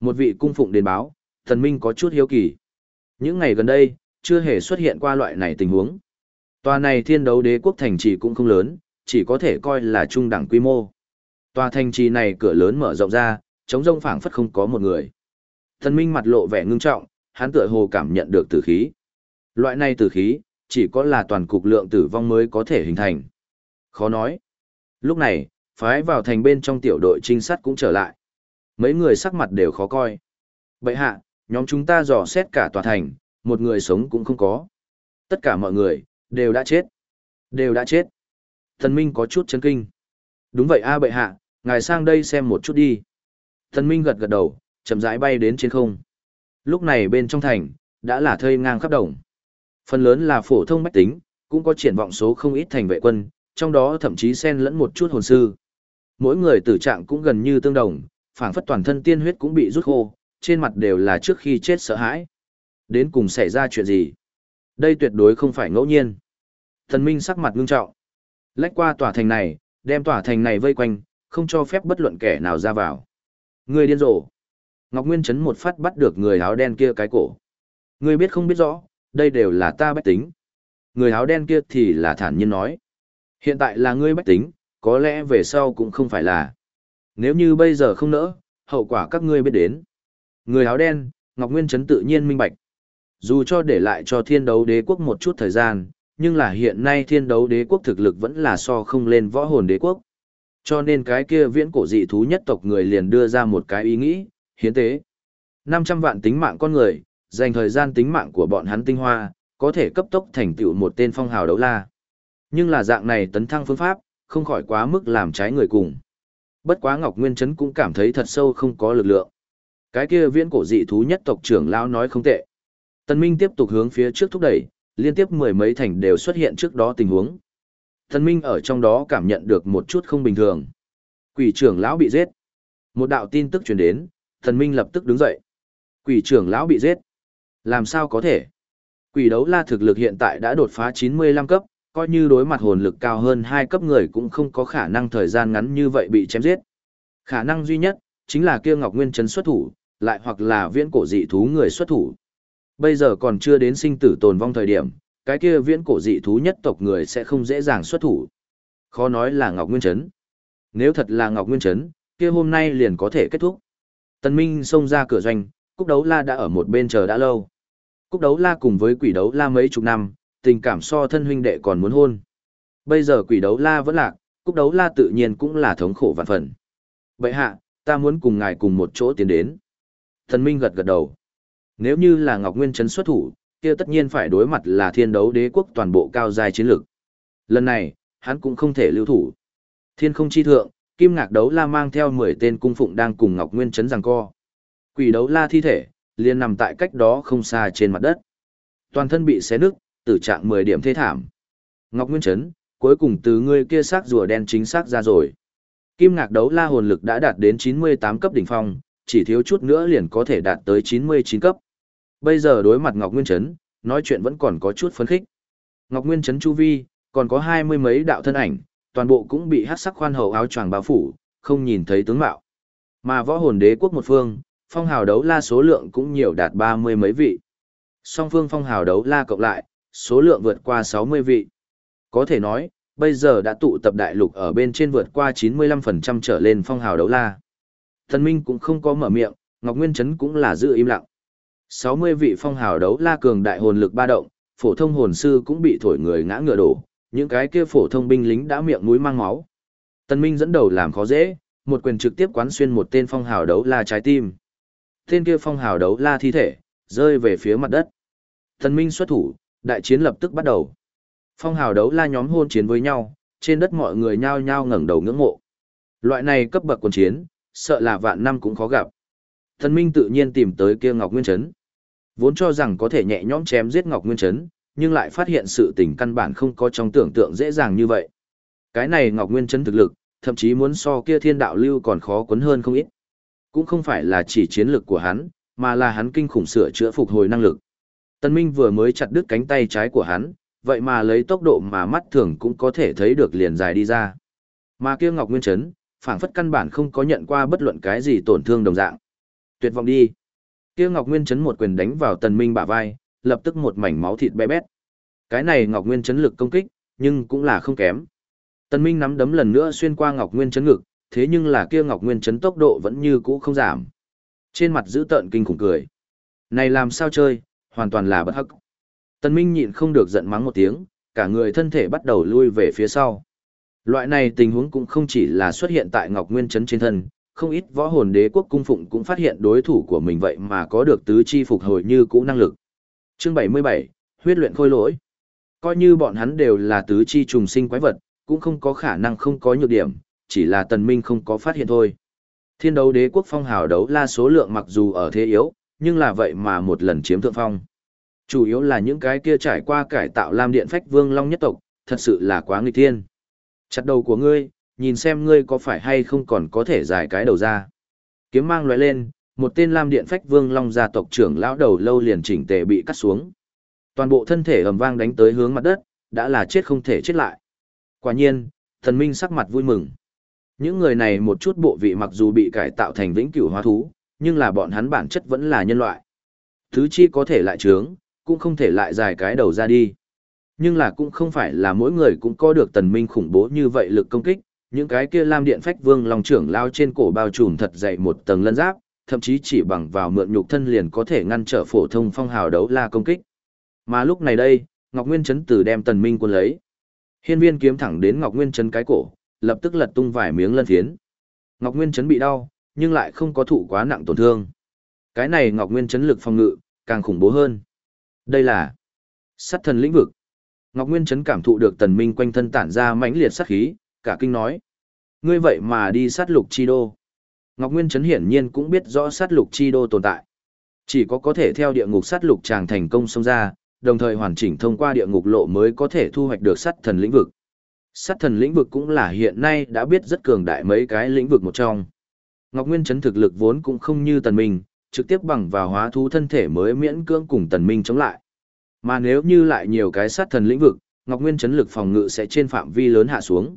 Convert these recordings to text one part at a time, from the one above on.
Một vị cung phụng đến báo, thần minh có chút hiếu kỳ. Những ngày gần đây, chưa hề xuất hiện qua loại này tình huống. Tòa này thiên đấu đế quốc thành trì cũng không lớn, chỉ có thể coi là trung đẳng quy mô. Tòa thành trì này cửa lớn mở rộng ra, chống rông phảng phất không có một người. Thần minh mặt lộ vẻ ngưng trọng, hắn tựa hồ cảm nhận được tử khí. Loại này tử khí, chỉ có là toàn cục lượng tử vong mới có thể hình thành. Khó nói. Lúc này, phái vào thành bên trong tiểu đội trinh sát cũng trở lại. Mấy người sắc mặt đều khó coi. Bậy hạ, nhóm chúng ta dò xét cả tòa thành, một người sống cũng không có. Tất cả mọi người, đều đã chết. Đều đã chết. Thần Minh có chút chấn kinh. Đúng vậy a bệ hạ, ngài sang đây xem một chút đi. Thần Minh gật gật đầu, chậm rãi bay đến trên không. Lúc này bên trong thành, đã là thây ngang khắp đồng. Phần lớn là phổ thông bách tính, cũng có triển vọng số không ít thành vệ quân, trong đó thậm chí xen lẫn một chút hồn sư. Mỗi người tử trạng cũng gần như tương đồng, phảng phất toàn thân tiên huyết cũng bị rút khô, trên mặt đều là trước khi chết sợ hãi. Đến cùng xảy ra chuyện gì? Đây tuyệt đối không phải ngẫu nhiên. Thần Minh sắc mặt ngưng trọng. Lách qua tòa thành này, đem tòa thành này vây quanh, không cho phép bất luận kẻ nào ra vào. Người điên rồ. Ngọc Nguyên chấn một phát bắt được người áo đen kia cái cổ. Người biết không biết rõ, đây đều là ta bách tính. Người áo đen kia thì là thản nhiên nói. Hiện tại là ngươi bách tính, có lẽ về sau cũng không phải là. Nếu như bây giờ không nỡ, hậu quả các ngươi biết đến. Người áo đen, Ngọc Nguyên Trấn tự nhiên minh bạch. Dù cho để lại cho thiên đấu đế quốc một chút thời gian, nhưng là hiện nay thiên đấu đế quốc thực lực vẫn là so không lên võ hồn đế quốc. Cho nên cái kia viễn cổ dị thú nhất tộc người liền đưa ra một cái ý nghĩ, hiến tế. 500 vạn tính mạng con người, dành thời gian tính mạng của bọn hắn tinh hoa, có thể cấp tốc thành tựu một tên phong hào đấu la. Nhưng là dạng này tấn thăng phương pháp, không khỏi quá mức làm trái người cùng. Bất quá Ngọc Nguyên Trấn cũng cảm thấy thật sâu không có lực lượng. Cái kia viễn cổ dị thú nhất tộc trưởng lão nói không tệ. Tần Minh tiếp tục hướng phía trước thúc đẩy, liên tiếp mười mấy thành đều xuất hiện trước đó tình huống. Tần Minh ở trong đó cảm nhận được một chút không bình thường. Quỷ trưởng lão bị giết. Một đạo tin tức truyền đến, Tần Minh lập tức đứng dậy. Quỷ trưởng lão bị giết. Làm sao có thể? Quỷ đấu la thực lực hiện tại đã đột phá 95 cấp, coi như đối mặt hồn lực cao hơn hai cấp người cũng không có khả năng thời gian ngắn như vậy bị chém giết. Khả năng duy nhất, chính là kia Ngọc Nguyên Trấn xuất thủ, lại hoặc là viễn cổ dị thú người xuất thủ. Bây giờ còn chưa đến sinh tử tồn vong thời điểm, cái kia viễn cổ dị thú nhất tộc người sẽ không dễ dàng xuất thủ. Khó nói là Ngọc Nguyên Trấn. Nếu thật là Ngọc Nguyên Trấn, kia hôm nay liền có thể kết thúc. Tân Minh xông ra cửa doanh, Cúc Đấu La đã ở một bên chờ đã lâu. Cúc Đấu La cùng với Quỷ Đấu La mấy chục năm, tình cảm so thân huynh đệ còn muốn hôn. Bây giờ Quỷ Đấu La vẫn lạc, Cúc Đấu La tự nhiên cũng là thống khổ vạn phần. Vậy hạ, ta muốn cùng ngài cùng một chỗ tiến đến. Thần Minh gật gật đầu. Nếu như là Ngọc Nguyên Trấn xuất thủ, kia tất nhiên phải đối mặt là thiên đấu đế quốc toàn bộ cao dài chiến lược. Lần này, hắn cũng không thể lưu thủ. Thiên không chi thượng, Kim Ngạc đấu la mang theo 10 tên cung phụng đang cùng Ngọc Nguyên Trấn giằng co. Quỷ đấu la thi thể, liền nằm tại cách đó không xa trên mặt đất. Toàn thân bị xé nứt, tử trạng 10 điểm thế thảm. Ngọc Nguyên Trấn, cuối cùng từ ngươi kia xác rùa đen chính xác ra rồi. Kim Ngạc đấu la hồn lực đã đạt đến 98 cấp đỉnh phong, chỉ thiếu chút nữa liền có thể đạt tới 99 cấp. Bây giờ đối mặt Ngọc Nguyên Trấn, nói chuyện vẫn còn có chút phấn khích. Ngọc Nguyên Trấn chu vi, còn có hai mươi mấy đạo thân ảnh, toàn bộ cũng bị hát sắc khoan hậu áo choàng bao phủ, không nhìn thấy tướng mạo. Mà võ hồn đế quốc một phương, phong hào đấu la số lượng cũng nhiều đạt ba mươi mấy vị. Song phương phong hào đấu la cộng lại, số lượng vượt qua 60 vị. Có thể nói, bây giờ đã tụ tập đại lục ở bên trên vượt qua 95% trở lên phong hào đấu la. Thần Minh cũng không có mở miệng, Ngọc Nguyên Trấn cũng là giữ im lặng. 60 vị phong hào đấu la cường đại hồn lực ba động, phổ thông hồn sư cũng bị thổi người ngã ngựa đổ, những cái kia phổ thông binh lính đã miệng mũi mang máu. Tần Minh dẫn đầu làm khó dễ, một quyền trực tiếp quán xuyên một tên phong hào đấu la trái tim. Tên kia phong hào đấu la thi thể, rơi về phía mặt đất. Tần Minh xuất thủ, đại chiến lập tức bắt đầu. Phong hào đấu la nhóm hôn chiến với nhau, trên đất mọi người nhao nhao ngẩng đầu ngưỡng mộ. Loại này cấp bậc quân chiến, sợ là vạn năm cũng khó gặp. Thần Minh tự nhiên tìm tới kia Ngọc Nguyên Trấn. Vốn cho rằng có thể nhẹ nhõm chém giết Ngọc Nguyên Trấn, nhưng lại phát hiện sự tình căn bản không có trong tưởng tượng dễ dàng như vậy. Cái này Ngọc Nguyên Trấn thực lực, thậm chí muốn so kia thiên đạo lưu còn khó quấn hơn không ít. Cũng không phải là chỉ chiến lực của hắn, mà là hắn kinh khủng sửa chữa phục hồi năng lực. Tân Minh vừa mới chặt đứt cánh tay trái của hắn, vậy mà lấy tốc độ mà mắt thường cũng có thể thấy được liền dài đi ra. Mà kia Ngọc Nguyên Trấn, phảng phất căn bản không có nhận qua bất luận cái gì tổn thương đồng dạng. Tuyệt vọng đi. Kia Ngọc Nguyên chấn một quyền đánh vào Tần Minh bả vai, lập tức một mảnh máu thịt bé bét. Cái này Ngọc Nguyên chấn lực công kích, nhưng cũng là không kém. Tần Minh nắm đấm lần nữa xuyên qua Ngọc Nguyên chấn ngực, thế nhưng là kia Ngọc Nguyên chấn tốc độ vẫn như cũ không giảm. Trên mặt giữ tợn kinh khủng cười. Này làm sao chơi, hoàn toàn là bất hắc. Tần Minh nhịn không được giận mắng một tiếng, cả người thân thể bắt đầu lui về phía sau. Loại này tình huống cũng không chỉ là xuất hiện tại Ngọc Nguyên Trấn trên thân, không ít võ hồn đế quốc cung phụng cũng phát hiện đối thủ của mình vậy mà có được tứ chi phục hồi như cũ năng lực. Chương 77, huyết luyện khôi lỗi. Coi như bọn hắn đều là tứ chi trùng sinh quái vật, cũng không có khả năng không có nhược điểm, chỉ là tần minh không có phát hiện thôi. Thiên đấu đế quốc phong hào đấu la số lượng mặc dù ở thế yếu, nhưng là vậy mà một lần chiếm thượng phong. Chủ yếu là những cái kia trải qua cải tạo Lam Điện Phách Vương Long nhất tộc, thật sự là quá nghịch thiên. Chặt đầu của ngươi, nhìn xem ngươi có phải hay không còn có thể giải cái đầu ra. Kiếm mang lóe lên, một tên Lam Điện Phách Vương Long gia tộc trưởng lão đầu lâu liền chỉnh tề bị cắt xuống. Toàn bộ thân thể ầm vang đánh tới hướng mặt đất, đã là chết không thể chết lại. Quả nhiên, thần minh sắc mặt vui mừng. Những người này một chút bộ vị mặc dù bị cải tạo thành vĩnh cửu hóa thú, nhưng là bọn hắn bản chất vẫn là nhân loại. Thứ chi có thể lại trướng, cũng không thể lại dài cái đầu ra đi. Nhưng là cũng không phải là mỗi người cũng có được tần minh khủng bố như vậy lực công kích, những cái kia lam điện phách vương lòng trưởng lao trên cổ bao trùm thật dày một tầng lân giáp, thậm chí chỉ bằng vào mượn nhục thân liền có thể ngăn trở phổ thông phong hào đấu la công kích. Mà lúc này đây, Ngọc Nguyên Chấn Tử đem tần minh quân lấy. Hiên viên kiếm thẳng đến Ngọc Nguyên Chấn cái cổ, lập tức lật tung vài miếng lân thiến, Ngọc Nguyên Chấn bị đau, nhưng lại không có thụ quá nặng tổn thương. Cái này Ngọc Nguyên Chấn lực phòng ngự, càng khủng bố hơn. Đây là sát thần lĩnh vực. Ngọc Nguyên chấn cảm thụ được tần minh quanh thân tản ra mãnh liệt sát khí, cả kinh nói. Ngươi vậy mà đi sát lục chi đô. Ngọc Nguyên chấn hiển nhiên cũng biết rõ sát lục chi đô tồn tại. Chỉ có có thể theo địa ngục sát lục chàng thành công xông ra, đồng thời hoàn chỉnh thông qua địa ngục lộ mới có thể thu hoạch được sát thần lĩnh vực. Sát thần lĩnh vực cũng là hiện nay đã biết rất cường đại mấy cái lĩnh vực một trong. Ngọc Nguyên Trấn thực lực vốn cũng không như tần minh, trực tiếp bằng vào hóa thú thân thể mới miễn cưỡng cùng tần minh chống lại. Mà nếu như lại nhiều cái sát thần lĩnh vực, Ngọc Nguyên chấn lực phòng ngự sẽ trên phạm vi lớn hạ xuống.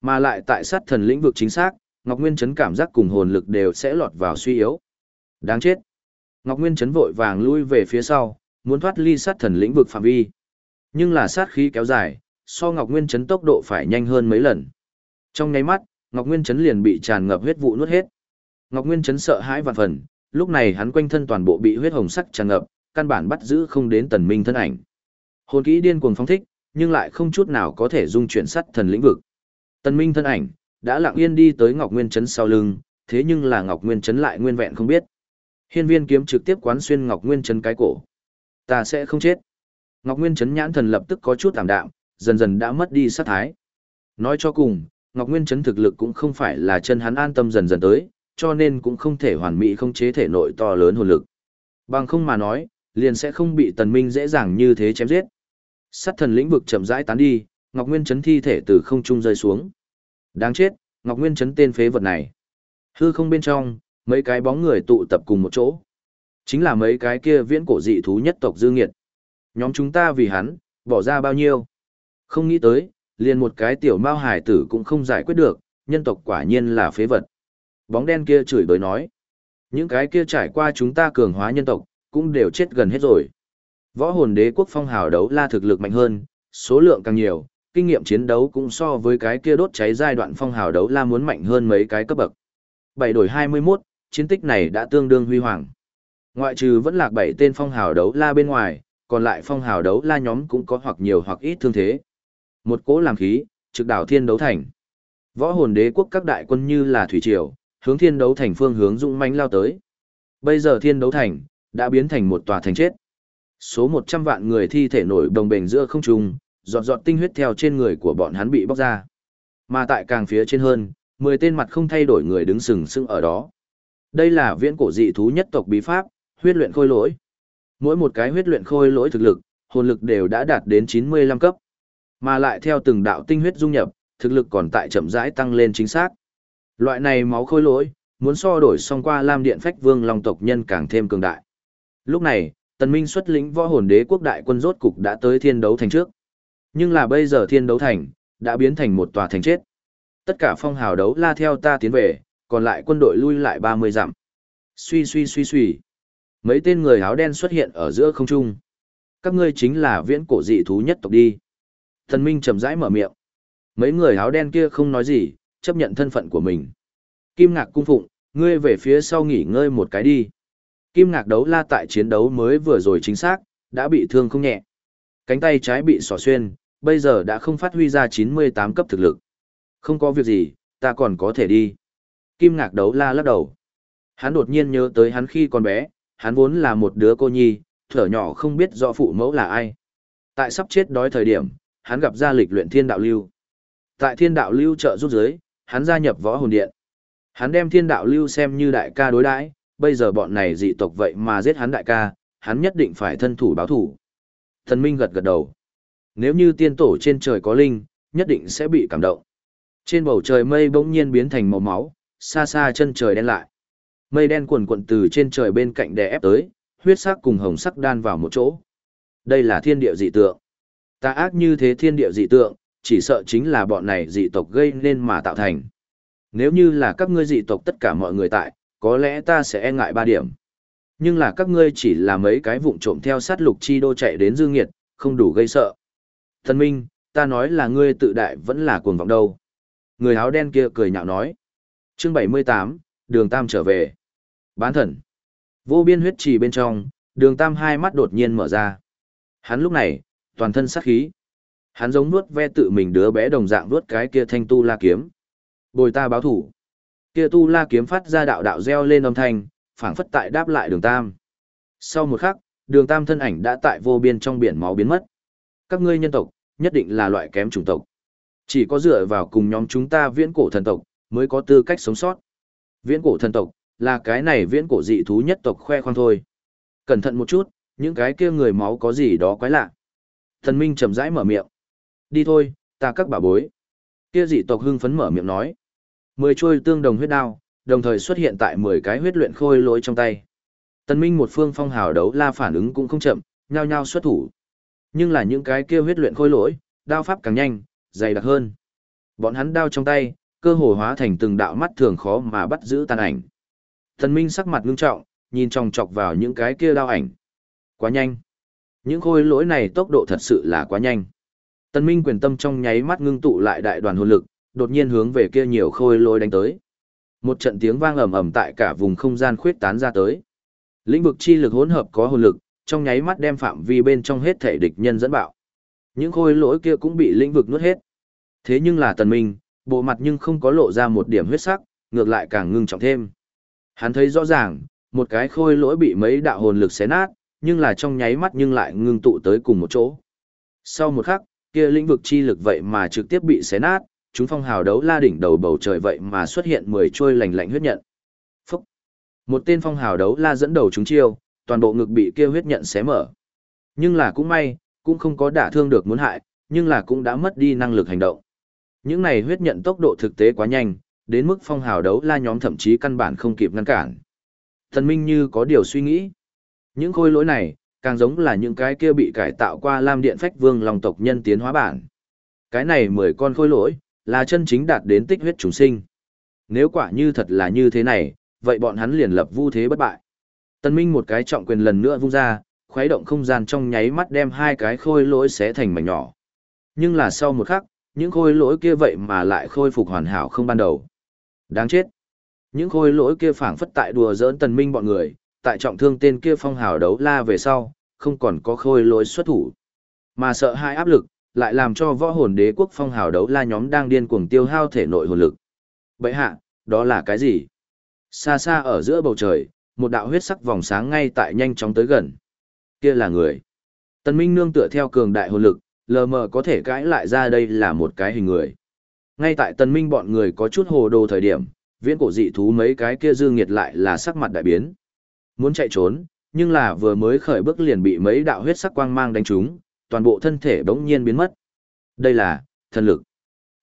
Mà lại tại sát thần lĩnh vực chính xác, Ngọc Nguyên chấn cảm giác cùng hồn lực đều sẽ lọt vào suy yếu. Đáng chết. Ngọc Nguyên chấn vội vàng lui về phía sau, muốn thoát ly sát thần lĩnh vực phạm vi. Nhưng là sát khí kéo dài, so Ngọc Nguyên chấn tốc độ phải nhanh hơn mấy lần. Trong nháy mắt, Ngọc Nguyên chấn liền bị tràn ngập huyết vụ nuốt hết. Ngọc Nguyên chấn sợ hãi vạn phần, lúc này hắn quanh thân toàn bộ bị huyết hồng sắc tràn ngập, căn bản bắt giữ không đến tần minh thân ảnh. Hồn kỹ điên cuồng phóng thích, nhưng lại không chút nào có thể dung chuyển sắt thần lĩnh vực. Tần minh thân ảnh, đã lặng yên đi tới Ngọc Nguyên chấn sau lưng, thế nhưng là Ngọc Nguyên chấn lại nguyên vẹn không biết. Hiên viên kiếm trực tiếp quán xuyên Ngọc Nguyên chấn cái cổ. Ta sẽ không chết. Ngọc Nguyên chấn nhãn thần lập tức có chút tạm đạm, dần dần đã mất đi sát thái. Nói cho cùng, Ngọc Nguyên chấn thực lực cũng không phải là chân hắn an tâm dần dần tới, cho nên cũng không thể hoàn mỹ không chế thể nội to lớn hồn lực. Bằng không mà nói, liền sẽ không bị tần minh dễ dàng như thế chém giết. Sát thần lĩnh vực chậm rãi tán đi, Ngọc Nguyên chấn thi thể từ không trung rơi xuống. Đáng chết, Ngọc Nguyên chấn tên phế vật này. Hư không bên trong, mấy cái bóng người tụ tập cùng một chỗ. Chính là mấy cái kia viễn cổ dị thú nhất tộc dư nghiệt. Nhóm chúng ta vì hắn, bỏ ra bao nhiêu. Không nghĩ tới, liền một cái tiểu mao hải tử cũng không giải quyết được, nhân tộc quả nhiên là phế vật. Bóng đen kia chửi bới nói. Những cái kia trải qua chúng ta cường hóa nhân tộc, cũng đều chết gần hết rồi. Võ hồn đế quốc phong hào đấu la thực lực mạnh hơn, số lượng càng nhiều, kinh nghiệm chiến đấu cũng so với cái kia đốt cháy giai đoạn phong hào đấu la muốn mạnh hơn mấy cái cấp bậc. Bảy đổi 21, chiến tích này đã tương đương huy hoàng. Ngoại trừ vẫn lạc bảy tên phong hào đấu la bên ngoài, còn lại phong hào đấu la nhóm cũng có hoặc nhiều hoặc ít thương thế. Một cỗ làm khí, trực đảo thiên đấu thành. Võ hồn đế quốc các đại quân như là thủy triều, hướng thiên đấu thành phương hướng dũng mãnh lao tới. Bây giờ thiên đấu thành, đã biến thành một tòa thành chết. Số 100 vạn người thi thể nổi đồng bền giữa không trung, giọt giọt tinh huyết theo trên người của bọn hắn bị bóc ra. Mà tại càng phía trên hơn, 10 tên mặt không thay đổi người đứng sừng sững ở đó. Đây là viễn cổ dị thú nhất tộc bí pháp, huyết luyện khôi lỗi. Mỗi một cái huyết luyện khôi lỗi thực lực, hồn lực đều đã đạt đến 95 cấp. Mà lại theo từng đạo tinh huyết dung nhập, thực lực còn tại chậm rãi tăng lên chính xác. Loại này máu khôi lỗi, muốn so đổi xong qua Lam Điện Phách Vương Long tộc nhân càng thêm cường đại. Lúc này, Tần Minh xuất lĩnh võ hồn đế quốc đại quân rốt cục đã tới thiên đấu thành trước. Nhưng là bây giờ thiên đấu thành, đã biến thành một tòa thành chết. Tất cả phong hào đấu la theo ta tiến về, còn lại quân đội lui lại 30 dặm. Suy suy suy suy. Mấy tên người áo đen xuất hiện ở giữa không trung. Các ngươi chính là viễn cổ dị thú nhất tộc đi. Tần Minh chậm rãi mở miệng. Mấy người áo đen kia không nói gì, chấp nhận thân phận của mình. Kim Ngạc cung phụng, ngươi về phía sau nghỉ ngơi một cái đi. Kim Ngạc đấu la tại chiến đấu mới vừa rồi chính xác, đã bị thương không nhẹ. Cánh tay trái bị xỏ xuyên, bây giờ đã không phát huy ra 98 cấp thực lực. Không có việc gì, ta còn có thể đi. Kim Ngạc đấu la lắc đầu. Hắn đột nhiên nhớ tới hắn khi còn bé, hắn vốn là một đứa cô nhi, thở nhỏ không biết rõ phụ mẫu là ai. Tại sắp chết đói thời điểm, hắn gặp gia lịch luyện thiên đạo lưu. Tại thiên đạo lưu trợ giúp giới, hắn gia nhập võ hồn điện. Hắn đem thiên đạo lưu xem như đại ca đối đãi, bây giờ bọn này dị tộc vậy mà giết hắn đại ca, hắn nhất định phải thân thủ báo thủ. Thần Minh gật gật đầu. Nếu như tiên tổ trên trời có linh, nhất định sẽ bị cảm động. Trên bầu trời mây bỗng nhiên biến thành màu máu, xa xa chân trời đen lại. Mây đen cuồn cuộn từ trên trời bên cạnh đè ép tới, huyết sắc cùng hồng sắc đan vào một chỗ. Đây là thiên địa dị tượng. Ta ác như thế thiên địa dị tượng, chỉ sợ chính là bọn này dị tộc gây nên mà tạo thành. Nếu như là các ngươi dị tộc tất cả mọi người tại, có lẽ ta sẽ e ngại ba điểm. Nhưng là các ngươi chỉ là mấy cái vụng trộm theo sát lục chi đô chạy đến dương nghiệt, không đủ gây sợ. Thần minh, ta nói là ngươi tự đại vẫn là cuồng vọng đâu. Người áo đen kia cười nhạo nói. Chương 78, đường Tam trở về. Bán thần. Vô biên huyết trì bên trong, đường Tam hai mắt đột nhiên mở ra. Hắn lúc này, toàn thân sát khí. Hắn giống nuốt ve tự mình đứa bé đồng dạng nuốt cái kia thanh tu la kiếm. Bồi ta báo thủ. Kia tu la kiếm phát ra đạo đạo reo lên âm thanh, phảng phất tại đáp lại đường Tam. Sau một khắc, đường Tam thân ảnh đã tại vô biên trong biển máu biến mất. Các ngươi nhân tộc, nhất định là loại kém chủng tộc. Chỉ có dựa vào cùng nhóm chúng ta viễn cổ thần tộc, mới có tư cách sống sót. Viễn cổ thần tộc, là cái này viễn cổ dị thú nhất tộc khoe khoang thôi. Cẩn thận một chút, những cái kia người máu có gì đó quái lạ. Thần Minh chậm rãi mở miệng. Đi thôi, ta các bà bối. Kia dị tộc hưng phấn mở miệng nói. Mười trôi tương đồng huyết đao, đồng thời xuất hiện tại mười cái huyết luyện khôi lỗi trong tay. tân Minh một phương phong hào đấu la phản ứng cũng không chậm, nhao nhao xuất thủ. Nhưng là những cái kia huyết luyện khôi lỗi, đao pháp càng nhanh, dày đặc hơn. Bọn hắn đao trong tay, cơ hồ hóa thành từng đạo mắt thường khó mà bắt giữ tàn ảnh. Thần Minh sắc mặt ngưng trọng, nhìn chòng chọc vào những cái kia đao ảnh. Quá nhanh. Những khôi lỗi này tốc độ thật sự là quá nhanh. Tần Minh quyền tâm trong nháy mắt ngưng tụ lại đại đoàn hồn lực, đột nhiên hướng về kia nhiều khôi lôi đánh tới. Một trận tiếng vang ầm ầm tại cả vùng không gian khuyết tán ra tới. Lĩnh vực chi lực hỗn hợp có hồn lực, trong nháy mắt đem phạm vi bên trong hết thể địch nhân dẫn bạo. Những khôi lỗi kia cũng bị lĩnh vực nuốt hết. Thế nhưng là Tần Minh, bộ mặt nhưng không có lộ ra một điểm huyết sắc, ngược lại càng ngưng trọng thêm. Hắn thấy rõ ràng, một cái khôi lỗi bị mấy đạo hồn lực xé nát, nhưng là trong nháy mắt nhưng lại ngưng tụ tới cùng một chỗ. Sau một khắc, kia lĩnh vực chi lực vậy mà trực tiếp bị xé nát, chúng phong hào đấu la đỉnh đầu bầu trời vậy mà xuất hiện 10 trôi lành lạnh huyết nhận. Phúc! Một tên phong hào đấu la dẫn đầu chúng chiêu, toàn bộ ngực bị kia huyết nhận xé mở. Nhưng là cũng may, cũng không có đả thương được muốn hại, nhưng là cũng đã mất đi năng lực hành động. Những này huyết nhận tốc độ thực tế quá nhanh, đến mức phong hào đấu la nhóm thậm chí căn bản không kịp ngăn cản. Thần Minh như có điều suy nghĩ. Những khôi lỗi này, càng giống là những cái kia bị cải tạo qua Lam Điện Phách Vương lòng tộc nhân tiến hóa bản. Cái này mười con khôi lỗi, là chân chính đạt đến tích huyết trùng sinh. Nếu quả như thật là như thế này, vậy bọn hắn liền lập vu thế bất bại. Tân Minh một cái trọng quyền lần nữa vung ra, khuấy động không gian trong nháy mắt đem hai cái khôi lỗi xé thành mảnh nhỏ. Nhưng là sau một khắc, những khôi lỗi kia vậy mà lại khôi phục hoàn hảo không ban đầu. Đáng chết. Những khôi lỗi kia phảng phất tại đùa giỡn tần minh bọn người, tại trọng thương tên kia phong hào đấu la về sau, không còn có khôi lỗi xuất thủ. Mà sợ hai áp lực, lại làm cho võ hồn đế quốc phong hào đấu la nhóm đang điên cuồng tiêu hao thể nội hồn lực. Vậy hạ, đó là cái gì? Xa xa ở giữa bầu trời, một đạo huyết sắc vòng sáng ngay tại nhanh chóng tới gần. Kia là người. Tần Minh nương tựa theo cường đại hồn lực, lờ mờ có thể cãi lại ra đây là một cái hình người. Ngay tại Tần Minh bọn người có chút hồ đồ thời điểm, viễn cổ dị thú mấy cái kia dương nghiệt lại là sắc mặt đại biến. Muốn chạy trốn, nhưng là vừa mới khởi bước liền bị mấy đạo huyết sắc quang mang đánh trúng, toàn bộ thân thể bỗng nhiên biến mất. Đây là, thần lực.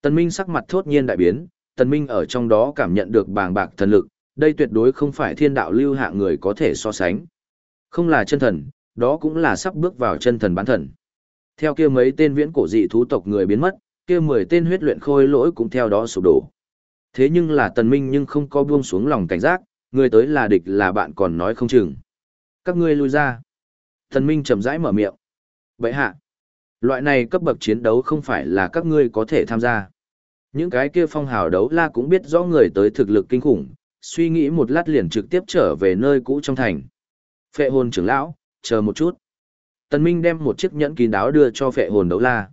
Tần Minh sắc mặt thốt nhiên đại biến, Tần Minh ở trong đó cảm nhận được bàng bạc thần lực, đây tuyệt đối không phải thiên đạo lưu hạ người có thể so sánh. Không là chân thần, đó cũng là sắp bước vào chân thần bán thần. Theo kia mấy tên viễn cổ dị thú tộc người biến mất, kia 10 tên huyết luyện khôi lỗi cũng theo đó sụp đổ. Thế nhưng là Tần Minh nhưng không có buông xuống lòng cảnh giác, Người tới là địch là bạn còn nói không chừng. Các ngươi lui ra. Thần Minh chậm rãi mở miệng. Vậy hạ. Loại này cấp bậc chiến đấu không phải là các ngươi có thể tham gia. Những cái kia phong hào đấu la cũng biết rõ người tới thực lực kinh khủng, suy nghĩ một lát liền trực tiếp trở về nơi cũ trong thành. Phệ hồn trưởng lão, chờ một chút. Tần Minh đem một chiếc nhẫn kín đáo đưa cho phệ hồn đấu la.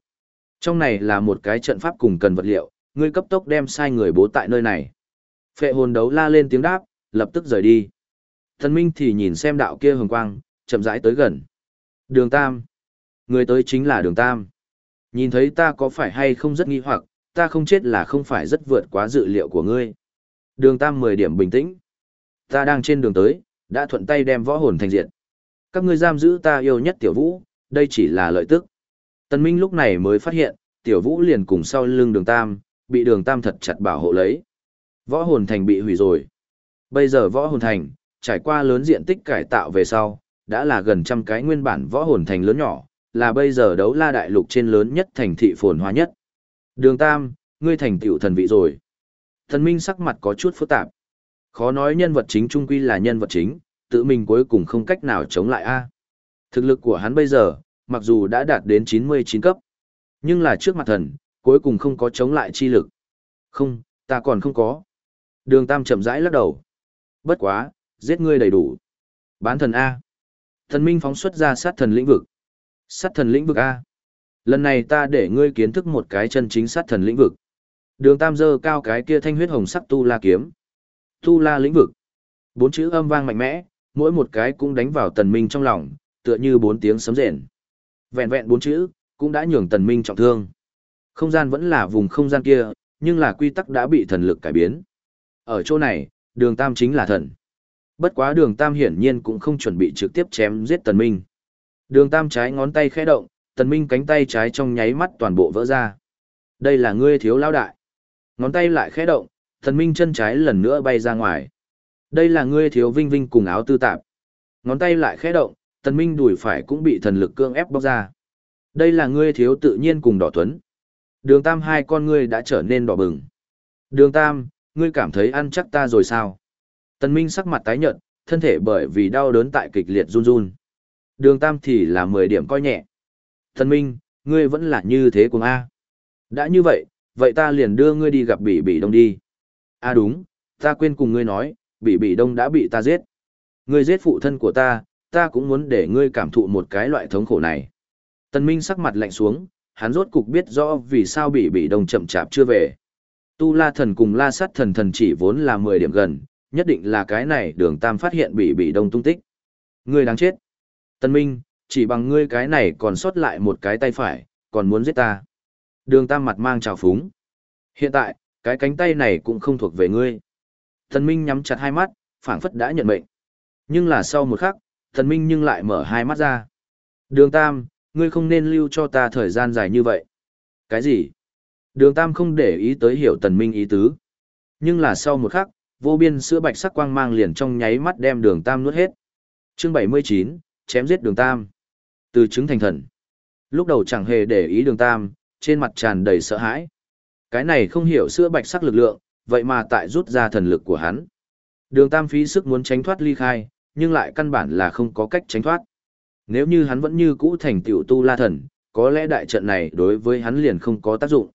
Trong này là một cái trận pháp cùng cần vật liệu, ngươi cấp tốc đem sai người bố tại nơi này. Phệ hồn đấu la lên tiếng đáp, lập tức rời đi. Tần Minh thì nhìn xem đạo kia hồng quang, chậm rãi tới gần. Đường Tam. Người tới chính là Đường Tam. Nhìn thấy ta có phải hay không rất nghi hoặc, ta không chết là không phải rất vượt quá dự liệu của ngươi. Đường Tam 10 điểm bình tĩnh. Ta đang trên đường tới, đã thuận tay đem võ hồn thành diện. Các ngươi giam giữ ta yêu nhất Tiểu Vũ, đây chỉ là lợi tức. Tần Minh lúc này mới phát hiện, Tiểu Vũ liền cùng sau lưng đường Tam, bị đường Tam thật chặt bảo hộ lấy. Võ hồn thành bị hủy rồi. Bây giờ võ hồn thành, trải qua lớn diện tích cải tạo về sau, đã là gần trăm cái nguyên bản võ hồn thành lớn nhỏ, là bây giờ đấu la đại lục trên lớn nhất thành thị phồn hoa nhất. Đường Tam, ngươi thành tiểu thần vị rồi. Thần Minh sắc mặt có chút phức tạp. Khó nói nhân vật chính trung quy là nhân vật chính, tự mình cuối cùng không cách nào chống lại a. Thực lực của hắn bây giờ, mặc dù đã đạt đến 99 cấp, nhưng là trước mặt thần, cuối cùng không có chống lại chi lực. Không, ta còn không có. Đường Tam chậm rãi lắc đầu. Bất quá, giết ngươi đầy đủ. Bán thần A. Thần Minh phóng xuất ra sát thần lĩnh vực. Sát thần lĩnh vực A. Lần này ta để ngươi kiến thức một cái chân chính sát thần lĩnh vực. Đường Tam dơ cao cái kia thanh huyết hồng sắc tu la kiếm. Tu la lĩnh vực. Bốn chữ âm vang mạnh mẽ, mỗi một cái cũng đánh vào tần minh trong lòng, tựa như bốn tiếng sấm rền. Vẹn vẹn bốn chữ, cũng đã nhường tần minh trọng thương. Không gian vẫn là vùng không gian kia, nhưng là quy tắc đã bị thần lực cải biến. Ở chỗ này, đường Tam chính là thần. Bất quá đường Tam hiển nhiên cũng không chuẩn bị trực tiếp chém giết tần minh. Đường Tam trái ngón tay khẽ động, tần minh cánh tay trái trong nháy mắt toàn bộ vỡ ra. Đây là ngươi thiếu lao đại. Ngón tay lại khẽ động, tần minh chân trái lần nữa bay ra ngoài. Đây là ngươi thiếu vinh vinh cùng áo tư tạp. Ngón tay lại khẽ động, tần minh đùi phải cũng bị thần lực cương ép bóc ra. Đây là ngươi thiếu tự nhiên cùng đỏ tuấn. Đường tam hai con ngươi đã trở nên đỏ bừng. Đường tam, ngươi cảm thấy ăn chắc ta rồi sao? Tần minh sắc mặt tái nhợt, thân thể bởi vì đau đớn tại kịch liệt run run. Đường tam thì là 10 điểm coi nhẹ. Tần minh, ngươi vẫn là như thế cùng A. Đã như vậy, vậy ta liền đưa ngươi đi gặp Bỉ Bỉ Đông đi. À đúng, ta quên cùng ngươi nói, Bỉ Bỉ Đông đã bị ta giết. Ngươi giết phụ thân của ta, ta cũng muốn để ngươi cảm thụ một cái loại thống khổ này. Tần Minh sắc mặt lạnh xuống, hắn rốt cục biết rõ vì sao Bỉ Bỉ Đông chậm chạp chưa về. Tu La Thần cùng La Sát Thần thần chỉ vốn là 10 điểm gần, nhất định là cái này đường tam phát hiện bị bị Đông tung tích. Ngươi đáng chết. Tân Minh, chỉ bằng ngươi cái này còn sót lại một cái tay phải, còn muốn giết ta. Đường tam mặt mang trào phúng. Hiện tại, cái cánh tay này cũng không thuộc về ngươi. Thần Minh nhắm chặt hai mắt, phảng phất đã nhận mệnh. Nhưng là sau một khắc, thần Minh nhưng lại mở hai mắt ra. Đường tam, ngươi không nên lưu cho ta thời gian dài như vậy. Cái gì? Đường tam không để ý tới hiểu tần Minh ý tứ. Nhưng là sau một khắc, vô biên sữa bạch sắc quang mang liền trong nháy mắt đem đường tam nuốt hết. Chương 79, chém giết đường tam. Từ chứng thành thần. Lúc đầu chẳng hề để ý đường tam, trên mặt tràn đầy sợ hãi. Cái này không hiểu sữa bạch sắc lực lượng, vậy mà tại rút ra thần lực của hắn. Đường Tam phí sức muốn tránh thoát ly khai, nhưng lại căn bản là không có cách tránh thoát. Nếu như hắn vẫn như cũ thành tiểu tu la thần, có lẽ đại trận này đối với hắn liền không có tác dụng.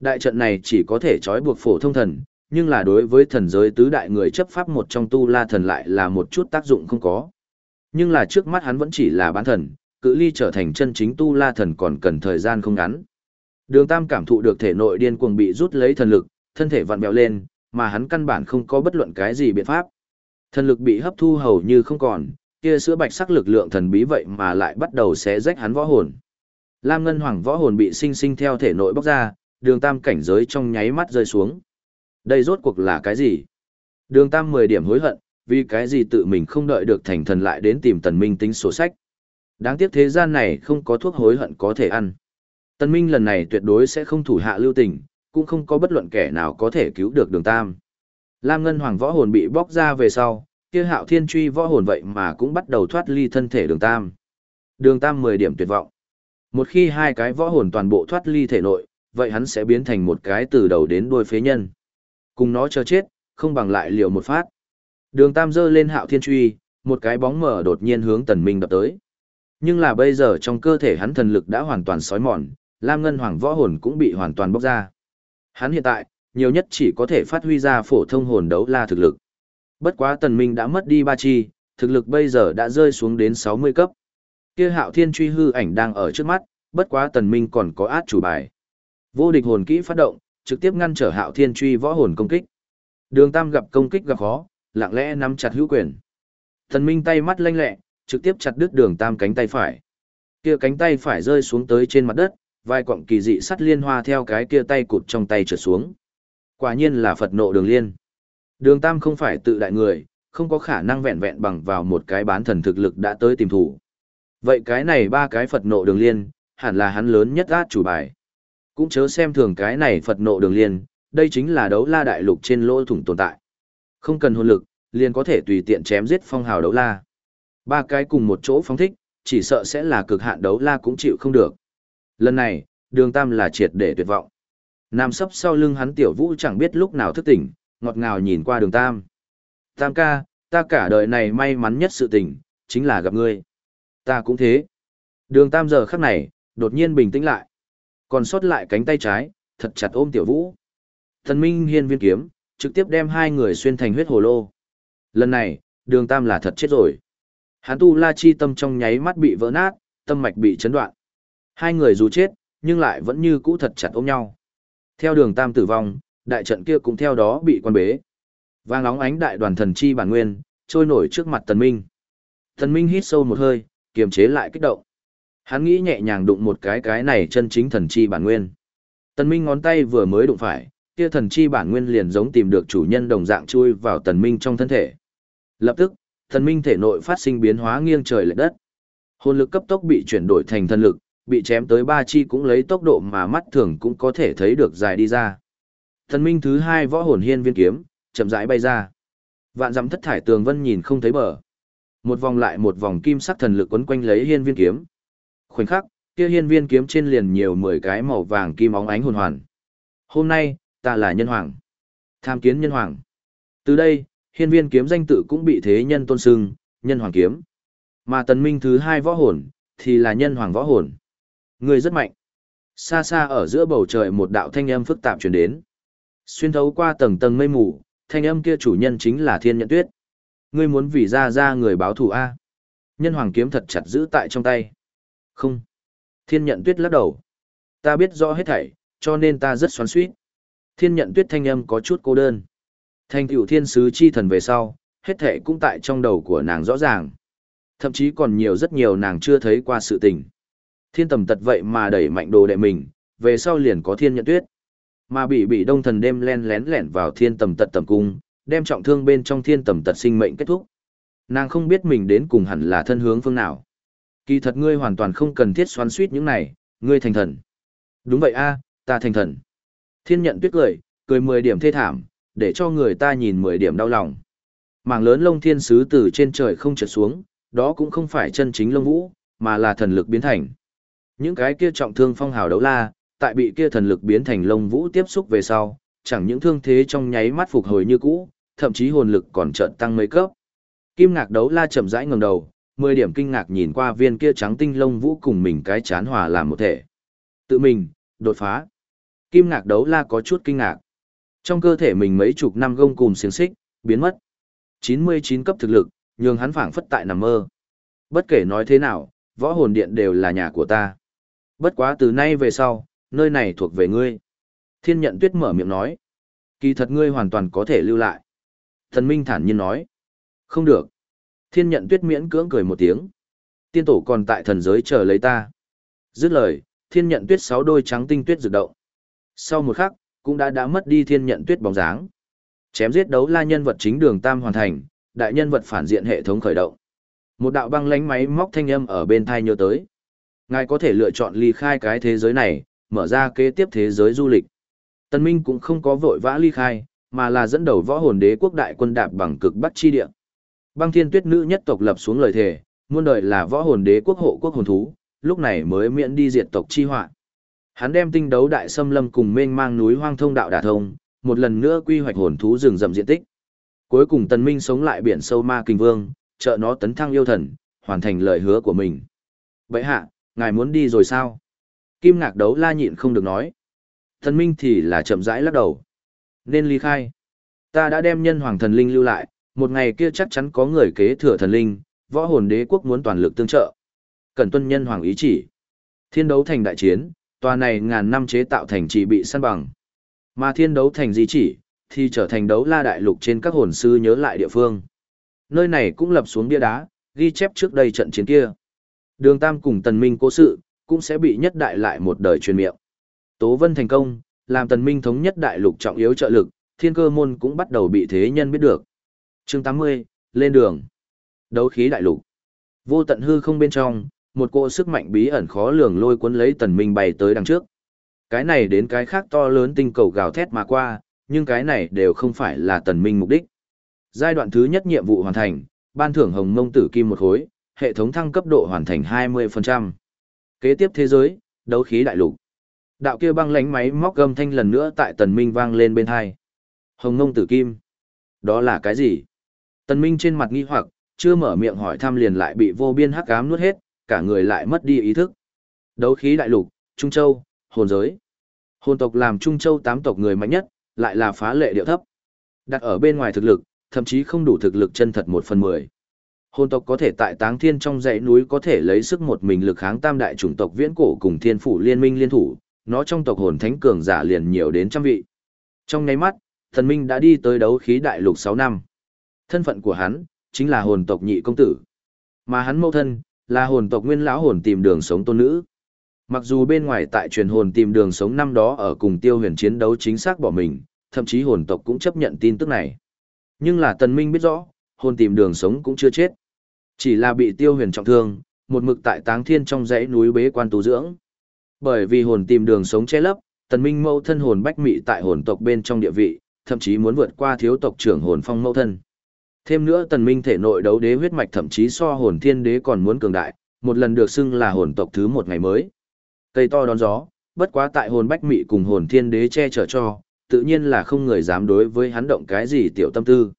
Đại trận này chỉ có thể trói buộc phổ thông thần, nhưng là đối với thần giới tứ đại người chấp pháp một trong tu la thần lại là một chút tác dụng không có. Nhưng là trước mắt hắn vẫn chỉ là bán thần, cự ly trở thành chân chính tu la thần còn cần thời gian không ngắn. Đường Tam cảm thụ được thể nội điên cuồng bị rút lấy thần lực, thân thể vặn vẹo lên, mà hắn căn bản không có bất luận cái gì biện pháp. Thần lực bị hấp thu hầu như không còn, kia sữa bạch sắc lực lượng thần bí vậy mà lại bắt đầu xé rách hắn võ hồn. Lam Ngân Hoàng võ hồn bị sinh sinh theo thể nội bóc ra, đường tam cảnh giới trong nháy mắt rơi xuống. Đây rốt cuộc là cái gì? Đường tam 10 điểm hối hận, vì cái gì tự mình không đợi được thành thần lại đến tìm tần minh tính sổ sách. Đáng tiếc thế gian này không có thuốc hối hận có thể ăn. Tần Minh lần này tuyệt đối sẽ không thủ hạ lưu tình, cũng không có bất luận kẻ nào có thể cứu được đường Tam. Lam Ngân Hoàng võ hồn bị bóc ra về sau, kia hạo thiên truy võ hồn vậy mà cũng bắt đầu thoát ly thân thể đường Tam. Đường Tam 10 điểm tuyệt vọng. Một khi hai cái võ hồn toàn bộ thoát ly thể nội, vậy hắn sẽ biến thành một cái từ đầu đến đuôi phế nhân. Cùng nó chờ chết, không bằng lại liều một phát. Đường Tam giơ lên hạo thiên truy, một cái bóng mờ đột nhiên hướng tần minh đập tới. Nhưng là bây giờ trong cơ thể hắn thần lực đã hoàn toàn sói mòn, Lam Ngân Hoàng võ hồn cũng bị hoàn toàn bóc ra. Hắn hiện tại, nhiều nhất chỉ có thể phát huy ra phổ thông hồn đấu la thực lực. Bất quá tần minh đã mất đi ba chi, thực lực bây giờ đã rơi xuống đến 60 cấp. Kia hạo thiên truy hư ảnh đang ở trước mắt, bất quá tần minh còn có át chủ bài. Vô địch hồn kỹ phát động, trực tiếp ngăn trở hạo thiên truy võ hồn công kích. Đường Tam gặp công kích gặp khó, lặng lẽ nắm chặt hữu quyền. Thần minh tay mắt lanh lẹ, trực tiếp chặt đứt đường Tam cánh tay phải. Kia cánh tay phải rơi xuống tới trên mặt đất, vai quặng kỳ dị sắt liên hoa theo cái kia tay cụt trong tay trượt xuống. Quả nhiên là Phật nộ đường liên. Đường Tam không phải tự đại người, không có khả năng vẹn vẹn bằng vào một cái bán thần thực lực đã tới tìm thủ. Vậy cái này ba cái Phật nộ đường liên, hẳn là hắn lớn nhất át chủ bài. Cũng chớ xem thường cái này Phật nộ đường liên, đây chính là đấu la đại lục trên lỗ thủng tồn tại. Không cần hồn lực, liền có thể tùy tiện chém giết phong hào đấu la. Ba cái cùng một chỗ phóng thích, chỉ sợ sẽ là cực hạn đấu la cũng chịu không được. Lần này, đường tam là triệt để tuyệt vọng. Nam sấp sau lưng hắn tiểu vũ chẳng biết lúc nào thức tỉnh, ngọt ngào nhìn qua đường tam. Tam ca, ta cả đời này may mắn nhất sự tình, chính là gặp ngươi. Ta cũng thế. Đường tam giờ khắc này, đột nhiên bình tĩnh lại. Còn sót lại cánh tay trái, thật chặt ôm tiểu vũ. Thần minh hiên viên kiếm, trực tiếp đem hai người xuyên thành huyết hồ lô. Lần này, đường tam là thật chết rồi. Hán tu la chi tâm trong nháy mắt bị vỡ nát, tâm mạch bị chấn đoạn. Hai người dù chết, nhưng lại vẫn như cũ thật chặt ôm nhau. Theo đường tam tử vong, đại trận kia cũng theo đó bị quan bế. Vang óng ánh đại đoàn thần chi bản nguyên, trôi nổi trước mặt tần minh. Tần minh hít sâu một hơi, kiềm chế lại kích động. Hắn nghĩ nhẹ nhàng đụng một cái cái này chân chính thần chi bản nguyên. Tần minh ngón tay vừa mới đụng phải, kia thần chi bản nguyên liền giống tìm được chủ nhân đồng dạng chui vào tần minh trong thân thể. Lập tức, tần minh thể nội phát sinh biến hóa nghiêng trời lệch đất. Hồn lực cấp tốc bị chuyển đổi thành thần lực, bị chém tới ba chi cũng lấy tốc độ mà mắt thường cũng có thể thấy được dài đi ra. Thần minh thứ hai võ hồn hiên viên kiếm, chậm rãi bay ra. Vạn dặm thất thải tường vân nhìn không thấy bờ. Một vòng lại một vòng kim sắc thần lực quấn quanh lấy hiên viên kiếm. Khoảnh khắc, kia hiên viên kiếm trên liền nhiều mười cái màu vàng kim óng ánh hồn hoàn. Hôm nay, ta là nhân hoàng. Tham kiến nhân hoàng. Từ đây, hiên viên kiếm danh tự cũng bị thế nhân tôn sưng, nhân hoàng kiếm. Mà tần minh thứ hai võ hồn, thì là nhân hoàng võ hồn. Người rất mạnh. Xa xa ở giữa bầu trời một đạo thanh âm phức tạp truyền đến. Xuyên thấu qua tầng tầng mây mù, thanh âm kia chủ nhân chính là Thiên Nhận Tuyết. Ngươi muốn vì ra ra người báo thù a? Nhân hoàng kiếm thật chặt giữ tại trong tay. Không. Thiên Nhận Tuyết lắc đầu. Ta biết rõ hết thảy, cho nên ta rất xoắn suýt. Thiên Nhận Tuyết thanh âm có chút cô đơn. Thành tựu thiên sứ chi thần về sau, hết thảy cũng tại trong đầu của nàng rõ ràng. Thậm chí còn nhiều rất nhiều nàng chưa thấy qua sự tình. Thiên tầm tật vậy mà đẩy mạnh đồ đệ mình, về sau liền có thiên nhận tuyết. Mà bị bị đông thần đêm len lén lẻn vào thiên tầm tật tầm cung, đem trọng thương bên trong thiên tầm tật sinh mệnh kết thúc. Nàng không biết mình đến cùng hẳn là thân hướng phương nào. Kỳ thật ngươi hoàn toàn không cần thiết xoắn suýt những này, ngươi thành thần. Đúng vậy a, ta thành thần. Thiên nhận tuyết cười, cười mười điểm thê thảm, để cho người ta nhìn mười điểm đau lòng. Mảng lớn lông thiên sứ từ trên trời không trượt xuống, đó cũng không phải chân chính lông vũ, mà là thần lực biến thành. Những cái kia trọng thương phong hào đấu la, tại bị kia thần lực biến thành lông vũ tiếp xúc về sau, chẳng những thương thế trong nháy mắt phục hồi như cũ, thậm chí hồn lực còn chợt tăng mấy cấp. Kim ngạc đấu la chậm rãi ngẩng đầu, mười điểm kinh ngạc nhìn qua viên kia trắng tinh lông vũ cùng mình cái chán hòa làm một thể. Tự mình, đột phá. Kim ngạc đấu la có chút kinh ngạc. Trong cơ thể mình mấy chục năm gông cùng xiềng xích, biến mất. 99 cấp thực lực, nhường hắn phảng phất tại nằm mơ. Bất kể nói thế nào, võ hồn điện đều là nhà của ta. Bất quá từ nay về sau, nơi này thuộc về ngươi. Thiên nhận tuyết mở miệng nói. Kỳ thật ngươi hoàn toàn có thể lưu lại. Thần Minh thản nhiên nói. Không được. Thiên nhận tuyết miễn cưỡng cười một tiếng. Tiên tổ còn tại thần giới chờ lấy ta. Dứt lời, thiên nhận tuyết sáu đôi trắng tinh tuyết rực động. Sau một khắc, cũng đã đã mất đi thiên nhận tuyết bóng dáng. Chém giết đấu la nhân vật chính đường tam hoàn thành, đại nhân vật phản diện hệ thống khởi động. Một đạo băng lánh máy móc thanh âm ở bên thai nhớ tới. Ngài có thể lựa chọn ly khai cái thế giới này, mở ra kế tiếp thế giới du lịch. Tân Minh cũng không có vội vã ly khai, mà là dẫn đầu võ hồn đế quốc đại quân đạp bằng cực bắc chi địa. Băng Thiên Tuyết nữ nhất tộc lập xuống lời thề, muôn đời là võ hồn đế quốc hộ quốc hồn thú, lúc này mới miễn đi diệt tộc chi họa. Hắn đem tinh đấu đại xâm lâm cùng mênh mang núi hoang thông đạo đả thông, một lần nữa quy hoạch hồn thú rừng rậm diện tích. Cuối cùng Tần Minh sống lại biển sâu ma kinh vương, trợ nó tấn thăng yêu thần, hoàn thành lời hứa của mình. Vậy hạ, ngài muốn đi rồi sao? Kim ngạc đấu la nhịn không được nói. Tần Minh thì là chậm rãi lắc đầu. Nên ly khai. Ta đã đem nhân hoàng thần linh lưu lại, một ngày kia chắc chắn có người kế thừa thần linh, võ hồn đế quốc muốn toàn lực tương trợ. Cần tuân nhân hoàng ý chỉ. Thiên đấu thành đại chiến, tòa này ngàn năm chế tạo thành chỉ bị săn bằng. Mà thiên đấu thành di chỉ, thì trở thành đấu la đại lục trên các hồn sư nhớ lại địa phương. Nơi này cũng lập xuống bia đá, ghi chép trước đây trận chiến kia. Đường Tam cùng Tần Minh cố sự, cũng sẽ bị nhất đại lại một đời truyền miệng. Tố Vân thành công, làm Tần Minh thống nhất đại lục trọng yếu trợ lực, thiên cơ môn cũng bắt đầu bị thế nhân biết được. Chương 80, lên đường. Đấu khí đại lục. Vô tận hư không bên trong, một cỗ sức mạnh bí ẩn khó lường lôi cuốn lấy Tần Minh bay tới đằng trước. Cái này đến cái khác to lớn tinh cầu gào thét mà qua, nhưng cái này đều không phải là Tần Minh mục đích. Giai đoạn thứ nhất nhiệm vụ hoàn thành, ban thưởng hồng mông tử kim một khối, hệ thống thăng cấp độ hoàn thành 20%. Kế tiếp thế giới, đấu khí đại lục. Đạo kia băng lánh máy móc gầm thanh lần nữa tại Tần Minh vang lên bên hai. Hồng mông tử kim. Đó là cái gì? Tần Minh trên mặt nghi hoặc, chưa mở miệng hỏi thăm liền lại bị vô biên hắc ám nuốt hết, cả người lại mất đi ý thức. Đấu khí đại lục, Trung Châu, hồn giới. Hồn tộc làm Trung Châu tám tộc người mạnh nhất, lại là phá lệ điệu thấp. Đặt ở bên ngoài thực lực, thậm chí không đủ thực lực chân thật một phần mười. Hồn tộc có thể tại táng thiên trong dãy núi có thể lấy sức một mình lực kháng tam đại chủng tộc viễn cổ cùng thiên phủ liên minh liên thủ, nó trong tộc hồn thánh cường giả liền nhiều đến trăm vị. Trong nháy mắt, thần minh đã đi tới đấu khí đại lục 6 năm. Thân phận của hắn, chính là hồn tộc nhị công tử. Mà hắn mẫu thân, là hồn tộc nguyên lão hồn tìm đường sống tôn nữ. Mặc dù bên ngoài tại truyền hồn tìm đường sống năm đó ở cùng tiêu huyền chiến đấu chính xác bỏ mình, thậm chí hồn tộc cũng chấp nhận tin tức này. Nhưng là tần minh biết rõ, hồn tìm đường sống cũng chưa chết. Chỉ là bị tiêu huyền trọng thương, một mực tại táng thiên trong dãy núi bế quan tu dưỡng. Bởi vì hồn tìm đường sống che lấp, tần minh mẫu thân hồn bách mị tại hồn tộc bên trong địa vị, thậm chí muốn vượt qua thiếu tộc trưởng hồn phong mẫu thân. Thêm nữa tần minh thể nội đấu đế huyết mạch thậm chí so hồn thiên đế còn muốn cường đại, một lần được xưng là hồn tộc thứ một ngày mới. Cây to đón gió, bất quá tại hồn bách mị cùng hồn thiên đế che chở cho, tự nhiên là không người dám đối với hắn động cái gì tiểu tâm tư.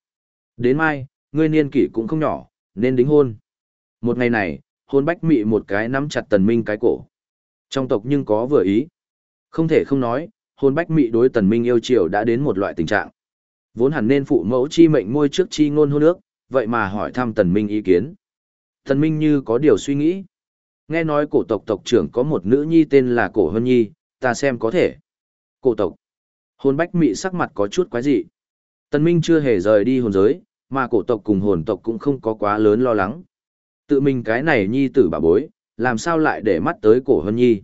Đến mai, ngươi niên kỷ cũng không nhỏ, nên đính hôn. Một ngày này, hồn bách mị một cái nắm chặt tần minh cái cổ. Trong tộc nhưng có vừa ý. Không thể không nói, hồn bách mị đối tần minh yêu chiều đã đến một loại tình trạng. Vốn hẳn nên phụ mẫu chi mệnh môi trước chi ngôn hôn ước, vậy mà hỏi thăm tần minh ý kiến. Tần minh như có điều suy nghĩ. Nghe nói cổ tộc tộc trưởng có một nữ nhi tên là cổ hân nhi, ta xem có thể. Cổ tộc. Hồn bách mị sắc mặt có chút quái dị. Tần minh chưa hề rời đi hồn giới, mà cổ tộc cùng hồn tộc cũng không có quá lớn lo lắng. Tự mình cái này nhi tử bà bối, làm sao lại để mắt tới cổ hân nhi.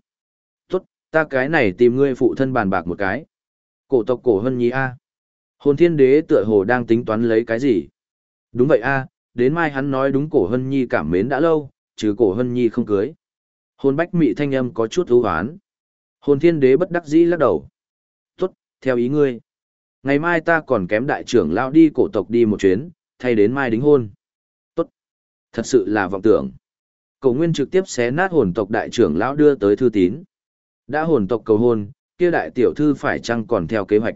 Tốt, ta cái này tìm ngươi phụ thân bàn bạc một cái. Cổ tộc cổ hân nhi A. Hồn thiên đế tựa hồ đang tính toán lấy cái gì? Đúng vậy A, đến mai hắn nói đúng cổ hân nhi cảm mến đã lâu, trừ cổ hân nhi không cưới. Hồn bách mị thanh âm có chút ưu hoán. Hồn thiên đế bất đắc dĩ lắc đầu. Tốt, theo ý ngươi. Ngày mai ta còn kém đại trưởng lao đi cổ tộc đi một chuyến, thay đến mai đính hôn. Tốt. Thật sự là vọng tưởng. Cầu nguyên trực tiếp xé nát hồn tộc đại trưởng lão đưa tới thư tín. Đã hồn tộc cầu hôn, kia đại tiểu thư phải chăng còn theo kế hoạch?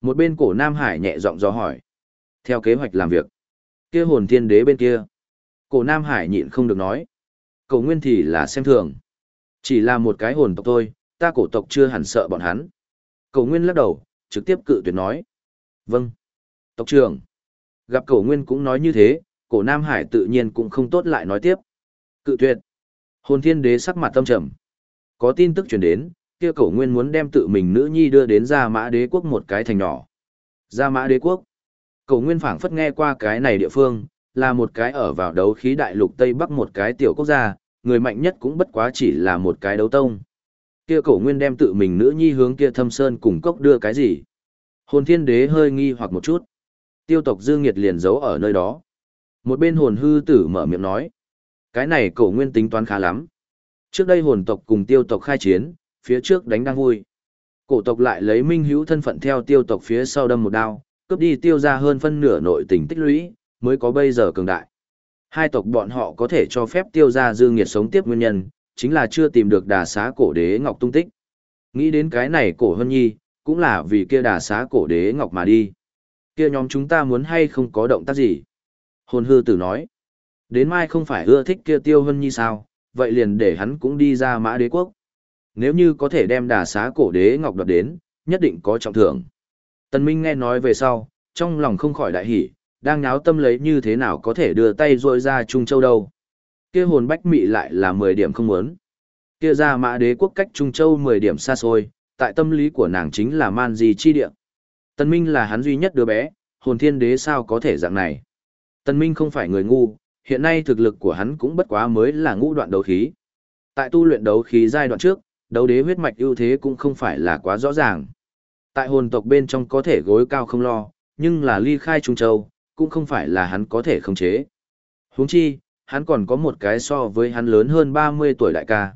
Một bên cổ Nam Hải nhẹ giọng do hỏi. Theo kế hoạch làm việc. Kia hồn thiên đế bên kia. Cổ Nam Hải nhịn không được nói. Cổ nguyên thì là xem thường. Chỉ là một cái hồn tộc thôi, ta cổ tộc chưa hẳn sợ bọn hắn. Cổ nguyên lắc đầu, trực tiếp cự tuyệt nói. Vâng. Tộc trưởng. Gặp cổ nguyên cũng nói như thế, cổ Nam Hải tự nhiên cũng không tốt lại nói tiếp. Cự tuyệt. Hồn thiên đế sắc mặt tâm trầm. Có tin tức truyền đến, kia cổ nguyên muốn đem tự mình nữ nhi đưa đến Gia Mã Đế quốc một cái thành nhỏ. Gia Mã Đế quốc. Cổ nguyên phảng phất nghe qua cái này địa phương, là một cái ở vào đấu khí đại lục Tây Bắc một cái tiểu quốc gia, người mạnh nhất cũng bất quá chỉ là một cái đấu tông. Kia cổ nguyên đem tự mình nữ nhi hướng kia thâm sơn cùng cốc đưa cái gì? Hồn thiên đế hơi nghi hoặc một chút. Tiêu tộc Dương Nghiệt liền giấu ở nơi đó. Một bên hồn hư tử mở miệng nói. Cái này cổ nguyên tính toán khá lắm. Trước đây hồn tộc cùng tiêu tộc khai chiến, phía trước đánh đang vui. Cổ tộc lại lấy minh hữu thân phận theo tiêu tộc phía sau đâm một đao, cướp đi tiêu ra hơn phân nửa nội tình tích lũy, mới có bây giờ cường đại. Hai tộc bọn họ có thể cho phép tiêu ra dương nghiệt sống tiếp nguyên nhân, chính là chưa tìm được đà xá cổ đế ngọc tung tích. Nghĩ đến cái này cổ hân nhi, cũng là vì kia đà xá cổ đế ngọc mà đi. Kia nhóm chúng ta muốn hay không có động tác gì? Hồn hư tử nói. Đến mai không phải ưa thích kia tiêu hân Nhi sao, vậy liền để hắn cũng đi ra mã đế quốc. Nếu như có thể đem đà xá cổ đế ngọc đoạt đến, nhất định có trọng thưởng. Tần Minh nghe nói về sau, trong lòng không khỏi đại hỉ, đang nháo tâm lấy như thế nào có thể đưa tay rôi ra Trung Châu đâu. Kia hồn bách mị lại là 10 điểm không muốn. Kia ra mã đế quốc cách Trung Châu 10 điểm xa xôi, tại tâm lý của nàng chính là man gì chi địa. Tần Minh là hắn duy nhất đứa bé, hồn thiên đế sao có thể dạng này. Tần Minh không phải người ngu, hiện nay thực lực của hắn cũng bất quá mới là ngũ đoạn đấu khí. Tại tu luyện đấu khí giai đoạn trước, đấu đế huyết mạch ưu thế cũng không phải là quá rõ ràng. Tại hồn tộc bên trong có thể gối cao không lo, nhưng là ly khai Trung Châu, cũng không phải là hắn có thể khống chế. Huống chi, hắn còn có một cái so với hắn lớn hơn 30 tuổi đại ca.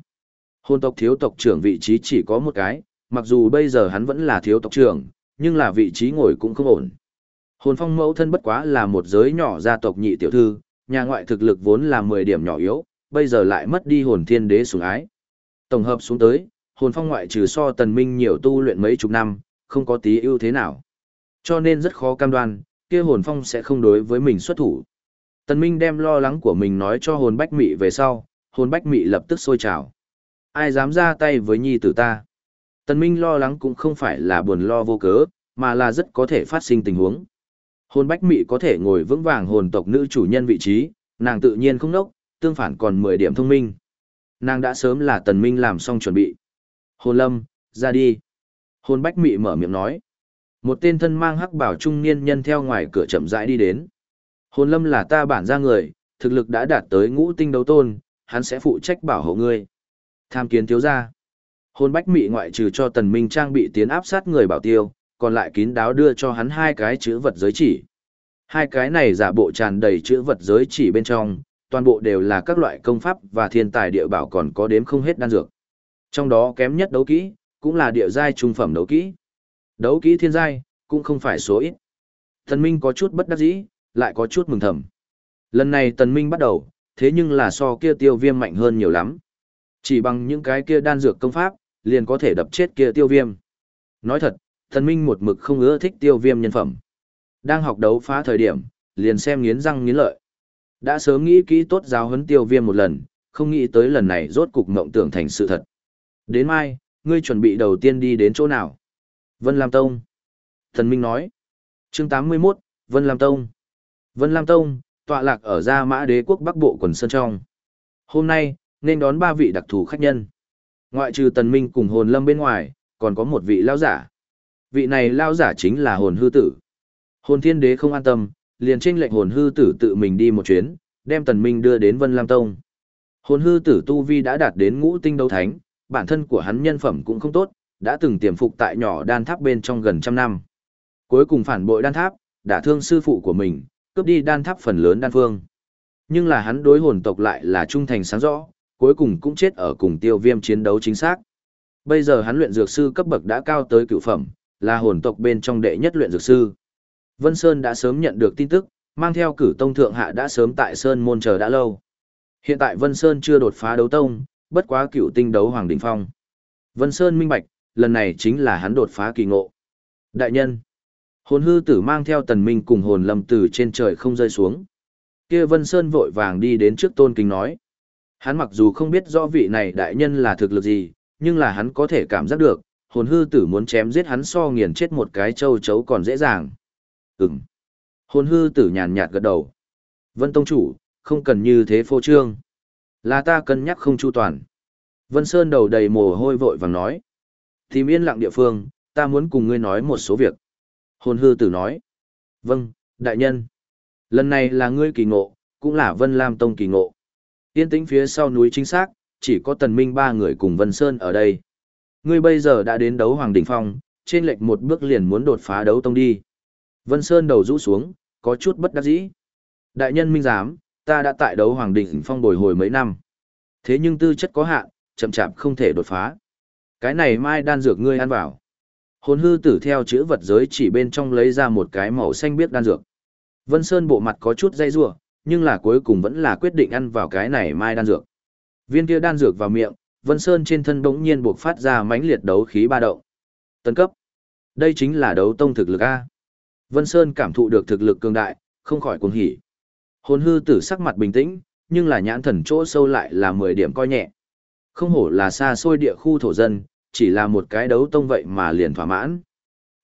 Hồn tộc thiếu tộc trưởng vị trí chỉ có một cái, mặc dù bây giờ hắn vẫn là thiếu tộc trưởng, nhưng là vị trí ngồi cũng không ổn. Hồn phong mẫu thân bất quá là một giới nhỏ gia tộc nhị tiểu thư, nhà ngoại thực lực vốn là 10 điểm nhỏ yếu, bây giờ lại mất đi hồn thiên đế sủng ái. Tổng hợp xuống tới, hồn phong ngoại trừ so tần minh nhiều tu luyện mấy chục năm, không có tí ưu thế nào. Cho nên rất khó cam đoan, kia hồn phong sẽ không đối với mình xuất thủ. Tần minh đem lo lắng của mình nói cho hồn bách mị về sau, hồn bách mị lập tức sôi trào. Ai dám ra tay với nhi tử ta? Tần minh lo lắng cũng không phải là buồn lo vô cớ, mà là rất có thể phát sinh tình huống. Hồn bách mị có thể ngồi vững vàng hồn tộc nữ chủ nhân vị trí, nàng tự nhiên không nốc, tương phản còn 10 điểm thông minh. Nàng đã sớm là tần minh làm xong chuẩn bị. Hồn lâm, ra đi. Hồn bách mị mở miệng nói. Một tên thân mang hắc bảo trung niên nhân theo ngoài cửa chậm rãi đi đến. Hồn lâm là ta bản ra người, thực lực đã đạt tới ngũ tinh đấu tôn, hắn sẽ phụ trách bảo hộ ngươi. Tham kiến thiếu gia. Hồn bách mị ngoại trừ cho tần minh trang bị tiến áp sát người bảo tiêu, còn lại kín đáo đưa cho hắn hai cái chữ vật giới chỉ. Hai cái này giả bộ tràn đầy chữ vật giới chỉ bên trong, toàn bộ đều là các loại công pháp và thiên tài địa bảo còn có đếm không hết đan dược. Trong đó kém nhất đấu kỹ, cũng là địa giai trung phẩm đấu kỹ. Đấu kỹ thiên giai, cũng không phải số ít. Tần Minh có chút bất đắc dĩ, lại có chút mừng thầm. Lần này Tần Minh bắt đầu, thế nhưng là so kia tiêu viêm mạnh hơn nhiều lắm. Chỉ bằng những cái kia đan dược công pháp, liền có thể đập chết kia tiêu viêm. Nói thật, Tần Minh một mực không ưa thích tiêu viêm nhân phẩm. Đang học đấu phá thời điểm, liền xem nghiến răng nghiến lợi. Đã sớm nghĩ kỹ tốt giáo huấn tiêu viêm một lần, không nghĩ tới lần này rốt cục mộng tưởng thành sự thật. Đến mai, ngươi chuẩn bị đầu tiên đi đến chỗ nào? Vân Lam Tông. Thần Minh nói. chương 81, Vân Lam Tông. Vân Lam Tông, tọa lạc ở Gia Mã Đế quốc Bắc Bộ quần Sơn Trong. Hôm nay, nên đón ba vị đặc thù khách nhân. Ngoại trừ Tần Minh cùng hồn lâm bên ngoài, còn có một vị lao giả. Vị này lao giả chính là hồn hư tử. Hồn thiên đế không an tâm, liền tranh lệnh hồn hư tử tự mình đi một chuyến, đem Tần Minh đưa đến Vân Lam Tông. Hồn hư tử Tu Vi đã đạt đến ngũ tinh đấu thánh, bản thân của hắn nhân phẩm cũng không tốt, đã từng tiềm phục tại nhỏ đan tháp bên trong gần trăm năm. Cuối cùng phản bội đan tháp, đã thương sư phụ của mình, cướp đi đan tháp phần lớn đan phương. Nhưng là hắn đối hồn tộc lại là trung thành sáng rõ, cuối cùng cũng chết ở cùng tiêu viêm chiến đấu chính xác. Bây giờ hắn luyện dược sư cấp bậc đã cao tới cựu phẩm, là hồn tộc bên trong đệ nhất luyện dược sư. Vân Sơn đã sớm nhận được tin tức, mang theo cử tông thượng hạ đã sớm tại Sơn môn chờ đã lâu. Hiện tại Vân Sơn chưa đột phá đấu tông, bất quá cựu tinh đấu hoàng đỉnh phong. Vân Sơn minh bạch, lần này chính là hắn đột phá kỳ ngộ. Đại nhân, hồn hư tử mang theo tần minh cùng hồn lâm tử trên trời không rơi xuống. Kia Vân Sơn vội vàng đi đến trước tôn kính nói. Hắn mặc dù không biết rõ vị này đại nhân là thực lực gì, nhưng là hắn có thể cảm giác được, hồn hư tử muốn chém giết hắn so nghiền chết một cái châu chấu còn dễ dàng. Ừm. Hồn hư tử nhàn nhạt gật đầu. Vân Tông Chủ, không cần như thế phô trương. Là ta cân nhắc không chu toàn. Vân Sơn đầu đầy mồ hôi vội vàng nói. Tìm yên lặng địa phương, ta muốn cùng ngươi nói một số việc. Hồn hư tử nói. Vâng, đại nhân. Lần này là ngươi kỳ ngộ, cũng là Vân Lam Tông kỳ ngộ. Yên tĩnh phía sau núi chính xác, chỉ có tần minh ba người cùng Vân Sơn ở đây. Ngươi bây giờ đã đến đấu Hoàng Đỉnh Phong, trên lệch một bước liền muốn đột phá đấu tông đi. Vân Sơn đầu rũ xuống, có chút bất đắc dĩ. Đại nhân minh giám, ta đã tại đấu Hoàng Đỉnh Phong bồi hồi mấy năm. Thế nhưng tư chất có hạn, chậm chạp không thể đột phá. Cái này mai đan dược ngươi ăn vào. Hồn hư tử theo chữ vật giới chỉ bên trong lấy ra một cái màu xanh biếc đan dược. Vân Sơn bộ mặt có chút dây rủa, nhưng là cuối cùng vẫn là quyết định ăn vào cái này mai đan dược. Viên kia đan dược vào miệng, Vân Sơn trên thân bỗng nhiên buộc phát ra mãnh liệt đấu khí ba động. Tấn cấp. Đây chính là đấu tông thực lực A. Vân Sơn cảm thụ được thực lực cường đại, không khỏi cuồng hỉ. Hồn hư tử sắc mặt bình tĩnh, nhưng là nhãn thần chỗ sâu lại là 10 điểm coi nhẹ. Không hổ là xa xôi địa khu thổ dân, chỉ là một cái đấu tông vậy mà liền thỏa mãn.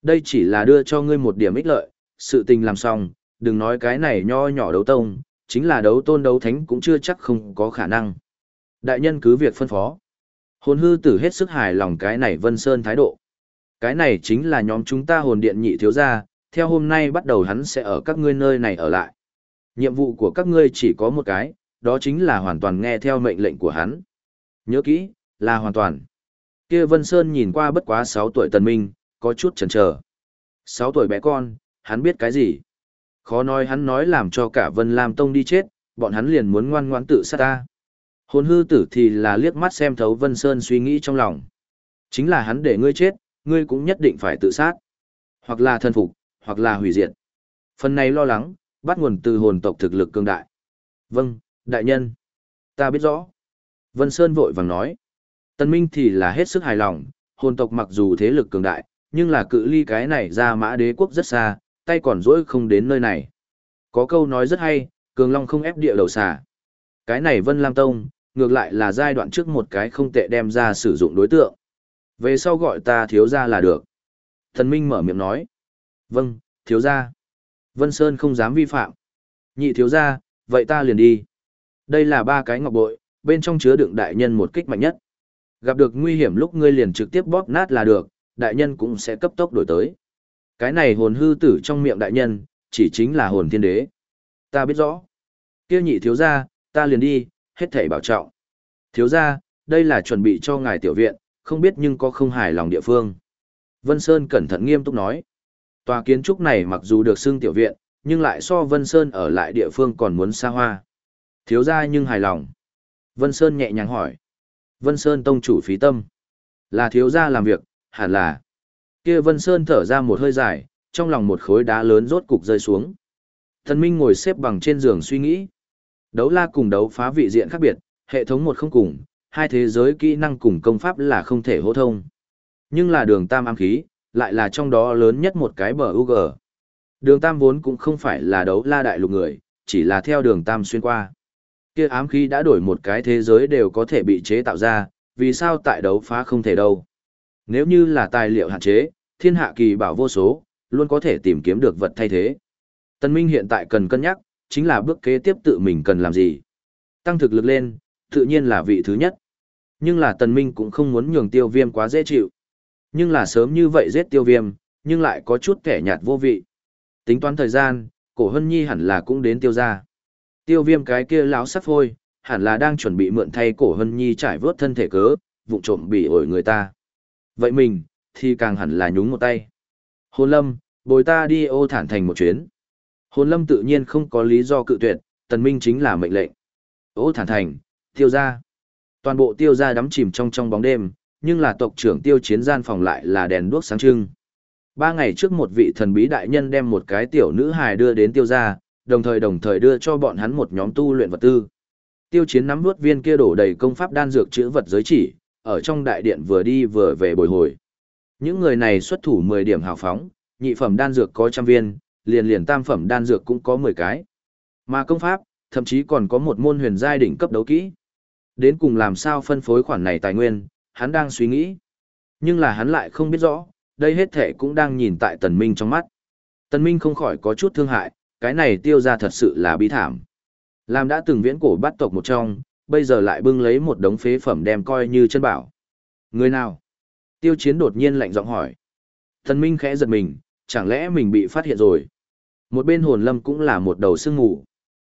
Đây chỉ là đưa cho ngươi một điểm ích lợi, sự tình làm xong, đừng nói cái này nho nhỏ đấu tông, chính là đấu tôn đấu thánh cũng chưa chắc không có khả năng. Đại nhân cứ việc phân phó. Hồn hư tử hết sức hài lòng cái này Vân Sơn thái độ. Cái này chính là nhóm chúng ta hồn điện nhị thiếu gia, theo hôm nay bắt đầu hắn sẽ ở các ngươi nơi này ở lại. Nhiệm vụ của các ngươi chỉ có một cái, đó chính là hoàn toàn nghe theo mệnh lệnh của hắn. Nhớ kỹ, là hoàn toàn. Kia Vân Sơn nhìn qua bất quá 6 tuổi tần minh, có chút chần chờ. 6 tuổi bé con, hắn biết cái gì? Khó nói hắn nói làm cho cả Vân Lam Tông đi chết, bọn hắn liền muốn ngoan ngoãn tự sát ta. Hồn hư tử thì là liếc mắt xem thấu Vân Sơn suy nghĩ trong lòng. Chính là hắn để ngươi chết, ngươi cũng nhất định phải tự sát. Hoặc là thần phục, hoặc là hủy diệt. Phần này lo lắng, bắt nguồn từ hồn tộc thực lực cường đại. Vâng, đại nhân. Ta biết rõ. Vân Sơn vội vàng nói. Tân Minh thì là hết sức hài lòng, hồn tộc mặc dù thế lực cường đại, nhưng là cự ly cái này ra mã đế quốc rất xa, tay còn dỗi không đến nơi này. Có câu nói rất hay, cường long không ép địa đầu xà. Cái này Vân Lam Tông, ngược lại là giai đoạn trước một cái không tệ đem ra sử dụng đối tượng. Về sau gọi ta thiếu gia là được. Thần Minh mở miệng nói. Vâng, thiếu gia Vân Sơn không dám vi phạm. Nhị thiếu gia vậy ta liền đi. Đây là ba cái ngọc bội, bên trong chứa đựng đại nhân một kích mạnh nhất. Gặp được nguy hiểm lúc ngươi liền trực tiếp bóp nát là được, đại nhân cũng sẽ cấp tốc đổi tới. Cái này hồn hư tử trong miệng đại nhân, chỉ chính là hồn thiên đế. Ta biết rõ. Kia nhị thiếu gia, ta liền đi, hết thảy bảo trọng. Thiếu gia, đây là chuẩn bị cho ngài tiểu viện, không biết nhưng có không hài lòng địa phương. Vân Sơn cẩn thận nghiêm túc nói. Tòa kiến trúc này mặc dù được xưng tiểu viện, nhưng lại so Vân Sơn ở lại địa phương còn muốn xa hoa. Thiếu gia nhưng hài lòng. Vân Sơn nhẹ nhàng hỏi. Vân Sơn tông chủ phí tâm. Là thiếu gia làm việc, hẳn là. Kia Vân Sơn thở ra một hơi dài, trong lòng một khối đá lớn rốt cục rơi xuống. Thần Minh ngồi xếp bằng trên giường suy nghĩ. Đấu la cùng đấu phá vị diện khác biệt, hệ thống một không cùng, hai thế giới kỹ năng cùng công pháp là không thể hô thông. Nhưng là đường tam ám khí, lại là trong đó lớn nhất một cái bờ UG. Đường tam vốn cũng không phải là đấu la đại lục người, chỉ là theo đường tam xuyên qua. Kia ám khí đã đổi một cái thế giới đều có thể bị chế tạo ra, vì sao tại đấu phá không thể đâu. Nếu như là tài liệu hạn chế, thiên hạ kỳ bảo vô số, luôn có thể tìm kiếm được vật thay thế. Tân Minh hiện tại cần cân nhắc, chính là bước kế tiếp tự mình cần làm gì. Tăng thực lực lên, tự nhiên là vị thứ nhất. Nhưng là Tần Minh cũng không muốn nhường tiêu viêm quá dễ chịu. Nhưng là sớm như vậy giết tiêu viêm, nhưng lại có chút kẻ nhạt vô vị. Tính toán thời gian, cổ hân nhi hẳn là cũng đến tiêu gia. Tiêu viêm cái kia láo sắt phôi, hẳn là đang chuẩn bị mượn thay cổ hân nhi trải vớt thân thể cớ, vụ trộm bị ổi người ta. Vậy mình, thì càng hẳn là nhúng một tay. Hồn lâm, bồi ta đi ô thản thành một chuyến. Hồn lâm tự nhiên không có lý do cự tuyệt, tần minh chính là mệnh lệnh. Ô thản thành, tiêu ra. Toàn bộ tiêu ra đắm chìm trong trong bóng đêm, nhưng là tộc trưởng tiêu chiến gian phòng lại là đèn đuốc sáng trưng. Ba ngày trước một vị thần bí đại nhân đem một cái tiểu nữ hài đưa đến tiêu gia đồng thời đồng thời đưa cho bọn hắn một nhóm tu luyện vật tư. Tiêu chiến nắm nuốt viên kia đổ đầy công pháp đan dược chữa vật giới chỉ, ở trong đại điện vừa đi vừa về bồi hồi. Những người này xuất thủ 10 điểm hào phóng, nhị phẩm đan dược có trăm viên, liền liền tam phẩm đan dược cũng có 10 cái. Mà công pháp, thậm chí còn có một môn huyền giai đỉnh cấp đấu kỹ. Đến cùng làm sao phân phối khoản này tài nguyên, hắn đang suy nghĩ. Nhưng là hắn lại không biết rõ, đây hết thể cũng đang nhìn tại Tần Minh trong mắt. Tần Minh không khỏi có chút thương hại, cái này tiêu ra thật sự là bi thảm. Làm đã từng viễn cổ bắt tộc một trong, bây giờ lại bưng lấy một đống phế phẩm đem coi như chân bảo. Người nào? Tiêu chiến đột nhiên lạnh giọng hỏi. tần Minh khẽ giật mình, chẳng lẽ mình bị phát hiện rồi? Một bên hồn lâm cũng là một đầu sương ngủ.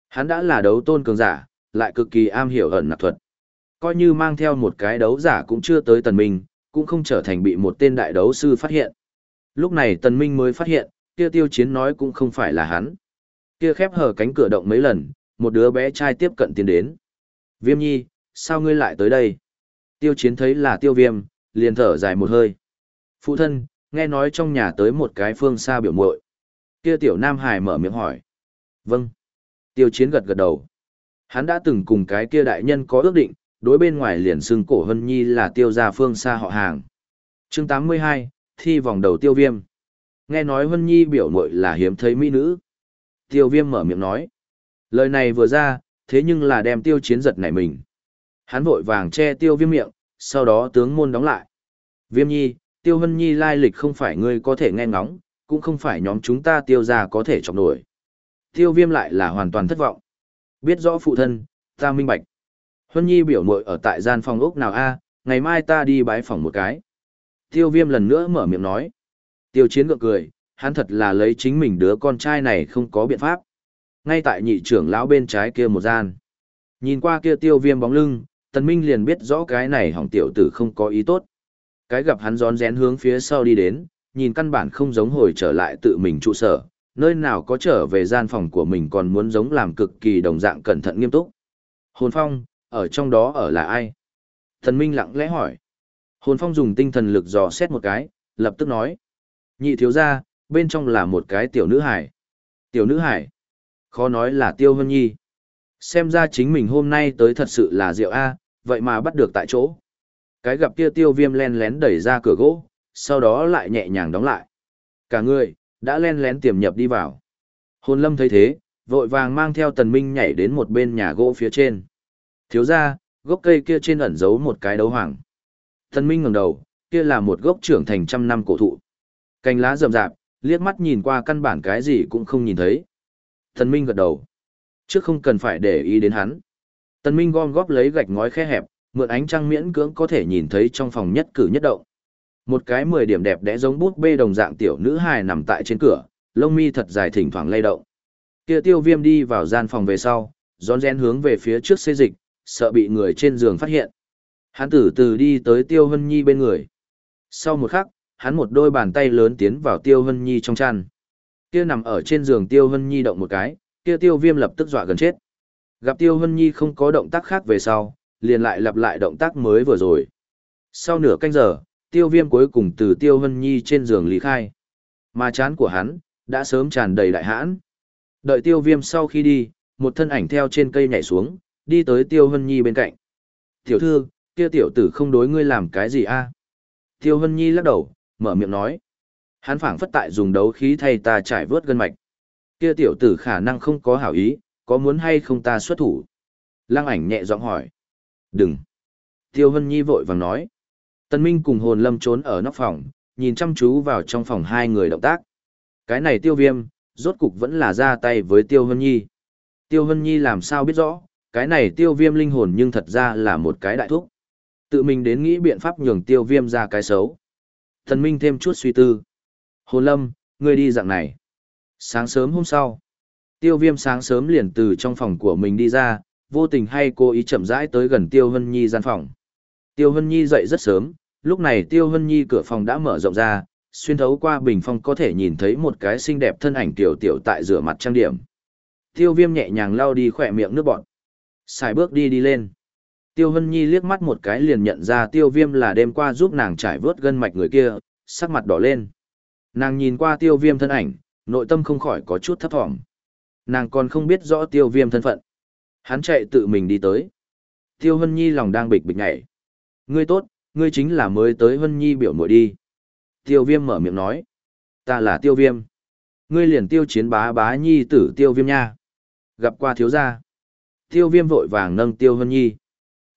Hắn đã là đấu tôn cường giả, lại cực kỳ am hiểu ẩn nạp thuật. Coi như mang theo một cái đấu giả cũng chưa tới tần minh, cũng không trở thành bị một tên đại đấu sư phát hiện. Lúc này tần minh mới phát hiện, kia tiêu chiến nói cũng không phải là hắn. Kia khép hở cánh cửa động mấy lần, một đứa bé trai tiếp cận tiến đến. Viêm nhi, sao ngươi lại tới đây? Tiêu chiến thấy là tiêu viêm, liền thở dài một hơi. Phụ thân, nghe nói trong nhà tới một cái phương xa biểu muội. Kia tiểu nam hải mở miệng hỏi. Vâng. Tiêu chiến gật gật đầu. Hắn đã từng cùng cái kia đại nhân có ước định, đối bên ngoài liền xưng cổ hân nhi là tiêu gia phương xa họ hàng. chương 82, thi vòng đầu tiêu viêm. Nghe nói Hân Nhi biểu mội là hiếm thấy mỹ nữ. Tiêu viêm mở miệng nói. Lời này vừa ra, thế nhưng là đem tiêu chiến giật này mình. Hắn vội vàng che tiêu viêm miệng, sau đó tướng môn đóng lại. Viêm nhi, tiêu hân nhi lai lịch không phải ngươi có thể nghe ngóng, cũng không phải nhóm chúng ta tiêu ra có thể chọc nổi. Tiêu viêm lại là hoàn toàn thất vọng. Biết rõ phụ thân, ta minh bạch. Huân nhi biểu mội ở tại gian phòng ốc nào a ngày mai ta đi bái phòng một cái. Tiêu viêm lần nữa mở miệng nói. Tiêu chiến gượng cười, hắn thật là lấy chính mình đứa con trai này không có biện pháp. Ngay tại nhị trưởng lão bên trái kia một gian. Nhìn qua kia tiêu viêm bóng lưng, tần minh liền biết rõ cái này hỏng tiểu tử không có ý tốt. Cái gặp hắn rón rén hướng phía sau đi đến, nhìn căn bản không giống hồi trở lại tự mình trụ sở, nơi nào có trở về gian phòng của mình còn muốn giống làm cực kỳ đồng dạng cẩn thận nghiêm túc. Hồn Phong, ở trong đó ở là ai? Thần Minh lặng lẽ hỏi. Hồn Phong dùng tinh thần lực dò xét một cái, lập tức nói. Nhị thiếu gia, bên trong là một cái tiểu nữ hải. Tiểu nữ hải? Khó nói là Tiêu Hân Nhi. Xem ra chính mình hôm nay tới thật sự là rượu A, vậy mà bắt được tại chỗ. Cái gặp kia tiêu viêm len lén đẩy ra cửa gỗ, sau đó lại nhẹ nhàng đóng lại. Cả người, đã len lén tiềm nhập đi vào. Hồn lâm thấy thế, vội vàng mang theo tần minh nhảy đến một bên nhà gỗ phía trên. Thiếu ra, gốc cây kia trên ẩn giấu một cái đấu hoàng. thần minh ngẩng đầu, kia là một gốc trưởng thành trăm năm cổ thụ. Cành lá rậm rạp, liếc mắt nhìn qua căn bản cái gì cũng không nhìn thấy. thần minh gật đầu. Trước không cần phải để ý đến hắn. Tần minh gom góp lấy gạch ngói khe hẹp, mượn ánh trăng miễn cưỡng có thể nhìn thấy trong phòng nhất cử nhất động. Một cái mười điểm đẹp đẽ giống bút bê đồng dạng tiểu nữ hài nằm tại trên cửa, lông mi thật dài thỉnh thoảng lay động. Kia tiêu viêm đi vào gian phòng về sau, rón rén hướng về phía trước xê dịch, sợ bị người trên giường phát hiện. Hắn từ từ đi tới tiêu hân nhi bên người. Sau một khắc, hắn một đôi bàn tay lớn tiến vào tiêu hân nhi trong chăn. Kia nằm ở trên giường tiêu hân nhi động một cái, kia tiêu viêm lập tức dọa gần chết. Gặp tiêu hân nhi không có động tác khác về sau, liền lại lặp lại động tác mới vừa rồi. Sau nửa canh giờ, tiêu viêm cuối cùng từ tiêu hân nhi trên giường lý khai. Mà chán của hắn, đã sớm tràn đầy đại hãn. Đợi tiêu viêm sau khi đi, một thân ảnh theo trên cây nhảy xuống, đi tới tiêu hân nhi bên cạnh. Tiểu thư, kia tiểu tử không đối ngươi làm cái gì a Tiêu hân nhi lắc đầu, mở miệng nói. Hắn phảng phất tại dùng đấu khí thay ta trải vớt gân mạch. Kia tiểu tử khả năng không có hảo ý, có muốn hay không ta xuất thủ? Lăng ảnh nhẹ giọng hỏi. Đừng. Tiêu Hân Nhi vội vàng nói. Tân Minh cùng hồn lâm trốn ở nóc phòng, nhìn chăm chú vào trong phòng hai người động tác. Cái này tiêu viêm, rốt cục vẫn là ra tay với tiêu Hân Nhi. Tiêu Hân Nhi làm sao biết rõ, cái này tiêu viêm linh hồn nhưng thật ra là một cái đại thúc. Tự mình đến nghĩ biện pháp nhường tiêu viêm ra cái xấu. Thần Minh thêm chút suy tư. Hồn lâm, ngươi đi dạng này. Sáng sớm hôm sau, tiêu viêm sáng sớm liền từ trong phòng của mình đi ra, vô tình hay cố ý chậm rãi tới gần Tiêu Hân Nhi gian phòng. Tiêu Hân Nhi dậy rất sớm, lúc này Tiêu Hân Nhi cửa phòng đã mở rộng ra, xuyên thấu qua bình phong có thể nhìn thấy một cái xinh đẹp thân ảnh tiểu tiểu tại rửa mặt trang điểm. Tiêu Viêm nhẹ nhàng lau đi khỏe miệng nước bọt. Xài bước đi đi lên. Tiêu Hân Nhi liếc mắt một cái liền nhận ra Tiêu Viêm là đêm qua giúp nàng trải vớt gân mạch người kia, sắc mặt đỏ lên. Nàng nhìn qua Tiêu Viêm thân ảnh, nội tâm không khỏi có chút thấp thỏm. Nàng còn không biết rõ Tiêu Viêm thân phận. Hắn chạy tự mình đi tới. Tiêu Hân Nhi lòng đang bịch bịch nhảy. Ngươi tốt, ngươi chính là mới tới Hân Nhi biểu muội đi. Tiêu Viêm mở miệng nói. Ta là Tiêu Viêm. Ngươi liền tiêu chiến bá bá nhi tử Tiêu Viêm nha. Gặp qua thiếu gia. Tiêu Viêm vội vàng nâng Tiêu Hân Nhi.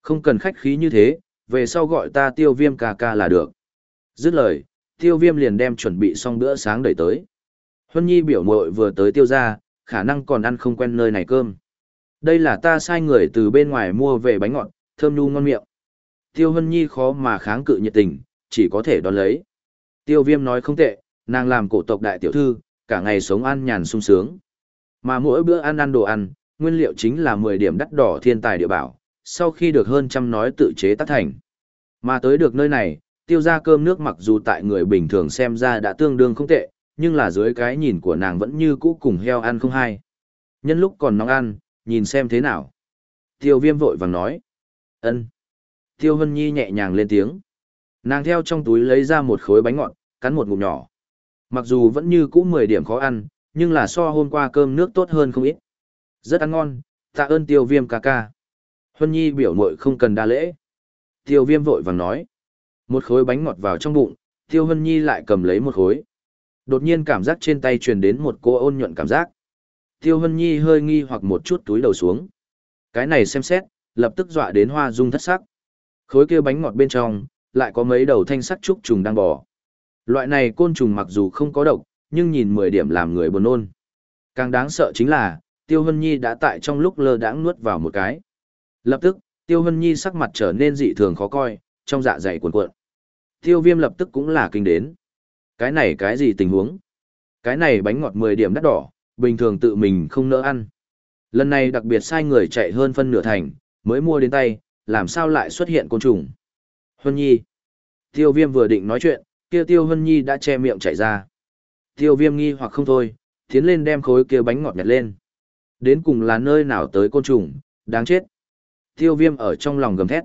Không cần khách khí như thế, về sau gọi ta Tiêu Viêm ca ca là được. Dứt lời, Tiêu Viêm liền đem chuẩn bị xong bữa sáng đẩy tới. Hân Nhi biểu mội vừa tới tiêu gia, khả năng còn ăn không quen nơi này cơm. Đây là ta sai người từ bên ngoài mua về bánh ngọt, thơm nu ngon miệng. Tiêu Hân Nhi khó mà kháng cự nhiệt tình, chỉ có thể đón lấy. Tiêu Viêm nói không tệ, nàng làm cổ tộc đại tiểu thư, cả ngày sống ăn nhàn sung sướng. Mà mỗi bữa ăn ăn đồ ăn, nguyên liệu chính là 10 điểm đắt đỏ thiên tài địa bảo, sau khi được hơn trăm nói tự chế tác thành. Mà tới được nơi này, tiêu ra cơm nước mặc dù tại người bình thường xem ra đã tương đương không tệ, nhưng là dưới cái nhìn của nàng vẫn như cũ cùng heo ăn không hay. Nhân lúc còn nóng ăn, nhìn xem thế nào. Tiêu viêm vội vàng nói. ân Tiêu Hân Nhi nhẹ nhàng lên tiếng. Nàng theo trong túi lấy ra một khối bánh ngọt, cắn một ngụm nhỏ. Mặc dù vẫn như cũ 10 điểm khó ăn, nhưng là so hôm qua cơm nước tốt hơn không ít. Rất ăn ngon, tạ ơn tiêu viêm ca ca. Huân Nhi biểu mội không cần đa lễ. Tiêu viêm vội vàng nói. Một khối bánh ngọt vào trong bụng, tiêu Huân Nhi lại cầm lấy một khối. Đột nhiên cảm giác trên tay truyền đến một cô ôn nhuận cảm giác. Tiêu Huân Nhi hơi nghi hoặc một chút túi đầu xuống. Cái này xem xét, lập tức dọa đến hoa dung thất sắc. Khối kia bánh ngọt bên trong, lại có mấy đầu thanh sắc trúc trùng đang bò. Loại này côn trùng mặc dù không có độc, nhưng nhìn 10 điểm làm người buồn nôn. Càng đáng sợ chính là, Tiêu Hân Nhi đã tại trong lúc lơ đãng nuốt vào một cái. Lập tức, Tiêu Hân Nhi sắc mặt trở nên dị thường khó coi, trong dạ dày cuộn cuộn. Tiêu Viêm lập tức cũng là kinh đến. Cái này cái gì tình huống? Cái này bánh ngọt 10 điểm đắt đỏ, bình thường tự mình không nỡ ăn. Lần này đặc biệt sai người chạy hơn phân nửa thành, mới mua đến tay, làm sao lại xuất hiện côn trùng. Hân Nhi. Tiêu Viêm vừa định nói chuyện, kia Tiêu Hân Nhi đã che miệng chạy ra. Tiêu Viêm nghi hoặc không thôi, tiến lên đem khối kia bánh ngọt nhặt lên. Đến cùng là nơi nào tới côn trùng, đáng chết. Tiêu Viêm ở trong lòng gầm thét.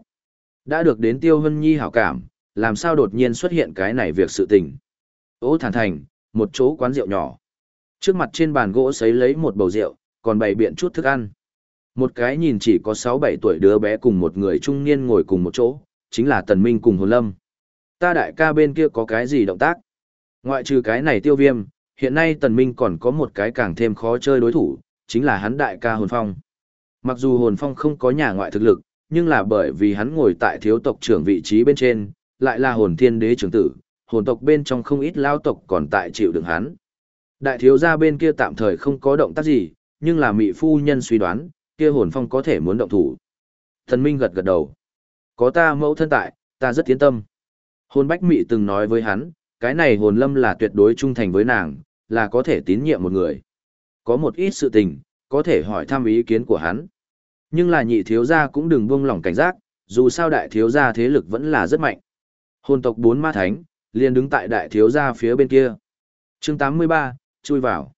Đã được đến Tiêu Hân Nhi hảo cảm, làm sao đột nhiên xuất hiện cái này việc sự tình. Ô thản thành, một chỗ quán rượu nhỏ. Trước mặt trên bàn gỗ sấy lấy một bầu rượu, còn bày biện chút thức ăn. Một cái nhìn chỉ có 6-7 tuổi đứa bé cùng một người trung niên ngồi cùng một chỗ, chính là Tần Minh cùng Hồn Lâm. Ta đại ca bên kia có cái gì động tác? Ngoại trừ cái này tiêu viêm, hiện nay Tần Minh còn có một cái càng thêm khó chơi đối thủ, chính là hắn đại ca Hồn Phong. Mặc dù Hồn Phong không có nhà ngoại thực lực, nhưng là bởi vì hắn ngồi tại thiếu tộc trưởng vị trí bên trên, lại là hồn thiên đế trưởng tử, hồn tộc bên trong không ít lao tộc còn tại chịu đựng hắn. Đại thiếu gia bên kia tạm thời không có động tác gì, nhưng là mị phu nhân suy đoán, kia hồn phong có thể muốn động thủ. Thần Minh gật gật đầu. Có ta mẫu thân tại, ta rất tiến tâm. Hồn bách mị từng nói với hắn, cái này hồn lâm là tuyệt đối trung thành với nàng, là có thể tín nhiệm một người. Có một ít sự tình, có thể hỏi thăm ý kiến của hắn. Nhưng là nhị thiếu gia cũng đừng buông lỏng cảnh giác, dù sao đại thiếu gia thế lực vẫn là rất mạnh. Hồn tộc bốn ma thánh, liền đứng tại đại thiếu gia phía bên kia. Chương 83, chui vào.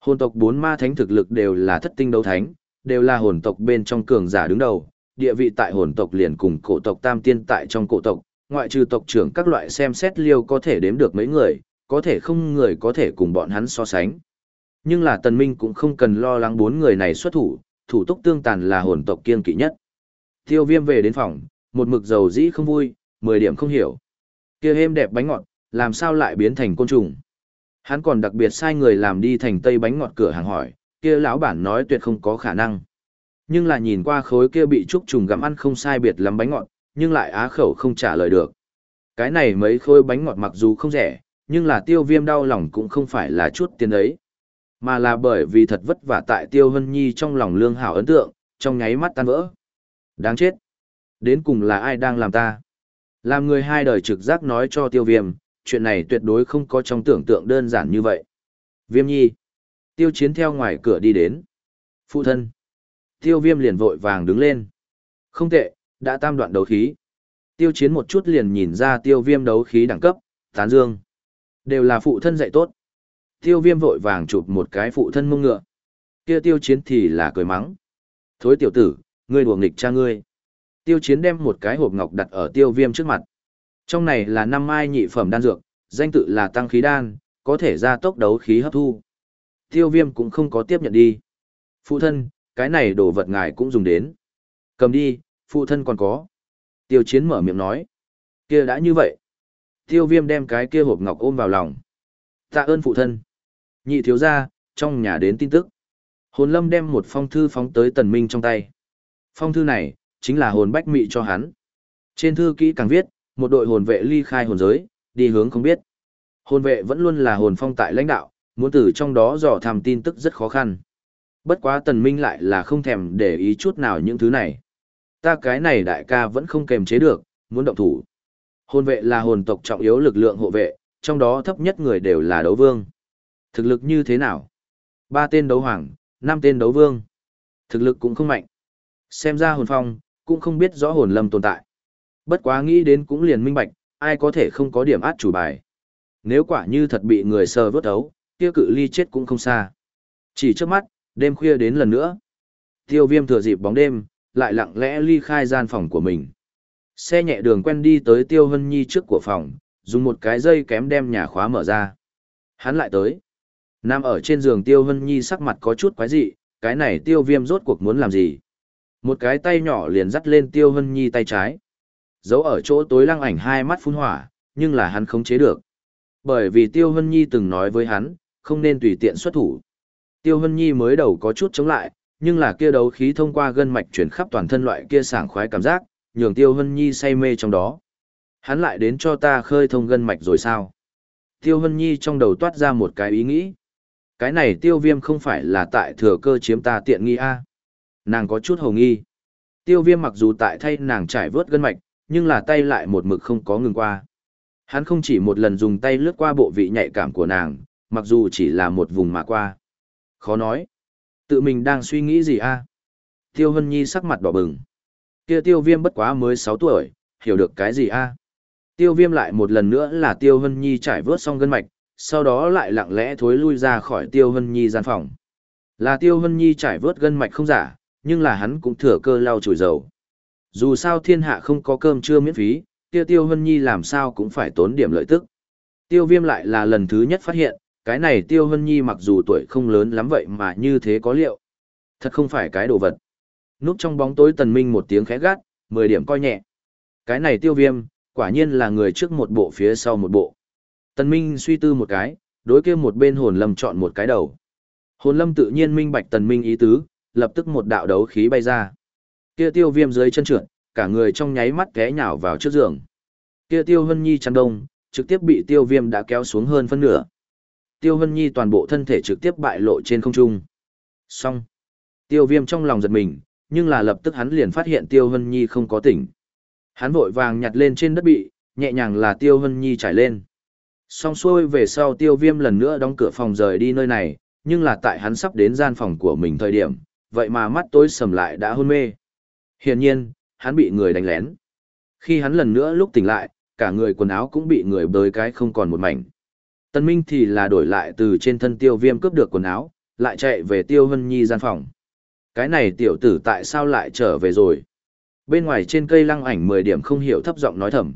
Hồn tộc bốn ma thánh thực lực đều là thất tinh đấu thánh, đều là hồn tộc bên trong cường giả đứng đầu, địa vị tại hồn tộc liền cùng cổ tộc tam tiên tại trong cổ tộc, ngoại trừ tộc trưởng các loại xem xét liêu có thể đếm được mấy người, có thể không người có thể cùng bọn hắn so sánh. Nhưng là tần minh cũng không cần lo lắng bốn người này xuất thủ, thủ túc tương tàn là hồn tộc kiên kỵ nhất. Tiêu viêm về đến phòng, một mực dầu dĩ không vui, mười điểm không hiểu. kia êm đẹp bánh ngọt, làm sao lại biến thành côn trùng. Hắn còn đặc biệt sai người làm đi thành tây bánh ngọt cửa hàng hỏi, kia lão bản nói tuyệt không có khả năng. Nhưng là nhìn qua khối kia bị trúc trùng gặm ăn không sai biệt lắm bánh ngọt, nhưng lại á khẩu không trả lời được. Cái này mấy khối bánh ngọt mặc dù không rẻ, nhưng là tiêu viêm đau lòng cũng không phải là chút tiền ấy. Mà là bởi vì thật vất vả tại tiêu hân nhi trong lòng lương hảo ấn tượng, trong nháy mắt tan vỡ. Đáng chết. Đến cùng là ai đang làm ta? Làm người hai đời trực giác nói cho tiêu viêm, chuyện này tuyệt đối không có trong tưởng tượng đơn giản như vậy. Viêm nhi. Tiêu chiến theo ngoài cửa đi đến. Phụ thân. Tiêu viêm liền vội vàng đứng lên. Không tệ, đã tam đoạn đấu khí. Tiêu chiến một chút liền nhìn ra tiêu viêm đấu khí đẳng cấp, tán dương. Đều là phụ thân dạy tốt. Tiêu viêm vội vàng chụp một cái phụ thân mông ngựa. Kia tiêu chiến thì là cười mắng. Thối tiểu tử, ngươi đùa nghịch cha ngươi. Tiêu chiến đem một cái hộp ngọc đặt ở tiêu viêm trước mặt. Trong này là năm mai nhị phẩm đan dược, danh tự là tăng khí đan, có thể gia tốc đấu khí hấp thu. Tiêu viêm cũng không có tiếp nhận đi. Phụ thân, cái này đồ vật ngài cũng dùng đến. Cầm đi, phụ thân còn có. Tiêu chiến mở miệng nói. kia đã như vậy. Tiêu viêm đem cái kia hộp ngọc ôm vào lòng. Tạ ơn phụ thân. Nhị thiếu gia trong nhà đến tin tức. Hồn lâm đem một phong thư phóng tới tần minh trong tay. Phong thư này, chính là hồn bách mị cho hắn. Trên thư kỹ càng viết, một đội hồn vệ ly khai hồn giới, đi hướng không biết. Hồn vệ vẫn luôn là hồn phong tại lãnh đạo, muốn từ trong đó dò thăm tin tức rất khó khăn. Bất quá tần minh lại là không thèm để ý chút nào những thứ này. Ta cái này đại ca vẫn không kềm chế được, muốn động thủ. Hồn vệ là hồn tộc trọng yếu lực lượng hộ vệ, trong đó thấp nhất người đều là đấu vương. Thực lực như thế nào? Ba tên đấu hoàng, năm tên đấu vương. Thực lực cũng không mạnh. Xem ra hồn phong, cũng không biết rõ hồn lâm tồn tại. Bất quá nghĩ đến cũng liền minh bạch, ai có thể không có điểm át chủ bài. Nếu quả như thật bị người sờ vớt ấu, kia cự ly chết cũng không xa. Chỉ trước mắt, đêm khuya đến lần nữa. Tiêu viêm thừa dịp bóng đêm, lại lặng lẽ ly khai gian phòng của mình. Xe nhẹ đường quen đi tới Tiêu Hân Nhi trước của phòng, dùng một cái dây kém đem nhà khóa mở ra. Hắn lại tới. Nam ở trên giường Tiêu Hân Nhi sắc mặt có chút quái dị, cái này Tiêu Viêm rốt cuộc muốn làm gì? Một cái tay nhỏ liền dắt lên Tiêu Hân Nhi tay trái. Giấu ở chỗ tối lăng ảnh hai mắt phun hỏa, nhưng là hắn không chế được. Bởi vì Tiêu Hân Nhi từng nói với hắn, không nên tùy tiện xuất thủ. Tiêu Hân Nhi mới đầu có chút chống lại, nhưng là kia đấu khí thông qua gân mạch chuyển khắp toàn thân loại kia sảng khoái cảm giác, nhường Tiêu Hân Nhi say mê trong đó. Hắn lại đến cho ta khơi thông gân mạch rồi sao? Tiêu Hân Nhi trong đầu toát ra một cái ý nghĩ. Cái này tiêu viêm không phải là tại thừa cơ chiếm ta tiện nghi a Nàng có chút hầu nghi. Tiêu viêm mặc dù tại thay nàng trải vớt gân mạch, nhưng là tay lại một mực không có ngừng qua. Hắn không chỉ một lần dùng tay lướt qua bộ vị nhạy cảm của nàng, mặc dù chỉ là một vùng mà qua. Khó nói. Tự mình đang suy nghĩ gì a Tiêu Hân Nhi sắc mặt đỏ bừng. Kia tiêu viêm bất quá mới sáu tuổi, hiểu được cái gì a Tiêu viêm lại một lần nữa là tiêu hân nhi trải vớt xong gân mạch, sau đó lại lặng lẽ thối lui ra khỏi tiêu hân nhi gian phòng. Là tiêu hân nhi trải vớt gân mạch không giả, nhưng là hắn cũng thừa cơ lau chùi dầu. Dù sao thiên hạ không có cơm trưa miễn phí, tiêu tiêu hân nhi làm sao cũng phải tốn điểm lợi tức. Tiêu viêm lại là lần thứ nhất phát hiện, cái này tiêu hân nhi mặc dù tuổi không lớn lắm vậy mà như thế có liệu. Thật không phải cái đồ vật. Núp trong bóng tối tần minh một tiếng khẽ gắt, 10 điểm coi nhẹ. Cái này tiêu viêm, quả nhiên là người trước một bộ phía sau một bộ. Tần Minh suy tư một cái, đối kia một bên hồn lâm chọn một cái đầu. Hồn lâm tự nhiên minh bạch tần minh ý tứ, lập tức một đạo đấu khí bay ra. Kia tiêu viêm dưới chân trượt, cả người trong nháy mắt té nhào vào trước giường. Kia tiêu hân nhi chăn đông, trực tiếp bị tiêu viêm đã kéo xuống hơn phân nửa. Tiêu hân nhi toàn bộ thân thể trực tiếp bại lộ trên không trung. Xong. Tiêu viêm trong lòng giật mình, nhưng là lập tức hắn liền phát hiện tiêu hân nhi không có tỉnh. Hắn vội vàng nhặt lên trên đất bị, nhẹ nhàng là Tiêu Hân Nhi trải lên. Xong xuôi về sau Tiêu Viêm lần nữa đóng cửa phòng rời đi nơi này, nhưng là tại hắn sắp đến gian phòng của mình thời điểm, vậy mà mắt tối sầm lại đã hôn mê. Hiển nhiên, hắn bị người đánh lén. Khi hắn lần nữa lúc tỉnh lại, cả người quần áo cũng bị người bới cái không còn một mảnh. Tân Minh thì là đổi lại từ trên thân Tiêu Viêm cướp được quần áo, lại chạy về Tiêu Hân Nhi gian phòng. Cái này tiểu tử tại sao lại trở về rồi? Bên ngoài trên cây lăng ảnh 10 điểm không hiểu thấp giọng nói thầm.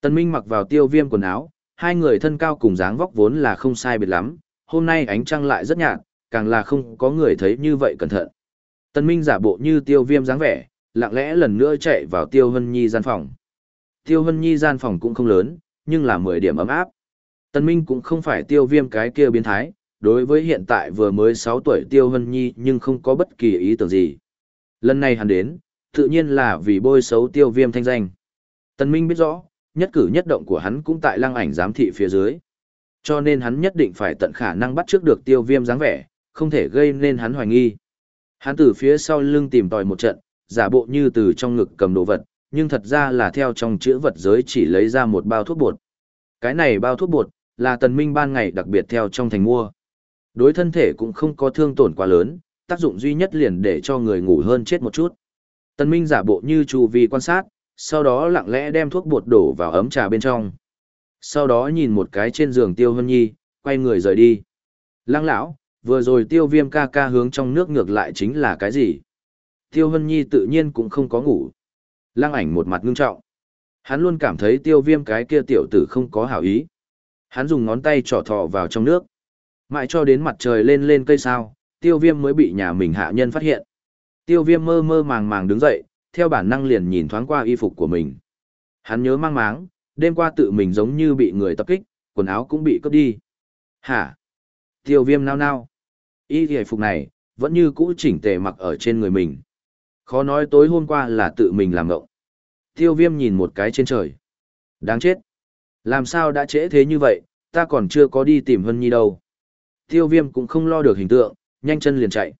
Tân Minh mặc vào tiêu viêm quần áo, hai người thân cao cùng dáng vóc vốn là không sai biệt lắm, hôm nay ánh trăng lại rất nhạt, càng là không có người thấy như vậy cẩn thận. Tân Minh giả bộ như tiêu viêm dáng vẻ, lặng lẽ lần nữa chạy vào tiêu hân nhi gian phòng. Tiêu hân nhi gian phòng cũng không lớn, nhưng là 10 điểm ấm áp. Tân Minh cũng không phải tiêu viêm cái kia biến thái, đối với hiện tại vừa mới 6 tuổi tiêu hân nhi nhưng không có bất kỳ ý tưởng gì. Lần này hắn đến, tự nhiên là vì bôi xấu tiêu viêm thanh danh. Tần Minh biết rõ, nhất cử nhất động của hắn cũng tại lăng ảnh giám thị phía dưới. Cho nên hắn nhất định phải tận khả năng bắt trước được tiêu viêm dáng vẻ, không thể gây nên hắn hoài nghi. Hắn từ phía sau lưng tìm tòi một trận, giả bộ như từ trong ngực cầm đồ vật, nhưng thật ra là theo trong chữ vật giới chỉ lấy ra một bao thuốc bột. Cái này bao thuốc bột, là tần minh ban ngày đặc biệt theo trong thành mua. Đối thân thể cũng không có thương tổn quá lớn, tác dụng duy nhất liền để cho người ngủ hơn chết một chút. Tần Minh giả bộ như chu vi quan sát, sau đó lặng lẽ đem thuốc bột đổ vào ấm trà bên trong. Sau đó nhìn một cái trên giường Tiêu Hân Nhi, quay người rời đi. Lăng lão, vừa rồi Tiêu Viêm ca ca hướng trong nước ngược lại chính là cái gì? Tiêu Hân Nhi tự nhiên cũng không có ngủ. Lăng ảnh một mặt ngưng trọng. Hắn luôn cảm thấy Tiêu Viêm cái kia tiểu tử không có hảo ý. Hắn dùng ngón tay trỏ thọ vào trong nước. Mãi cho đến mặt trời lên lên cây sao, Tiêu Viêm mới bị nhà mình hạ nhân phát hiện. Tiêu viêm mơ mơ màng màng đứng dậy, theo bản năng liền nhìn thoáng qua y phục của mình. Hắn nhớ mang máng, đêm qua tự mình giống như bị người tập kích, quần áo cũng bị cướp đi. Hả? Tiêu viêm nao nao. Y hề phục này, vẫn như cũ chỉnh tề mặc ở trên người mình. Khó nói tối hôm qua là tự mình làm ngộng. Tiêu viêm nhìn một cái trên trời. Đáng chết. Làm sao đã trễ thế như vậy, ta còn chưa có đi tìm Hân Nhi đâu. Tiêu viêm cũng không lo được hình tượng, nhanh chân liền chạy.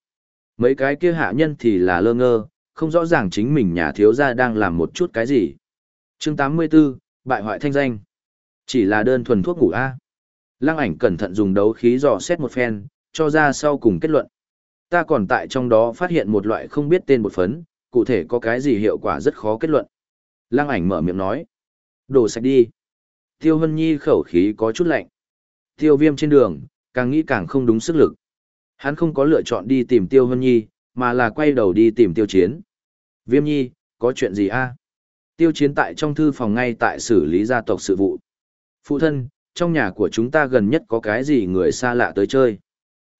Mấy cái kia hạ nhân thì là lơ ngơ, không rõ ràng chính mình nhà thiếu gia đang làm một chút cái gì. chương 84, bại hoại thanh danh. Chỉ là đơn thuần thuốc ngủ A. Lăng ảnh cẩn thận dùng đấu khí dò xét một phen, cho ra sau cùng kết luận. Ta còn tại trong đó phát hiện một loại không biết tên bột phấn, cụ thể có cái gì hiệu quả rất khó kết luận. Lăng ảnh mở miệng nói. Đổ sạch đi. Tiêu Hân Nhi khẩu khí có chút lạnh. Tiêu viêm trên đường, càng nghĩ càng không đúng sức lực. Hắn không có lựa chọn đi tìm Tiêu Hân Nhi, mà là quay đầu đi tìm Tiêu Chiến. Viêm Nhi, có chuyện gì a? Tiêu Chiến tại trong thư phòng ngay tại xử lý gia tộc sự vụ. Phụ thân, trong nhà của chúng ta gần nhất có cái gì người xa lạ tới chơi.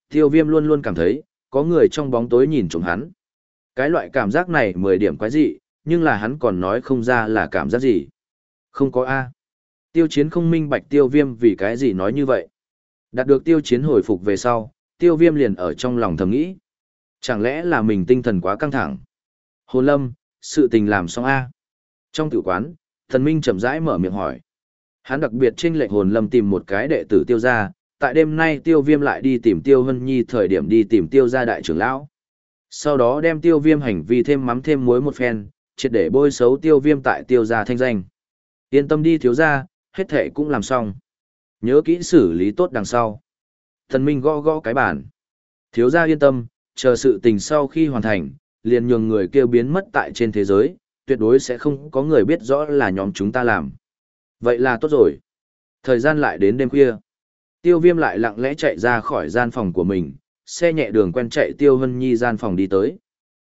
Tiêu Viêm luôn luôn cảm thấy, có người trong bóng tối nhìn trộm hắn. Cái loại cảm giác này mười điểm quái dị, nhưng là hắn còn nói không ra là cảm giác gì. Không có A. Tiêu chiến không minh bạch tiêu viêm vì cái gì nói như vậy. Đạt được tiêu chiến hồi phục về sau, tiêu viêm liền ở trong lòng thầm nghĩ. Chẳng lẽ là mình tinh thần quá căng thẳng? Hồn lâm, sự tình làm xong A. Trong tử quán, thần minh chậm rãi mở miệng hỏi. Hắn đặc biệt trên lệnh hồn lâm tìm một cái đệ tử tiêu gia tại đêm nay tiêu viêm lại đi tìm tiêu hân nhi thời điểm đi tìm tiêu gia đại trưởng lão. Sau đó đem tiêu viêm hành vi thêm mắm thêm muối một phen, triệt để bôi xấu tiêu viêm tại tiêu gia thanh danh. Yên tâm đi thiếu gia, hết thể cũng làm xong. Nhớ kỹ xử lý tốt đằng sau. Thần Minh gõ gõ cái bản. Thiếu gia yên tâm, chờ sự tình sau khi hoàn thành, liền nhường người kêu biến mất tại trên thế giới, tuyệt đối sẽ không có người biết rõ là nhóm chúng ta làm. Vậy là tốt rồi. Thời gian lại đến đêm khuya. Tiêu viêm lại lặng lẽ chạy ra khỏi gian phòng của mình, xe nhẹ đường quen chạy Tiêu Hân Nhi gian phòng đi tới.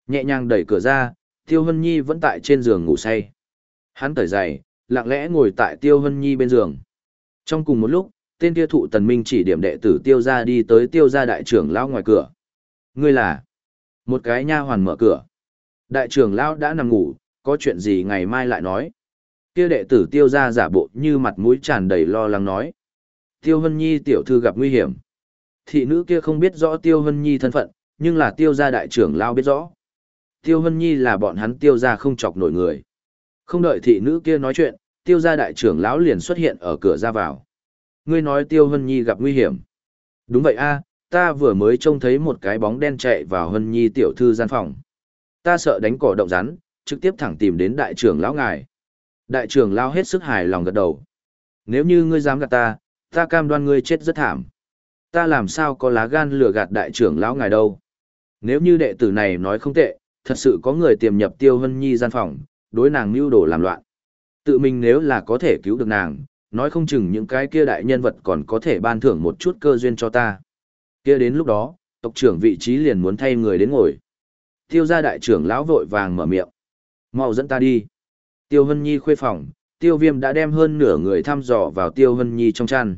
Nhẹ nhàng đẩy cửa ra, Tiêu Hân Nhi vẫn tại trên giường ngủ say. Hắn tởi dày, lặng lẽ ngồi tại Tiêu Hân Nhi bên giường. Trong cùng một lúc, tên kia thụ tần minh chỉ điểm đệ tử Tiêu ra đi tới Tiêu ra đại trưởng lão ngoài cửa. Ngươi là? Một cái nha hoàn mở cửa. Đại trưởng lão đã nằm ngủ, có chuyện gì ngày mai lại nói. Kia đệ tử Tiêu ra giả bộ như mặt mũi tràn đầy lo lắng nói. Tiêu Hân Nhi tiểu thư gặp nguy hiểm. Thị nữ kia không biết rõ Tiêu Hân Nhi thân phận, nhưng là Tiêu gia đại trưởng lão biết rõ. Tiêu Hân Nhi là bọn hắn Tiêu gia không chọc nổi người. Không đợi thị nữ kia nói chuyện, Tiêu gia đại trưởng lão liền xuất hiện ở cửa ra vào. Ngươi nói Tiêu Hân Nhi gặp nguy hiểm. Đúng vậy a, ta vừa mới trông thấy một cái bóng đen chạy vào Hân Nhi tiểu thư gian phòng. Ta sợ đánh cỏ động rắn, trực tiếp thẳng tìm đến đại trưởng lão ngài. Đại trưởng lão hết sức hài lòng gật đầu. Nếu như ngươi dám gạt ta, ta cam đoan ngươi chết rất thảm. Ta làm sao có lá gan lừa gạt đại trưởng lão ngài đâu. Nếu như đệ tử này nói không tệ, thật sự có người tiềm nhập tiêu hân nhi gian phòng, đối nàng mưu đồ làm loạn. Tự mình nếu là có thể cứu được nàng, nói không chừng những cái kia đại nhân vật còn có thể ban thưởng một chút cơ duyên cho ta. Kia đến lúc đó, tộc trưởng vị trí liền muốn thay người đến ngồi. Tiêu gia đại trưởng lão vội vàng mở miệng. mau dẫn ta đi. Tiêu hân nhi khuê phòng, tiêu viêm đã đem hơn nửa người thăm dò vào tiêu hân nhi trong chăn.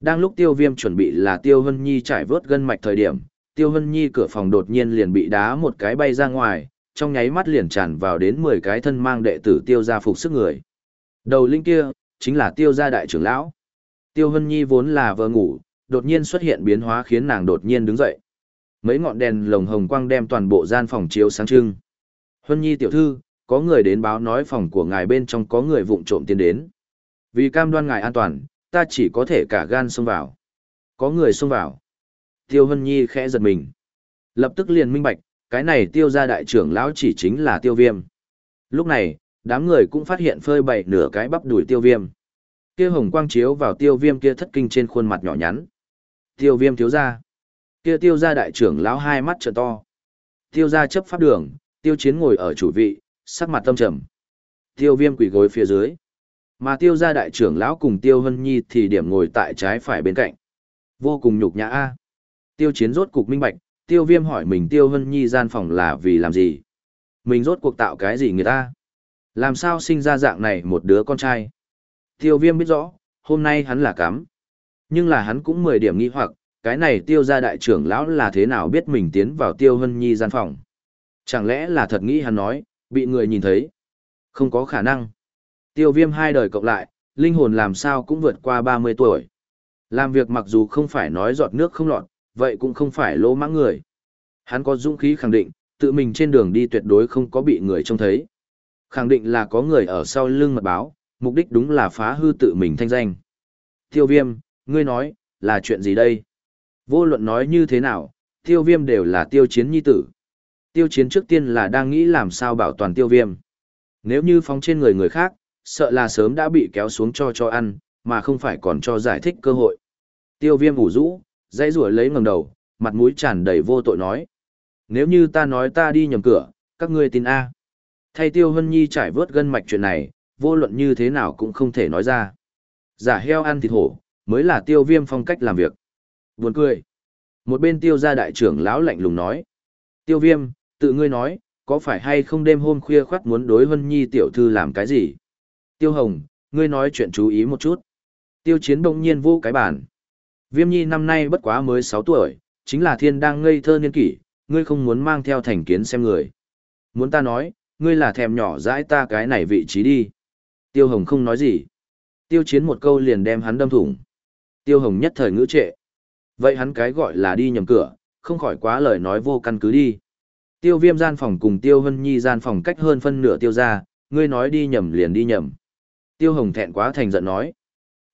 Đang lúc tiêu viêm chuẩn bị là tiêu hân nhi trải vớt gân mạch thời điểm, tiêu hân nhi cửa phòng đột nhiên liền bị đá một cái bay ra ngoài, trong nháy mắt liền tràn vào đến 10 cái thân mang đệ tử tiêu gia phục sức người. Đầu linh kia, chính là tiêu gia đại trưởng lão. Tiêu hân nhi vốn là vợ ngủ, đột nhiên xuất hiện biến hóa khiến nàng đột nhiên đứng dậy. Mấy ngọn đèn lồng hồng quang đem toàn bộ gian phòng chiếu sáng trưng. Huân nhi tiểu thư, có người đến báo nói phòng của ngài bên trong có người vụng trộm tiến đến. Vì cam đoan ngài an toàn, ta chỉ có thể cả gan xông vào. Có người xông vào. Tiêu Huân Nhi khẽ giật mình. Lập tức liền minh bạch, cái này tiêu ra đại trưởng lão chỉ chính là tiêu viêm. Lúc này, đám người cũng phát hiện phơi bày nửa cái bắp đuổi tiêu viêm. Kia hồng quang chiếu vào tiêu viêm kia thất kinh trên khuôn mặt nhỏ nhắn. Tiêu viêm thiếu gia, Kia tiêu gia đại trưởng lão hai mắt trợ to. Tiêu gia chấp pháp đường, tiêu chiến ngồi ở chủ vị, sắc mặt tâm trầm. Tiêu viêm quỷ gối phía dưới. Mà tiêu gia đại trưởng lão cùng tiêu hân nhi thì điểm ngồi tại trái phải bên cạnh. Vô cùng nhục nhã a. Tiêu chiến rốt cục minh bạch, tiêu viêm hỏi mình tiêu hân nhi gian phòng là vì làm gì? Mình rốt cuộc tạo cái gì người ta? Làm sao sinh ra dạng này một đứa con trai? Tiêu viêm biết rõ, hôm nay hắn là cắm. Nhưng là hắn cũng mười điểm nghi hoặc, cái này tiêu gia đại trưởng lão là thế nào biết mình tiến vào tiêu hân nhi gian phòng? Chẳng lẽ là thật nghĩ hắn nói, bị người nhìn thấy? Không có khả năng. Tiêu viêm hai đời cộng lại, linh hồn làm sao cũng vượt qua 30 tuổi. Làm việc mặc dù không phải nói giọt nước không lọt, vậy cũng không phải lỗ mãng người. Hắn có dũng khí khẳng định, tự mình trên đường đi tuyệt đối không có bị người trông thấy. Khẳng định là có người ở sau lưng mật báo, mục đích đúng là phá hư tự mình thanh danh. Tiêu viêm, ngươi nói, là chuyện gì đây? Vô luận nói như thế nào, tiêu viêm đều là tiêu chiến nhi tử. Tiêu chiến trước tiên là đang nghĩ làm sao bảo toàn tiêu viêm. Nếu như phóng trên người người khác, sợ là sớm đã bị kéo xuống cho cho ăn, mà không phải còn cho giải thích cơ hội. Tiêu viêm ủ rũ, dãy rủa lấy ngẩng đầu, mặt mũi tràn đầy vô tội nói. Nếu như ta nói ta đi nhầm cửa, các ngươi tin A. Thay tiêu hân nhi trải vớt gân mạch chuyện này, vô luận như thế nào cũng không thể nói ra. Giả heo ăn thịt hổ, mới là tiêu viêm phong cách làm việc. Buồn cười. Một bên tiêu gia đại trưởng lão lạnh lùng nói. Tiêu viêm, tự ngươi nói, có phải hay không đêm hôm khuya khoắt muốn đối hân nhi tiểu thư làm cái gì? Tiêu Hồng, ngươi nói chuyện chú ý một chút. Tiêu Chiến đông nhiên vô cái bản. Viêm Nhi năm nay bất quá mới 6 tuổi, chính là thiên đang ngây thơ niên kỷ, ngươi không muốn mang theo thành kiến xem người. Muốn ta nói, ngươi là thèm nhỏ dãi ta cái này vị trí đi. Tiêu Hồng không nói gì. Tiêu chiến một câu liền đem hắn đâm thủng. Tiêu hồng nhất thời ngữ trệ. Vậy hắn cái gọi là đi nhầm cửa, không khỏi quá lời nói vô căn cứ đi. Tiêu viêm gian phòng cùng tiêu hân nhi gian phòng cách hơn phân nửa tiêu ra, ngươi nói đi nhầm liền đi nhầm. Tiêu hồng thẹn quá thành giận nói.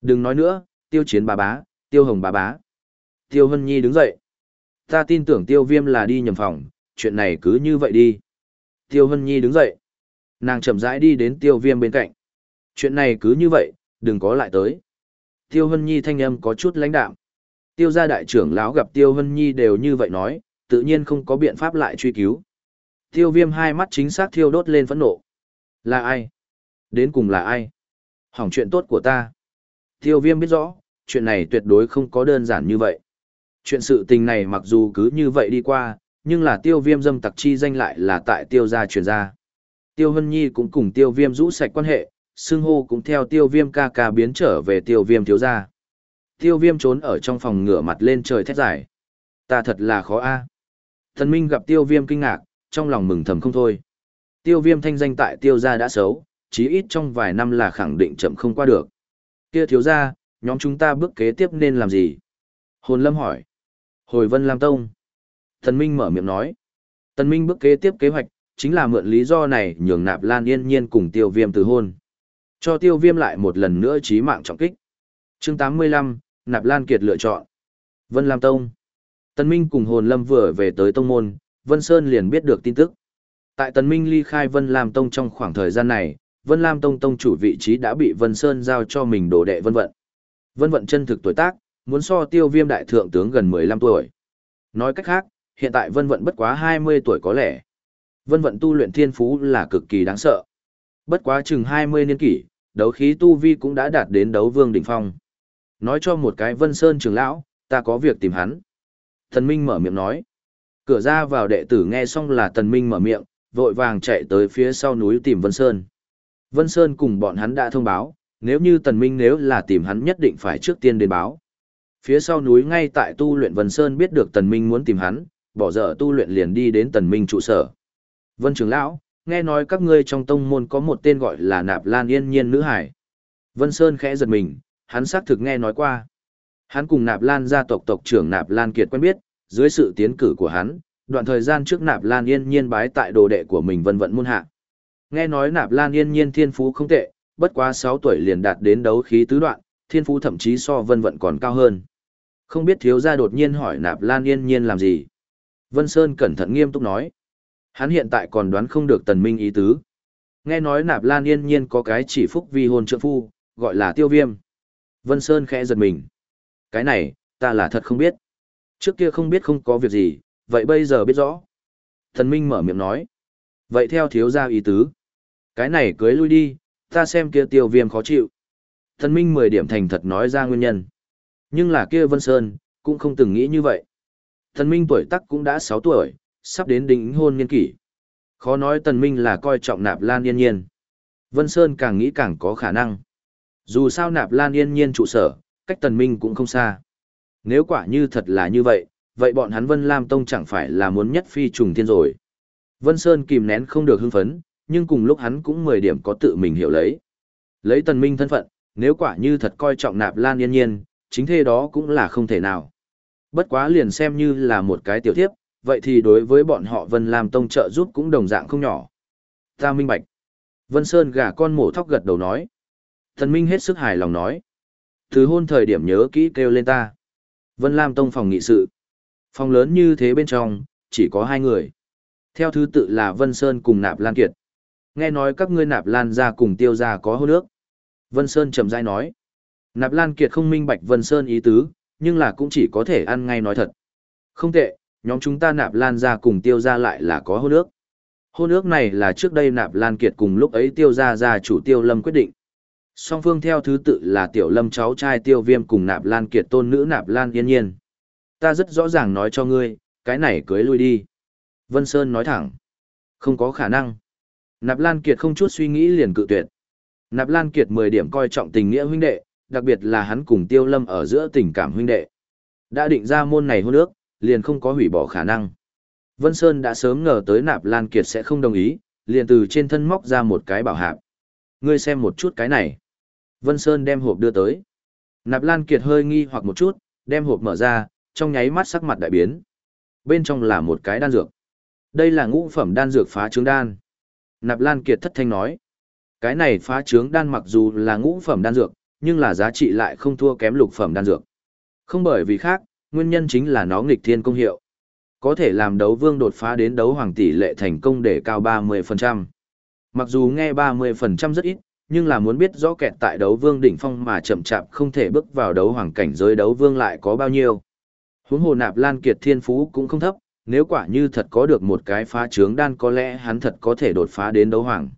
Đừng nói nữa, tiêu chiến bà bá, tiêu hồng bà bá. Tiêu hân nhi đứng dậy. Ta tin tưởng tiêu viêm là đi nhầm phòng, chuyện này cứ như vậy đi. Tiêu hân nhi đứng dậy. Nàng chậm rãi đi đến tiêu viêm bên cạnh. Chuyện này cứ như vậy, đừng có lại tới. Tiêu hân nhi thanh âm có chút lãnh đạm. Tiêu gia đại trưởng lão gặp Tiêu Hân Nhi đều như vậy nói, tự nhiên không có biện pháp lại truy cứu. Tiêu viêm hai mắt chính xác thiêu đốt lên phẫn nộ. Là ai? Đến cùng là ai? Hỏng chuyện tốt của ta. Tiêu viêm biết rõ, chuyện này tuyệt đối không có đơn giản như vậy. Chuyện sự tình này mặc dù cứ như vậy đi qua, nhưng là tiêu viêm dâm tặc chi danh lại là tại tiêu gia truyền ra. Tiêu Hân Nhi cũng cùng tiêu viêm rũ sạch quan hệ, xưng hô cũng theo tiêu viêm ca ca biến trở về tiêu viêm thiếu gia. Tiêu viêm trốn ở trong phòng ngửa mặt lên trời thét dài. Ta thật là khó a. Thần Minh gặp tiêu viêm kinh ngạc, trong lòng mừng thầm không thôi. Tiêu viêm thanh danh tại tiêu gia đã xấu, chí ít trong vài năm là khẳng định chậm không qua được. Kia thiếu gia, nhóm chúng ta bước kế tiếp nên làm gì? Hồn lâm hỏi. Hồi vân Lam Tông. Thần Minh mở miệng nói. Tần Minh bước kế tiếp kế hoạch, chính là mượn lý do này nhường nạp lan yên nhiên cùng tiêu viêm từ hôn. Cho tiêu viêm lại một lần nữa trí mạng trọng kích. chương 85, Nạp Lan Kiệt lựa chọn. Vân Lam Tông. Tần Minh cùng Hồn Lâm vừa về tới tông môn, Vân Sơn liền biết được tin tức. Tại Tần Minh ly khai Vân Lam Tông trong khoảng thời gian này, Vân Lam Tông tông chủ vị trí đã bị Vân Sơn giao cho mình đồ đệ Vân Vận. Vân Vận chân thực tuổi tác, muốn so tiêu viêm đại thượng tướng gần 15 tuổi. Nói cách khác, hiện tại Vân Vận bất quá 20 tuổi có lẽ. Vân Vận tu luyện thiên phú là cực kỳ đáng sợ. Bất quá chừng 20 niên kỷ, đấu khí tu vi cũng đã đạt đến đấu vương đỉnh phong. Nói cho một cái Vân Sơn trưởng lão, ta có việc tìm hắn. Thần Minh mở miệng nói. Cửa ra vào đệ tử nghe xong là thần Minh mở miệng, vội vàng chạy tới phía sau núi tìm Vân Sơn. Vân Sơn cùng bọn hắn đã thông báo, nếu như Tần Minh nếu là tìm hắn nhất định phải trước tiên đến báo. Phía sau núi ngay tại tu luyện Vân Sơn biết được Tần Minh muốn tìm hắn, bỏ dở tu luyện liền đi đến Tần Minh trụ sở. Vân trưởng lão, nghe nói các ngươi trong tông môn có một tên gọi là Nạp Lan Yên Nhiên nữ hải. Vân Sơn khẽ giật mình, hắn xác thực nghe nói qua. Hắn cùng Nạp Lan gia tộc tộc trưởng Nạp Lan Kiệt quen biết, dưới sự tiến cử của hắn, đoạn thời gian trước Nạp Lan Yên Nhiên bái tại đồ đệ của mình vân vận môn hạ. Nghe nói Nạp Lan Yên Nhiên thiên phú không tệ, bất quá 6 tuổi liền đạt đến đấu khí tứ đoạn, thiên phú thậm chí so vân vận còn cao hơn. Không biết thiếu gia đột nhiên hỏi Nạp Lan Yên Nhiên làm gì. Vân Sơn cẩn thận nghiêm túc nói. Hắn hiện tại còn đoán không được tần minh ý tứ. Nghe nói Nạp Lan Yên Nhiên có cái chỉ phúc vi hôn trượng phu, gọi là tiêu viêm. Vân Sơn khẽ giật mình. Cái này, ta là thật không biết. Trước kia không biết không có việc gì, vậy bây giờ biết rõ. Thần Minh mở miệng nói. Vậy theo thiếu gia ý tứ. Cái này cưới lui đi, ta xem kia tiêu viêm khó chịu. Thần Minh mười điểm thành thật nói ra nguyên nhân. Nhưng là kia Vân Sơn, cũng không từng nghĩ như vậy. Thần Minh tuổi tắc cũng đã 6 tuổi, sắp đến đính hôn niên kỷ. Khó nói Tần Minh là coi trọng nạp lan yên nhiên. Vân Sơn càng nghĩ càng có khả năng. Dù sao nạp lan yên nhiên trụ sở, cách tần minh cũng không xa. Nếu quả như thật là như vậy, vậy bọn hắn Vân Lam Tông chẳng phải là muốn nhất phi trùng thiên rồi. Vân Sơn kìm nén không được hưng phấn, nhưng cùng lúc hắn cũng mười điểm có tự mình hiểu lấy. Lấy tần minh thân phận, nếu quả như thật coi trọng nạp lan yên nhiên, chính thế đó cũng là không thể nào. Bất quá liền xem như là một cái tiểu thiếp, vậy thì đối với bọn họ Vân Lam Tông trợ giúp cũng đồng dạng không nhỏ. Ta minh bạch. Vân Sơn gà con mổ thóc gật đầu nói. Thần Minh hết sức hài lòng nói. Từ hôn thời điểm nhớ kỹ kêu lên ta. Vân Lam Tông phòng nghị sự. Phòng lớn như thế bên trong, chỉ có hai người. Theo thứ tự là Vân Sơn cùng Nạp Lan Kiệt. Nghe nói các ngươi Nạp Lan ra cùng tiêu ra có hôn nước. Vân Sơn chậm rãi nói. Nạp Lan Kiệt không minh bạch Vân Sơn ý tứ, nhưng là cũng chỉ có thể ăn ngay nói thật. Không tệ, nhóm chúng ta Nạp Lan ra cùng tiêu ra lại là có hôn nước. Hôn ước này là trước đây Nạp Lan Kiệt cùng lúc ấy tiêu ra ra chủ tiêu lâm quyết định. Song phương theo thứ tự là tiểu lâm cháu trai tiêu viêm cùng nạp lan kiệt tôn nữ nạp lan yên nhiên. Ta rất rõ ràng nói cho ngươi, cái này cưới lui đi. Vân Sơn nói thẳng. Không có khả năng. Nạp lan kiệt không chút suy nghĩ liền cự tuyệt. Nạp lan kiệt 10 điểm coi trọng tình nghĩa huynh đệ, đặc biệt là hắn cùng tiêu lâm ở giữa tình cảm huynh đệ. Đã định ra môn này hôn ước, liền không có hủy bỏ khả năng. Vân Sơn đã sớm ngờ tới Nạp Lan Kiệt sẽ không đồng ý, liền từ trên thân móc ra một cái bảo hạp. Ngươi xem một chút cái này. Vân Sơn đem hộp đưa tới. Nạp Lan Kiệt hơi nghi hoặc một chút, đem hộp mở ra, trong nháy mắt sắc mặt đại biến. Bên trong là một cái đan dược. Đây là ngũ phẩm đan dược phá trướng đan. Nạp Lan Kiệt thất thanh nói. Cái này phá trướng đan mặc dù là ngũ phẩm đan dược, nhưng là giá trị lại không thua kém lục phẩm đan dược. Không bởi vì khác, nguyên nhân chính là nó nghịch thiên công hiệu. Có thể làm đấu vương đột phá đến đấu hoàng tỷ lệ thành công để cao 30%. Mặc dù nghe 30% rất ít, nhưng là muốn biết rõ kẹt tại đấu vương đỉnh phong mà chậm chạp không thể bước vào đấu hoàng cảnh giới đấu vương lại có bao nhiêu. Huống hồ nạp lan kiệt thiên phú cũng không thấp, nếu quả như thật có được một cái phá trướng đan có lẽ hắn thật có thể đột phá đến đấu hoàng.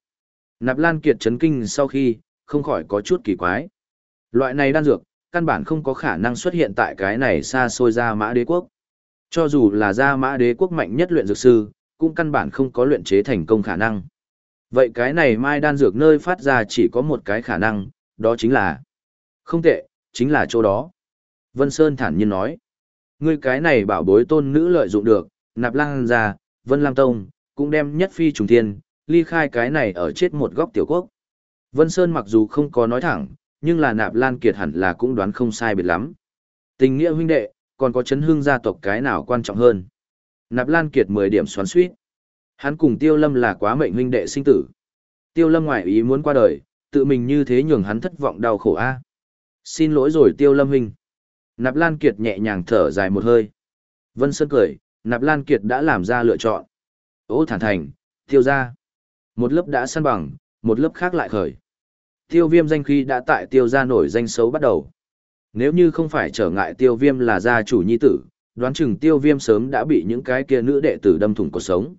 Nạp lan kiệt chấn kinh sau khi, không khỏi có chút kỳ quái. Loại này đan dược, căn bản không có khả năng xuất hiện tại cái này xa xôi ra mã đế quốc. Cho dù là ra mã đế quốc mạnh nhất luyện dược sư, cũng căn bản không có luyện chế thành công khả năng. Vậy cái này mai đan dược nơi phát ra chỉ có một cái khả năng, đó chính là... Không tệ, chính là chỗ đó. Vân Sơn thản nhiên nói. Ngươi cái này bảo bối tôn nữ lợi dụng được, nạp lang ra, Vân Lam Tông, cũng đem nhất phi trùng thiên, ly khai cái này ở chết một góc tiểu quốc. Vân Sơn mặc dù không có nói thẳng, nhưng là nạp lan kiệt hẳn là cũng đoán không sai biệt lắm. Tình nghĩa huynh đệ, còn có chấn hương gia tộc cái nào quan trọng hơn. Nạp lan kiệt 10 điểm xoắn suýt. Hắn cùng tiêu lâm là quá mệnh huynh đệ sinh tử. Tiêu lâm ngoại ý muốn qua đời, tự mình như thế nhường hắn thất vọng đau khổ a. Xin lỗi rồi tiêu lâm huynh. Nạp lan kiệt nhẹ nhàng thở dài một hơi. Vân Sơn cười, Nạp lan kiệt đã làm ra lựa chọn. Ô thản thành, tiêu ra. Một lớp đã săn bằng, một lớp khác lại khởi. Tiêu viêm danh khi đã tại tiêu gia nổi danh xấu bắt đầu. Nếu như không phải trở ngại tiêu viêm là gia chủ nhi tử, đoán chừng tiêu viêm sớm đã bị những cái kia nữ đệ tử đâm thủng cuộc sống.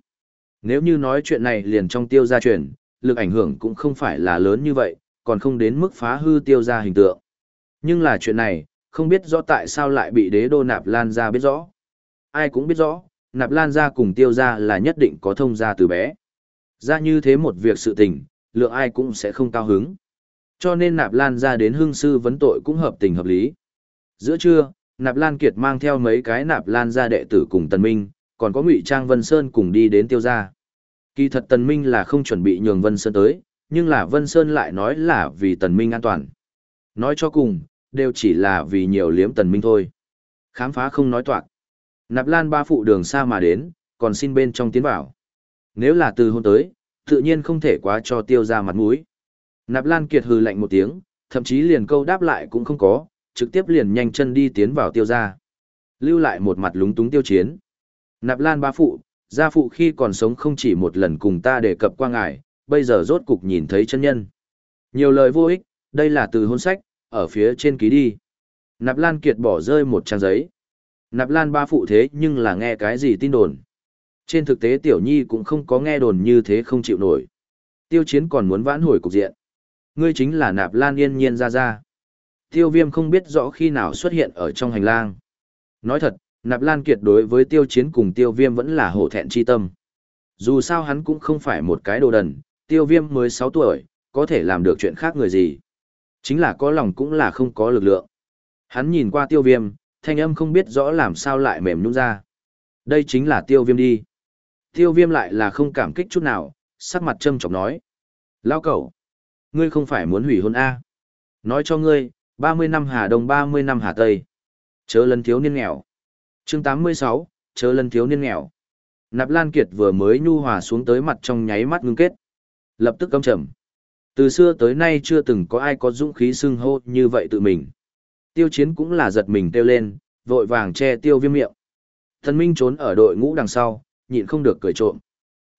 Nếu như nói chuyện này liền trong tiêu gia truyền, lực ảnh hưởng cũng không phải là lớn như vậy, còn không đến mức phá hư tiêu gia hình tượng. Nhưng là chuyện này, không biết rõ tại sao lại bị đế đô nạp lan ra biết rõ. Ai cũng biết rõ, nạp lan ra cùng tiêu gia là nhất định có thông gia từ bé. Ra như thế một việc sự tình, lượng ai cũng sẽ không cao hứng. Cho nên nạp lan ra đến hương sư vấn tội cũng hợp tình hợp lý. Giữa trưa, nạp lan kiệt mang theo mấy cái nạp lan ra đệ tử cùng tần minh, còn có ngụy trang Vân Sơn cùng đi đến tiêu gia. Kỳ thật tần minh là không chuẩn bị nhường Vân Sơn tới, nhưng là Vân Sơn lại nói là vì tần minh an toàn. Nói cho cùng, đều chỉ là vì nhiều liếm tần minh thôi. Khám phá không nói toạc. Nạp lan ba phụ đường xa mà đến, còn xin bên trong tiến vào. Nếu là từ hôn tới, tự nhiên không thể quá cho tiêu ra mặt mũi. Nạp Lan Kiệt hừ lạnh một tiếng, thậm chí liền câu đáp lại cũng không có, trực tiếp liền nhanh chân đi tiến vào tiêu gia. Lưu lại một mặt lúng túng tiêu chiến. Nạp Lan ba phụ, gia phụ khi còn sống không chỉ một lần cùng ta đề cập qua ngài, bây giờ rốt cục nhìn thấy chân nhân. Nhiều lời vô ích, đây là từ hôn sách, ở phía trên ký đi. Nạp Lan Kiệt bỏ rơi một trang giấy. Nạp Lan ba phụ thế nhưng là nghe cái gì tin đồn. Trên thực tế Tiểu Nhi cũng không có nghe đồn như thế không chịu nổi. Tiêu chiến còn muốn vãn hồi cục diện. Ngươi chính là nạp lan yên nhiên ra ra. Tiêu viêm không biết rõ khi nào xuất hiện ở trong hành lang. Nói thật, nạp lan kiệt đối với tiêu chiến cùng tiêu viêm vẫn là hổ thẹn chi tâm. Dù sao hắn cũng không phải một cái đồ đần, tiêu viêm mới 6 tuổi, có thể làm được chuyện khác người gì. Chính là có lòng cũng là không có lực lượng. Hắn nhìn qua tiêu viêm, thanh âm không biết rõ làm sao lại mềm nhung ra. Đây chính là tiêu viêm đi. Tiêu viêm lại là không cảm kích chút nào, sắc mặt trâm trọng nói. Lao cẩu, ngươi không phải muốn hủy hôn A. Nói cho ngươi, 30 năm Hà Đông 30 năm Hà Tây. Chớ lần thiếu niên nghèo. chương 86, chớ lần thiếu niên nghèo. Nạp Lan Kiệt vừa mới nhu hòa xuống tới mặt trong nháy mắt ngưng kết. Lập tức căm trầm. Từ xưa tới nay chưa từng có ai có dũng khí xưng hô như vậy tự mình. Tiêu chiến cũng là giật mình kêu lên, vội vàng che tiêu viêm miệng. Thần Minh trốn ở đội ngũ đằng sau, nhịn không được cười trộm.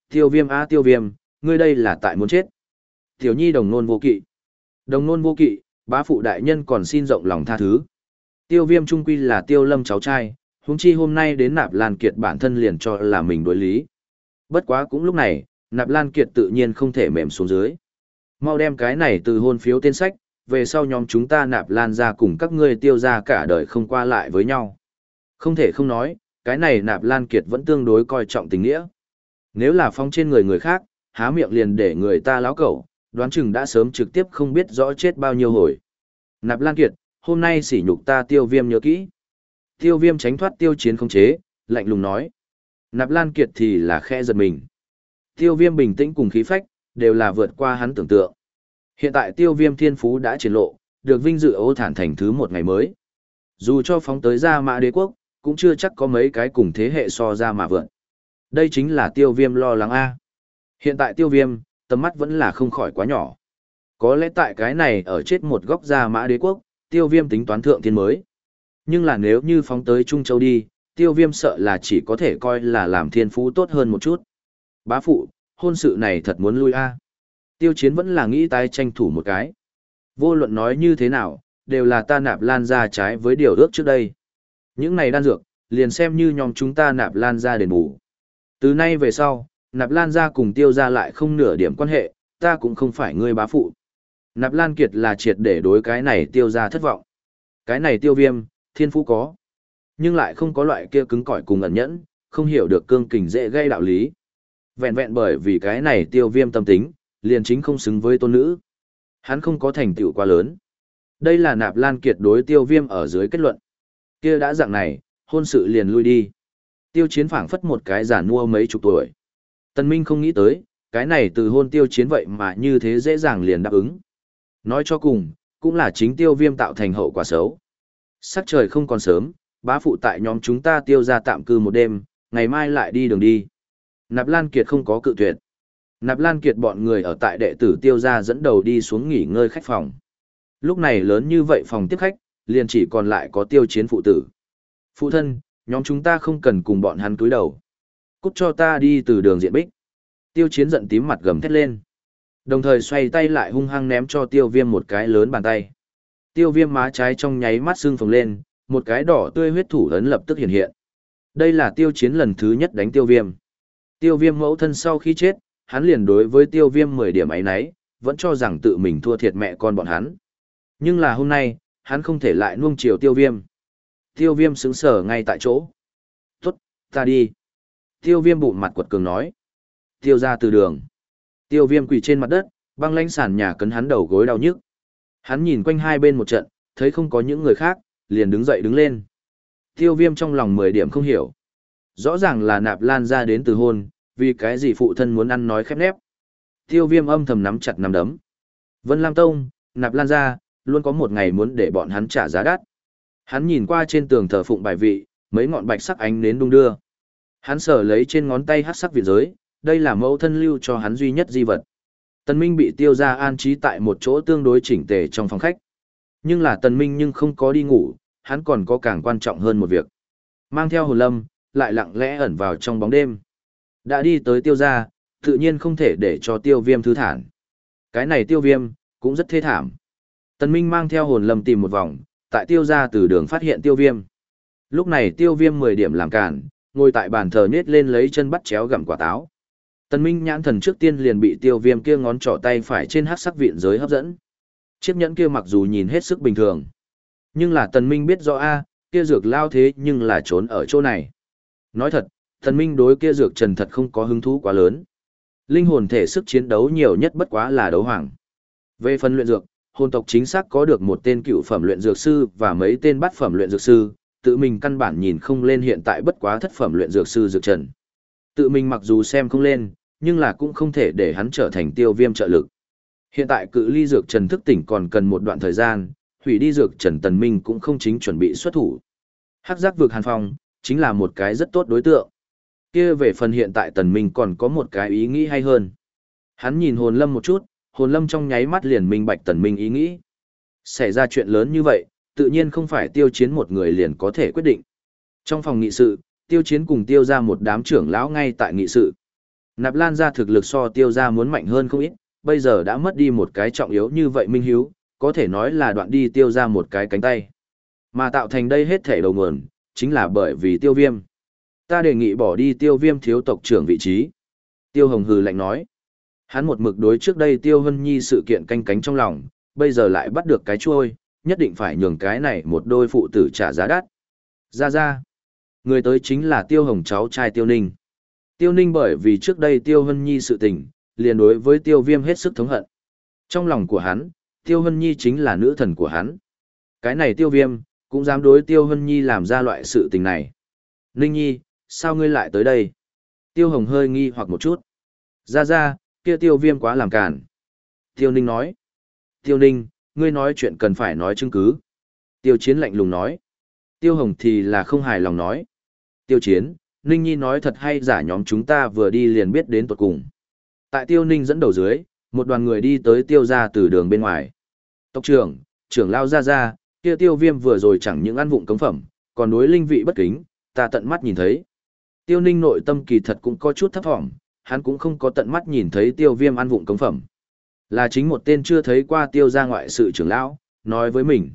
Tiêu viêm a tiêu viêm, ngươi đây là tại muốn chết. Tiểu nhi đồng nôn vô kỵ. Đồng nôn vô kỵ, bá phụ đại nhân còn xin rộng lòng tha thứ. Tiêu viêm trung quy là tiêu lâm cháu trai, huống chi hôm nay đến nạp lan kiệt bản thân liền cho là mình đối lý. Bất quá cũng lúc này, nạp lan kiệt tự nhiên không thể mềm xuống dưới. Mau đem cái này từ hôn phiếu tên sách, về sau nhóm chúng ta nạp lan ra cùng các ngươi tiêu ra cả đời không qua lại với nhau. Không thể không nói, cái này nạp lan kiệt vẫn tương đối coi trọng tình nghĩa. Nếu là phong trên người người khác, há miệng liền để người ta láo cẩu, đoán chừng đã sớm trực tiếp không biết rõ chết bao nhiêu hồi. Nạp Lan Kiệt, hôm nay sỉ nhục ta tiêu viêm nhớ kỹ. Tiêu viêm tránh thoát tiêu chiến không chế, lạnh lùng nói. Nạp Lan Kiệt thì là khe giật mình. Tiêu viêm bình tĩnh cùng khí phách, đều là vượt qua hắn tưởng tượng. Hiện tại tiêu viêm thiên phú đã triển lộ, được vinh dự ô thản thành thứ một ngày mới. Dù cho phóng tới ra mã đế quốc, cũng chưa chắc có mấy cái cùng thế hệ so ra mà vượn. Đây chính là tiêu viêm lo lắng A. Hiện tại tiêu viêm, tầm mắt vẫn là không khỏi quá nhỏ. Có lẽ tại cái này ở chết một góc ra mã đế quốc, tiêu viêm tính toán thượng thiên mới. Nhưng là nếu như phóng tới Trung Châu đi, tiêu viêm sợ là chỉ có thể coi là làm thiên phú tốt hơn một chút. Bá phụ, hôn sự này thật muốn lui a Tiêu chiến vẫn là nghĩ tái tranh thủ một cái. Vô luận nói như thế nào, đều là ta nạp lan ra trái với điều ước trước đây. Những này đan dược, liền xem như nhóm chúng ta nạp lan ra đền bù. Từ nay về sau, nạp lan ra cùng tiêu ra lại không nửa điểm quan hệ, ta cũng không phải ngươi bá phụ. Nạp lan kiệt là triệt để đối cái này tiêu ra thất vọng. Cái này tiêu viêm, thiên phú có. Nhưng lại không có loại kia cứng cỏi cùng ẩn nhẫn, không hiểu được cương kình dễ gây đạo lý. Vẹn vẹn bởi vì cái này tiêu viêm tâm tính, liền chính không xứng với tôn nữ. Hắn không có thành tựu quá lớn. Đây là nạp lan kiệt đối tiêu viêm ở dưới kết luận. kia đã dạng này, hôn sự liền lui đi. Tiêu chiến phảng phất một cái giả mua mấy chục tuổi. Tân Minh không nghĩ tới, cái này từ hôn tiêu chiến vậy mà như thế dễ dàng liền đáp ứng. Nói cho cùng, cũng là chính tiêu viêm tạo thành hậu quả xấu. Sắc trời không còn sớm, bá phụ tại nhóm chúng ta tiêu ra tạm cư một đêm, ngày mai lại đi đường đi. Nạp Lan Kiệt không có cự tuyệt. Nạp Lan Kiệt bọn người ở tại đệ tử tiêu ra dẫn đầu đi xuống nghỉ ngơi khách phòng. Lúc này lớn như vậy phòng tiếp khách, liền chỉ còn lại có tiêu chiến phụ tử. Phụ thân, nhóm chúng ta không cần cùng bọn hắn cúi đầu. Cút cho ta đi từ đường diện bích. Tiêu chiến giận tím mặt gầm thét lên. Đồng thời xoay tay lại hung hăng ném cho tiêu viêm một cái lớn bàn tay. Tiêu viêm má trái trong nháy mắt xương phồng lên, một cái đỏ tươi huyết thủ ấn lập tức hiện hiện. Đây là tiêu chiến lần thứ nhất đánh tiêu viêm. Tiêu viêm mẫu thân sau khi chết, hắn liền đối với tiêu viêm 10 điểm ấy nấy, vẫn cho rằng tự mình thua thiệt mẹ con bọn hắn. Nhưng là hôm nay, hắn không thể lại nuông chiều tiêu viêm. Tiêu viêm sững sở ngay tại chỗ. Tốt, ta đi. Tiêu viêm bụng mặt quật cường nói. Tiêu ra từ đường. Tiêu viêm quỳ trên mặt đất, băng lãnh sàn nhà cấn hắn đầu gối đau nhức. Hắn nhìn quanh hai bên một trận, thấy không có những người khác, liền đứng dậy đứng lên. Tiêu viêm trong lòng mười điểm không hiểu. Rõ ràng là nạp lan ra đến từ hôn, vì cái gì phụ thân muốn ăn nói khép nép. Tiêu viêm âm thầm nắm chặt nắm đấm. Vân Lam Tông, nạp lan ra, luôn có một ngày muốn để bọn hắn trả giá đắt. Hắn nhìn qua trên tường thờ phụng bài vị, mấy ngọn bạch sắc ánh nến đung đưa. Hắn sở lấy trên ngón tay hát sắc việt giới, đây là mẫu thân lưu cho hắn duy nhất di vật. Tần Minh bị tiêu ra an trí tại một chỗ tương đối chỉnh tề trong phòng khách. Nhưng là Tần Minh nhưng không có đi ngủ, hắn còn có càng quan trọng hơn một việc. Mang theo hồn lâm, lại lặng lẽ ẩn vào trong bóng đêm. Đã đi tới tiêu gia, tự nhiên không thể để cho tiêu viêm thư thản. Cái này tiêu viêm, cũng rất thê thảm. Tần Minh mang theo hồn lâm tìm một vòng, tại tiêu gia từ đường phát hiện tiêu viêm. Lúc này tiêu viêm 10 điểm làm cản, ngồi tại bàn thờ nết lên lấy chân bắt chéo gặm quả táo. Tần Minh nhãn thần trước tiên liền bị tiêu viêm kia ngón trỏ tay phải trên hắc sắc vịn giới hấp dẫn. Chiếc nhẫn kia mặc dù nhìn hết sức bình thường. Nhưng là Tần Minh biết rõ a, kia dược lao thế nhưng là trốn ở chỗ này. Nói thật, Tần Minh đối kia dược trần thật không có hứng thú quá lớn. Linh hồn thể sức chiến đấu nhiều nhất bất quá là đấu hoàng. Về phần luyện dược, hồn tộc chính xác có được một tên cựu phẩm luyện dược sư và mấy tên bát phẩm luyện dược sư, tự mình căn bản nhìn không lên hiện tại bất quá thất phẩm luyện dược sư dược trần. Tự mình mặc dù xem không lên, nhưng là cũng không thể để hắn trở thành tiêu viêm trợ lực. Hiện tại cự ly dược trần thức tỉnh còn cần một đoạn thời gian, hủy đi dược trần tần minh cũng không chính chuẩn bị xuất thủ. Hắc giác vực hàn phong, chính là một cái rất tốt đối tượng. Kia về phần hiện tại tần minh còn có một cái ý nghĩ hay hơn. Hắn nhìn hồn lâm một chút, hồn lâm trong nháy mắt liền minh bạch tần minh ý nghĩ. Xảy ra chuyện lớn như vậy, tự nhiên không phải tiêu chiến một người liền có thể quyết định. Trong phòng nghị sự, tiêu chiến cùng tiêu ra một đám trưởng lão ngay tại nghị sự. Nạp lan ra thực lực so tiêu ra muốn mạnh hơn không ít, bây giờ đã mất đi một cái trọng yếu như vậy minh hiếu, có thể nói là đoạn đi tiêu ra một cái cánh tay. Mà tạo thành đây hết thể đầu nguồn, chính là bởi vì tiêu viêm. Ta đề nghị bỏ đi tiêu viêm thiếu tộc trưởng vị trí. Tiêu hồng hừ lạnh nói. Hắn một mực đối trước đây tiêu hân nhi sự kiện canh cánh trong lòng, bây giờ lại bắt được cái chuôi, nhất định phải nhường cái này một đôi phụ tử trả giá đắt. Ra ra. Người tới chính là tiêu hồng cháu trai tiêu ninh. Tiêu ninh bởi vì trước đây tiêu hân nhi sự tình, liền đối với tiêu viêm hết sức thống hận. Trong lòng của hắn, tiêu hân nhi chính là nữ thần của hắn. Cái này tiêu viêm, cũng dám đối tiêu hân nhi làm ra loại sự tình này. Ninh nhi, sao ngươi lại tới đây? Tiêu hồng hơi nghi hoặc một chút. Ra ra, kia tiêu viêm quá làm cản. Tiêu ninh nói. Tiêu Ninh, ngươi nói chuyện cần phải nói chứng cứ. Tiêu Chiến lạnh lùng nói. Tiêu Hồng thì là không hài lòng nói. Tiêu Chiến, Ninh Nhi nói thật hay giả nhóm chúng ta vừa đi liền biết đến tuột cùng. Tại Tiêu Ninh dẫn đầu dưới, một đoàn người đi tới Tiêu ra từ đường bên ngoài. Tộc trưởng, trưởng lao ra ra, kia Tiêu Viêm vừa rồi chẳng những ăn vụng cống phẩm, còn đối linh vị bất kính, ta tận mắt nhìn thấy. Tiêu Ninh nội tâm kỳ thật cũng có chút thấp thỏm, hắn cũng không có tận mắt nhìn thấy Tiêu Viêm ăn vụng cống phẩm. Là chính một tên chưa thấy qua Tiêu ra ngoại sự trưởng lão, nói với mình.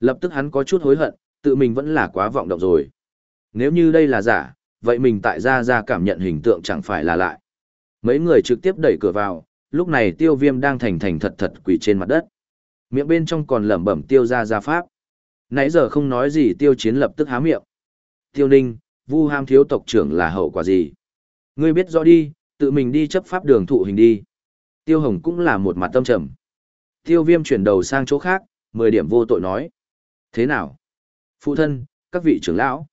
Lập tức hắn có chút hối hận, tự mình vẫn là quá vọng động rồi. Nếu như đây là giả, vậy mình tại gia gia cảm nhận hình tượng chẳng phải là lại. Mấy người trực tiếp đẩy cửa vào, lúc này tiêu viêm đang thành thành thật thật quỳ trên mặt đất. Miệng bên trong còn lẩm bẩm tiêu ra gia pháp. Nãy giờ không nói gì tiêu chiến lập tức há miệng. Tiêu ninh, vu ham thiếu tộc trưởng là hậu quả gì? Ngươi biết rõ đi, tự mình đi chấp pháp đường thụ hình đi. Tiêu hồng cũng là một mặt tâm trầm. Tiêu viêm chuyển đầu sang chỗ khác, mười điểm vô tội nói. Thế nào? Phụ thân, các vị trưởng lão.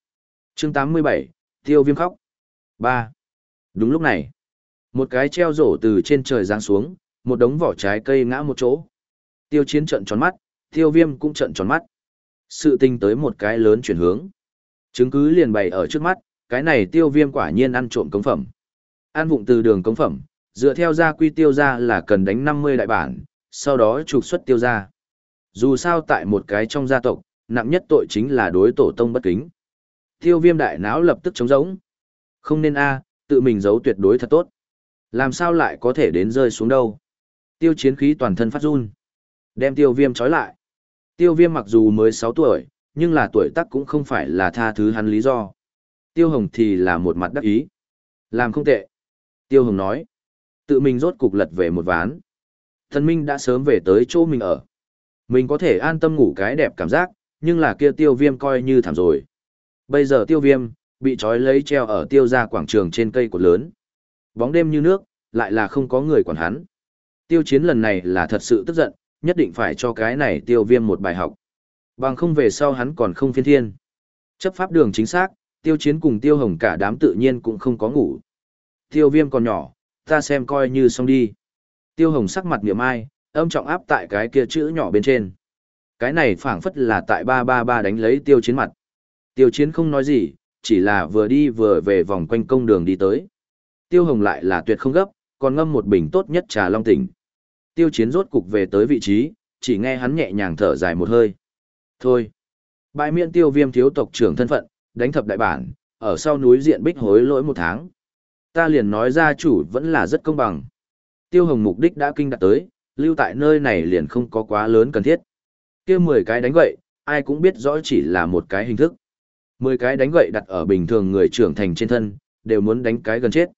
chương 87, Tiêu viêm khóc. ba Đúng lúc này, một cái treo rổ từ trên trời giáng xuống, một đống vỏ trái cây ngã một chỗ. Tiêu chiến trận tròn mắt, tiêu viêm cũng trận tròn mắt. Sự tình tới một cái lớn chuyển hướng. Chứng cứ liền bày ở trước mắt, cái này tiêu viêm quả nhiên ăn trộm cống phẩm. Ăn vụng từ đường cống phẩm, dựa theo gia quy tiêu ra là cần đánh 50 đại bản, sau đó trục xuất tiêu ra. Dù sao tại một cái trong gia tộc, nặng nhất tội chính là đối tổ tông bất kính. Tiêu viêm đại não lập tức trống rỗng. Không nên a tự mình giấu tuyệt đối thật tốt. Làm sao lại có thể đến rơi xuống đâu. Tiêu chiến khí toàn thân phát run. Đem tiêu viêm trói lại. Tiêu viêm mặc dù mới 6 tuổi, nhưng là tuổi tác cũng không phải là tha thứ hắn lý do. Tiêu hồng thì là một mặt đắc ý. Làm không tệ. Tiêu hồng nói. Tự mình rốt cục lật về một ván. Thần minh đã sớm về tới chỗ mình ở. Mình có thể an tâm ngủ cái đẹp cảm giác, nhưng là kia tiêu viêm coi như thảm rồi. Bây giờ tiêu viêm, bị trói lấy treo ở tiêu ra quảng trường trên cây cột lớn. Bóng đêm như nước, lại là không có người quản hắn. Tiêu chiến lần này là thật sự tức giận, nhất định phải cho cái này tiêu viêm một bài học. Bằng không về sau hắn còn không phiên thiên. Chấp pháp đường chính xác, tiêu chiến cùng tiêu hồng cả đám tự nhiên cũng không có ngủ. Tiêu viêm còn nhỏ, ta xem coi như xong đi. Tiêu hồng sắc mặt niệm ai, âm trọng áp tại cái kia chữ nhỏ bên trên. Cái này phảng phất là tại ba ba ba đánh lấy tiêu chiến mặt. Tiêu chiến không nói gì, chỉ là vừa đi vừa về vòng quanh công đường đi tới. Tiêu hồng lại là tuyệt không gấp, còn ngâm một bình tốt nhất trà long tỉnh. Tiêu chiến rốt cục về tới vị trí, chỉ nghe hắn nhẹ nhàng thở dài một hơi. Thôi. Bại miễn tiêu viêm thiếu tộc trưởng thân phận, đánh thập đại bản, ở sau núi diện bích hối lỗi một tháng. Ta liền nói ra chủ vẫn là rất công bằng. Tiêu hồng mục đích đã kinh đạt tới, lưu tại nơi này liền không có quá lớn cần thiết. kia mười cái đánh gậy, ai cũng biết rõ chỉ là một cái hình thức. Mười cái đánh gậy đặt ở bình thường người trưởng thành trên thân, đều muốn đánh cái gần chết.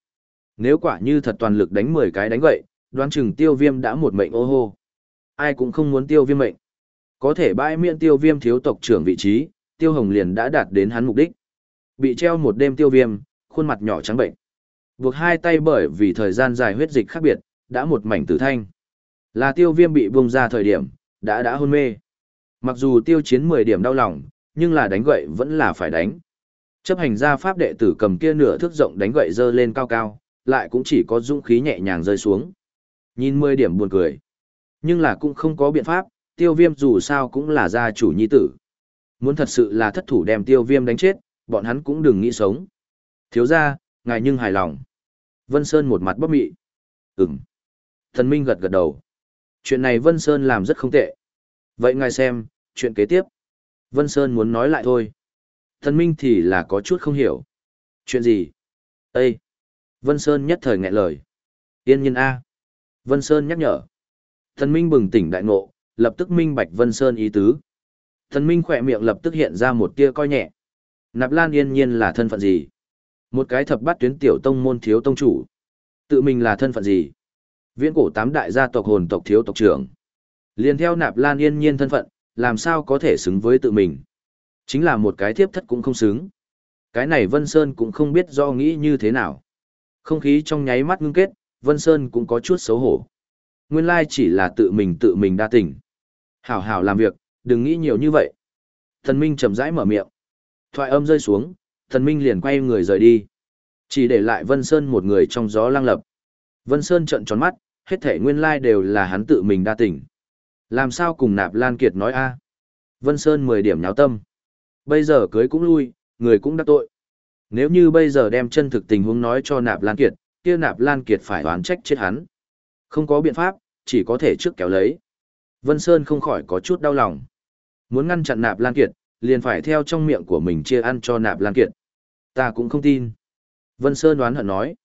Nếu quả như thật toàn lực đánh mười cái đánh gậy, đoán chừng tiêu viêm đã một mệnh ô hô. Ai cũng không muốn tiêu viêm mệnh. Có thể bãi miễn tiêu viêm thiếu tộc trưởng vị trí, tiêu hồng liền đã đạt đến hắn mục đích. Bị treo một đêm tiêu viêm, khuôn mặt nhỏ trắng bệnh. Buộc hai tay bởi vì thời gian dài huyết dịch khác biệt, đã một mảnh tử thanh. Là tiêu viêm bị buông ra thời điểm, đã đã hôn mê. Mặc dù tiêu chiến 10 điểm đau lòng, nhưng là đánh gậy vẫn là phải đánh. Chấp hành gia pháp đệ tử cầm kia nửa thước rộng đánh gậy dơ lên cao cao, lại cũng chỉ có dũng khí nhẹ nhàng rơi xuống. Nhìn 10 điểm buồn cười. Nhưng là cũng không có biện pháp, tiêu viêm dù sao cũng là gia chủ nhi tử. Muốn thật sự là thất thủ đem tiêu viêm đánh chết, bọn hắn cũng đừng nghĩ sống. Thiếu ra, ngài nhưng hài lòng. Vân Sơn một mặt bóp mị. Ừm. Thần Minh gật gật đầu. Chuyện này Vân Sơn làm rất không tệ. Vậy ngài xem, chuyện kế tiếp. Vân Sơn muốn nói lại thôi. Thần Minh thì là có chút không hiểu. Chuyện gì? Ê! Vân Sơn nhất thời nghẹn lời. Yên nhiên A. Vân Sơn nhắc nhở. Thần Minh bừng tỉnh đại ngộ, lập tức minh bạch Vân Sơn ý tứ. Thần Minh khỏe miệng lập tức hiện ra một tia coi nhẹ. Nạp Lan yên nhiên là thân phận gì? Một cái thập bát tuyến tiểu tông môn thiếu tông chủ. Tự mình là thân phận gì? Viễn cổ tám đại gia tộc hồn tộc thiếu tộc trưởng. Liên theo Nạp Lan yên nhiên thân phận, làm sao có thể xứng với tự mình. Chính là một cái thiếp thất cũng không xứng. Cái này Vân Sơn cũng không biết do nghĩ như thế nào. Không khí trong nháy mắt ngưng kết, Vân Sơn cũng có chút xấu hổ. Nguyên lai chỉ là tự mình tự mình đa tình. Hảo hảo làm việc, đừng nghĩ nhiều như vậy. Thần Minh chậm rãi mở miệng. Thoại âm rơi xuống, thần Minh liền quay người rời đi. Chỉ để lại Vân Sơn một người trong gió lang lập. Vân Sơn trợn tròn mắt, hết thể nguyên lai đều là hắn tự mình đa tình. Làm sao cùng Nạp Lan Kiệt nói a? Vân Sơn 10 điểm nháo tâm. Bây giờ cưới cũng lui, người cũng đắc tội. Nếu như bây giờ đem chân thực tình huống nói cho Nạp Lan Kiệt, kia Nạp Lan Kiệt phải oán trách chết hắn. Không có biện pháp, chỉ có thể trước kéo lấy. Vân Sơn không khỏi có chút đau lòng. Muốn ngăn chặn Nạp Lan Kiệt, liền phải theo trong miệng của mình chia ăn cho Nạp Lan Kiệt. Ta cũng không tin. Vân Sơn đoán hận nói.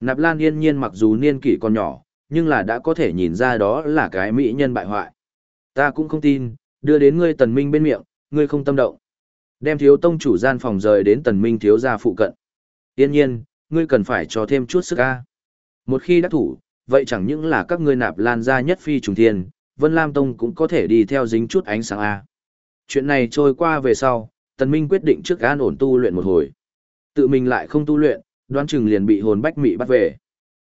Nạp Lan yên nhiên mặc dù niên kỷ còn nhỏ, nhưng là đã có thể nhìn ra đó là cái mỹ nhân bại hoại. Ta cũng không tin, đưa đến ngươi tần minh bên miệng, ngươi không tâm động. Đem thiếu tông chủ gian phòng rời đến tần minh thiếu gia phụ cận. Yên nhiên, ngươi cần phải cho thêm chút sức a. Một khi đắc thủ, vậy chẳng những là các ngươi nạp lan gia nhất phi trùng thiên, Vân Lam Tông cũng có thể đi theo dính chút ánh sáng a. Chuyện này trôi qua về sau, tần minh quyết định trước an ổn tu luyện một hồi. Tự mình lại không tu luyện, đoán chừng liền bị hồn bách mị bắt về.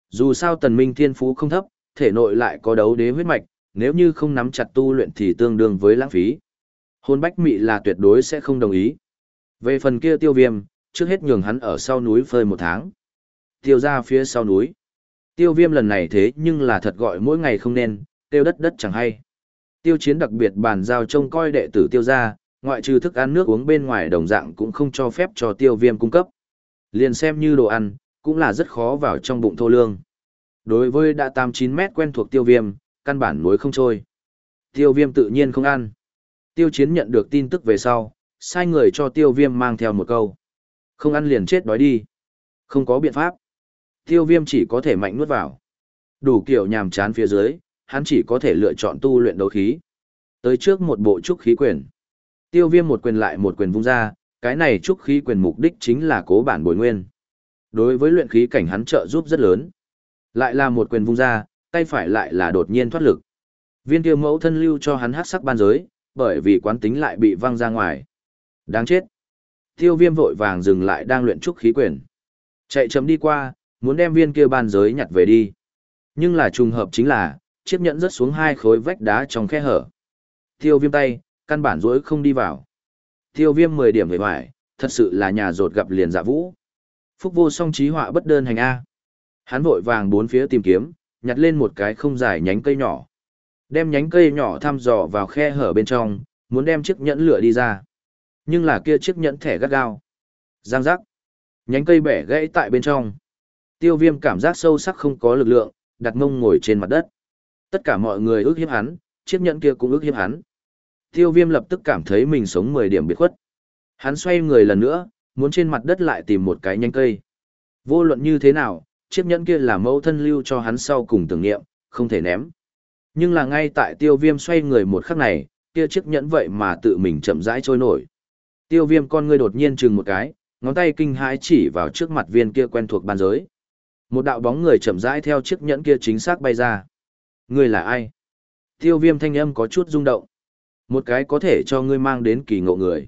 Dù sao tần minh thiên phú không thấp, thể nội lại có đấu đế huyết mạch, nếu như không nắm chặt tu luyện thì tương đương với lãng phí. Hồn bách mị là tuyệt đối sẽ không đồng ý. Về phần kia tiêu viêm, trước hết nhường hắn ở sau núi phơi một tháng. Tiêu ra phía sau núi. Tiêu viêm lần này thế nhưng là thật gọi mỗi ngày không nên, tiêu đất đất chẳng hay. Tiêu chiến đặc biệt bàn giao trông coi đệ tử tiêu gia, ngoại trừ thức ăn nước uống bên ngoài đồng dạng cũng không cho phép cho tiêu viêm cung cấp. Liền xem như đồ ăn, cũng là rất khó vào trong bụng thô lương. Đối với đã 8-9 mét quen thuộc tiêu viêm, căn bản núi không trôi. Tiêu viêm tự nhiên không ăn. Tiêu chiến nhận được tin tức về sau, sai người cho tiêu viêm mang theo một câu. Không ăn liền chết đói đi. Không có biện pháp. Tiêu viêm chỉ có thể mạnh nuốt vào. Đủ kiểu nhàm chán phía dưới, hắn chỉ có thể lựa chọn tu luyện đấu khí. Tới trước một bộ trúc khí quyền. Tiêu viêm một quyền lại một quyền vung ra, cái này trúc khí quyền mục đích chính là cố bản bồi nguyên. Đối với luyện khí cảnh hắn trợ giúp rất lớn. Lại là một quyền vung ra, tay phải lại là đột nhiên thoát lực. Viên kia mẫu thân lưu cho hắn hát sắc ban giới, bởi vì quán tính lại bị văng ra ngoài. Đáng chết. Tiêu viêm vội vàng dừng lại đang luyện trúc khí quyền. Chạy chấm đi qua, muốn đem viên kia ban giới nhặt về đi. Nhưng là trùng hợp chính là, chiếc nhẫn rớt xuống hai khối vách đá trong khe hở. Tiêu viêm tay, căn bản rỗi không đi vào. Tiêu viêm 10 điểm về hoài, thật sự là nhà rột gặp liền dạ vũ. Phúc vô song trí họa bất đơn hành A. Hắn vội vàng bốn phía tìm kiếm, nhặt lên một cái không dài nhánh cây nhỏ. Đem nhánh cây nhỏ thăm dò vào khe hở bên trong, muốn đem chiếc nhẫn lửa đi ra. Nhưng là kia chiếc nhẫn thẻ gắt gao. Giang giác. Nhánh cây bẻ gãy tại bên trong. Tiêu viêm cảm giác sâu sắc không có lực lượng, đặt mông ngồi trên mặt đất. Tất cả mọi người ước hiếp hắn, chiếc nhẫn kia cũng ước hiếp hắn. Tiêu viêm lập tức cảm thấy mình sống 10 điểm biệt khuất. Hắn xoay người lần nữa, muốn trên mặt đất lại tìm một cái nhánh cây. Vô luận như thế nào, chiếc nhẫn kia là mẫu thân lưu cho hắn sau cùng tưởng niệm, không thể ném. Nhưng là ngay tại tiêu viêm xoay người một khắc này, kia chiếc nhẫn vậy mà tự mình chậm rãi trôi nổi. Tiêu viêm con ngươi đột nhiên chừng một cái, ngón tay kinh hãi chỉ vào trước mặt viên kia quen thuộc ban giới. Một đạo bóng người chậm rãi theo chiếc nhẫn kia chính xác bay ra. Ngươi là ai? Tiêu viêm thanh âm có chút rung động. Một cái có thể cho ngươi mang đến kỳ ngộ người.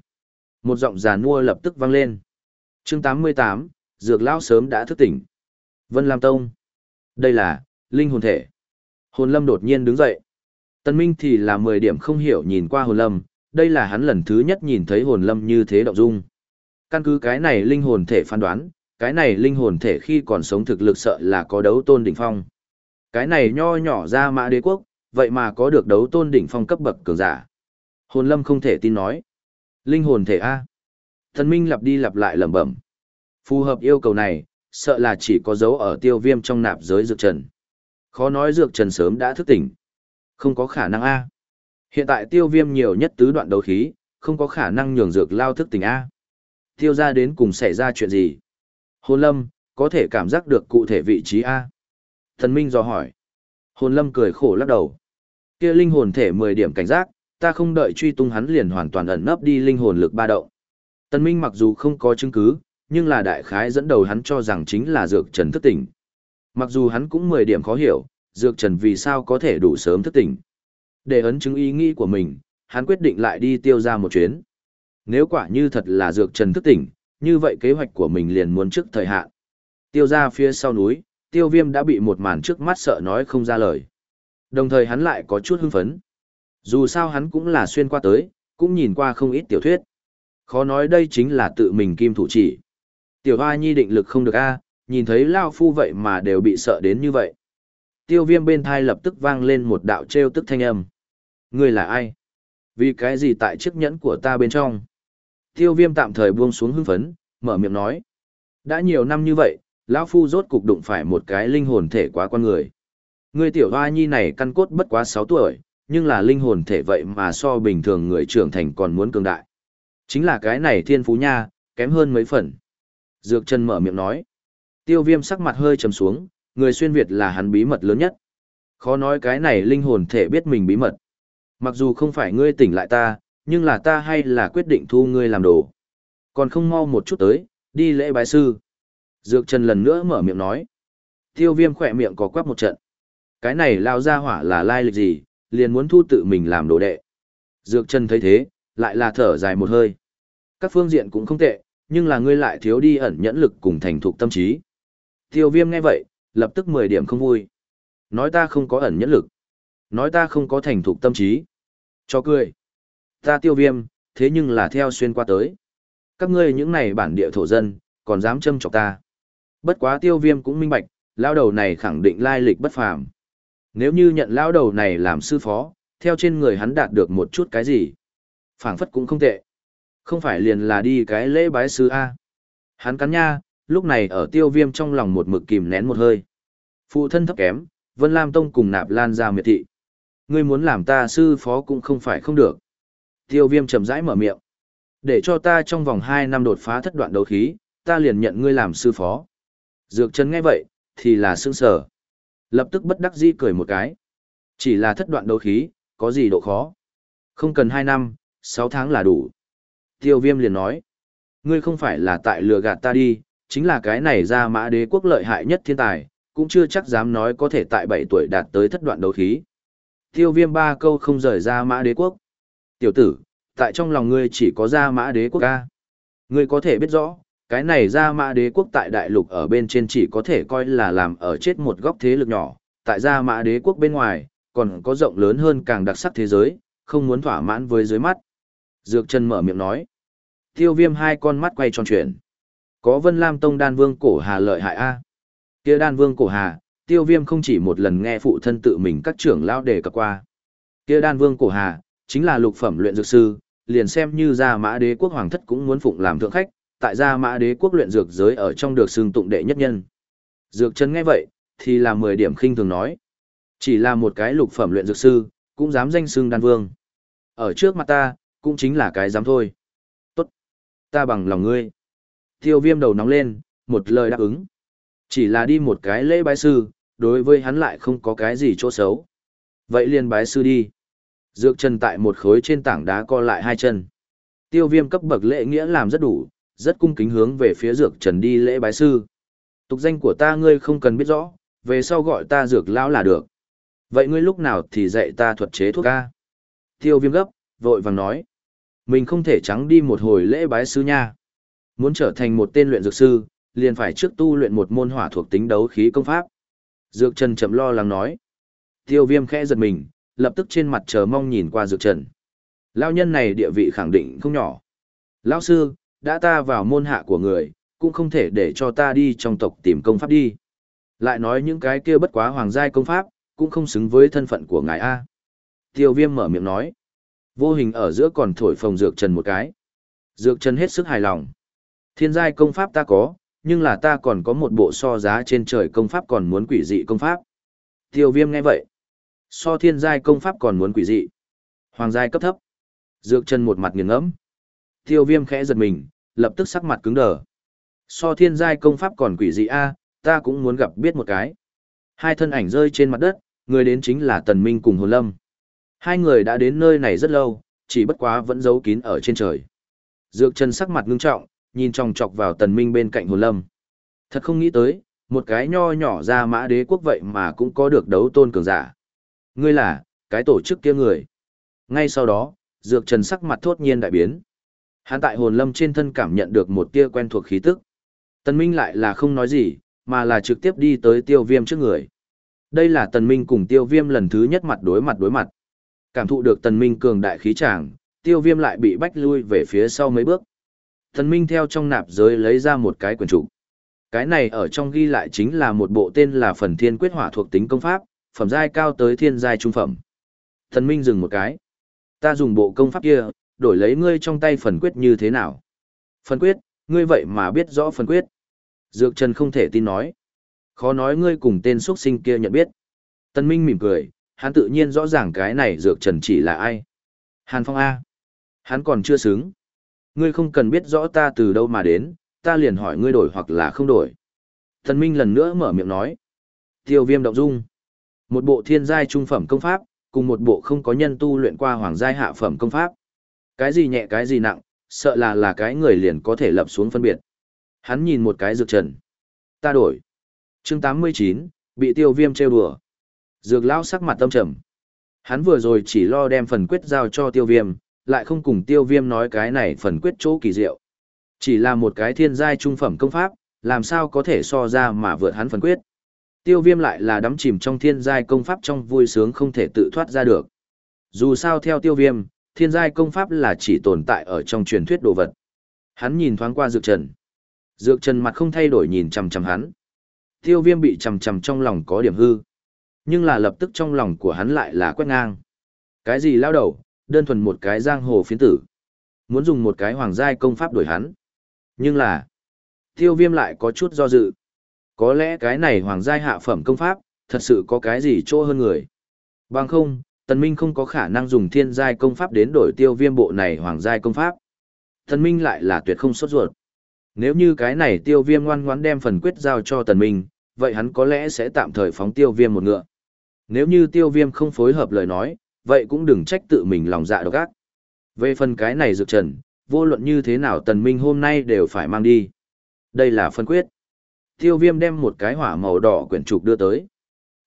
Một giọng giàn mua lập tức vang lên. chương 88, Dược Lão sớm đã thức tỉnh. Vân Lam Tông. Đây là, linh hồn thể. Hồn lâm đột nhiên đứng dậy. Tân Minh thì là 10 điểm không hiểu nhìn qua hồn lâm, đây là hắn lần thứ nhất nhìn thấy hồn lâm như thế động dung. Căn cứ cái này linh hồn thể phán đoán, cái này linh hồn thể khi còn sống thực lực sợ là có đấu tôn đỉnh phong. Cái này nho nhỏ ra mã đế quốc, vậy mà có được đấu tôn đỉnh phong cấp bậc cường giả. Hồn lâm không thể tin nói. Linh hồn thể A. Thần Minh lặp đi lặp lại lẩm bẩm. Phù hợp yêu cầu này, sợ là chỉ có dấu ở tiêu viêm trong nạp giới dược trần. Khó nói dược trần sớm đã thức tỉnh. Không có khả năng A. Hiện tại tiêu viêm nhiều nhất tứ đoạn đấu khí, không có khả năng nhường dược lao thức tỉnh A. Tiêu ra đến cùng xảy ra chuyện gì? Hồn lâm, có thể cảm giác được cụ thể vị trí A. Thần Minh dò hỏi. Hồn lâm cười khổ lắc đầu. Kia linh hồn thể 10 điểm cảnh giác, ta không đợi truy tung hắn liền hoàn toàn ẩn nấp đi linh hồn lực ba động. Tần Minh mặc dù không có chứng cứ, nhưng là đại khái dẫn đầu hắn cho rằng chính là dược trần thức tỉnh. Mặc dù hắn cũng 10 điểm khó hiểu, dược trần vì sao có thể đủ sớm thức tỉnh. Để ấn chứng ý nghĩ của mình, hắn quyết định lại đi tiêu ra một chuyến. Nếu quả như thật là dược trần thức tỉnh, như vậy kế hoạch của mình liền muốn trước thời hạn. Tiêu ra phía sau núi, tiêu viêm đã bị một màn trước mắt sợ nói không ra lời. Đồng thời hắn lại có chút hưng phấn. Dù sao hắn cũng là xuyên qua tới, cũng nhìn qua không ít tiểu thuyết. Khó nói đây chính là tự mình kim thủ chỉ. Tiểu hoa nhi định lực không được a nhìn thấy Lao Phu vậy mà đều bị sợ đến như vậy. Tiêu viêm bên thai lập tức vang lên một đạo treo tức thanh âm. Người là ai? Vì cái gì tại chiếc nhẫn của ta bên trong? Tiêu viêm tạm thời buông xuống hưng phấn, mở miệng nói. Đã nhiều năm như vậy, lão Phu rốt cục đụng phải một cái linh hồn thể quá con người. Ngươi tiểu hoa nhi này căn cốt bất quá 6 tuổi, nhưng là linh hồn thể vậy mà so bình thường người trưởng thành còn muốn cường đại. Chính là cái này thiên phú nha, kém hơn mấy phần. Dược chân mở miệng nói. Tiêu viêm sắc mặt hơi trầm xuống, người xuyên Việt là hắn bí mật lớn nhất. Khó nói cái này linh hồn thể biết mình bí mật. Mặc dù không phải ngươi tỉnh lại ta, nhưng là ta hay là quyết định thu ngươi làm đồ. Còn không mau một chút tới, đi lễ bái sư. Dược Trần lần nữa mở miệng nói. Tiêu viêm khỏe miệng có quắp một trận. Cái này lao ra hỏa là lai lịch gì, liền muốn thu tự mình làm đồ đệ. Dược Trần thấy thế, lại là thở dài một hơi. Các phương diện cũng không tệ, nhưng là ngươi lại thiếu đi ẩn nhẫn lực cùng thành thục tâm trí. Tiêu viêm nghe vậy, lập tức 10 điểm không vui. Nói ta không có ẩn nhẫn lực. Nói ta không có thành thục tâm trí. Cho cười. Ta tiêu viêm, thế nhưng là theo xuyên qua tới. Các ngươi những này bản địa thổ dân, còn dám châm chọc ta. Bất quá tiêu viêm cũng minh bạch, lao đầu này khẳng định lai lịch bất phàm. Nếu như nhận lao đầu này làm sư phó, theo trên người hắn đạt được một chút cái gì. phảng phất cũng không tệ. Không phải liền là đi cái lễ bái sư A. Hắn cắn nha, lúc này ở tiêu viêm trong lòng một mực kìm nén một hơi. Phụ thân thấp kém, Vân Lam Tông cùng nạp lan ra miệt thị. Ngươi muốn làm ta sư phó cũng không phải không được. Tiêu viêm chậm rãi mở miệng. Để cho ta trong vòng 2 năm đột phá thất đoạn đấu khí, ta liền nhận ngươi làm sư phó. Dược chân nghe vậy, thì là sương sờ Lập tức bất đắc dĩ cười một cái. Chỉ là thất đoạn đấu khí, có gì độ khó. Không cần 2 năm, 6 tháng là đủ. Tiêu viêm liền nói. Ngươi không phải là tại lừa gạt ta đi, chính là cái này ra mã đế quốc lợi hại nhất thiên tài, cũng chưa chắc dám nói có thể tại 7 tuổi đạt tới thất đoạn đấu khí. Tiêu viêm ba câu không rời ra mã đế quốc. Tiểu tử, tại trong lòng ngươi chỉ có ra mã đế quốc ca. Ngươi có thể biết rõ, cái này ra mã đế quốc tại đại lục ở bên trên chỉ có thể coi là làm ở chết một góc thế lực nhỏ, tại ra mã đế quốc bên ngoài, còn có rộng lớn hơn càng đặc sắc thế giới, không muốn thỏa mãn với dưới mắt. Dược chân mở miệng nói. Tiêu viêm hai con mắt quay tròn chuyển. Có Vân Lam Tông đan vương cổ hà lợi hại A. kia đan vương cổ hà, tiêu viêm không chỉ một lần nghe phụ thân tự mình các trưởng lao đề cập qua. kia đan vương cổ hà, chính là lục phẩm luyện dược sư, liền xem như gia mã đế quốc hoàng thất cũng muốn phụng làm thượng khách, tại gia mã đế quốc luyện dược giới ở trong được xưng tụng đệ nhất nhân. Dược chân nghe vậy, thì là 10 điểm khinh thường nói. Chỉ là một cái lục phẩm luyện dược sư, cũng dám danh xưng đan vương. Ở trước mặt ta, cũng chính là cái dám thôi. Tốt. Ta bằng lòng ngươi. Tiêu viêm đầu nóng lên, một lời đáp ứng. Chỉ là đi một cái lễ bái sư, đối với hắn lại không có cái gì chỗ xấu. Vậy liền bái sư đi. Dược chân tại một khối trên tảng đá co lại hai chân. Tiêu viêm cấp bậc lễ nghĩa làm rất đủ, rất cung kính hướng về phía dược trần đi lễ bái sư. Tục danh của ta ngươi không cần biết rõ, về sau gọi ta dược lão là được. Vậy ngươi lúc nào thì dạy ta thuật chế thuốc ca? Tiêu viêm gấp, vội vàng nói. Mình không thể trắng đi một hồi lễ bái sư nha. Muốn trở thành một tên luyện dược sư, liền phải trước tu luyện một môn hỏa thuộc tính đấu khí công pháp. Dược Trần chậm lo lắng nói. Tiêu viêm khẽ giật mình, lập tức trên mặt chờ mong nhìn qua Dược Trần. Lao nhân này địa vị khẳng định không nhỏ. Lão sư, đã ta vào môn hạ của người, cũng không thể để cho ta đi trong tộc tìm công pháp đi. Lại nói những cái kia bất quá hoàng giai công pháp, cũng không xứng với thân phận của ngài A. Tiêu viêm mở miệng nói. Vô hình ở giữa còn thổi phồng Dược Trần một cái. Dược Trần hết sức hài lòng. Thiên giai công pháp ta có, nhưng là ta còn có một bộ so giá trên trời công pháp còn muốn quỷ dị công pháp. Tiêu viêm nghe vậy. So thiên giai công pháp còn muốn quỷ dị. Hoàng giai cấp thấp. Dược chân một mặt nghiền ngẫm. Tiêu viêm khẽ giật mình, lập tức sắc mặt cứng đờ. So thiên giai công pháp còn quỷ dị a ta cũng muốn gặp biết một cái. Hai thân ảnh rơi trên mặt đất, người đến chính là Tần Minh cùng Hồ Lâm. Hai người đã đến nơi này rất lâu, chỉ bất quá vẫn giấu kín ở trên trời. Dược chân sắc mặt ngưng trọng, nhìn trong chọc vào tần minh bên cạnh Hồ lâm. Thật không nghĩ tới, một cái nho nhỏ ra mã đế quốc vậy mà cũng có được đấu tôn cường giả. Ngươi là, cái tổ chức kia người. Ngay sau đó, dược trần sắc mặt thốt nhiên đại biến. Hắn tại hồn lâm trên thân cảm nhận được một tia quen thuộc khí tức. Tần Minh lại là không nói gì, mà là trực tiếp đi tới tiêu viêm trước người. Đây là tần Minh cùng tiêu viêm lần thứ nhất mặt đối mặt đối mặt. Cảm thụ được tần Minh cường đại khí tràng, tiêu viêm lại bị bách lui về phía sau mấy bước. tần Minh theo trong nạp giới lấy ra một cái quyển trục. Cái này ở trong ghi lại chính là một bộ tên là Phần Thiên Quyết Hỏa thuộc tính công pháp, phẩm giai cao tới thiên giai trung phẩm. tần Minh dừng một cái. Ta dùng bộ công pháp kia, đổi lấy ngươi trong tay phần quyết như thế nào? Phần quyết, ngươi vậy mà biết rõ phần quyết. Dược Trần không thể tin nói. Khó nói ngươi cùng tên xuất sinh kia nhận biết. Tân Minh mỉm cười, hắn tự nhiên rõ ràng cái này Dược Trần chỉ là ai. Hàn Phong A. Hắn còn chưa xứng. Ngươi không cần biết rõ ta từ đâu mà đến, ta liền hỏi ngươi đổi hoặc là không đổi. Tân Minh lần nữa mở miệng nói. Tiêu viêm động dung. Một bộ thiên giai trung phẩm công pháp, cùng một bộ không có nhân tu luyện qua hoàng giai hạ phẩm công pháp. Cái gì nhẹ cái gì nặng, sợ là là cái người liền có thể lập xuống phân biệt. Hắn nhìn một cái dược trần. Ta đổi. chương 89, bị tiêu viêm trêu đùa. Dược lão sắc mặt tâm trầm. Hắn vừa rồi chỉ lo đem phần quyết giao cho tiêu viêm, lại không cùng tiêu viêm nói cái này phần quyết chỗ kỳ diệu. Chỉ là một cái thiên giai trung phẩm công pháp, làm sao có thể so ra mà vượt hắn phần quyết. Tiêu viêm lại là đắm chìm trong thiên giai công pháp trong vui sướng không thể tự thoát ra được. Dù sao theo tiêu viêm, thiên giai công pháp là chỉ tồn tại ở trong truyền thuyết đồ vật. Hắn nhìn thoáng qua dược trần. Dược trần mặt không thay đổi nhìn chằm chằm hắn. Tiêu viêm bị chằm chằm trong lòng có điểm hư. Nhưng là lập tức trong lòng của hắn lại là quét ngang. Cái gì lao đầu, đơn thuần một cái giang hồ phiến tử. Muốn dùng một cái hoàng giai công pháp đổi hắn. Nhưng là, tiêu viêm lại có chút do dự. Có lẽ cái này hoàng giai hạ phẩm công pháp, thật sự có cái gì chỗ hơn người. Bằng không, Tần Minh không có khả năng dùng thiên giai công pháp đến đổi tiêu viêm bộ này hoàng giai công pháp. Tần Minh lại là tuyệt không sốt ruột. Nếu như cái này tiêu viêm ngoan ngoãn đem phần quyết giao cho Tần Minh, vậy hắn có lẽ sẽ tạm thời phóng tiêu viêm một ngựa. Nếu như tiêu viêm không phối hợp lời nói, vậy cũng đừng trách tự mình lòng dạ độc ác. Về phần cái này dược trần, vô luận như thế nào Tần Minh hôm nay đều phải mang đi. Đây là phân quyết. Tiêu viêm đem một cái hỏa màu đỏ quyển trục đưa tới.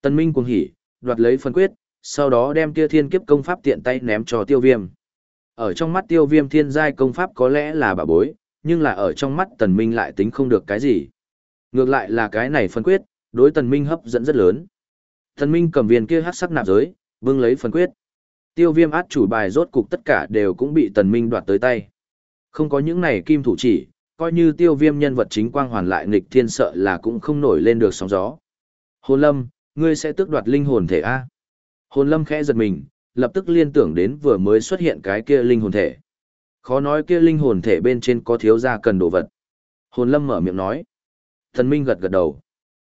Tần Minh cuồng hỉ, đoạt lấy phân quyết, sau đó đem kia thiên kiếp công pháp tiện tay ném cho tiêu viêm. Ở trong mắt tiêu viêm thiên giai công pháp có lẽ là bà bối, nhưng là ở trong mắt tần minh lại tính không được cái gì. Ngược lại là cái này phân quyết, đối tần minh hấp dẫn rất lớn. Tần minh cầm viên kia hắc sắc nạp giới, vương lấy phân quyết. Tiêu viêm át chủ bài rốt cục tất cả đều cũng bị tần minh đoạt tới tay. Không có những này kim thủ chỉ, coi như tiêu viêm nhân vật chính quang hoàn lại nghịch thiên sợ là cũng không nổi lên được sóng gió. Hồn lâm, ngươi sẽ tước đoạt linh hồn thể A. Hồn lâm khẽ giật mình, lập tức liên tưởng đến vừa mới xuất hiện cái kia linh hồn thể. Khó nói kia linh hồn thể bên trên có thiếu ra cần đồ vật. Hồn lâm mở miệng nói. Thần Minh gật gật đầu.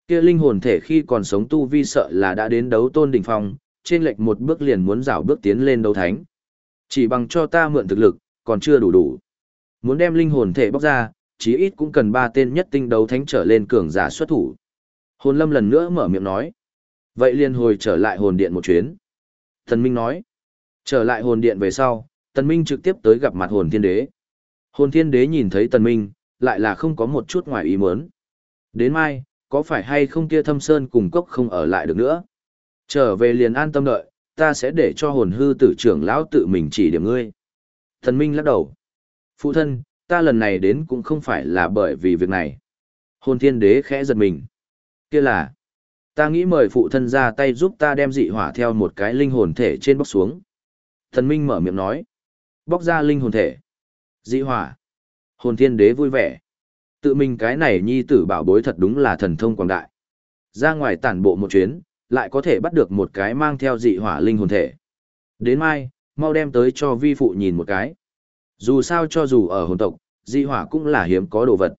Kia linh hồn thể khi còn sống tu vi sợ là đã đến đấu tôn đỉnh phong, trên lệch một bước liền muốn rảo bước tiến lên đấu thánh. Chỉ bằng cho ta mượn thực lực, còn chưa đủ đủ. Muốn đem linh hồn thể bóc ra, chí ít cũng cần ba tên nhất tinh đấu thánh trở lên cường giả xuất thủ. Hồn lâm lần nữa mở miệng nói. Vậy liền hồi trở lại hồn điện một chuyến. Thần Minh nói. Trở lại hồn điện về sau, Tần Minh trực tiếp tới gặp mặt hồn thiên đế. Hồn thiên đế nhìn thấy Tần Minh, lại là không có một chút ngoài ý muốn. Đến mai, có phải hay không kia thâm sơn cùng cốc không ở lại được nữa? Trở về liền an tâm đợi, ta sẽ để cho hồn hư tử trưởng lão tự mình chỉ điểm ngươi. Thần Minh lắc đầu. Phụ thân, ta lần này đến cũng không phải là bởi vì việc này. Hồn thiên đế khẽ giật mình. kia là, ta nghĩ mời phụ thân ra tay giúp ta đem dị hỏa theo một cái linh hồn thể trên bóc xuống. Thần Minh mở miệng nói. Bóc ra linh hồn thể. Dị hỏa. Hồn thiên đế vui vẻ. Tự mình cái này nhi tử bảo bối thật đúng là thần thông quảng đại. Ra ngoài tản bộ một chuyến, lại có thể bắt được một cái mang theo dị hỏa linh hồn thể. Đến mai, mau đem tới cho vi phụ nhìn một cái. Dù sao cho dù ở hồn tộc, dị hỏa cũng là hiếm có đồ vật.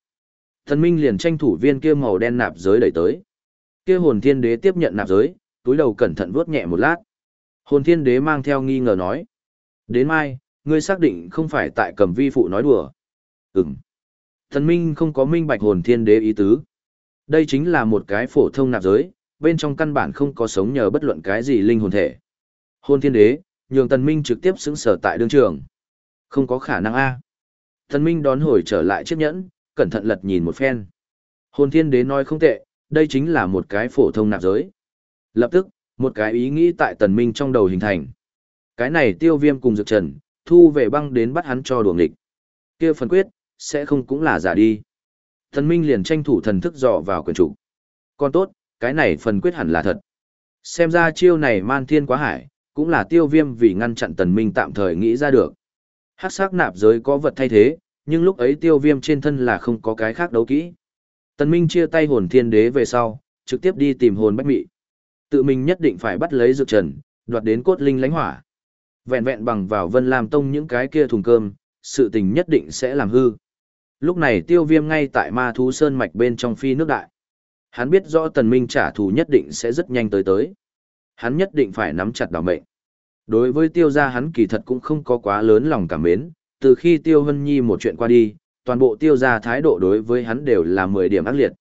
Thần Minh liền tranh thủ viên kia màu đen nạp giới đẩy tới. Kia hồn thiên đế tiếp nhận nạp giới, túi đầu cẩn thận vuốt nhẹ một lát. Hồn thiên đế mang theo nghi ngờ nói. Đến mai, ngươi xác định không phải tại cầm vi phụ nói đùa. ừng Thần Minh không có minh bạch hồn thiên đế ý tứ. Đây chính là một cái phổ thông nạp giới, bên trong căn bản không có sống nhờ bất luận cái gì linh hồn thể. Hồn thiên đế, nhường tần minh trực tiếp xứng sở tại đương trường. Không có khả năng a. Tần minh đón hồi trở lại chiếc nhẫn, cẩn thận lật nhìn một phen. Hồn thiên đế nói không tệ, đây chính là một cái phổ thông nạp giới. Lập tức, một cái ý nghĩ tại tần minh trong đầu hình thành. Cái này tiêu viêm cùng dược trần, thu về băng đến bắt hắn cho đuồng địch. kia phần quyết, sẽ không cũng là giả đi. Tần minh liền tranh thủ thần thức dò vào quyền chủ. Còn tốt, cái này phần quyết hẳn là thật. Xem ra chiêu này man thiên quá hải, cũng là tiêu viêm vì ngăn chặn tần minh tạm thời nghĩ ra được. Hắc sắc nạp giới có vật thay thế, nhưng lúc ấy tiêu viêm trên thân là không có cái khác đấu kỹ. Tần minh chia tay hồn thiên đế về sau, trực tiếp đi tìm hồn bách mị. Tự mình nhất định phải bắt lấy dược trần, Đoạt đến cốt linh lánh hỏa. Vẹn vẹn bằng vào Vân Lam Tông những cái kia thùng cơm, sự tình nhất định sẽ làm hư. Lúc này tiêu viêm ngay tại ma thú sơn mạch bên trong phi nước đại. Hắn biết rõ tần minh trả thù nhất định sẽ rất nhanh tới tới. Hắn nhất định phải nắm chặt đảo mệnh. Đối với tiêu gia hắn kỳ thật cũng không có quá lớn lòng cảm mến, từ khi tiêu hân nhi một chuyện qua đi, toàn bộ tiêu gia thái độ đối với hắn đều là 10 điểm ác liệt.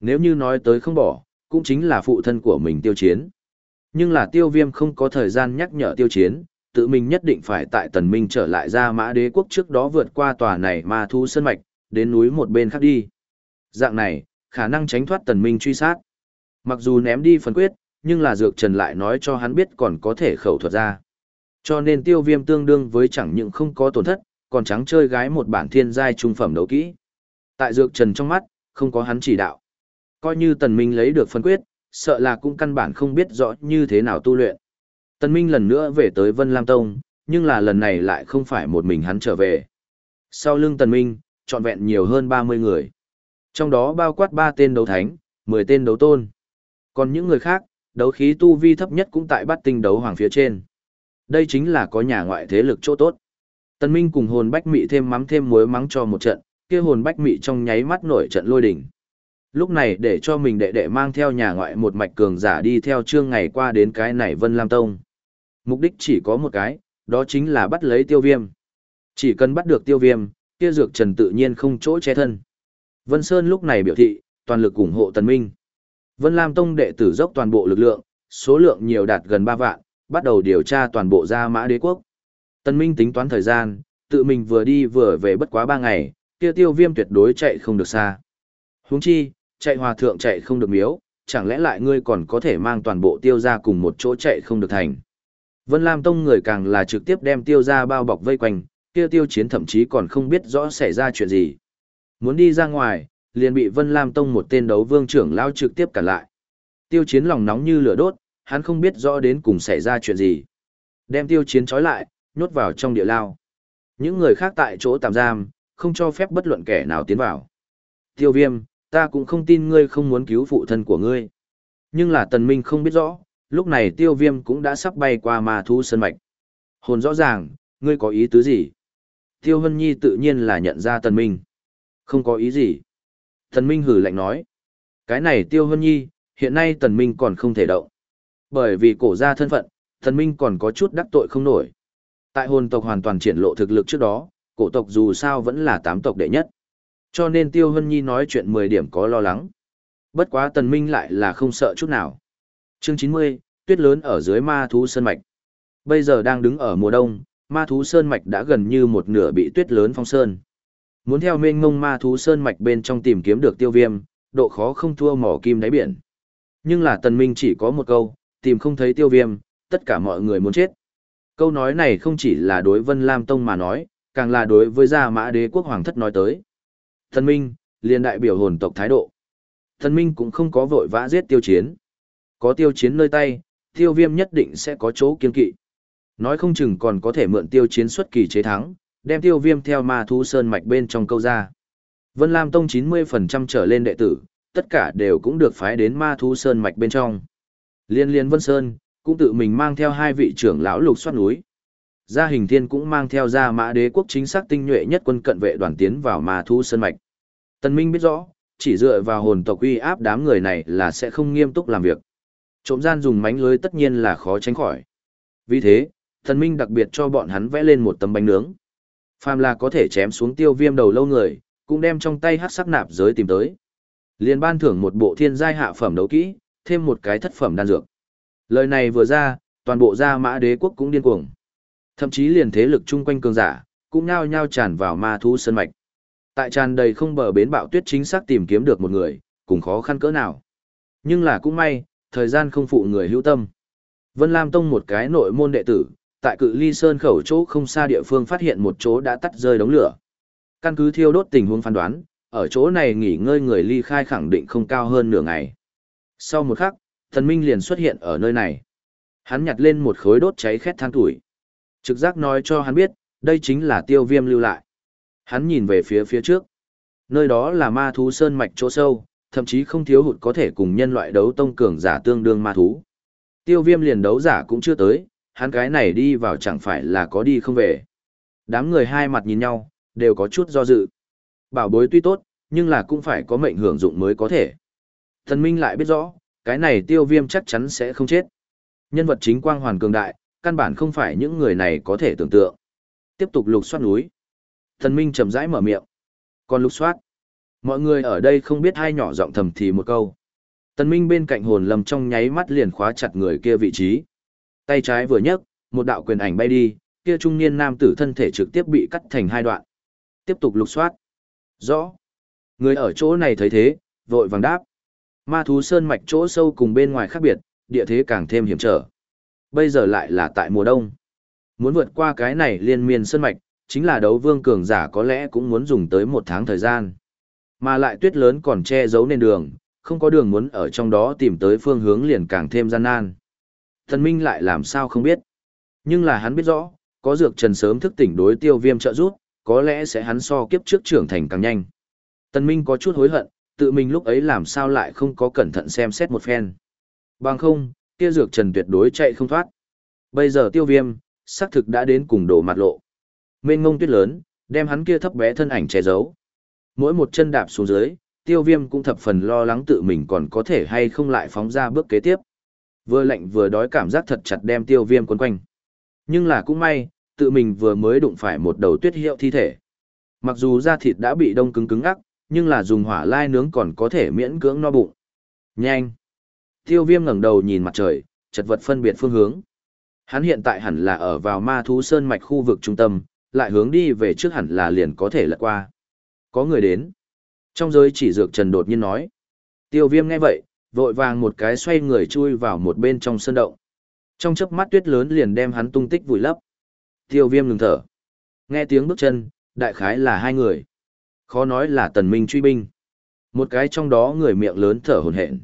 Nếu như nói tới không bỏ, cũng chính là phụ thân của mình tiêu chiến. Nhưng là tiêu viêm không có thời gian nhắc nhở tiêu chiến, tự mình nhất định phải tại tần minh trở lại ra mã đế quốc trước đó vượt qua tòa này ma thu sân mạch, đến núi một bên khác đi. Dạng này, khả năng tránh thoát tần minh truy sát. Mặc dù ném đi phần quyết, nhưng là dược trần lại nói cho hắn biết còn có thể khẩu thuật ra. Cho nên tiêu viêm tương đương với chẳng những không có tổn thất, còn trắng chơi gái một bản thiên giai trung phẩm đấu kỹ. Tại dược trần trong mắt, không có hắn chỉ đạo. Coi như tần minh lấy được phân quyết, sợ là cũng căn bản không biết rõ như thế nào tu luyện. Tần minh lần nữa về tới Vân Lam Tông, nhưng là lần này lại không phải một mình hắn trở về. Sau lưng tần minh, trọn vẹn nhiều hơn 30 người. Trong đó bao quát 3 tên đấu thánh, 10 tên đấu tôn. Còn những người khác, đấu khí tu vi thấp nhất cũng tại bát tinh đấu hoàng phía trên. Đây chính là có nhà ngoại thế lực chỗ tốt. Tần Minh cùng hồn bách mị thêm mắm thêm muối mắng cho một trận, kia hồn bách mị trong nháy mắt nổi trận lôi đỉnh. Lúc này để cho mình đệ đệ mang theo nhà ngoại một mạch cường giả đi theo trương ngày qua đến cái này Vân Lam Tông. Mục đích chỉ có một cái, đó chính là bắt lấy tiêu viêm. Chỉ cần bắt được tiêu viêm, kia dược trần tự nhiên không chỗ che thân. Vân Sơn lúc này biểu thị, toàn lực ủng hộ Tần Minh. Vân Lam Tông đệ tử dốc toàn bộ lực lượng, số lượng nhiều đạt gần 3 vạn, bắt đầu điều tra toàn bộ gia mã đế quốc. Tần Minh tính toán thời gian, tự mình vừa đi vừa về bất quá 3 ngày, kia tiêu viêm tuyệt đối chạy không được xa. Huống chi, chạy hòa thượng chạy không được miếu, chẳng lẽ lại ngươi còn có thể mang toàn bộ tiêu gia cùng một chỗ chạy không được thành. Vân Lam Tông người càng là trực tiếp đem tiêu gia bao bọc vây quanh, kia tiêu chiến thậm chí còn không biết rõ xảy ra chuyện gì. Muốn đi ra ngoài, liền bị Vân Lam Tông một tên đấu vương trưởng lao trực tiếp cản lại. Tiêu chiến lòng nóng như lửa đốt, hắn không biết rõ đến cùng xảy ra chuyện gì. Đem tiêu chiến trói lại, nhốt vào trong địa lao. Những người khác tại chỗ tạm giam, không cho phép bất luận kẻ nào tiến vào. Tiêu viêm, ta cũng không tin ngươi không muốn cứu phụ thân của ngươi. Nhưng là tần minh không biết rõ, lúc này tiêu viêm cũng đã sắp bay qua ma thú sân mạch. Hồn rõ ràng, ngươi có ý tứ gì? Tiêu Hân Nhi tự nhiên là nhận ra tần minh. Không có ý gì. Tần minh hử lạnh nói. Cái này tiêu Hân Nhi, hiện nay tần minh còn không thể động. Bởi vì cổ gia thân phận, tần minh còn có chút đắc tội không nổi. Tại hồn tộc hoàn toàn triển lộ thực lực trước đó, cổ tộc dù sao vẫn là tám tộc đệ nhất. Cho nên Tiêu Hân Nhi nói chuyện 10 điểm có lo lắng. Bất quá Tần Minh lại là không sợ chút nào. Chương 90, tuyết lớn ở dưới ma thú sơn mạch. Bây giờ đang đứng ở mùa đông, ma thú sơn mạch đã gần như một nửa bị tuyết lớn phong sơn. Muốn theo mênh mông ma thú sơn mạch bên trong tìm kiếm được tiêu viêm, độ khó không thua mỏ kim đáy biển. Nhưng là Tần Minh chỉ có một câu, tìm không thấy tiêu viêm, tất cả mọi người muốn chết. Câu nói này không chỉ là đối Vân Lam Tông mà nói, càng là đối với gia mã đế quốc hoàng thất nói tới. Thần Minh, liền đại biểu hồn tộc thái độ. Thần Minh cũng không có vội vã giết tiêu chiến. Có tiêu chiến nơi tay, tiêu viêm nhất định sẽ có chỗ kiên kỵ. Nói không chừng còn có thể mượn tiêu chiến xuất kỳ chế thắng, đem tiêu viêm theo ma thú sơn mạch bên trong câu ra. Vân Lam Tông 90% trở lên đệ tử, tất cả đều cũng được phái đến ma thú sơn mạch bên trong. Liên liên Vân Sơn, cũng tự mình mang theo hai vị trưởng lão lục soát núi. Gia hình thiên cũng mang theo gia mã đế quốc chính xác tinh nhuệ nhất quân cận vệ đoàn tiến vào ma thu sơn mạch. Tần Minh biết rõ, chỉ dựa vào hồn tộc uy áp đám người này là sẽ không nghiêm túc làm việc. Trộm gian dùng mánh lưới tất nhiên là khó tránh khỏi. Vì thế, tân Minh đặc biệt cho bọn hắn vẽ lên một tấm bánh nướng. Phàm là có thể chém xuống tiêu viêm đầu lâu người, cũng đem trong tay hát sắc nạp giới tìm tới. Liên ban thưởng một bộ thiên giai hạ phẩm đấu kỹ, thêm một cái thất phẩm đan dược. Lời này vừa ra, toàn bộ gia mã đế quốc cũng điên cuồng. Thậm chí liền thế lực chung quanh cường giả, cũng nhao nhao tràn vào ma thú sơn mạch. Tại tràn đầy không bờ bến bạo tuyết chính xác tìm kiếm được một người, cũng khó khăn cỡ nào. Nhưng là cũng may, thời gian không phụ người hữu tâm. Vân Lam Tông một cái nội môn đệ tử, tại cự ly sơn khẩu chỗ không xa địa phương phát hiện một chỗ đã tắt rơi đống lửa. Căn cứ thiêu đốt tình huống phán đoán, ở chỗ này nghỉ ngơi người ly khai khẳng định không cao hơn nửa ngày. Sau một khắc, thần minh liền xuất hiện ở nơi này. Hắn nhặt lên một khối đốt cháy khét than tuổi. Trực giác nói cho hắn biết, đây chính là tiêu viêm lưu lại. Hắn nhìn về phía phía trước. Nơi đó là ma thú sơn mạch chỗ sâu, thậm chí không thiếu hụt có thể cùng nhân loại đấu tông cường giả tương đương ma thú. Tiêu viêm liền đấu giả cũng chưa tới, hắn cái này đi vào chẳng phải là có đi không về. Đám người hai mặt nhìn nhau, đều có chút do dự. Bảo bối tuy tốt, nhưng là cũng phải có mệnh hưởng dụng mới có thể. Thần Minh lại biết rõ, cái này tiêu viêm chắc chắn sẽ không chết. Nhân vật chính quang hoàn cường đại, căn bản không phải những người này có thể tưởng tượng. Tiếp tục lục soát núi. Thần Minh chậm rãi mở miệng. Còn lục soát. Mọi người ở đây không biết hai nhỏ giọng thầm thì một câu. Tần Minh bên cạnh hồn lầm trong nháy mắt liền khóa chặt người kia vị trí. Tay trái vừa nhấc, một đạo quyền ảnh bay đi, kia trung niên nam tử thân thể trực tiếp bị cắt thành hai đoạn. Tiếp tục lục soát. Rõ. Người ở chỗ này thấy thế, vội vàng đáp. Ma thú sơn mạch chỗ sâu cùng bên ngoài khác biệt, địa thế càng thêm hiểm trở. Bây giờ lại là tại mùa đông. Muốn vượt qua cái này liên miên sơn mạch, chính là đấu vương cường giả có lẽ cũng muốn dùng tới một tháng thời gian. Mà lại tuyết lớn còn che giấu nên đường, không có đường muốn ở trong đó tìm tới phương hướng liền càng thêm gian nan. Thần Minh lại làm sao không biết. Nhưng là hắn biết rõ, có dược trần sớm thức tỉnh đối tiêu viêm trợ giúp, có lẽ sẽ hắn so kiếp trước trưởng thành càng nhanh. Tần Minh có chút hối hận, tự mình lúc ấy làm sao lại không có cẩn thận xem xét một phen. Bằng không, kia dược trần tuyệt đối chạy không thoát. Bây giờ tiêu viêm, xác thực đã đến cùng đổ mặt lộ. Mênh ngông tuyết lớn, đem hắn kia thấp bé thân ảnh che giấu. Mỗi một chân đạp xuống dưới, tiêu viêm cũng thập phần lo lắng tự mình còn có thể hay không lại phóng ra bước kế tiếp. Vừa lạnh vừa đói cảm giác thật chặt đem tiêu viêm quấn quanh. Nhưng là cũng may, tự mình vừa mới đụng phải một đầu tuyết hiệu thi thể. Mặc dù da thịt đã bị đông cứng cứng ngắc, nhưng là dùng hỏa lai nướng còn có thể miễn cưỡng no bụng. Nhanh! Tiêu viêm ngẩng đầu nhìn mặt trời, chật vật phân biệt phương hướng. Hắn hiện tại hẳn là ở vào ma thú sơn mạch khu vực trung tâm, lại hướng đi về trước hẳn là liền có thể lật qua. Có người đến. Trong giới chỉ dược trần đột nhiên nói. Tiêu viêm nghe vậy, vội vàng một cái xoay người chui vào một bên trong sơn động. Trong chớp mắt tuyết lớn liền đem hắn tung tích vùi lấp. Tiêu viêm ngừng thở. Nghe tiếng bước chân, đại khái là hai người. Khó nói là tần minh truy binh. Một cái trong đó người miệng lớn thở hổn hển.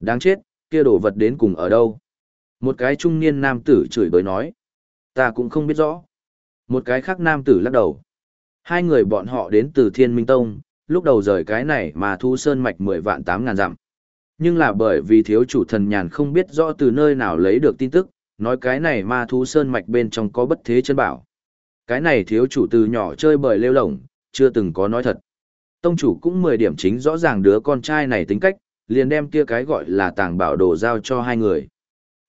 Đáng chết, kia đổ vật đến cùng ở đâu? Một cái trung niên nam tử chửi bới nói. Ta cũng không biết rõ. Một cái khác nam tử lắc đầu. Hai người bọn họ đến từ Thiên Minh Tông, lúc đầu rời cái này mà thu sơn mạch mười vạn tám ngàn dặm. Nhưng là bởi vì thiếu chủ thần nhàn không biết rõ từ nơi nào lấy được tin tức, nói cái này ma thú sơn mạch bên trong có bất thế chân bảo. Cái này thiếu chủ từ nhỏ chơi bời lêu lổng, chưa từng có nói thật. Tông chủ cũng mười điểm chính rõ ràng đứa con trai này tính cách, liền đem kia cái gọi là tàng bảo đồ giao cho hai người.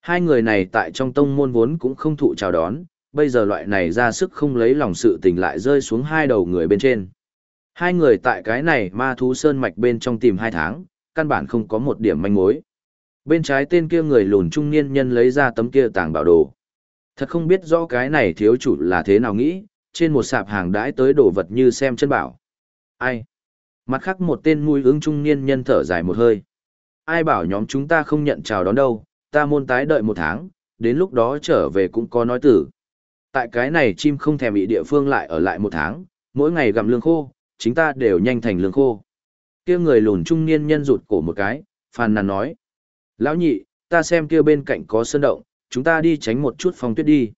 Hai người này tại trong tông môn vốn cũng không thụ chào đón, bây giờ loại này ra sức không lấy lòng sự tình lại rơi xuống hai đầu người bên trên. Hai người tại cái này ma thú sơn mạch bên trong tìm hai tháng, căn bản không có một điểm manh mối. Bên trái tên kia người lùn trung niên nhân lấy ra tấm kia tàng bảo đồ. Thật không biết rõ cái này thiếu chủ là thế nào nghĩ, trên một sạp hàng đãi tới đồ vật như xem chân bảo. Ai? Mặt khác một tên mũi ứng trung niên nhân thở dài một hơi. Ai bảo nhóm chúng ta không nhận chào đón đâu, ta môn tái đợi một tháng, đến lúc đó trở về cũng có nói tử. Tại cái này chim không thèm bị địa phương lại ở lại một tháng, mỗi ngày gặm lương khô, chính ta đều nhanh thành lương khô. kia người lùn trung niên nhân rụt cổ một cái, phàn nàn nói. Lão nhị, ta xem kia bên cạnh có sơn động, chúng ta đi tránh một chút phong tuyết đi.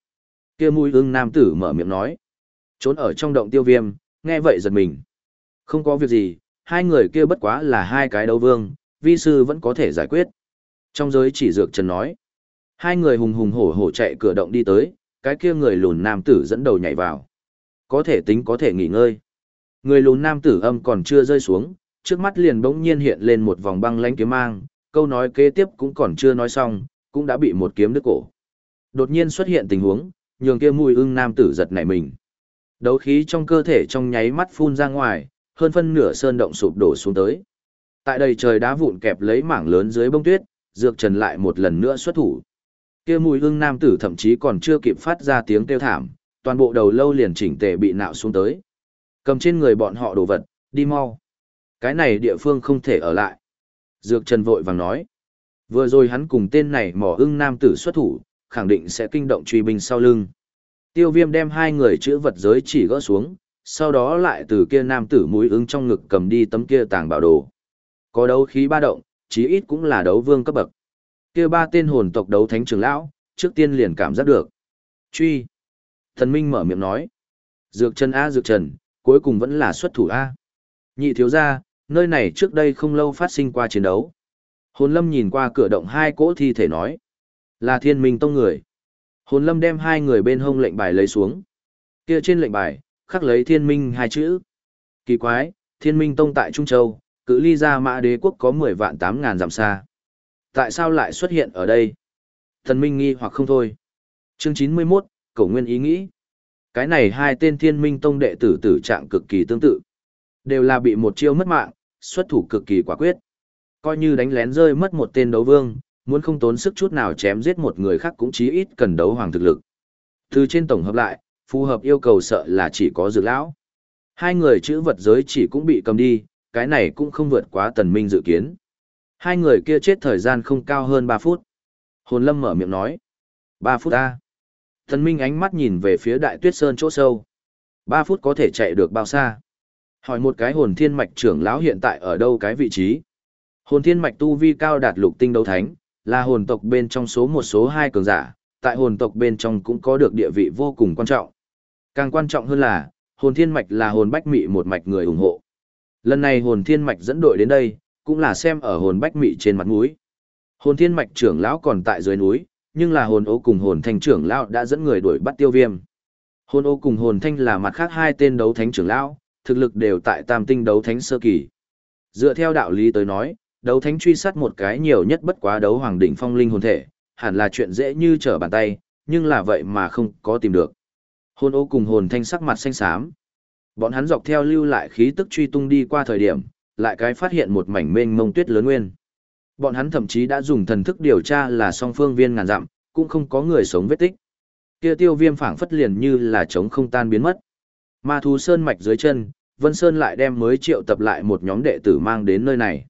Kia mũi ưng nam tử mở miệng nói. Trốn ở trong động tiêu viêm, nghe vậy giật mình. Không có việc gì, hai người kia bất quá là hai cái đấu vương, vi sư vẫn có thể giải quyết. Trong giới chỉ dược trần nói. Hai người hùng hùng hổ hổ chạy cửa động đi tới, cái kia người lùn nam tử dẫn đầu nhảy vào. Có thể tính có thể nghỉ ngơi. Người lùn nam tử âm còn chưa rơi xuống, trước mắt liền bỗng nhiên hiện lên một vòng băng lánh kiếm mang, câu nói kế tiếp cũng còn chưa nói xong, cũng đã bị một kiếm đứt cổ. Đột nhiên xuất hiện tình huống, nhường kia mùi ưng nam tử giật nảy mình. Đấu khí trong cơ thể trong nháy mắt phun ra ngoài, hơn phân nửa sơn động sụp đổ xuống tới. Tại đây trời đá vụn kẹp lấy mảng lớn dưới bông tuyết, dược trần lại một lần nữa xuất thủ. Kia mùi hương nam tử thậm chí còn chưa kịp phát ra tiếng kêu thảm, toàn bộ đầu lâu liền chỉnh tề bị nạo xuống tới. Cầm trên người bọn họ đồ vật, đi mau. Cái này địa phương không thể ở lại. Dược Trần vội vàng nói. Vừa rồi hắn cùng tên này mỏ ưng nam tử xuất thủ, khẳng định sẽ kinh động truy binh sau lưng. Tiêu viêm đem hai người chữ vật giới chỉ gỡ xuống, sau đó lại từ kia nam tử mũi ứng trong ngực cầm đi tấm kia tàng bảo đồ. Có đấu khí ba động, chí ít cũng là đấu vương cấp bậc. Kia ba tên hồn tộc đấu thánh trưởng lão, trước tiên liền cảm giác được. Truy. Thần Minh mở miệng nói. Dược chân A Dược Trần, cuối cùng vẫn là xuất thủ A. Nhị thiếu gia, nơi này trước đây không lâu phát sinh qua chiến đấu. Hồn lâm nhìn qua cửa động hai cỗ thi thể nói. Là thiên minh tông người. Hồn lâm đem hai người bên hông lệnh bài lấy xuống. Kia trên lệnh bài, khắc lấy thiên minh hai chữ. Kỳ quái, thiên minh tông tại Trung Châu, cự ly ra mã đế quốc có 10 vạn 8 ngàn dặm xa. Tại sao lại xuất hiện ở đây? Thần minh nghi hoặc không thôi. Chương 91, Cổ Nguyên ý nghĩ. Cái này hai tên thiên minh tông đệ tử tử trạng cực kỳ tương tự. Đều là bị một chiêu mất mạng, xuất thủ cực kỳ quả quyết. Coi như đánh lén rơi mất một tên đấu vương, muốn không tốn sức chút nào chém giết một người khác cũng chí ít cần đấu hoàng thực lực. Từ trên tổng hợp lại, phù hợp yêu cầu sợ là chỉ có dược lão. Hai người chữ vật giới chỉ cũng bị cầm đi, cái này cũng không vượt quá tần minh dự kiến. Hai người kia chết thời gian không cao hơn 3 phút. Hồn lâm mở miệng nói. 3 phút a Tần minh ánh mắt nhìn về phía đại tuyết sơn chỗ sâu. 3 phút có thể chạy được bao xa? Hỏi một cái hồn thiên mạch trưởng lão hiện tại ở đâu cái vị trí? Hồn thiên mạch tu vi cao đạt lục tinh đấu thánh, là hồn tộc bên trong số một số hai cường giả, tại hồn tộc bên trong cũng có được địa vị vô cùng quan trọng. Càng quan trọng hơn là, hồn thiên mạch là hồn bách mị một mạch người ủng hộ. Lần này hồn thiên mạch dẫn đội đến đây, cũng là xem ở hồn bách mị trên mặt núi. Hồn thiên mạch trưởng lão còn tại dưới núi, nhưng là hồn ô cùng hồn thanh trưởng lão đã dẫn người đuổi bắt tiêu viêm. Hồn ô cùng hồn thanh là mặt khác hai tên đấu thánh trưởng lão, thực lực đều tại tam tinh đấu thánh sơ kỳ. Dựa theo đạo lý tới nói, đấu thánh truy sát một cái nhiều nhất bất quá đấu hoàng đỉnh phong linh hồn thể, hẳn là chuyện dễ như trở bàn tay, nhưng là vậy mà không có tìm được. Hồn ô cùng hồn thanh sắc mặt xanh xám. Bọn hắn dọc theo lưu lại khí tức truy tung đi qua thời điểm, lại cái phát hiện một mảnh mênh mông tuyết lớn nguyên. Bọn hắn thậm chí đã dùng thần thức điều tra là song phương viên ngàn dặm, cũng không có người sống vết tích. Kia tiêu viêm phảng phất liền như là trống không tan biến mất. Ma thú sơn mạch dưới chân, Vân Sơn lại đem mới triệu tập lại một nhóm đệ tử mang đến nơi này.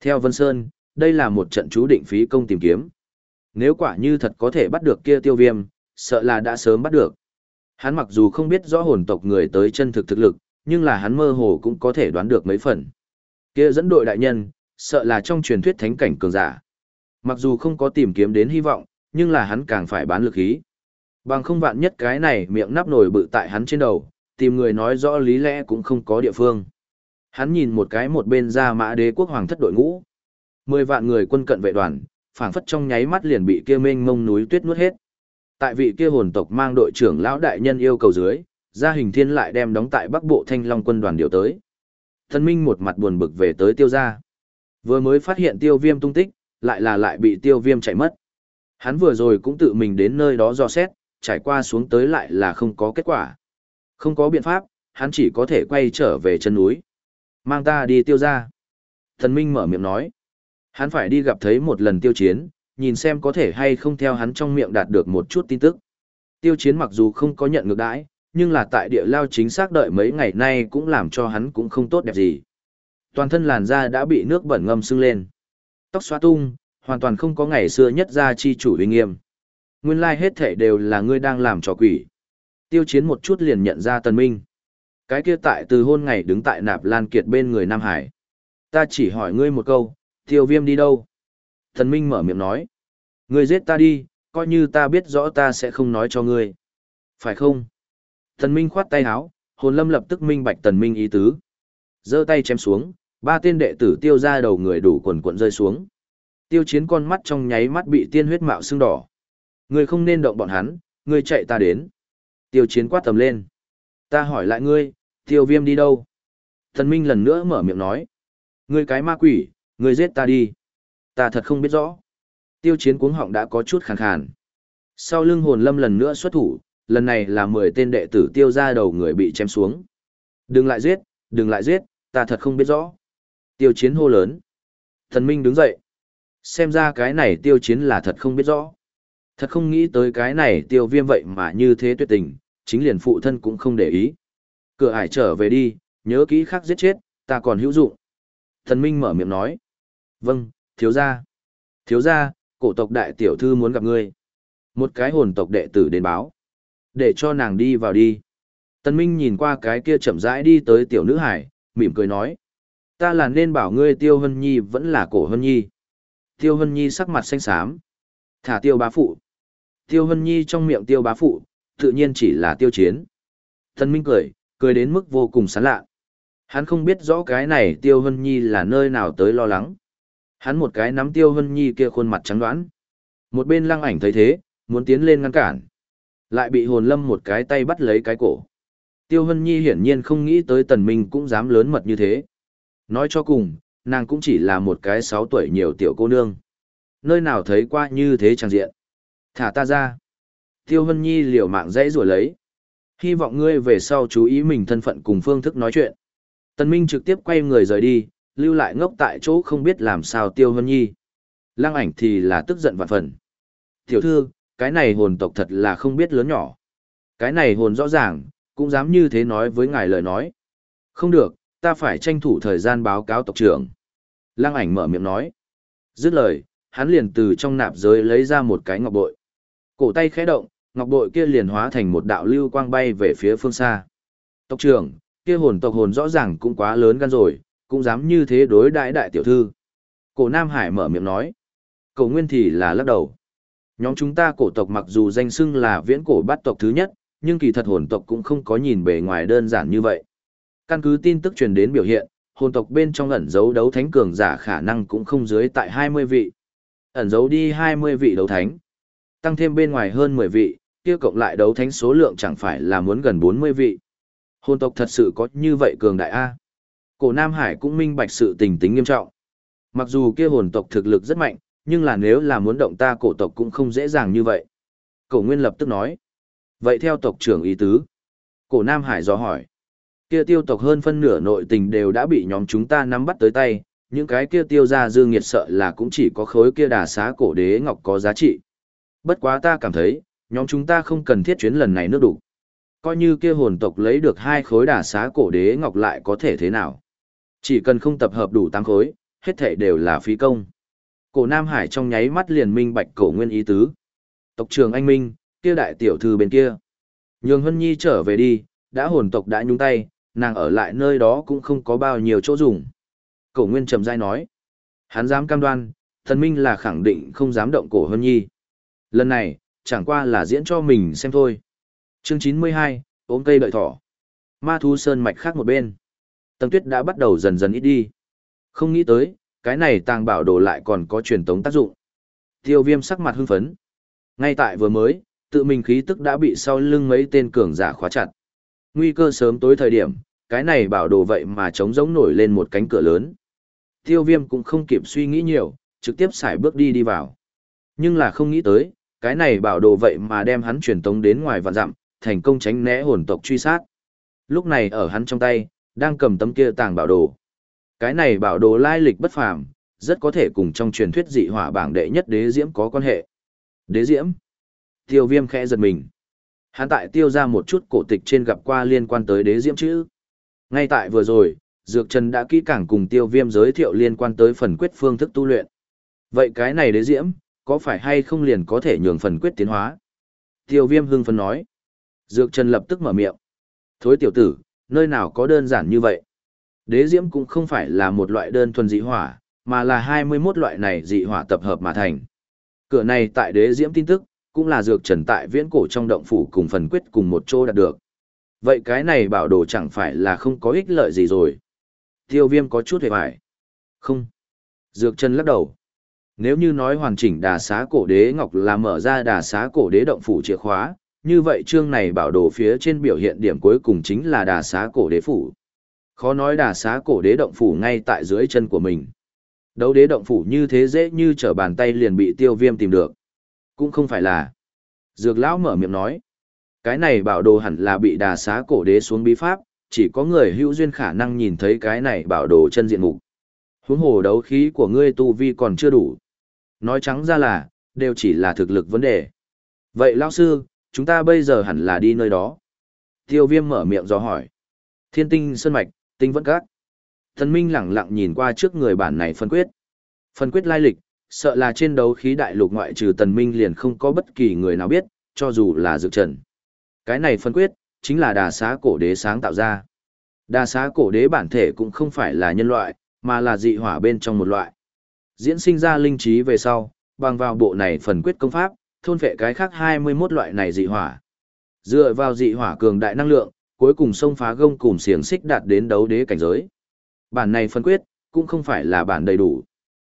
Theo Vân Sơn, đây là một trận chú định phí công tìm kiếm. Nếu quả như thật có thể bắt được kia tiêu viêm, sợ là đã sớm bắt được. Hắn mặc dù không biết rõ hồn tộc người tới chân thực thực lực, nhưng là hắn mơ hồ cũng có thể đoán được mấy phần. Kia dẫn đội đại nhân, sợ là trong truyền thuyết thánh cảnh cường giả. Mặc dù không có tìm kiếm đến hy vọng, nhưng là hắn càng phải bán lực khí. Bằng không vạn nhất cái này miệng nắp nổi bự tại hắn trên đầu, tìm người nói rõ lý lẽ cũng không có địa phương. Hắn nhìn một cái một bên ra mã đế quốc hoàng thất đội ngũ. Mười vạn người quân cận vệ đoàn, phảng phất trong nháy mắt liền bị kia mênh mông núi tuyết nuốt hết. Tại vị kia hồn tộc mang đội trưởng lão đại nhân yêu cầu dưới, gia hình thiên lại đem đóng tại bắc bộ thanh long quân đoàn điều tới. Thần minh một mặt buồn bực về tới tiêu gia. Vừa mới phát hiện tiêu viêm tung tích, lại là lại bị tiêu viêm chạy mất. Hắn vừa rồi cũng tự mình đến nơi đó do xét, trải qua xuống tới lại là không có kết quả. Không có biện pháp, hắn chỉ có thể quay trở về chân núi. Mang ta đi tiêu ra. Thần Minh mở miệng nói. Hắn phải đi gặp thấy một lần tiêu chiến, nhìn xem có thể hay không theo hắn trong miệng đạt được một chút tin tức. Tiêu chiến mặc dù không có nhận ngược đãi, nhưng là tại địa lao chính xác đợi mấy ngày nay cũng làm cho hắn cũng không tốt đẹp gì. Toàn thân làn da đã bị nước bẩn ngâm sưng lên. Tóc xóa tung, hoàn toàn không có ngày xưa nhất ra chi chủ uy nghiêm. Nguyên lai hết thể đều là ngươi đang làm trò quỷ. Tiêu chiến một chút liền nhận ra tần minh. Cái kia tại từ hôn ngày đứng tại nạp lan kiệt bên người Nam Hải. Ta chỉ hỏi ngươi một câu, tiêu viêm đi đâu? thần minh mở miệng nói. Ngươi giết ta đi, coi như ta biết rõ ta sẽ không nói cho ngươi. Phải không? thần minh khoát tay áo, hồn lâm lập tức minh bạch tần minh ý tứ. giơ tay chém xuống, ba tên đệ tử tiêu ra đầu người đủ quần quần rơi xuống. Tiêu chiến con mắt trong nháy mắt bị tiên huyết mạo sưng đỏ. Ngươi không nên động bọn hắn, ngươi chạy ta đến. Tiêu chiến quát tầm lên. Ta hỏi lại ngươi, tiêu viêm đi đâu? Thần Minh lần nữa mở miệng nói. Ngươi cái ma quỷ, ngươi giết ta đi. Ta thật không biết rõ. Tiêu chiến cuống họng đã có chút khàn khàn. Sau lưng hồn lâm lần nữa xuất thủ, lần này là 10 tên đệ tử tiêu ra đầu người bị chém xuống. Đừng lại giết, đừng lại giết, ta thật không biết rõ. Tiêu chiến hô lớn. Thần Minh đứng dậy. Xem ra cái này tiêu chiến là thật không biết rõ. Thật không nghĩ tới cái này tiêu viêm vậy mà như thế tuyệt tình, chính liền phụ thân cũng không để ý. Cửa ải trở về đi, nhớ kỹ khắc giết chết, ta còn hữu dụng. Thần Minh mở miệng nói. Vâng, thiếu gia. Thiếu gia, cổ tộc đại tiểu thư muốn gặp ngươi. Một cái hồn tộc đệ tử đến báo. Để cho nàng đi vào đi. Tần Minh nhìn qua cái kia chậm rãi đi tới tiểu nữ hải, mỉm cười nói. Ta là nên bảo ngươi Tiêu Hân Nhi vẫn là cổ Hân Nhi. Tiêu Hân Nhi sắc mặt xanh xám. Thả tiêu bá phụ. Tiêu Hân Nhi trong miệng tiêu bá phụ, tự nhiên chỉ là tiêu chiến. Thần Minh cười, cười đến mức vô cùng sán lạ. Hắn không biết rõ cái này tiêu Hân Nhi là nơi nào tới lo lắng. Hắn một cái nắm tiêu Hân Nhi kia khuôn mặt trắng đoán. Một bên lăng ảnh thấy thế, muốn tiến lên ngăn cản. Lại bị hồn lâm một cái tay bắt lấy cái cổ. Tiêu Hân Nhi hiển nhiên không nghĩ tới tần minh cũng dám lớn mật như thế. Nói cho cùng, nàng cũng chỉ là một cái sáu tuổi nhiều tiểu cô nương. Nơi nào thấy qua như thế chẳng diện. Thả ta ra. Tiêu Hân Nhi liều mạng dãy rủa lấy. Hy vọng ngươi về sau chú ý mình thân phận cùng phương thức nói chuyện. Tần Minh trực tiếp quay người rời đi, lưu lại ngốc tại chỗ không biết làm sao Tiêu Hân Nhi. Lăng ảnh thì là tức giận vạn phần. Tiểu thư, cái này hồn tộc thật là không biết lớn nhỏ. Cái này hồn rõ ràng, cũng dám như thế nói với ngài lời nói. Không được, ta phải tranh thủ thời gian báo cáo tộc trưởng. Lăng ảnh mở miệng nói. Dứt lời, hắn liền từ trong nạp giới lấy ra một cái ngọc bội. Cổ tay khẽ động, ngọc bội kia liền hóa thành một đạo lưu quang bay về phía phương xa. Tộc trưởng, kia hồn tộc hồn rõ ràng cũng quá lớn gan rồi, cũng dám như thế đối đại đại tiểu thư. Cổ Nam Hải mở miệng nói. Cổ Nguyên thì là lắc đầu. Nhóm chúng ta cổ tộc mặc dù danh xưng là viễn cổ bát tộc thứ nhất, nhưng kỳ thật hồn tộc cũng không có nhìn bề ngoài đơn giản như vậy. Căn cứ tin tức truyền đến biểu hiện, hồn tộc bên trong ẩn dấu đấu thánh cường giả khả năng cũng không dưới tại 20 vị. Ẩn dấu đi 20 vị đấu thánh. Tăng thêm bên ngoài hơn 10 vị, kia cộng lại đấu thánh số lượng chẳng phải là muốn gần 40 vị. Hồn tộc thật sự có như vậy cường đại A. Cổ Nam Hải cũng minh bạch sự tình tính nghiêm trọng. Mặc dù kia hồn tộc thực lực rất mạnh, nhưng là nếu là muốn động ta cổ tộc cũng không dễ dàng như vậy. Cổ Nguyên lập tức nói. Vậy theo tộc trưởng ý tứ. Cổ Nam Hải dò hỏi. Kia tiêu tộc hơn phân nửa nội tình đều đã bị nhóm chúng ta nắm bắt tới tay, những cái kia tiêu ra dương nghiệt sợ là cũng chỉ có khối kia đà xá cổ đế ngọc có giá trị. Bất quá ta cảm thấy, nhóm chúng ta không cần thiết chuyến lần này nước đủ. Coi như kia hồn tộc lấy được hai khối đà xá cổ đế ngọc lại có thể thế nào. Chỉ cần không tập hợp đủ tám khối, hết thể đều là phí công. Cổ Nam Hải trong nháy mắt liền minh bạch cổ nguyên ý tứ. Tộc trường anh Minh, kia đại tiểu thư bên kia. Nhường Hân Nhi trở về đi, đã hồn tộc đã nhúng tay, nàng ở lại nơi đó cũng không có bao nhiêu chỗ dùng. Cổ Nguyên trầm dai nói. Hắn dám cam đoan, thần minh là khẳng định không dám động cổ Hân Nhi. Lần này, chẳng qua là diễn cho mình xem thôi. Chương 92, ốm cây đợi thỏ. Ma thú sơn mạch khác một bên. Tầng tuyết đã bắt đầu dần dần ít đi. Không nghĩ tới, cái này tàng bảo đồ lại còn có truyền tống tác dụng. Tiêu viêm sắc mặt hưng phấn. Ngay tại vừa mới, tự mình khí tức đã bị sau lưng mấy tên cường giả khóa chặt. Nguy cơ sớm tối thời điểm, cái này bảo đồ vậy mà trống giống nổi lên một cánh cửa lớn. Tiêu viêm cũng không kịp suy nghĩ nhiều, trực tiếp xài bước đi đi vào. Nhưng là không nghĩ tới, cái này bảo đồ vậy mà đem hắn truyền tống đến ngoài vạn dặm, thành công tránh né hồn tộc truy sát. Lúc này ở hắn trong tay, đang cầm tấm kia tàng bảo đồ. Cái này bảo đồ lai lịch bất phàm, rất có thể cùng trong truyền thuyết dị hỏa bảng đệ nhất đế diễm có quan hệ. Đế diễm? Tiêu viêm khẽ giật mình. Hắn tại tiêu ra một chút cổ tịch trên gặp qua liên quan tới đế diễm chữ. Ngay tại vừa rồi, Dược Trần đã kỹ càng cùng tiêu viêm giới thiệu liên quan tới phần quyết phương thức tu luyện. Vậy cái này đế diễm, có phải hay không liền có thể nhường phần quyết tiến hóa? Tiêu viêm hưng phấn nói. Dược Trần lập tức mở miệng. Thối tiểu tử, nơi nào có đơn giản như vậy? Đế diễm cũng không phải là một loại đơn thuần dị hỏa, mà là 21 loại này dị hỏa tập hợp mà thành. Cửa này tại đế diễm tin tức, cũng là dược trần tại viễn cổ trong động phủ cùng phần quyết cùng một chỗ đạt được. Vậy cái này bảo đồ chẳng phải là không có ích lợi gì rồi. Tiêu viêm có chút hề bại. Không. Dược trần lắc đầu. Nếu như nói hoàn chỉnh đà xá cổ đế ngọc là mở ra đà xá cổ đế động phủ chìa khóa, như vậy chương này bảo đồ phía trên biểu hiện điểm cuối cùng chính là đà xá cổ đế phủ. Khó nói đà xá cổ đế động phủ ngay tại dưới chân của mình. Đấu đế động phủ như thế dễ như trở bàn tay liền bị tiêu viêm tìm được. Cũng không phải là. Dược lão mở miệng nói. Cái này bảo đồ hẳn là bị đà xá cổ đế xuống bí pháp, chỉ có người hữu duyên khả năng nhìn thấy cái này bảo đồ chân diện mục. Huống hồ đấu khí của ngươi tu vi còn chưa đủ. Nói trắng ra là, đều chỉ là thực lực vấn đề. Vậy lão sư, chúng ta bây giờ hẳn là đi nơi đó. Tiêu viêm mở miệng do hỏi. Thiên tinh sơn mạch, tinh vẫn các. Thần Minh lẳng lặng nhìn qua trước người bản này phân quyết. Phân quyết lai lịch, sợ là trên đấu khí đại lục ngoại trừ Tần Minh liền không có bất kỳ người nào biết, cho dù là dược trần. Cái này phân quyết, chính là đà xá cổ đế sáng tạo ra. Đà xá cổ đế bản thể cũng không phải là nhân loại, mà là dị hỏa bên trong một loại. Diễn sinh ra linh trí về sau, bằng vào bộ này phần quyết công pháp, thôn vệ cái khác 21 loại này dị hỏa. Dựa vào dị hỏa cường đại năng lượng, cuối cùng xông phá gông cùm xiềng xích đạt đến đấu đế cảnh giới. Bản này phân quyết, cũng không phải là bản đầy đủ.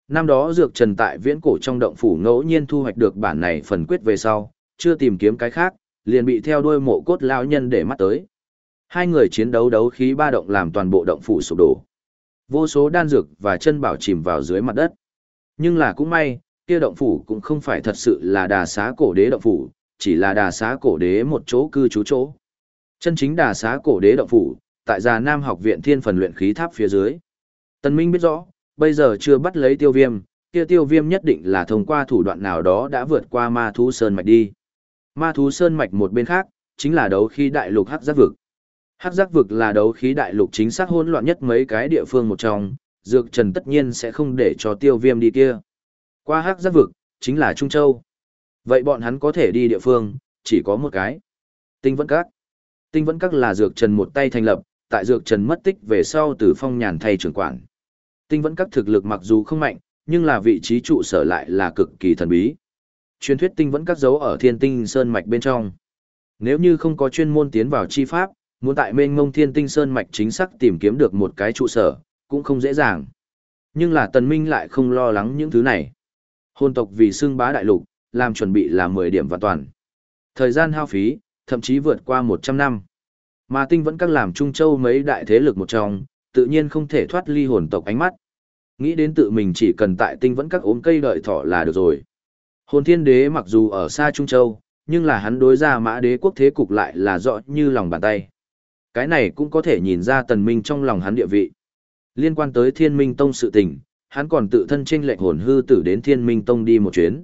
Năm đó Dược Trần tại viễn cổ trong động phủ ngẫu nhiên thu hoạch được bản này phần quyết về sau, chưa tìm kiếm cái khác, liền bị theo đuôi mộ cốt lão nhân để mắt tới. Hai người chiến đấu đấu khí ba động làm toàn bộ động phủ sụp đổ. Vô số đan dược và chân bảo chìm vào dưới mặt đất. Nhưng là cũng may, kia động phủ cũng không phải thật sự là đà xá cổ đế động phủ, chỉ là đà xá cổ đế một chỗ cư trú chỗ. Chân chính đà xá cổ đế động phủ, tại già Nam học viện thiên phần luyện khí tháp phía dưới. tân Minh biết rõ, bây giờ chưa bắt lấy tiêu viêm, kia tiêu viêm nhất định là thông qua thủ đoạn nào đó đã vượt qua ma thú sơn mạch đi. Ma thú sơn mạch một bên khác, chính là đấu khí đại lục hắc giác vực. Hắc giác vực là đấu khí đại lục chính xác hỗn loạn nhất mấy cái địa phương một trong, Dược Trần tất nhiên sẽ không để cho tiêu viêm đi kia. Qua hắc giác vực, chính là Trung Châu. Vậy bọn hắn có thể đi địa phương, chỉ có một cái. Tinh vẫn các. Tinh vẫn các là Dược Trần một tay thành lập, tại Dược Trần mất tích về sau từ phong nhàn thay trưởng quản. Tinh vẫn các thực lực mặc dù không mạnh, nhưng là vị trí trụ sở lại là cực kỳ thần bí. Truyền thuyết tinh vẫn các giấu ở thiên tinh sơn mạch bên trong. Nếu như không có chuyên môn tiến vào chi pháp, muốn tại mênh mông thiên tinh sơn mạch chính xác tìm kiếm được một cái trụ sở, cũng không dễ dàng. Nhưng là tần minh lại không lo lắng những thứ này. Hôn tộc vì xương bá đại lục, làm chuẩn bị là 10 điểm vạn toàn. Thời gian hao phí, thậm chí vượt qua 100 năm. Mà tinh vẫn các làm Trung Châu mấy đại thế lực một trong, tự nhiên không thể thoát ly hồn tộc ánh mắt. Nghĩ đến tự mình chỉ cần tại tinh vẫn các ốm cây đợi thọ là được rồi. Hồn thiên đế mặc dù ở xa Trung Châu, nhưng là hắn đối ra mã đế quốc thế cục lại là rõ như lòng bàn tay. Cái này cũng có thể nhìn ra tần minh trong lòng hắn địa vị. Liên quan tới thiên minh tông sự tình, hắn còn tự thân trinh lệnh hồn hư tử đến thiên minh tông đi một chuyến.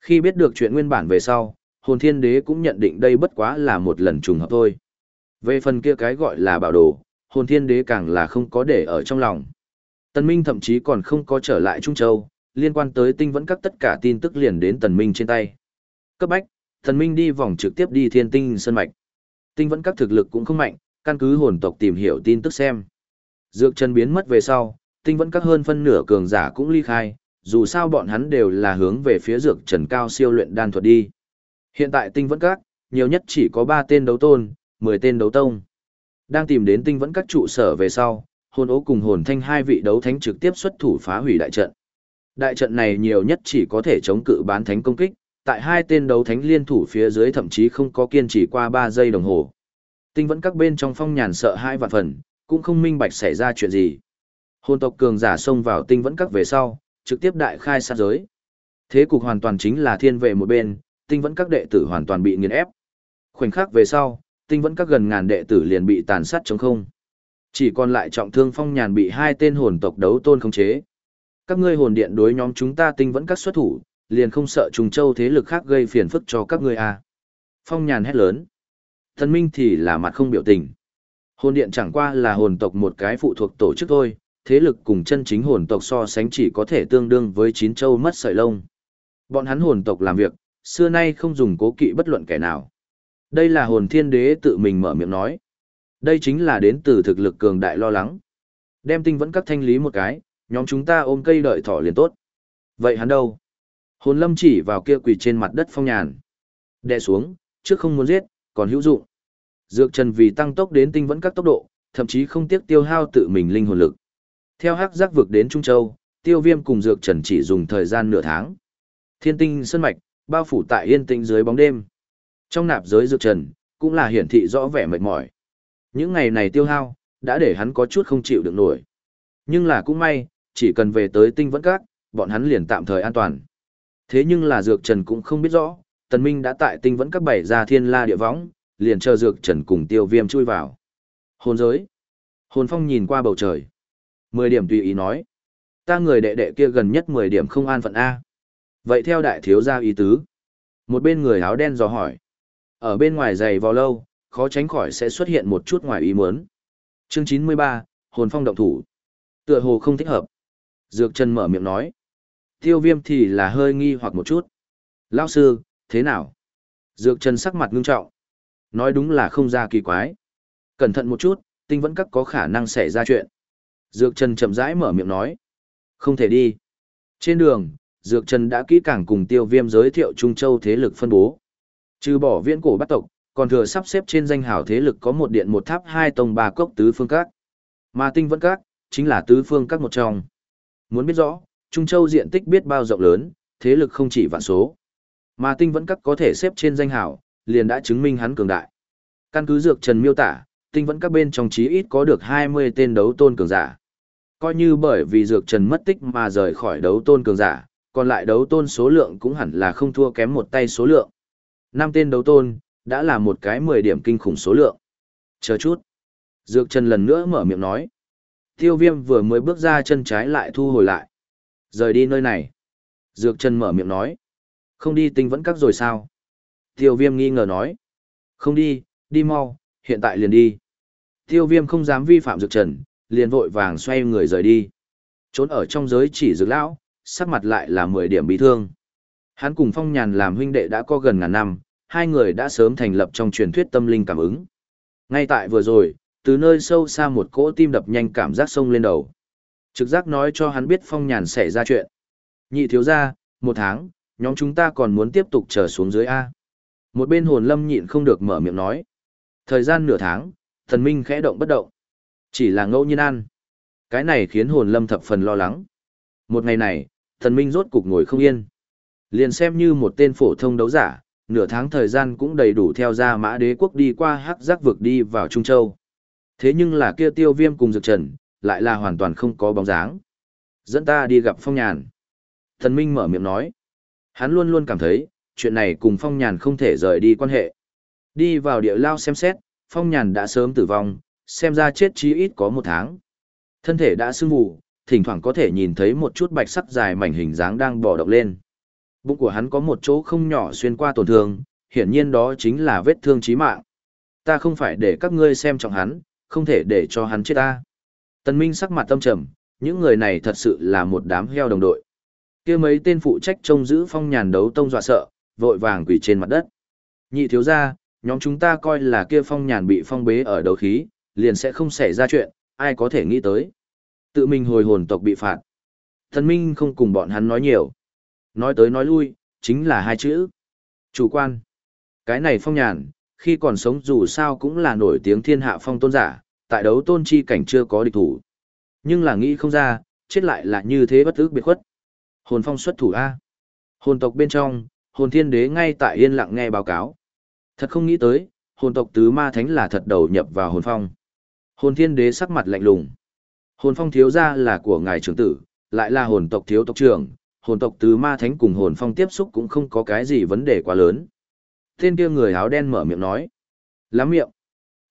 Khi biết được chuyện nguyên bản về sau, hồn thiên đế cũng nhận định đây bất quá là một lần trùng hợp thôi. Về phần kia cái gọi là bảo đồ, hồn thiên đế càng là không có để ở trong lòng. Tần Minh thậm chí còn không có trở lại Trung Châu, liên quan tới tinh vẫn các tất cả tin tức liền đến Tần Minh trên tay. Cấp bách, Tần Minh đi vòng trực tiếp đi thiên tinh sơn mạch. Tinh vẫn các thực lực cũng không mạnh, căn cứ hồn tộc tìm hiểu tin tức xem. Dược chân biến mất về sau, tinh vẫn các hơn phân nửa cường giả cũng ly khai, dù sao bọn hắn đều là hướng về phía dược trần cao siêu luyện đan thuật đi. Hiện tại tinh vẫn các, nhiều nhất chỉ có 3 tên đấu tôn, 10 tên đấu tông. Đang tìm đến tinh vẫn các trụ sở về sau, hồn ố cùng hồn thanh hai vị đấu thánh trực tiếp xuất thủ phá hủy đại trận. Đại trận này nhiều nhất chỉ có thể chống cự bán thánh công kích, tại hai tên đấu thánh liên thủ phía dưới thậm chí không có kiên trì qua 3 giây đồng hồ. Tinh vẫn các bên trong phong nhàn sợ hai vạn phần, cũng không minh bạch xảy ra chuyện gì. Hồn tộc cường giả xông vào tinh vẫn các về sau, trực tiếp đại khai sát giới. Thế cục hoàn toàn chính là thiên về một bên, tinh vẫn các đệ tử hoàn toàn bị nghiền ép. Khoảnh khắc về sau, tinh vẫn các gần ngàn đệ tử liền bị tàn sát trống không. Chỉ còn lại trọng thương phong nhàn bị hai tên hồn tộc đấu tôn khống chế. Các ngươi hồn điện đối nhóm chúng ta tinh vẫn các xuất thủ, liền không sợ trùng châu thế lực khác gây phiền phức cho các ngươi à. Phong nhàn hét lớn. Thần minh thì là mặt không biểu tình. Hồn điện chẳng qua là hồn tộc một cái phụ thuộc tổ chức thôi, thế lực cùng chân chính hồn tộc so sánh chỉ có thể tương đương với chín châu mất sợi lông. Bọn hắn hồn tộc làm việc, xưa nay không dùng cố kỵ bất luận kẻ nào. Đây là hồn thiên đế tự mình mở miệng nói. Đây chính là đến từ thực lực cường đại lo lắng. Đem tinh vẫn các thanh lý một cái, nhóm chúng ta ôm cây đợi thỏ liền tốt. Vậy hắn đâu? Hồn lâm chỉ vào kia quỳ trên mặt đất phong nhàn. Đè xuống, trước không muốn giết, còn hữu dụng. Dược trần vì tăng tốc đến tinh vẫn các tốc độ, thậm chí không tiếc tiêu hao tự mình linh hồn lực. Theo hắc giác vực đến Trung Châu, tiêu viêm cùng dược trần chỉ dùng thời gian nửa tháng. Thiên tinh sơn mạch, bao phủ tại yên tĩnh dưới bóng đêm. Trong nạp giới dược trần, cũng là hiển thị rõ vẻ mệt mỏi. Những ngày này tiêu hao, đã để hắn có chút không chịu được nổi. Nhưng là cũng may, chỉ cần về tới tinh vẫn các, bọn hắn liền tạm thời an toàn. Thế nhưng là dược trần cũng không biết rõ, tần minh đã tại tinh vẫn các bảy ra thiên la địa võng, liền chờ dược trần cùng tiêu viêm chui vào. Hồn giới. Hồn phong nhìn qua bầu trời. Mười điểm tùy ý nói. Ta người đệ đệ kia gần nhất mười điểm không an phận A. Vậy theo đại thiếu gia ý tứ. Một bên người áo đen dò hỏi. Ở bên ngoài giày vào lâu, khó tránh khỏi sẽ xuất hiện một chút ngoài ý muốn. Chương 93, hồn phong động thủ. Tựa hồ không thích hợp. Dược Trần mở miệng nói. Tiêu viêm thì là hơi nghi hoặc một chút. Lao sư, thế nào? Dược Trần sắc mặt ngưng trọng. Nói đúng là không ra kỳ quái. Cẩn thận một chút, tinh vẫn các có khả năng xảy ra chuyện. Dược Trần chậm rãi mở miệng nói. Không thể đi. Trên đường, Dược Trần đã kỹ càng cùng tiêu viêm giới thiệu Trung Châu thế lực phân bố. Trừ bỏ viễn cổ bắt tộc, còn thừa sắp xếp trên danh hào thế lực có một điện một tháp hai tông ba cốc tứ phương các. Mà tinh vẫn các, chính là tứ phương các một trong. Muốn biết rõ, Trung Châu diện tích biết bao rộng lớn, thế lực không chỉ vạn số. Mà tinh vẫn các có thể xếp trên danh hảo, liền đã chứng minh hắn cường đại. Căn cứ dược trần miêu tả, tinh vẫn các bên trong chí ít có được 20 tên đấu tôn cường giả. Coi như bởi vì dược trần mất tích mà rời khỏi đấu tôn cường giả, còn lại đấu tôn số lượng cũng hẳn là không thua kém một tay số lượng. Năm tên đấu tôn, đã là một cái 10 điểm kinh khủng số lượng. Chờ chút. Dược trần lần nữa mở miệng nói. Tiêu viêm vừa mới bước ra chân trái lại thu hồi lại. Rời đi nơi này. Dược trần mở miệng nói. Không đi tinh vẫn các rồi sao? Tiêu viêm nghi ngờ nói. Không đi, đi mau, hiện tại liền đi. Tiêu viêm không dám vi phạm dược trần, liền vội vàng xoay người rời đi. Trốn ở trong giới chỉ dược lão, sắc mặt lại là 10 điểm bị thương. Hắn cùng phong nhàn làm huynh đệ đã có gần ngàn năm, hai người đã sớm thành lập trong truyền thuyết tâm linh cảm ứng. Ngay tại vừa rồi, từ nơi sâu xa một cỗ tim đập nhanh cảm giác sông lên đầu. Trực giác nói cho hắn biết phong nhàn xảy ra chuyện. Nhị thiếu ra, một tháng, nhóm chúng ta còn muốn tiếp tục chờ xuống dưới A. Một bên hồn lâm nhịn không được mở miệng nói. Thời gian nửa tháng, thần minh khẽ động bất động. Chỉ là ngẫu nhiên ăn. Cái này khiến hồn lâm thập phần lo lắng. Một ngày này, thần minh rốt cục ngồi không yên. Liền xem như một tên phổ thông đấu giả, nửa tháng thời gian cũng đầy đủ theo ra mã đế quốc đi qua hắc giác vực đi vào Trung Châu. Thế nhưng là kia tiêu viêm cùng dược trần, lại là hoàn toàn không có bóng dáng. Dẫn ta đi gặp phong nhàn. Thần minh mở miệng nói. Hắn luôn luôn cảm thấy, chuyện này cùng phong nhàn không thể rời đi quan hệ. Đi vào địa lao xem xét, phong nhàn đã sớm tử vong, xem ra chết chí ít có một tháng. Thân thể đã sưng mù, thỉnh thoảng có thể nhìn thấy một chút bạch sắc dài mảnh hình dáng đang bò động lên. Bụng của hắn có một chỗ không nhỏ xuyên qua tổn thương, hiển nhiên đó chính là vết thương chí mạng. Ta không phải để các ngươi xem trọng hắn, không thể để cho hắn chết ta. Tần Minh sắc mặt tâm trầm, những người này thật sự là một đám heo đồng đội. kia mấy tên phụ trách trông giữ phong nhàn đấu tông dọa sợ, vội vàng quỳ trên mặt đất. Nhị thiếu gia, nhóm chúng ta coi là kia phong nhàn bị phong bế ở đấu khí, liền sẽ không xảy ra chuyện, ai có thể nghĩ tới. Tự mình hồi hồn tộc bị phạt. Thần Minh không cùng bọn hắn nói nhiều. Nói tới nói lui, chính là hai chữ. Chủ quan. Cái này phong nhàn, khi còn sống dù sao cũng là nổi tiếng thiên hạ phong tôn giả, tại đấu tôn chi cảnh chưa có địch thủ. Nhưng là nghĩ không ra, chết lại là như thế bất ức biệt khuất. Hồn phong xuất thủ A. Hồn tộc bên trong, hồn thiên đế ngay tại yên lặng nghe báo cáo. Thật không nghĩ tới, hồn tộc tứ ma thánh là thật đầu nhập vào hồn phong. Hồn thiên đế sắc mặt lạnh lùng. Hồn phong thiếu gia là của ngài trưởng tử, lại là hồn tộc thiếu tộc trưởng, hồn tộc tứ ma thánh cùng hồn phong tiếp xúc cũng không có cái gì vấn đề quá lớn. Tên kia người áo đen mở miệng nói. Lắm miệng.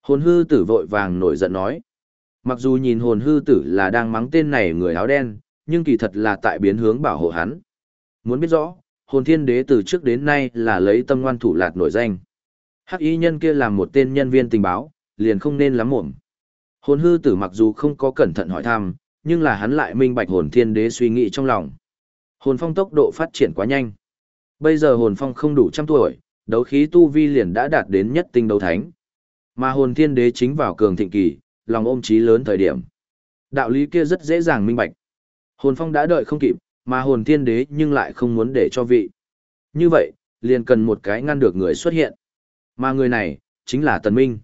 Hồn hư tử vội vàng nổi giận nói. Mặc dù nhìn hồn hư tử là đang mắng tên này người áo đen, nhưng kỳ thật là tại biến hướng bảo hộ hắn. Muốn biết rõ, hồn thiên đế từ trước đến nay là lấy tâm ngoan thủ lạt nổi danh. Hắc y nhân kia làm một tên nhân viên tình báo, liền không nên lắm muộn. Hồn hư tử mặc dù không có cẩn thận hỏi thăm, nhưng là hắn lại minh bạch hồn thiên đế suy nghĩ trong lòng. Hồn phong tốc độ phát triển quá nhanh. Bây giờ hồn phong không đủ trăm tuổi, đấu khí tu vi liền đã đạt đến nhất tinh đấu thánh. Mà hồn thiên đế chính vào cường thịnh kỳ, lòng ôm chí lớn thời điểm. Đạo lý kia rất dễ dàng minh bạch. Hồn phong đã đợi không kịp, mà hồn thiên đế nhưng lại không muốn để cho vị. Như vậy, liền cần một cái ngăn được người xuất hiện. Mà người này, chính là Tần Minh.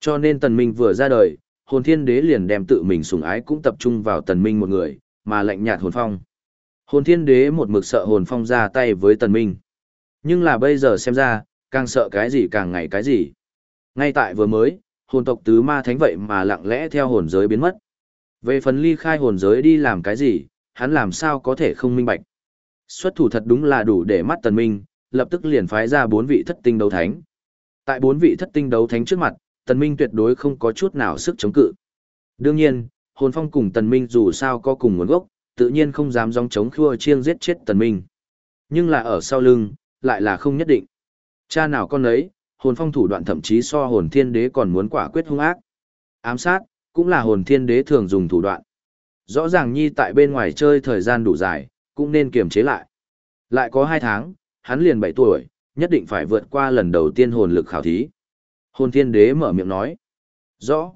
Cho nên Tần Minh vừa ra đời, hồn thiên đế liền đem tự mình sủng ái cũng tập trung vào Tần Minh một người, mà lạnh nhạt hồn phong. Hồn thiên đế một mực sợ hồn phong ra tay với Tần Minh. Nhưng là bây giờ xem ra, càng sợ cái gì càng ngày cái gì. Ngay tại vừa mới, hồn tộc tứ ma thánh vậy mà lặng lẽ theo hồn giới biến mất. Về phần ly khai hồn giới đi làm cái gì, hắn làm sao có thể không minh bạch. Xuất thủ thật đúng là đủ để mắt tần minh, lập tức liền phái ra bốn vị thất tinh đấu thánh. Tại bốn vị thất tinh đấu thánh trước mặt, tần minh tuyệt đối không có chút nào sức chống cự. Đương nhiên, hồn phong cùng tần minh dù sao có cùng nguồn gốc, tự nhiên không dám dòng chống khua chiêng giết chết tần minh. Nhưng là ở sau lưng, lại là không nhất định. Cha nào con ấy, hồn phong thủ đoạn thậm chí so hồn thiên đế còn muốn quả quyết hung ác. Ám sát, cũng là hồn thiên đế thường dùng thủ đoạn. Rõ ràng nhi tại bên ngoài chơi thời gian đủ dài, cũng nên kiềm chế lại. Lại có hai tháng, hắn liền bảy tuổi, nhất định phải vượt qua lần đầu tiên hồn lực khảo thí. Hồn thiên đế mở miệng nói. Rõ.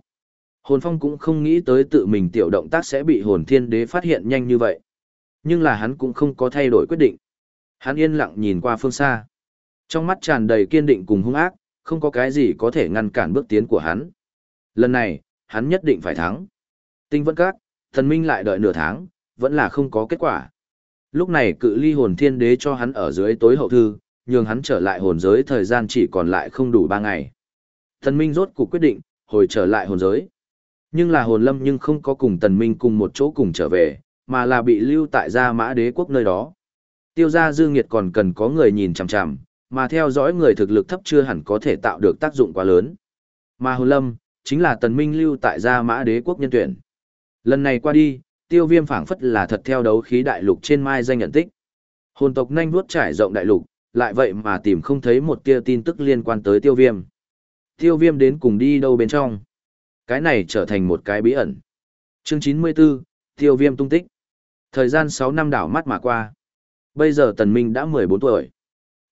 Hồn phong cũng không nghĩ tới tự mình tiểu động tác sẽ bị hồn thiên đế phát hiện nhanh như vậy. Nhưng là hắn cũng không có thay đổi quyết định. Hắn yên lặng nhìn qua phương xa. Trong mắt tràn đầy kiên định cùng hung ác, không có cái gì có thể ngăn cản bước tiến của hắn. Lần này, hắn nhất định phải thắng. Tinh vân các, thần minh lại đợi nửa tháng, vẫn là không có kết quả. Lúc này cự ly hồn thiên đế cho hắn ở dưới tối hậu thư, nhường hắn trở lại hồn giới thời gian chỉ còn lại không đủ ba ngày. Thần Minh rốt cuộc quyết định, hồi trở lại hồn giới. Nhưng là hồn lâm nhưng không có cùng tần minh cùng một chỗ cùng trở về, mà là bị lưu tại gia mã đế quốc nơi đó. Tiêu gia dương nghiệt còn cần có người nhìn chằm chằm, mà theo dõi người thực lực thấp chưa hẳn có thể tạo được tác dụng quá lớn. Mà hồn lâm, chính là tần minh lưu tại gia mã đế quốc nhân tuyển. Lần này qua đi, tiêu viêm phảng phất là thật theo đấu khí đại lục trên mai danh nhận tích. Hồn tộc nhanh vuốt trải rộng đại lục, lại vậy mà tìm không thấy một tia tin tức liên quan tới tiêu viêm. Tiêu viêm đến cùng đi đâu bên trong? Cái này trở thành một cái bí ẩn. Chương 94, tiêu viêm tung tích. Thời gian 6 năm đảo mắt mà qua. Bây giờ Tần Minh đã 14 tuổi.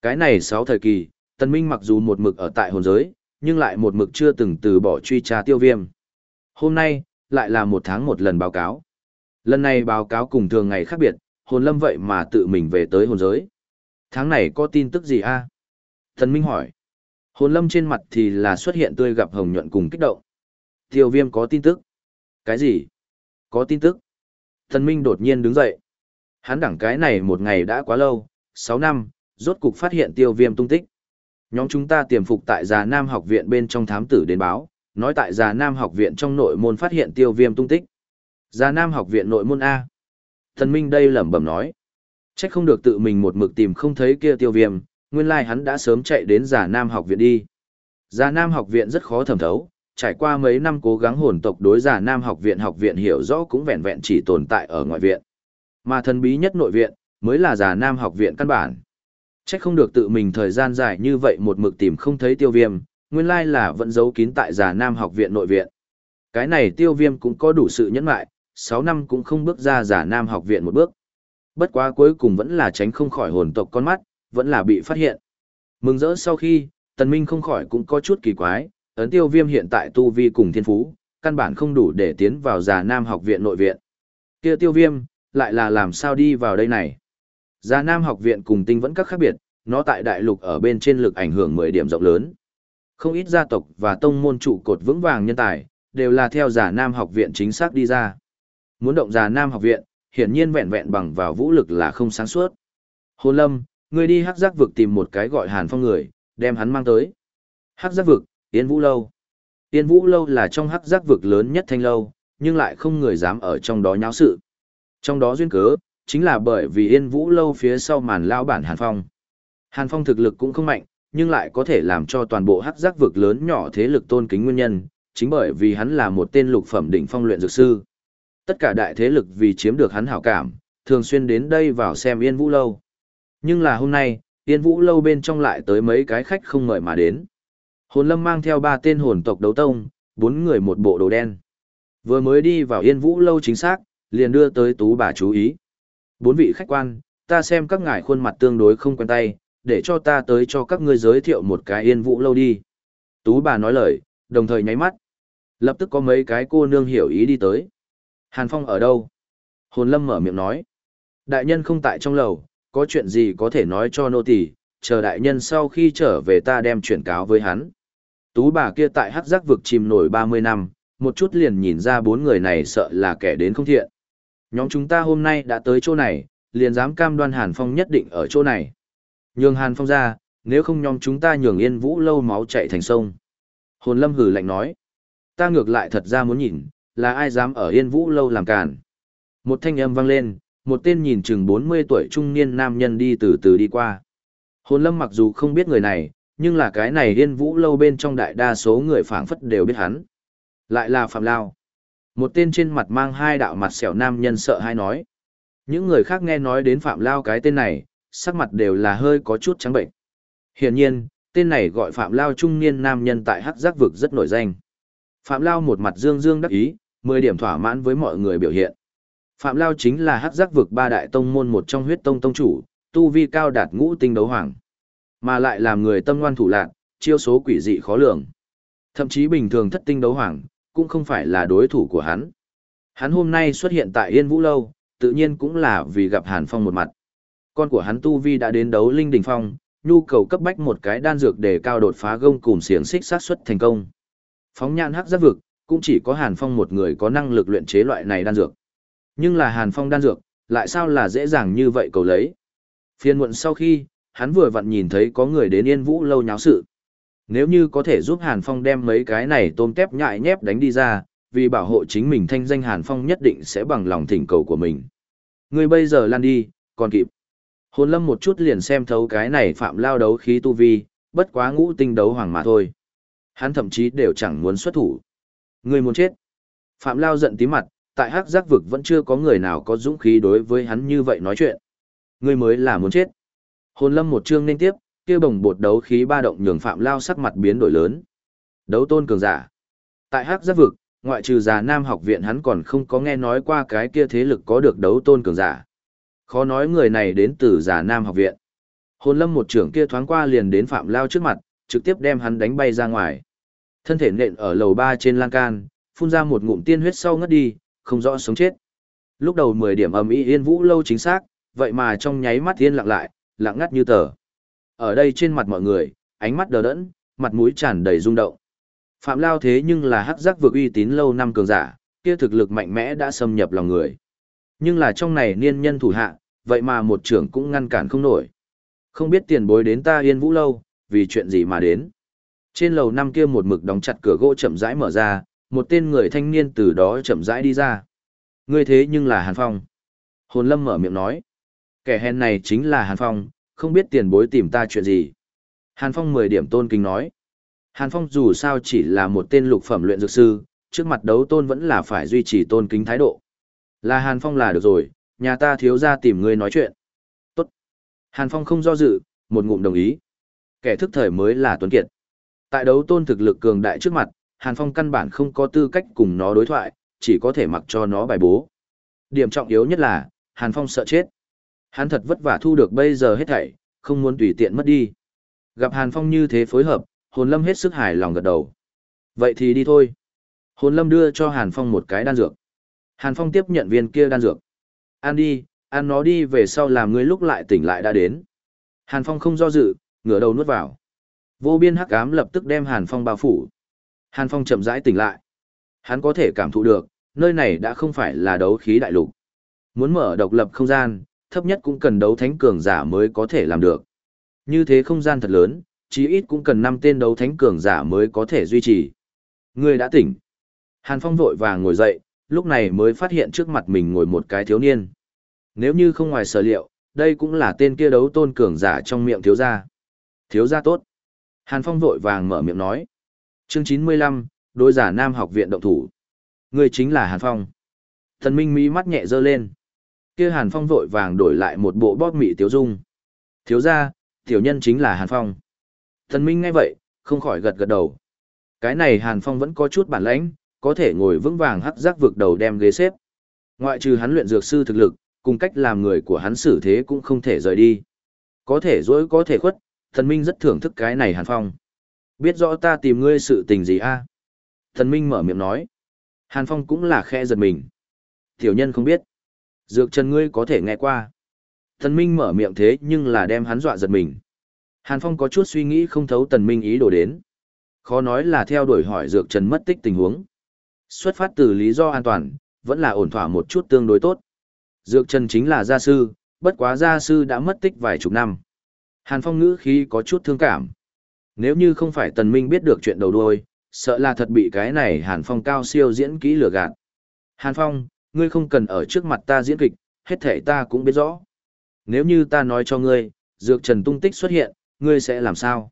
Cái này 6 thời kỳ, Tần Minh mặc dù một mực ở tại hồn giới, nhưng lại một mực chưa từng từ bỏ truy tra tiêu viêm. Hôm nay, lại là một tháng một lần báo cáo. Lần này báo cáo cùng thường ngày khác biệt, hồn lâm vậy mà tự mình về tới hồn giới. Tháng này có tin tức gì a? Thần Minh hỏi. Hồn lâm trên mặt thì là xuất hiện tươi gặp hồng nhuận cùng kích động. Tiêu viêm có tin tức. Cái gì? Có tin tức. Thần Minh đột nhiên đứng dậy. Hắn đẳng cái này một ngày đã quá lâu, 6 năm, rốt cục phát hiện tiêu viêm tung tích. Nhóm chúng ta tiềm phục tại Già Nam học viện bên trong thám tử đến báo, nói tại Già Nam học viện trong nội môn phát hiện tiêu viêm tung tích. Già Nam học viện nội môn A. Thần Minh đây lẩm bẩm nói. Trách không được tự mình một mực tìm không thấy kia tiêu viêm, nguyên lai hắn đã sớm chạy đến Già Nam học viện đi. Già Nam học viện rất khó thẩm thấu, trải qua mấy năm cố gắng hồn tộc đối giả nam học viện học viện hiểu rõ cũng vẹn vẹn chỉ tồn tại ở ngoại viện. Mà thần bí nhất nội viện, mới là giả nam học viện căn bản. trách không được tự mình thời gian dài như vậy một mực tìm không thấy tiêu viêm, nguyên lai là vẫn giấu kín tại giả nam học viện nội viện. Cái này tiêu viêm cũng có đủ sự nhẫn lại, 6 năm cũng không bước ra giả nam học viện một bước. Bất quá cuối cùng vẫn là tránh không khỏi hồn tộc con mắt, vẫn là bị phát hiện. Mừng rỡ sau khi, tần minh không khỏi cũng có chút kỳ quái, ấn tiêu viêm hiện tại tu vi cùng thiên phú, căn bản không đủ để tiến vào già nam học viện nội viện. kia tiêu viêm, lại là làm sao đi vào đây này. Già nam học viện cùng tinh vẫn các khác biệt, nó tại đại lục ở bên trên lực ảnh hưởng 10 điểm rộng lớn. Không ít gia tộc và tông môn trụ cột vững vàng nhân tài, đều là theo giả nam học viện chính xác đi ra. Muốn động giả nam học viện, hiển nhiên vẹn vẹn bằng vào vũ lực là không sáng suốt. Hồn lâm, người đi hắc giác vực tìm một cái gọi hàn phong người, đem hắn mang tới. Hắc giác vực, Yên Vũ Lâu. Yên Vũ Lâu là trong hắc giác vực lớn nhất thanh lâu, nhưng lại không người dám ở trong đó nháo sự. Trong đó duyên cớ, chính là bởi vì Yên Vũ Lâu phía sau màn lao bản Hàn Phong. Hàn Phong thực lực cũng không mạnh, nhưng lại có thể làm cho toàn bộ hắc giác vực lớn nhỏ thế lực tôn kính nguyên nhân, chính bởi vì hắn là một tên lục phẩm đỉnh phong luyện dược sư. Tất cả đại thế lực vì chiếm được hắn hảo cảm, thường xuyên đến đây vào xem Yên Vũ Lâu. Nhưng là hôm nay, Yên Vũ Lâu bên trong lại tới mấy cái khách không mời mà đến. Hồn lâm mang theo ba tên hồn tộc đấu tông, bốn người một bộ đồ đen. Vừa mới đi vào yên vũ lâu chính xác, liền đưa tới tú bà chú ý. Bốn vị khách quan, ta xem các ngài khuôn mặt tương đối không quen tay, để cho ta tới cho các ngươi giới thiệu một cái yên vũ lâu đi. Tú bà nói lời, đồng thời nháy mắt. Lập tức có mấy cái cô nương hiểu ý đi tới. Hàn Phong ở đâu? Hồn lâm mở miệng nói. Đại nhân không tại trong lầu, có chuyện gì có thể nói cho nô tỳ, chờ đại nhân sau khi trở về ta đem chuyển cáo với hắn. Tú bà kia tại hắc giác vực chìm nổi 30 năm, một chút liền nhìn ra bốn người này sợ là kẻ đến không thiện. Nhóm chúng ta hôm nay đã tới chỗ này, liền dám cam đoan Hàn Phong nhất định ở chỗ này. Nhường Hàn Phong ra, nếu không nhóm chúng ta nhường yên vũ lâu máu chạy thành sông. Hồn lâm hử lạnh nói, ta ngược lại thật ra muốn nhìn, là ai dám ở yên vũ lâu làm càn. Một thanh âm vang lên, một tên nhìn chừng 40 tuổi trung niên nam nhân đi từ từ đi qua. Hồn lâm mặc dù không biết người này, nhưng là cái này yên vũ lâu bên trong đại đa số người phảng phất đều biết hắn. Lại là Phạm Lao. Một tên trên mặt mang hai đạo mặt sẹo nam nhân sợ hai nói. Những người khác nghe nói đến Phạm Lao cái tên này, sắc mặt đều là hơi có chút trắng bệnh. Hiển nhiên, tên này gọi Phạm Lao trung niên nam nhân tại hắc giác vực rất nổi danh. Phạm Lao một mặt dương dương đắc ý, mười điểm thỏa mãn với mọi người biểu hiện. Phạm Lao chính là hắc giác vực ba đại tông môn một trong huyết tông tông chủ, tu vi cao đạt ngũ tinh đấu hoàng. Mà lại làm người tâm ngoan thủ lạn, chiêu số quỷ dị khó lường. Thậm chí bình thường thất tinh đấu hoàng, cũng không phải là đối thủ của hắn. Hắn hôm nay xuất hiện tại Yên Vũ Lâu, tự nhiên cũng là vì gặp Hàn Phong một mặt. Con của hắn Tu Vi đã đến đấu linh đỉnh phong, nhu cầu cấp bách một cái đan dược để cao đột phá gông cùng xiển xích sát xuất thành công. Phóng nhãn hắc giác vực, cũng chỉ có Hàn Phong một người có năng lực luyện chế loại này đan dược. Nhưng là Hàn Phong đan dược, lại sao là dễ dàng như vậy cầu lấy. Phiên muộn sau khi, hắn vừa vặn nhìn thấy có người đến Yên Vũ lâu nháo sự. Nếu như có thể giúp Hàn Phong đem mấy cái này tôm tép nhại nhép đánh đi ra, vì bảo hộ chính mình thanh danh Hàn Phong nhất định sẽ bằng lòng thỉnh cầu của mình. Ngươi bây giờ lan đi, còn kịp. Hồn lâm một chút liền xem thấu cái này phạm lao đấu khí tu vi, bất quá ngũ tinh đấu hoàng mà thôi. Hắn thậm chí đều chẳng muốn xuất thủ. Ngươi muốn chết. Phạm lao giận tí mặt, tại hắc giác vực vẫn chưa có người nào có dũng khí đối với hắn như vậy nói chuyện. Ngươi mới là muốn chết. Hồn lâm một chương nên tiếp, kia bồng bột đấu khí ba động nhường phạm lao sắc mặt biến đổi lớn. Đấu tôn cường giả. Tại hắc giác vực, ngoại trừ già nam học viện hắn còn không có nghe nói qua cái kia thế lực có được đấu tôn cường giả. Khó nói người này đến từ giả nam học viện. Hồn lâm một trưởng kia thoáng qua liền đến phạm lao trước mặt, trực tiếp đem hắn đánh bay ra ngoài. Thân thể nện ở lầu ba trên lan can, phun ra một ngụm tiên huyết sau ngất đi, không rõ sống chết. Lúc đầu 10 điểm ầm ĩ yên vũ lâu chính xác, vậy mà trong nháy mắt yên lặng lại, lặng ngắt như tờ. Ở đây trên mặt mọi người, ánh mắt đờ đẫn, mặt mũi tràn đầy rung động. Phạm Lao thế nhưng là hắc giác vượt uy tín lâu năm cường giả, kia thực lực mạnh mẽ đã xâm nhập lòng người. Nhưng là trong này niên nhân thủ hạ, vậy mà một trưởng cũng ngăn cản không nổi. Không biết tiền bối đến ta yên vũ lâu, vì chuyện gì mà đến. Trên lầu năm kia một mực đóng chặt cửa gỗ chậm rãi mở ra, một tên người thanh niên từ đó chậm rãi đi ra. Ngươi thế nhưng là Hàn Phong. Hồn Lâm mở miệng nói. Kẻ hèn này chính là Hàn Phong, không biết tiền bối tìm ta chuyện gì. Hàn Phong mười điểm tôn kính nói. Hàn Phong dù sao chỉ là một tên lục phẩm luyện dược sư, trước mặt đấu tôn vẫn là phải duy trì tôn kính thái độ. Là Hàn Phong là được rồi, nhà ta thiếu ra tìm ngươi nói chuyện. Tốt. Hàn Phong không do dự, một ngụm đồng ý. Kẻ thức thời mới là tuấn kiệt. Tại đấu tôn thực lực cường đại trước mặt, Hàn Phong căn bản không có tư cách cùng nó đối thoại, chỉ có thể mặc cho nó bài bố. Điểm trọng yếu nhất là, Hàn Phong sợ chết. Hắn thật vất vả thu được bây giờ hết thảy, không muốn tùy tiện mất đi. Gặp Hàn Phong như thế phối hợp, Hồn Lâm hết sức hài lòng gật đầu. Vậy thì đi thôi. Hồn Lâm đưa cho Hàn Phong một cái đan dược. Hàn Phong tiếp nhận viên kia đan dược. Ăn đi, ăn nó đi về sau làm ngươi lúc lại tỉnh lại đã đến. Hàn Phong không do dự, ngửa đầu nuốt vào. Vô biên hắc ám lập tức đem Hàn Phong bao phủ. Hàn Phong chậm rãi tỉnh lại. Hắn có thể cảm thụ được, nơi này đã không phải là đấu khí đại lục. Muốn mở độc lập không gian, thấp nhất cũng cần đấu thánh cường giả mới có thể làm được. Như thế không gian thật lớn, chí ít cũng cần 5 tên đấu thánh cường giả mới có thể duy trì. Người đã tỉnh. Hàn Phong vội vàng ngồi dậy, lúc này mới phát hiện trước mặt mình ngồi một cái thiếu niên. Nếu như không ngoài sở liệu, đây cũng là tên kia đấu tôn cường giả trong miệng thiếu gia. Thiếu gia tốt. Hàn Phong vội vàng mở miệng nói. Chương 95, đối giả nam học viện động thủ. Người chính là Hàn Phong. Thần Minh mỹ mắt nhẹ dơ lên. Kia Hàn Phong vội vàng đổi lại một bộ bóp mị tiếu dung. Thiếu gia, tiểu nhân chính là Hàn Phong. Thần Minh nghe vậy, không khỏi gật gật đầu. Cái này Hàn Phong vẫn có chút bản lãnh, có thể ngồi vững vàng hắc giác vực đầu đem ghế xếp. Ngoại trừ hắn luyện dược sư thực lực, cùng cách làm người của hắn xử thế cũng không thể rời đi. Có thể dối có thể khuất, thần minh rất thưởng thức cái này Hàn Phong. Biết rõ ta tìm ngươi sự tình gì a? Thần minh mở miệng nói. Hàn Phong cũng là khe giật mình. Tiểu nhân không biết. Dược trần ngươi có thể nghe qua. Thần minh mở miệng thế nhưng là đem hắn dọa giật mình. Hàn Phong có chút suy nghĩ không thấu tần minh ý đồ đến. Khó nói là theo đuổi hỏi dược trần mất tích tình huống. Xuất phát từ lý do an toàn, vẫn là ổn thỏa một chút tương đối tốt. Dược trần chính là gia sư, bất quá gia sư đã mất tích vài chục năm. Hàn Phong ngữ khí có chút thương cảm. Nếu như không phải Tần Minh biết được chuyện đầu đuôi, sợ là thật bị cái này Hàn Phong cao siêu diễn kỹ lừa gạt. Hàn Phong, ngươi không cần ở trước mặt ta diễn kịch, hết thể ta cũng biết rõ. Nếu như ta nói cho ngươi, dược trần tung tích xuất hiện, ngươi sẽ làm sao?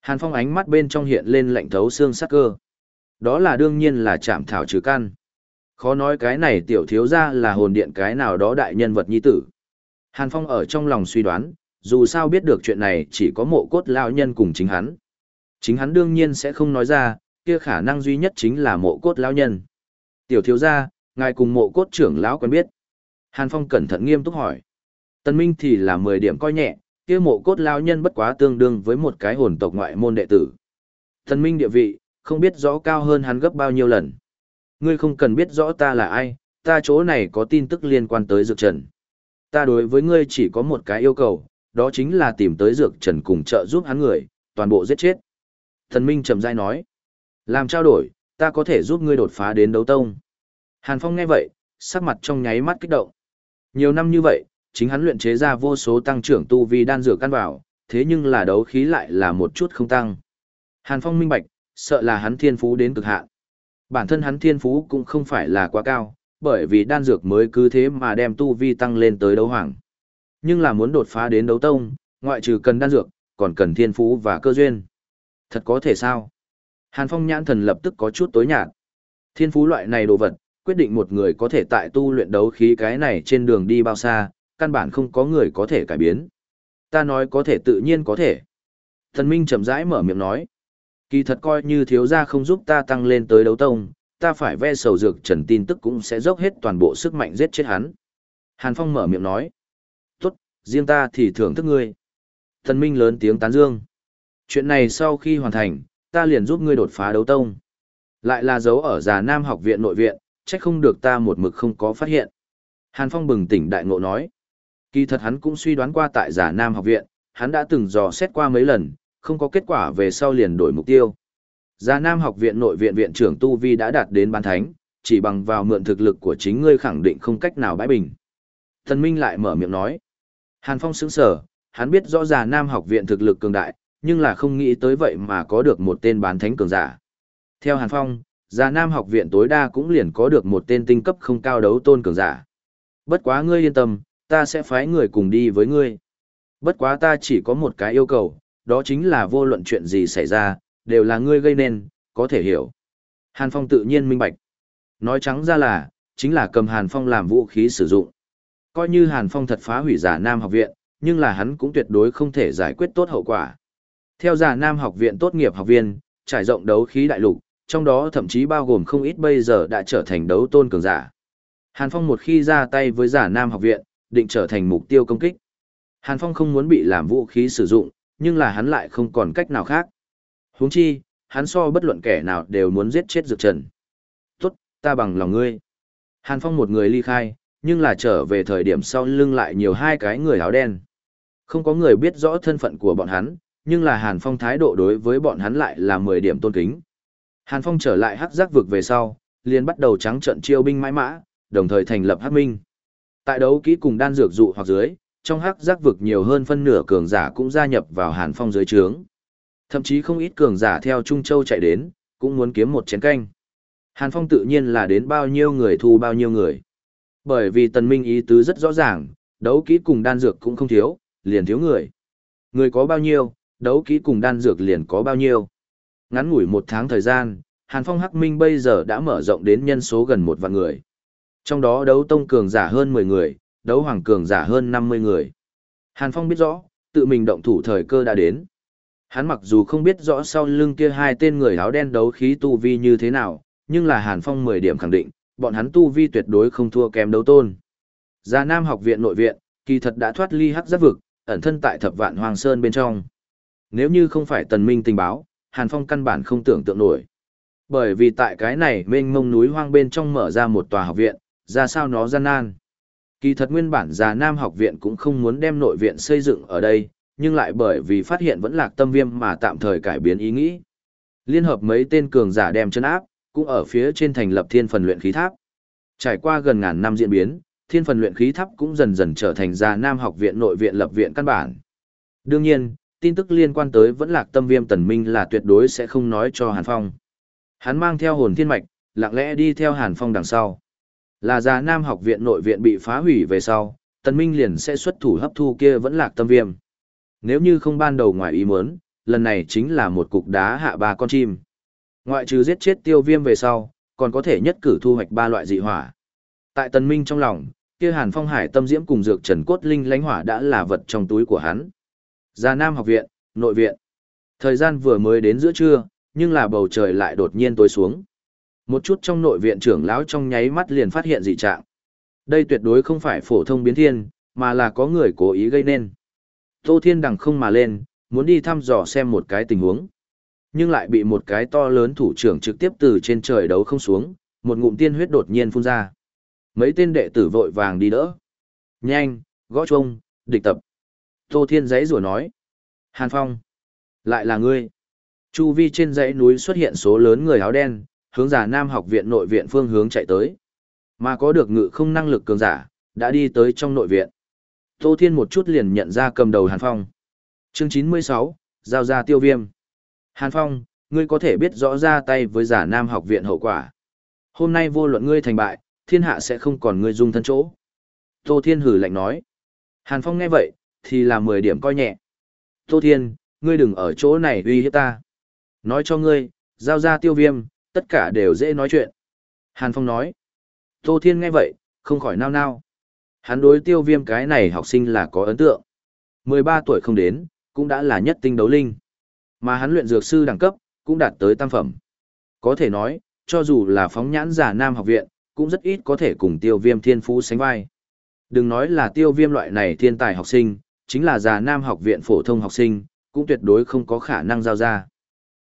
Hàn Phong ánh mắt bên trong hiện lên lạnh thấu xương sắc cơ. Đó là đương nhiên là chạm thảo trừ căn. Khó nói cái này tiểu thiếu ra là hồn điện cái nào đó đại nhân vật nhi tử. Hàn Phong ở trong lòng suy đoán, dù sao biết được chuyện này chỉ có mộ cốt lão nhân cùng chính hắn. Chính hắn đương nhiên sẽ không nói ra, kia khả năng duy nhất chính là mộ cốt lão nhân. Tiểu thiếu gia, ngài cùng mộ cốt trưởng lão quen biết. Hàn Phong cẩn thận nghiêm túc hỏi. Tân Minh thì là 10 điểm coi nhẹ, kia mộ cốt lão nhân bất quá tương đương với một cái hồn tộc ngoại môn đệ tử. Tân Minh địa vị, không biết rõ cao hơn hắn gấp bao nhiêu lần. Ngươi không cần biết rõ ta là ai, ta chỗ này có tin tức liên quan tới dược trần. Ta đối với ngươi chỉ có một cái yêu cầu, đó chính là tìm tới dược trần cùng trợ giúp hắn người, toàn bộ giết chết. Thần Minh trầm dai nói, làm trao đổi, ta có thể giúp ngươi đột phá đến đấu tông. Hàn Phong nghe vậy, sắc mặt trong nháy mắt kích động. Nhiều năm như vậy, chính hắn luyện chế ra vô số tăng trưởng tu vi đan dược căn vào, thế nhưng là đấu khí lại là một chút không tăng. Hàn Phong minh bạch, sợ là hắn thiên phú đến cực hạn. Bản thân hắn thiên phú cũng không phải là quá cao, bởi vì đan dược mới cứ thế mà đem tu vi tăng lên tới đấu hoàng. Nhưng là muốn đột phá đến đấu tông, ngoại trừ cần đan dược, còn cần thiên phú và cơ duyên. Thật có thể sao? Hàn Phong nhãn thần lập tức có chút tối nhạt. Thiên phú loại này đồ vật, quyết định một người có thể tại tu luyện đấu khí cái này trên đường đi bao xa, căn bản không có người có thể cải biến. Ta nói có thể tự nhiên có thể. Thần Minh chậm rãi mở miệng nói. Kỳ thật coi như thiếu gia không giúp ta tăng lên tới đấu tông, ta phải ve sầu dược trần tin tức cũng sẽ dốc hết toàn bộ sức mạnh giết chết hắn. Hàn Phong mở miệng nói. Tốt, riêng ta thì thưởng thức ngươi. Thần Minh lớn tiếng tán dương. Chuyện này sau khi hoàn thành, ta liền giúp ngươi đột phá đấu tông. Lại là dấu ở già Nam học viện nội viện, trách không được ta một mực không có phát hiện. Hàn Phong bừng tỉnh đại ngộ nói. Kỳ thật hắn cũng suy đoán qua tại giả Nam học viện, hắn đã từng dò xét qua mấy lần, không có kết quả về sau liền đổi mục tiêu. Già Nam học viện nội viện viện trưởng Tu Vi đã đạt đến ban thánh, chỉ bằng vào mượn thực lực của chính ngươi khẳng định không cách nào bãi bình. Thần Minh lại mở miệng nói. Hàn Phong sững sờ, hắn biết rõ Già Nam học viện thực lực cường đại, nhưng là không nghĩ tới vậy mà có được một tên bán thánh cường giả. Theo Hàn Phong, Già Nam học viện tối đa cũng liền có được một tên tinh cấp không cao đấu tôn cường giả. Bất quá ngươi yên tâm, ta sẽ phái người cùng đi với ngươi. Bất quá ta chỉ có một cái yêu cầu, đó chính là vô luận chuyện gì xảy ra, đều là ngươi gây nên, có thể hiểu. Hàn Phong tự nhiên minh bạch. Nói trắng ra là, chính là cầm Hàn Phong làm vũ khí sử dụng. Coi như Hàn Phong thật phá hủy giả Nam học viện, nhưng là hắn cũng tuyệt đối không thể giải quyết tốt hậu quả. Theo giả Nam học viện tốt nghiệp học viên, trải rộng đấu khí đại lục, trong đó thậm chí bao gồm không ít bây giờ đã trở thành đấu tôn cường giả. Hàn Phong một khi ra tay với giả Nam học viện, định trở thành mục tiêu công kích. Hàn Phong không muốn bị làm vũ khí sử dụng, nhưng là hắn lại không còn cách nào khác. Huống chi, hắn so bất luận kẻ nào đều muốn giết chết Dược Trần. Tốt, ta bằng lòng ngươi. Hàn Phong một người ly khai, nhưng là trở về thời điểm sau lưng lại nhiều hai cái người áo đen. Không có người biết rõ thân phận của bọn hắn, nhưng là Hàn Phong thái độ đối với bọn hắn lại là 10 điểm tôn kính. Hàn Phong trở lại hắc giác vực về sau, liền bắt đầu trắng trận chiêu binh mãi mã, đồng thời thành lập hắc minh. Tại đấu kỹ cùng đan dược dụ hoặc dưới, trong hắc giác vực nhiều hơn phân nửa cường giả cũng gia nhập vào Hàn Phong dưới trướng. Thậm chí không ít cường giả theo Trung Châu chạy đến, cũng muốn kiếm một chén canh. Hàn Phong tự nhiên là đến bao nhiêu người thu bao nhiêu người. Bởi vì tần minh ý tứ rất rõ ràng, đấu kỹ cùng đan dược cũng không thiếu, liền thiếu người. Người có bao nhiêu, đấu kỹ cùng đan dược liền có bao nhiêu. Ngắn ngủi một tháng thời gian, Hàn Phong Hắc Minh bây giờ đã mở rộng đến nhân số gần một vạn người. Trong đó đấu tông cường giả hơn 10 người, đấu hoàng cường giả hơn 50 người. Hàn Phong biết rõ, tự mình động thủ thời cơ đã đến. Hắn mặc dù không biết rõ sau lưng kia hai tên người áo đen đấu khí tu vi như thế nào, nhưng là Hàn Phong 10 điểm khẳng định, bọn hắn tu vi tuyệt đối không thua kém đấu tôn. Gia Nam học viện nội viện, kỳ thật đã thoát ly hắc giáp vực, ẩn thân tại thập vạn hoàng sơn bên trong. Nếu như không phải tần minh tình báo, Hàn Phong căn bản không tưởng tượng nổi. Bởi vì tại cái này mênh mông núi hoang bên trong mở ra một tòa học viện, ra sao nó gian nan. Kỳ thật nguyên bản già Nam học viện cũng không muốn đem nội viện xây dựng ở đây, nhưng lại bởi vì phát hiện vẫn lạc tâm viêm mà tạm thời cải biến ý nghĩ. Liên hợp mấy tên cường giả đem chân áp, cũng ở phía trên thành lập thiên phần luyện khí tháp. Trải qua gần ngàn năm diễn biến, thiên phần luyện khí tháp cũng dần dần trở thành già Nam học viện nội viện lập viện căn bản. Đương nhiên, tin tức liên quan tới vẫn lạc tâm viêm tần minh là tuyệt đối sẽ không nói cho Hàn Phong. Hắn mang theo hồn thiên mạch, lặng lẽ đi theo Hàn Phong đằng sau. Là già Nam học viện nội viện bị phá hủy về sau, Tần Minh liền sẽ xuất thủ hấp thu kia vẫn lạc tâm viêm. Nếu như không ban đầu ngoài ý muốn, lần này chính là một cục đá hạ ba con chim. Ngoại trừ giết chết tiêu viêm về sau, còn có thể nhất cử thu hoạch ba loại dị hỏa. Tại Tần Minh trong lòng, kia Hàn Phong Hải tâm diễm cùng dược trần cốt linh lãnh hỏa đã là vật trong túi của hắn. Già Nam học viện, nội viện. Thời gian vừa mới đến giữa trưa, nhưng là bầu trời lại đột nhiên tối xuống. Một chút trong nội viện trưởng lão trong nháy mắt liền phát hiện dị trạng. Đây tuyệt đối không phải phổ thông biến thiên, mà là có người cố ý gây nên. Tô Thiên đằng không mà lên, muốn đi thăm dò xem một cái tình huống. Nhưng lại bị một cái to lớn thủ trưởng trực tiếp từ trên trời đấu không xuống, một ngụm tiên huyết đột nhiên phun ra. Mấy tên đệ tử vội vàng đi đỡ. Nhanh, gõ chuông, địch tập. Tô Thiên giấy rủa nói. Hàn Phong. Lại là ngươi. Chu vi trên dãy núi xuất hiện số lớn người áo đen, hướng giả Nam học viện nội viện phương hướng chạy tới. Mà có được ngự không năng lực cường giả, đã đi tới trong nội viện. Tô Thiên một chút liền nhận ra cầm đầu Hàn Phong. Chương 96, Giao ra tiêu viêm. Hàn Phong, ngươi có thể biết rõ ra tay với giả nam học viện hậu quả. Hôm nay vô luận ngươi thành bại, thiên hạ sẽ không còn ngươi dung thân chỗ. Tô Thiên hử lạnh nói. Hàn Phong nghe vậy, thì là 10 điểm coi nhẹ. Tô Thiên, ngươi đừng ở chỗ này uy hiếp ta. Nói cho ngươi, giao ra tiêu viêm, tất cả đều dễ nói chuyện. Hàn Phong nói. Tô Thiên nghe vậy, không khỏi nao nao. Hắn đối tiêu viêm cái này học sinh là có ấn tượng. 13 tuổi không đến, cũng đã là nhất tinh đấu linh. Mà hắn luyện dược sư đẳng cấp, cũng đạt tới tam phẩm. Có thể nói, cho dù là phóng nhãn giả nam học viện, cũng rất ít có thể cùng tiêu viêm thiên phú sánh vai. Đừng nói là tiêu viêm loại này thiên tài học sinh, chính là già nam học viện phổ thông học sinh, cũng tuyệt đối không có khả năng giao ra.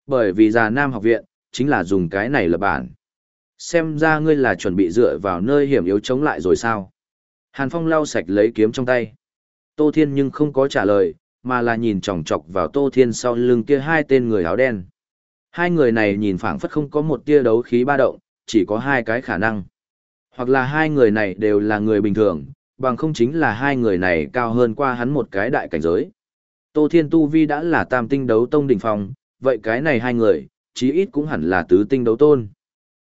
Bởi vì già nam học viện, chính là dùng cái này là bản. Xem ra ngươi là chuẩn bị dựa vào nơi hiểm yếu chống lại rồi sao? Hàn Phong lau sạch lấy kiếm trong tay. Tô Thiên nhưng không có trả lời, mà là nhìn chòng chọc vào Tô Thiên sau lưng kia hai tên người áo đen. Hai người này nhìn phảng phất không có một tia đấu khí ba động, chỉ có hai cái khả năng. Hoặc là hai người này đều là người bình thường, bằng không chính là hai người này cao hơn qua hắn một cái đại cảnh giới. Tô Thiên Tu Vi đã là tam tinh đấu tông đỉnh phong, vậy cái này hai người, chí ít cũng hẳn là tứ tinh đấu tôn.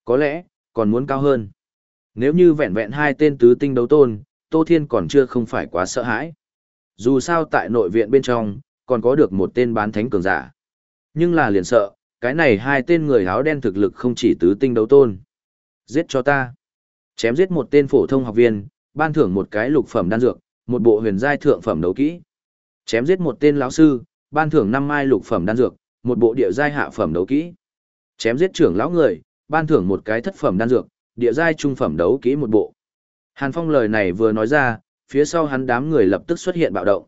Có lẽ, còn muốn cao hơn. Nếu như vẹn vẹn hai tên tứ tinh đấu tôn, Tô Thiên còn chưa không phải quá sợ hãi. Dù sao tại nội viện bên trong, còn có được một tên bán thánh cường giả. Nhưng là liền sợ, cái này hai tên người áo đen thực lực không chỉ tứ tinh đấu tôn. Giết cho ta. Chém giết một tên phổ thông học viên, ban thưởng một cái lục phẩm đan dược, một bộ huyền giai thượng phẩm đấu kỹ. Chém giết một tên lão sư, ban thưởng năm mai lục phẩm đan dược, một bộ địa giai hạ phẩm đấu kỹ. Chém giết trưởng lão người, ban thưởng một cái thất phẩm đan dược, địa giai trung phẩm đấu kỹ một bộ. Hàn Phong lời này vừa nói ra, phía sau hắn đám người lập tức xuất hiện bạo động.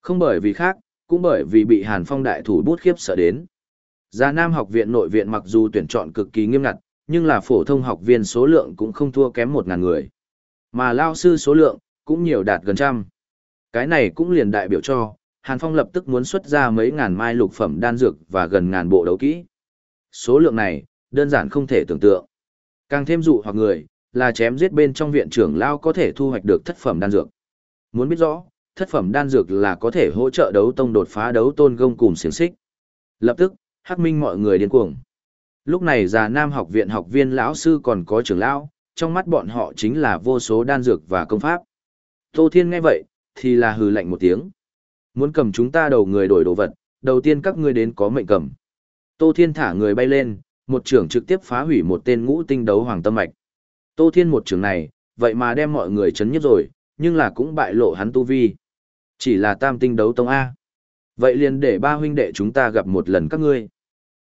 Không bởi vì khác, cũng bởi vì bị Hàn Phong đại thủ bút khiếp sợ đến. Gia Nam học viện nội viện mặc dù tuyển chọn cực kỳ nghiêm ngặt, nhưng là phổ thông học viên số lượng cũng không thua kém một ngàn người. Mà lao sư số lượng, cũng nhiều đạt gần trăm. Cái này cũng liền đại biểu cho, Hàn Phong lập tức muốn xuất ra mấy ngàn mai lục phẩm đan dược và gần ngàn bộ đấu kỹ. Số lượng này, đơn giản không thể tưởng tượng. Càng thêm dụ hoặc người, là chém giết bên trong viện trưởng lao có thể thu hoạch được thất phẩm đan dược. Muốn biết rõ, thất phẩm đan dược là có thể hỗ trợ đấu tông đột phá đấu tôn gông cùng xiềng xích. Lập tức, hắc minh mọi người điên cuồng. Lúc này già nam học viện học viên lão sư còn có trưởng lão, trong mắt bọn họ chính là vô số đan dược và công pháp. Tô Thiên nghe vậy, thì là hừ lạnh một tiếng. Muốn cầm chúng ta đầu người đổi đồ vật, đầu tiên các ngươi đến có mệnh cầm. Tô Thiên thả người bay lên, một trưởng trực tiếp phá hủy một tên ngũ tinh đấu hoàng tâm mạch. Tô Thiên một trưởng này, vậy mà đem mọi người chấn nhất rồi, nhưng là cũng bại lộ hắn tu vi. Chỉ là tam tinh đấu tông A. Vậy liền để ba huynh đệ chúng ta gặp một lần các ngươi.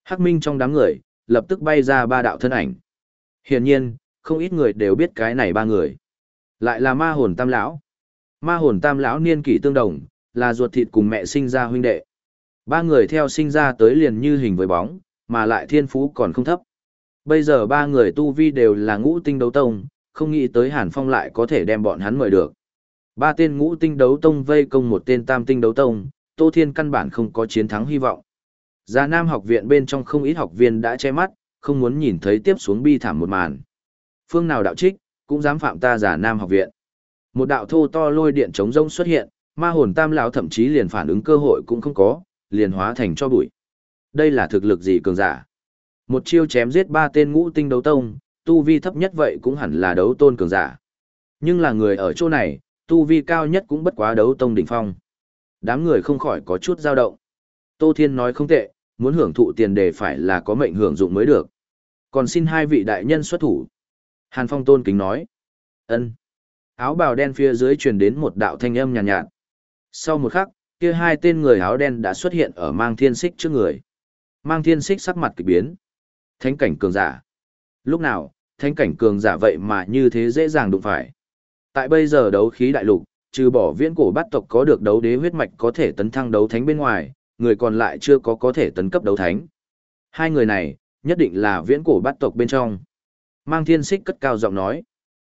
Hắc Minh trong đám người, lập tức bay ra ba đạo thân ảnh. Hiển nhiên, không ít người đều biết cái này ba người. Lại là ma hồn tam lão. Ma hồn tam lão niên kỷ tương đồng, là ruột thịt cùng mẹ sinh ra huynh đệ. Ba người theo sinh ra tới liền như hình với bóng, mà lại thiên phú còn không thấp. Bây giờ ba người tu vi đều là ngũ tinh đấu tông, không nghĩ tới Hàn Phong lại có thể đem bọn hắn mời được. Ba tên ngũ tinh đấu tông vây công một tên tam tinh đấu tông, Tô Thiên căn bản không có chiến thắng hy vọng. Già Nam học viện bên trong không ít học viên đã che mắt, không muốn nhìn thấy tiếp xuống bi thảm một màn. Phương nào đạo trích, cũng dám phạm ta giả Nam học viện. Một đạo thô to lôi điện chống rông xuất hiện, ma hồn tam lão thậm chí liền phản ứng cơ hội cũng không có, liền hóa thành cho bụi. Đây là thực lực gì cường giả? Một chiêu chém giết ba tên ngũ tinh đấu tông, tu vi thấp nhất vậy cũng hẳn là đấu tôn cường giả. Nhưng là người ở chỗ này, tu vi cao nhất cũng bất quá đấu tông đỉnh phong. Đám người không khỏi có chút dao động. Tô Thiên nói không tệ, muốn hưởng thụ tiền đề phải là có mệnh hưởng dụng mới được. Còn xin hai vị đại nhân xuất thủ. Hàn Phong tôn kính nói. ân Áo bào đen phía dưới truyền đến một đạo thanh âm nhàn nhạt, nhạt. Sau một khắc, kia hai tên người áo đen đã xuất hiện ở mang thiên xích trước người. Mang thiên xích sắc mặt kỳ biến. Thánh cảnh cường giả. Lúc nào, thánh cảnh cường giả vậy mà như thế dễ dàng đụng phải. Tại bây giờ đấu khí đại lục, trừ bỏ viễn cổ bát tộc có được đấu đế huyết mạch có thể tấn thăng đấu thánh bên ngoài, người còn lại chưa có có thể tấn cấp đấu thánh. Hai người này, nhất định là viễn cổ bát tộc bên trong. Mang thiên xích cất cao giọng nói.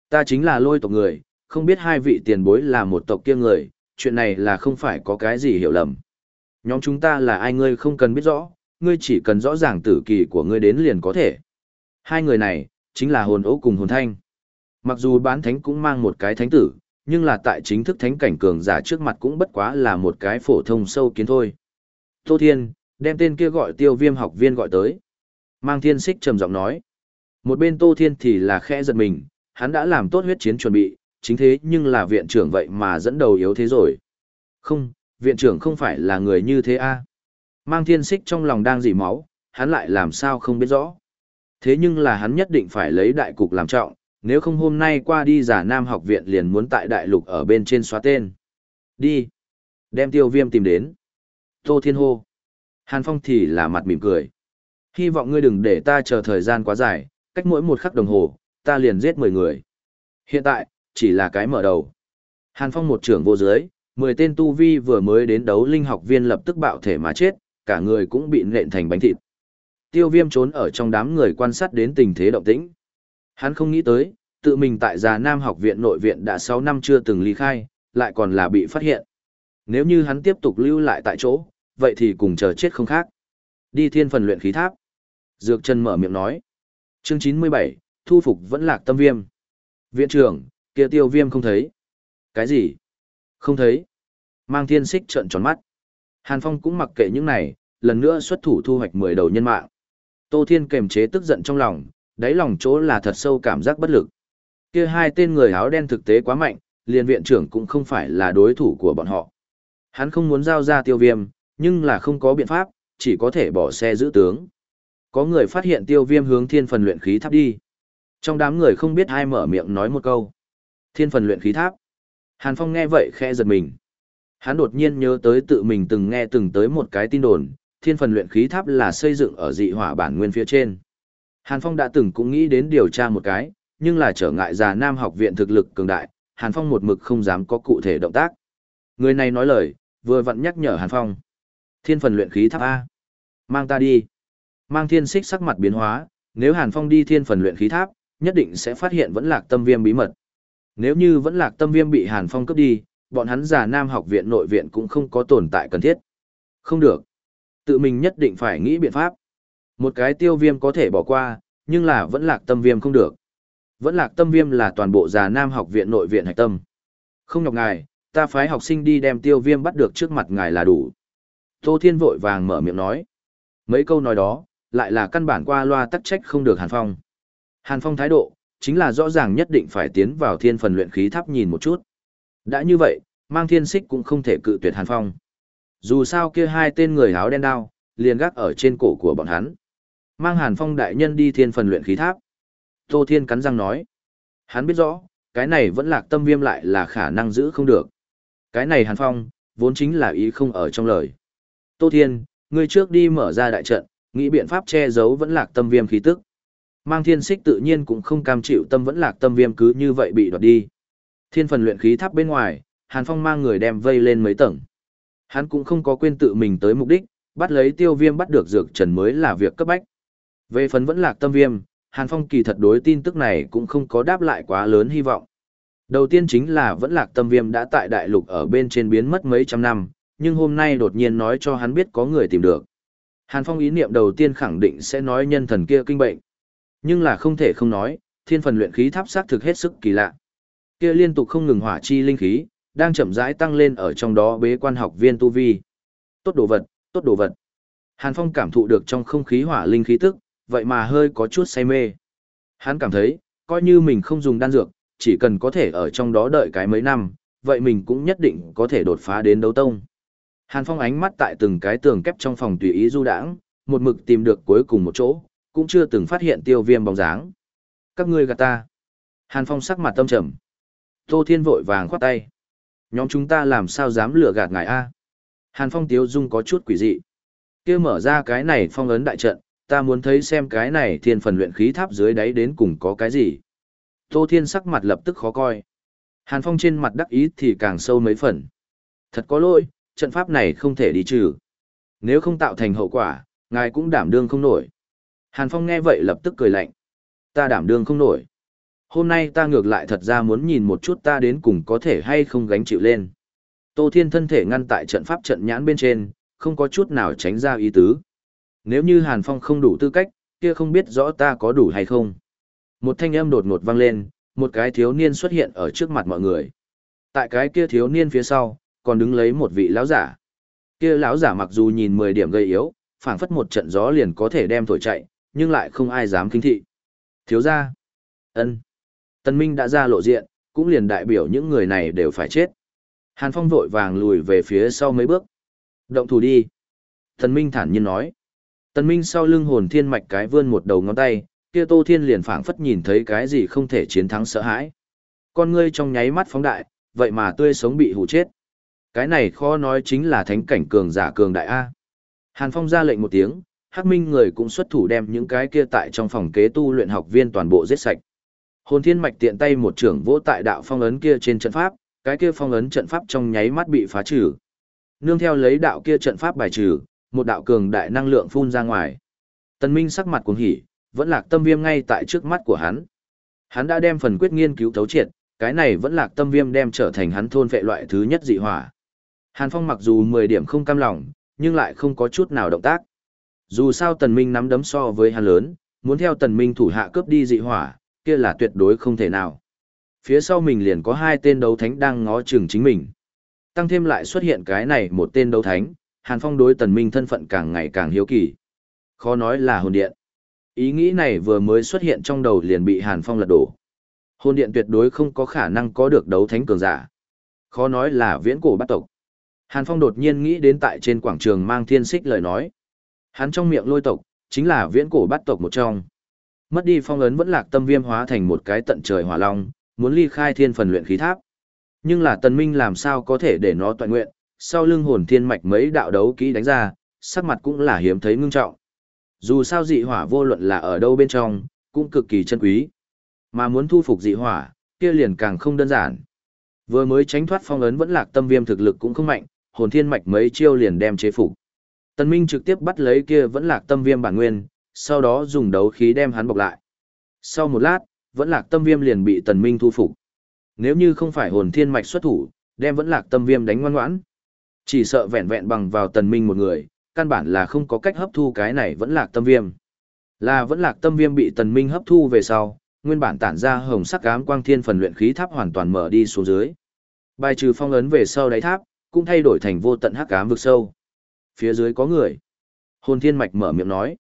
Ta chính là lôi tộc người, không biết hai vị tiền bối là một tộc kia người, chuyện này là không phải có cái gì hiểu lầm. Nhóm chúng ta là ai ngươi không cần biết rõ, ngươi chỉ cần rõ ràng tử kỳ của ngươi đến liền có thể. Hai người này, chính là hồn ấu cùng hồn thanh. Mặc dù bán thánh cũng mang một cái thánh tử, nhưng là tại chính thức thánh cảnh cường giả trước mặt cũng bất quá là một cái phổ thông sâu kiến thôi. Tô Thiên, đem tên kia gọi tiêu viêm học viên gọi tới. Mang thiên xích trầm giọng nói. Một bên Tô Thiên thì là khẽ giật mình, hắn đã làm tốt huyết chiến chuẩn bị, chính thế nhưng là viện trưởng vậy mà dẫn đầu yếu thế rồi. Không, viện trưởng không phải là người như thế a Mang thiên xích trong lòng đang dỉ máu, hắn lại làm sao không biết rõ. Thế nhưng là hắn nhất định phải lấy đại cục làm trọng, nếu không hôm nay qua đi giả nam học viện liền muốn tại đại lục ở bên trên xóa tên. Đi. Đem tiêu viêm tìm đến. Tô Thiên hô. Hàn Phong thì là mặt mỉm cười. Hy vọng ngươi đừng để ta chờ thời gian quá dài, cách mỗi một khắc đồng hồ, ta liền giết 10 người. Hiện tại, chỉ là cái mở đầu. Hàn Phong một trưởng vô dưới, 10 tên tu vi vừa mới đến đấu linh học viên lập tức bạo thể mà chết, cả người cũng bị nện thành bánh thịt. Tiêu viêm trốn ở trong đám người quan sát đến tình thế động tĩnh. Hắn không nghĩ tới, tự mình tại già Nam học viện nội viện đã 6 năm chưa từng ly khai, lại còn là bị phát hiện. Nếu như hắn tiếp tục lưu lại tại chỗ, vậy thì cùng chờ chết không khác. Đi thiên phần luyện khí tháp. Dược Trần mở miệng nói. Chương 97, thu phục vẫn lạc tâm viêm. Viện trưởng, kia tiêu viêm không thấy. Cái gì? Không thấy. Mang thiên xích trợn tròn mắt. Hàn Phong cũng mặc kệ những này, lần nữa xuất thủ thu hoạch 10 đầu nhân mạng. Tô Thiên kềm chế tức giận trong lòng, đáy lòng chỗ là thật sâu cảm giác bất lực. Kia hai tên người áo đen thực tế quá mạnh, liền viện trưởng cũng không phải là đối thủ của bọn họ. Hắn không muốn giao ra tiêu viêm, nhưng là không có biện pháp, chỉ có thể bỏ xe giữ tướng. Có người phát hiện tiêu viêm hướng thiên phần luyện khí thắp đi. Trong đám người không biết ai mở miệng nói một câu. Thiên phần luyện khí tháp. Hàn Phong nghe vậy khẽ giật mình. Hắn đột nhiên nhớ tới tự mình từng nghe từng tới một cái tin đồn, thiên phần luyện khí tháp là xây dựng ở dị hỏa bản nguyên phía trên. Hàn Phong đã từng cũng nghĩ đến điều tra một cái, nhưng là trở ngại già Nam học viện thực lực cường đại, Hàn Phong một mực không dám có cụ thể động tác. Người này nói lời, vừa vặn nhắc nhở Hàn Phong. Thiên phần luyện khí tháp A. Mang ta đi. Mang thiên xích sắc mặt biến hóa, nếu Hàn Phong đi thiên phần luyện khí tháp, nhất định sẽ phát hiện vẫn lạc tâm viêm bí mật. Nếu như vẫn lạc tâm viêm bị Hàn Phong cướp đi, bọn hắn già Nam học viện nội viện cũng không có tồn tại cần thiết. Không được. Tự mình nhất định phải nghĩ biện pháp. Một cái tiêu viêm có thể bỏ qua, nhưng là vẫn lạc tâm viêm không được. Vẫn lạc tâm viêm là toàn bộ già Nam học viện nội viện hạch tâm. Không nhọc ngài, ta phái học sinh đi đem tiêu viêm bắt được trước mặt ngài là đủ. Tô Thiên vội vàng mở miệng nói. Mấy câu nói đó, lại là căn bản qua loa tắc trách không được Hàn Phong. Hàn Phong thái độ, chính là rõ ràng nhất định phải tiến vào thiên phần luyện khí tháp nhìn một chút. Đã như vậy, mang thiên xích cũng không thể cự tuyệt Hàn Phong. Dù sao kia hai tên người áo đen đao, liền gác ở trên cổ của bọn hắn. Mang Hàn Phong đại nhân đi thiên phần luyện khí tháp. Tô Thiên cắn răng nói. Hắn biết rõ, cái này vẫn lạc tâm viêm lại là khả năng giữ không được. Cái này Hàn Phong, vốn chính là ý không ở trong lời. Tô Thiên, ngươi trước đi mở ra đại trận, nghĩ biện pháp che giấu vẫn lạc tâm viêm khí tức. Mang thiên xích tự nhiên cũng không cam chịu tâm vẫn lạc tâm viêm cứ như vậy bị đoạt đi. Thiên phần luyện khí tháp bên ngoài, Hàn Phong mang người đem vây lên mấy tầng. Hắn cũng không có quên tự mình tới mục đích, bắt lấy tiêu viêm bắt được dược trần mới là việc cấp bách. Về phần vẫn lạc tâm viêm, Hàn Phong kỳ thật đối tin tức này cũng không có đáp lại quá lớn hy vọng. Đầu tiên chính là vẫn lạc tâm viêm đã tại đại lục ở bên trên biến mất mấy trăm năm, nhưng hôm nay đột nhiên nói cho hắn biết có người tìm được. Hàn Phong ý niệm đầu tiên khẳng định sẽ nói nhân thần kia kinh bệnh. Nhưng là không thể không nói, thiên phần luyện khí tháp xác thực hết sức kỳ lạ. Kia liên tục không ngừng hỏa chi linh khí, đang chậm rãi tăng lên ở trong đó bế quan học viên tu vi. Tốt đồ vật, tốt đồ vật. Hàn Phong cảm thụ được trong không khí hỏa linh khí tức, vậy mà hơi có chút say mê. Hắn cảm thấy, coi như mình không dùng đan dược, chỉ cần có thể ở trong đó đợi cái mấy năm, vậy mình cũng nhất định có thể đột phá đến đấu tông. Hàn Phong ánh mắt tại từng cái tường kép trong phòng tùy ý du đãng, một mực tìm được cuối cùng một chỗ, cũng chưa từng phát hiện tiêu viêm bóng dáng. Các ngươi gạt ta. Hàn Phong sắc mặt tâm trầm. Tô Thiên vội vàng khoát tay. Nhóm chúng ta làm sao dám lừa gạt ngài a? Hàn Phong tiếu dung có chút quỷ dị. Kia mở ra cái này phong ấn đại trận, ta muốn thấy xem cái này thiên phần luyện khí tháp dưới đáy đến cùng có cái gì. Tô Thiên sắc mặt lập tức khó coi. Hàn Phong trên mặt đắc ý thì càng sâu mấy phần. Thật có lỗi, trận pháp này không thể đi trừ. Nếu không tạo thành hậu quả, ngài cũng đảm đương không nổi. Hàn Phong nghe vậy lập tức cười lạnh. Ta đảm đương không nổi. Hôm nay ta ngược lại thật ra muốn nhìn một chút ta đến cùng có thể hay không gánh chịu lên. Tô Thiên thân thể ngăn tại trận pháp trận nhãn bên trên, không có chút nào tránh ra ý tứ. Nếu như Hàn Phong không đủ tư cách, kia không biết rõ ta có đủ hay không. Một thanh âm đột ngột vang lên, một cái thiếu niên xuất hiện ở trước mặt mọi người. Tại cái kia thiếu niên phía sau, còn đứng lấy một vị lão giả. Kia lão giả mặc dù nhìn 10 điểm gây yếu, phảng phất một trận gió liền có thể đem thổi chạy, nhưng lại không ai dám kinh thị. Thiếu gia. Ân. Tân Minh đã ra lộ diện, cũng liền đại biểu những người này đều phải chết. Hàn Phong vội vàng lùi về phía sau mấy bước. Động thủ đi. Tần Minh thản nhiên nói. Tần Minh sau lưng hồn thiên mạch cái vươn một đầu ngón tay, kia Tô Thiên liền phảng phất nhìn thấy cái gì không thể chiến thắng sợ hãi. Con ngươi trong nháy mắt phóng đại, vậy mà tươi sống bị hù chết. Cái này khó nói chính là thánh cảnh cường giả cường đại A. Hàn Phong ra lệnh một tiếng, Hắc Minh người cũng xuất thủ đem những cái kia tại trong phòng kế tu luyện học viên toàn bộ giết sạch. Hồn Thiên Mạch tiện tay một trưởng vỗ tại đạo phong ấn kia trên trận pháp, cái kia phong ấn trận pháp trong nháy mắt bị phá trừ. Nương theo lấy đạo kia trận pháp bài trừ, một đạo cường đại năng lượng phun ra ngoài. Tần Minh sắc mặt cuồng hỉ, vẫn lạc tâm viêm ngay tại trước mắt của hắn. Hắn đã đem phần quyết nghiên cứu thấu triệt, cái này vẫn lạc tâm viêm đem trở thành hắn thôn vệ loại thứ nhất dị hỏa. Hàn Phong mặc dù 10 điểm không cam lòng, nhưng lại không có chút nào động tác. Dù sao Tần Minh nắm đấm so với hắn lớn, muốn theo Tần Minh thủ hạ cướp đi dị hỏa, kia là tuyệt đối không thể nào. Phía sau mình liền có hai tên đấu thánh đang ngó chừng chính mình. Tăng thêm lại xuất hiện cái này một tên đấu thánh, Hàn Phong đối Tần Minh thân phận càng ngày càng hiếu kỳ. Khó nói là hồn điện. Ý nghĩ này vừa mới xuất hiện trong đầu liền bị Hàn Phong lật đổ. Hồn điện tuyệt đối không có khả năng có được đấu thánh cường giả. Khó nói là viễn cổ bắt tộc. Hàn Phong đột nhiên nghĩ đến tại trên quảng trường mang thiên xích lời nói. Hắn trong miệng lôi tộc, chính là viễn cổ bắt tộc một trong. Mất đi phong ấn vẫn lạc tâm viêm hóa thành một cái tận trời hỏa long, muốn ly khai thiên phần luyện khí tháp. Nhưng là tần minh làm sao có thể để nó toàn nguyện, sau lưng hồn thiên mạch mấy đạo đấu kỹ đánh ra, sắc mặt cũng là hiếm thấy ngưng trọng. Dù sao dị hỏa vô luận là ở đâu bên trong, cũng cực kỳ chân quý. Mà muốn thu phục dị hỏa, kia liền càng không đơn giản. Vừa mới tránh thoát phong ấn vẫn lạc tâm viêm thực lực cũng không mạnh, hồn thiên mạch mấy chiêu liền đem chế phục. Tần Minh trực tiếp bắt lấy kia vẫn lạc tâm viêm bản nguyên, sau đó dùng đấu khí đem hắn bọc lại. Sau một lát, vẫn lạc tâm viêm liền bị Tần Minh thu phục. Nếu như không phải hồn thiên mạch xuất thủ, đem vẫn lạc tâm viêm đánh ngoan ngoãn. Chỉ sợ vẹn vẹn bằng vào Tần Minh một người, căn bản là không có cách hấp thu cái này vẫn lạc tâm viêm. Là vẫn lạc tâm viêm bị Tần Minh hấp thu về sau, nguyên bản tản ra hồng sắc ám quang thiên phần luyện khí tháp hoàn toàn mở đi xuống dưới. Bài trừ phong ấn về sau đáy tháp, cũng thay đổi thành vô tận hắc ám vực sâu. Phía dưới có người. Hồn Thiên Mạch mở miệng nói.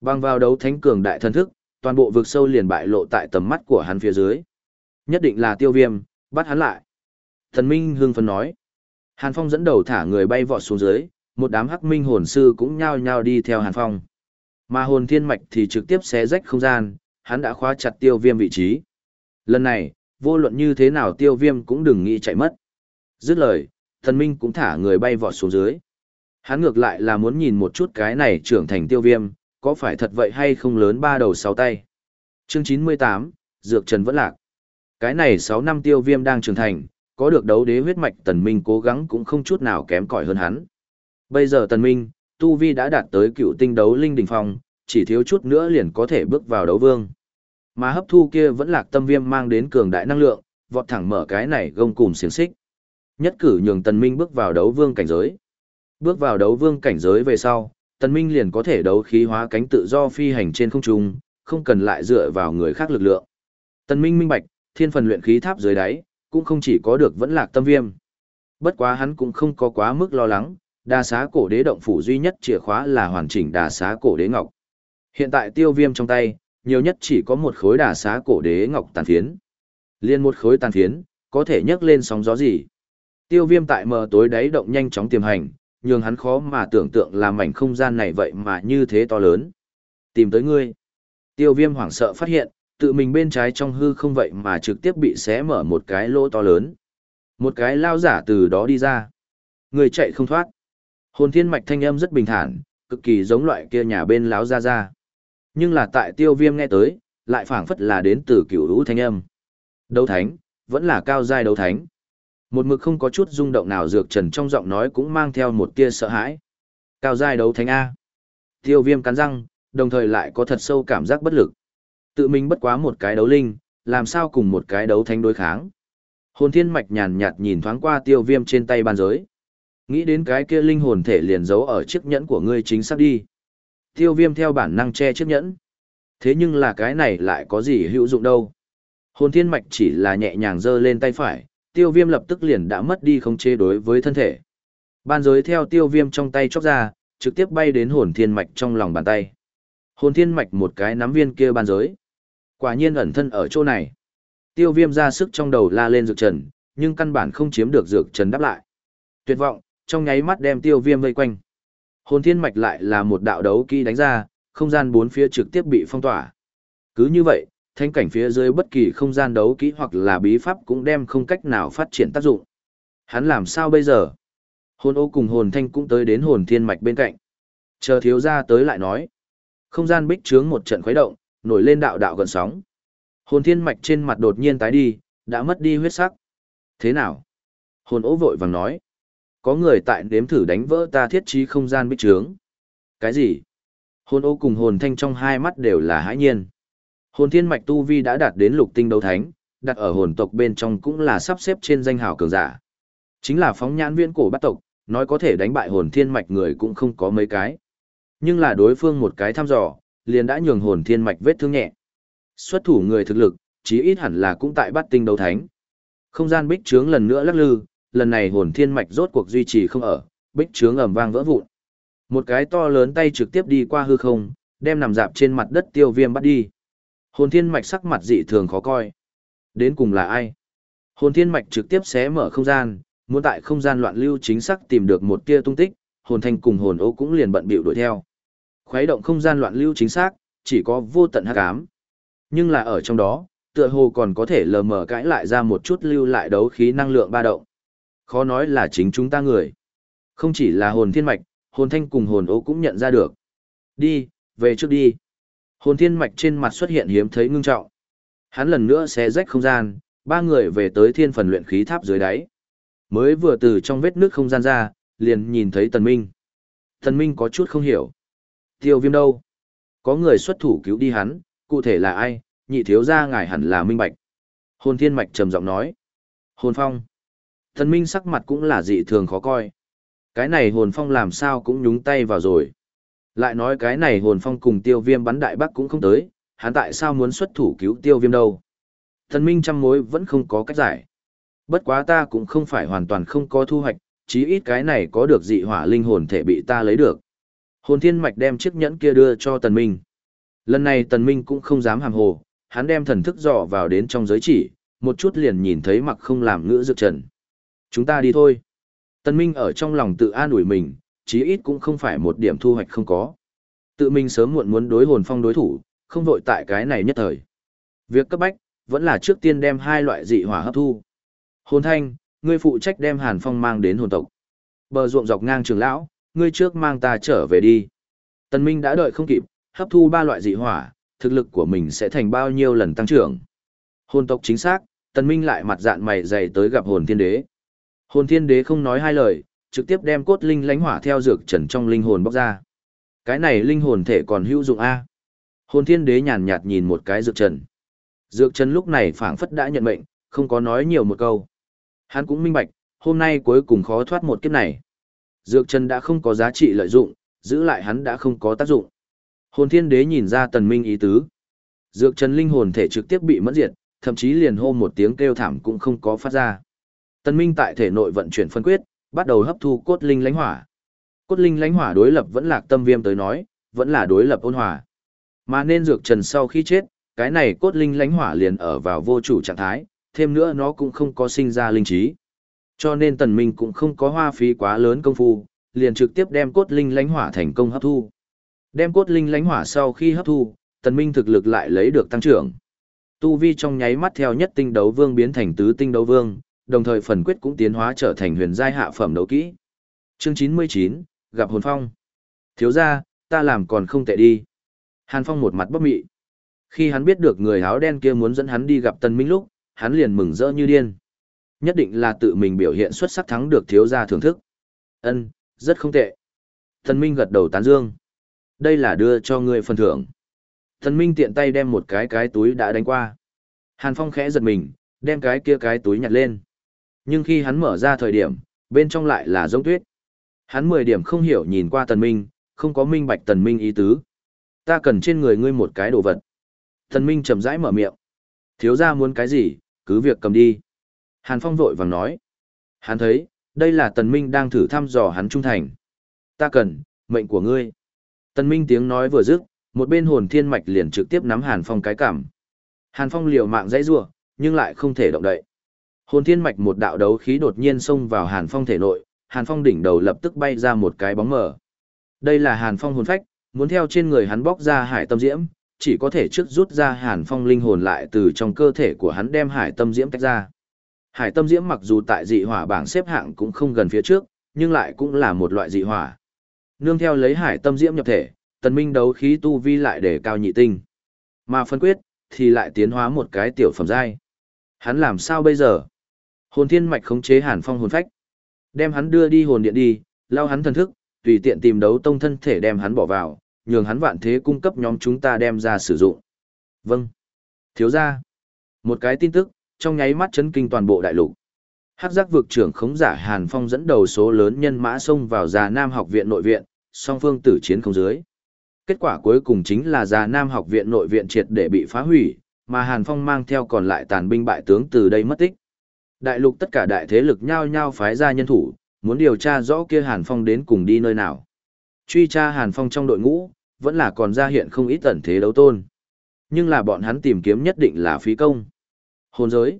băng vào đấu thánh cường đại thần thức, toàn bộ vực sâu liền bại lộ tại tầm mắt của hắn phía dưới. Nhất định là tiêu viêm, bắt hắn lại. Thần Minh hưng phấn nói. Hàn Phong dẫn đầu thả người bay vọt xuống dưới, một đám hắc minh hồn sư cũng nhao nhao đi theo Hàn Phong. Mà hồn thiên mạch thì trực tiếp xé rách không gian, hắn đã khóa chặt tiêu viêm vị trí. Lần này, vô luận như thế nào tiêu viêm cũng đừng nghĩ chạy mất. Dứt lời, thần minh cũng thả người bay vọt xuống dưới. Hắn ngược lại là muốn nhìn một chút cái này trưởng thành tiêu viêm, có phải thật vậy hay không lớn ba đầu sáu tay. Chương chín mươi tám Dược Trần vẫn lạc. Cái này sáu năm tiêu viêm đang trưởng thành, có được đấu đế huyết mạch tần minh cố gắng cũng không chút nào kém cỏi hơn hắn. Bây giờ tần minh, Tu Vi đã đạt tới cựu tinh đấu linh đỉnh phong, chỉ thiếu chút nữa liền có thể bước vào đấu vương. Mà hấp thu kia vẫn lạc tâm viêm mang đến cường đại năng lượng, vọt thẳng mở cái này gông cùng xiềng xích. Nhất cử nhường tần minh bước vào đấu vương cảnh giới. Bước vào đấu vương cảnh giới về sau, tần minh liền có thể đấu khí hóa cánh tự do phi hành trên không trung, không cần lại dựa vào người khác lực lượng. Tần minh minh bạch, thiên phần luyện khí tháp dưới đáy, cũng không chỉ có được vẫn lạc tâm viêm. Bất quá hắn cũng không có quá mức lo lắng, đà xá cổ đế động phủ duy nhất chìa khóa là hoàn chỉnh đà xá cổ đế ngọc. Hiện tại tiêu viêm trong tay, nhiều nhất chỉ có một khối đà xá cổ đế ngọc tàn phiến. Liên một khối tàn phiến, có thể nhấc lên sóng gió gì. Tiêu viêm tại mờ tối đáy động nhanh chóng tiềm hành, nhường hắn khó mà tưởng tượng là mảnh không gian này vậy mà như thế to lớn. Tìm tới ngươi. Tiêu viêm hoảng sợ phát hiện, tự mình bên trái trong hư không vậy mà trực tiếp bị xé mở một cái lỗ to lớn. Một cái lao giả từ đó đi ra. Người chạy không thoát. Hồn thiên mạch thanh âm rất bình thản, cực kỳ giống loại kia nhà bên láo ra ra. Nhưng là tại tiêu viêm nghe tới, lại phảng phất là đến từ cửu lũ thanh âm. Đấu thánh, vẫn là cao giai đấu thánh. Một mực không có chút rung động nào dược trần trong giọng nói cũng mang theo một tia sợ hãi. Cao giai đấu thánh A. Tiêu viêm cắn răng, đồng thời lại có thật sâu cảm giác bất lực. Tự mình bất quá một cái đấu linh, làm sao cùng một cái đấu thánh đối kháng. Hồn thiên mạch nhàn nhạt nhìn thoáng qua tiêu viêm trên tay bàn giới. Nghĩ đến cái kia linh hồn thể liền giấu ở chiếc nhẫn của ngươi chính xác đi. Tiêu viêm theo bản năng che chiếc nhẫn. Thế nhưng là cái này lại có gì hữu dụng đâu. Hồn thiên mạch chỉ là nhẹ nhàng giơ lên tay phải, tiêu viêm lập tức liền đã mất đi khống chế đối với thân thể. Ban giới theo tiêu viêm trong tay chóc ra, trực tiếp bay đến hồn thiên mạch trong lòng bàn tay. Hồn thiên mạch một cái nắm viên kia ban giới. Quả nhiên ẩn thân ở chỗ này. Tiêu viêm ra sức trong đầu la lên dược trần, nhưng căn bản không chiếm được dược trần đáp lại. Tuyệt vọng, trong nháy mắt đem tiêu viêm vây quanh. Hồn thiên mạch lại là một đạo đấu kỹ đánh ra, không gian bốn phía trực tiếp bị phong tỏa. Cứ như vậy, thanh cảnh phía dưới bất kỳ không gian đấu kỹ hoặc là bí pháp cũng đem không cách nào phát triển tác dụng. Hắn làm sao bây giờ? Hồn ô cùng hồn thanh cũng tới đến hồn thiên mạch bên cạnh. Chờ thiếu gia tới lại nói. Không gian bích trướng một trận khuấy động, nổi lên đạo đạo gần sóng. Hồn thiên mạch trên mặt đột nhiên tái đi, đã mất đi huyết sắc. Thế nào? Hồn ố vội vàng nói. Có người tại đếm thử đánh vỡ ta thiết trí không gian bích trướng. Cái gì? Hồn ô cùng hồn thanh trong hai mắt đều là hãi nhiên. Hồn thiên mạch tu vi đã đạt đến lục tinh đấu thánh, đặt ở hồn tộc bên trong cũng là sắp xếp trên danh hào cường giả. Chính là phóng nhãn viên cổ bắt tộc, nói có thể đánh bại hồn thiên mạch người cũng không có mấy cái. Nhưng là đối phương một cái thăm dò, liền đã nhường hồn thiên mạch vết thương nhẹ. Xuất thủ người thực lực, chí ít hẳn là cũng tại bắt tinh đấu thánh. Không gian bích trướng lần nữa lắc lư, lần này hồn thiên mạch rốt cuộc duy trì không ở, bích trướng ầm vang vỡ vụn. Một cái to lớn tay trực tiếp đi qua hư không, đem nằm dạp trên mặt đất tiêu viêm bắt đi. Hồn thiên mạch sắc mặt dị thường khó coi. Đến cùng là ai? Hồn thiên mạch trực tiếp xé mở không gian, muốn tại không gian loạn lưu chính xác tìm được một tia tung tích, hồn thanh cùng hồn ấu cũng liền bận bịu đuổi theo. Khuấy động không gian loạn lưu chính xác, chỉ có vô tận hắc ám. Nhưng là ở trong đó, tựa hồ còn có thể lờ mờ cãi lại ra một chút lưu lại đấu khí năng lượng ba động. Khó nói là chính chúng ta người. Không chỉ là hồn thiên mạch, hồn thanh cùng hồn ấu cũng nhận ra được. Đi, về trước đi. Hồn thiên mạch trên mặt xuất hiện hiếm thấy ngưng trọng. Hắn lần nữa xé rách không gian, ba người về tới thiên phần luyện khí tháp dưới đáy. Mới vừa từ trong vết nước không gian ra, liền nhìn thấy Tần Minh. Tần Minh có chút không hiểu. Tiêu viêm đâu? Có người xuất thủ cứu đi hắn, cụ thể là ai, nhị thiếu gia ngài hẳn là minh bạch. Hồn thiên mạch trầm giọng nói. Hồn phong. Tần Minh sắc mặt cũng là dị thường khó coi. Cái này hồn phong làm sao cũng nhúng tay vào rồi. Lại nói cái này hồn phong cùng tiêu viêm bắn đại bắc cũng không tới, hắn tại sao muốn xuất thủ cứu tiêu viêm đâu. Thần minh trăm mối vẫn không có cách giải. Bất quá ta cũng không phải hoàn toàn không có thu hoạch, chí ít cái này có được dị hỏa linh hồn thể bị ta lấy được. Hồn thiên mạch đem chiếc nhẫn kia đưa cho tần minh. Lần này tần minh cũng không dám hàm hồ, hắn đem thần thức dò vào đến trong giới chỉ, một chút liền nhìn thấy mặc không làm ngữ dược trần. Chúng ta đi thôi. Tần minh ở trong lòng tự an ủi mình, chí ít cũng không phải một điểm thu hoạch không có. Tự mình sớm muộn muốn đối hồn phong đối thủ, không vội tại cái này nhất thời. Việc cấp bách, vẫn là trước tiên đem hai loại dị hỏa hấp thu. Hồn thanh, ngươi phụ trách đem hàn phong mang đến hồn tộc. Bờ ruộng dọc ngang trường lão, ngươi trước mang ta trở về đi. Tần Minh đã đợi không kịp, hấp thu ba loại dị hỏa, thực lực của mình sẽ thành bao nhiêu lần tăng trưởng. Hồn tộc chính xác, Tần Minh lại mặt dạn mày dày tới gặp hồn thiên đế. Hồn thiên đế không nói hai lời, trực tiếp đem cốt linh lánh hỏa theo dược trần trong linh hồn bóc ra. Cái này linh hồn thể còn hữu dụng A. Hồn thiên đế nhàn nhạt nhìn một cái dược trần. Dược trần lúc này phảng phất đã nhận mệnh, không có nói nhiều một câu. Hắn cũng minh bạch, hôm nay cuối cùng khó thoát một kiếp này. Dược trần đã không có giá trị lợi dụng, giữ lại hắn đã không có tác dụng. Hồn thiên đế nhìn ra tần minh ý tứ. Dược trần linh hồn thể trực tiếp bị mất diệt, thậm chí liền hô một tiếng kêu thảm cũng không có phát ra. Tần minh tại thể nội vận chuyển phân quyết, bắt đầu hấp thu cốt linh lãnh hỏa. Cốt linh lãnh hỏa đối lập vẫn lạc tâm viêm tới nói, vẫn là đối lập ôn hòa. Mà nên dược trần sau khi chết, cái này cốt linh lãnh hỏa liền ở vào vô chủ trạng thái, thêm nữa nó cũng không có sinh ra linh trí. Cho nên tần minh cũng không có hoa phí quá lớn công phu, liền trực tiếp đem cốt linh lãnh hỏa thành công hấp thu. Đem cốt linh lãnh hỏa sau khi hấp thu, tần minh thực lực lại lấy được tăng trưởng. Tu vi trong nháy mắt theo nhất tinh đấu vương biến thành tứ tinh đấu vương, đồng thời phần quyết cũng tiến hóa trở thành huyền giai hạ phẩm đấu kỹ. Chương 99, gặp hồn phong. Thiếu gia, ta làm còn không tệ đi. Hàn Phong một mặt bất mị. Khi hắn biết được người áo đen kia muốn dẫn hắn đi gặp Tân Minh lúc, hắn liền mừng rỡ như điên. Nhất định là tự mình biểu hiện xuất sắc thắng được thiếu gia thưởng thức. Ân, rất không tệ. Tân Minh gật đầu tán dương. Đây là đưa cho ngươi phần thưởng. Tân Minh tiện tay đem một cái cái túi đã đánh qua. Hàn Phong khẽ giật mình, đem cái kia cái túi nhặt lên. Nhưng khi hắn mở ra thời điểm, bên trong lại là giống tuyết. Hắn mười điểm không hiểu nhìn qua tần minh, không có minh bạch tần minh ý tứ. Ta cần trên người ngươi một cái đồ vật. Tần minh chậm rãi mở miệng. Thiếu gia muốn cái gì, cứ việc cầm đi. Hàn Phong vội vàng nói. Hắn thấy, đây là Tần Minh đang thử thăm dò hắn trung thành. Ta cần, mệnh của ngươi. Tần Minh tiếng nói vừa dứt, một bên hồn thiên mạch liền trực tiếp nắm Hàn Phong cái cảm. Hàn Phong liều mạng dãy rủa, nhưng lại không thể động đậy. Hồn thiên mạch một đạo đấu khí đột nhiên xông vào Hàn Phong thể nội, Hàn Phong đỉnh đầu lập tức bay ra một cái bóng mờ. Đây là Hàn Phong hồn phách, muốn theo trên người hắn bóc ra hải tâm diễm, chỉ có thể trước rút ra Hàn Phong linh hồn lại từ trong cơ thể của hắn đem hải tâm diễm tách ra. Hải tâm diễm mặc dù tại dị hỏa bảng xếp hạng cũng không gần phía trước, nhưng lại cũng là một loại dị hỏa. Nương theo lấy hải tâm diễm nhập thể, tần minh đấu khí tu vi lại để cao nhị tinh. Mà phân quyết, thì lại tiến hóa một cái tiểu phẩm giai. Hắn làm sao bây giờ? Hồn thiên mạch khống chế hàn phong hồn phách. Đem hắn đưa đi hồn điện đi, lao hắn thần thức, tùy tiện tìm đấu tông thân thể đem hắn bỏ vào, nhường hắn vạn thế cung cấp nhóm chúng ta đem ra sử dụng. Vâng. Thiếu ra. Một cái tin tức, trong nháy mắt chấn kinh toàn bộ đại lục. Hắc giác vực trưởng khống giả Hàn Phong dẫn đầu số lớn nhân mã xông vào già Nam học viện nội viện, song phương tử chiến không dưới. Kết quả cuối cùng chính là già Nam học viện nội viện triệt để bị phá hủy, mà Hàn Phong mang theo còn lại tàn binh bại tướng từ đây mất tích. Đại lục tất cả đại thế lực nhao nhao phái ra nhân thủ, muốn điều tra rõ kia Hàn Phong đến cùng đi nơi nào. Truy tra Hàn Phong trong đội ngũ, vẫn là còn ra hiện không ít tẩn thế đấu tôn. Nhưng là bọn hắn tìm kiếm nhất định là phí công. Hồn giới.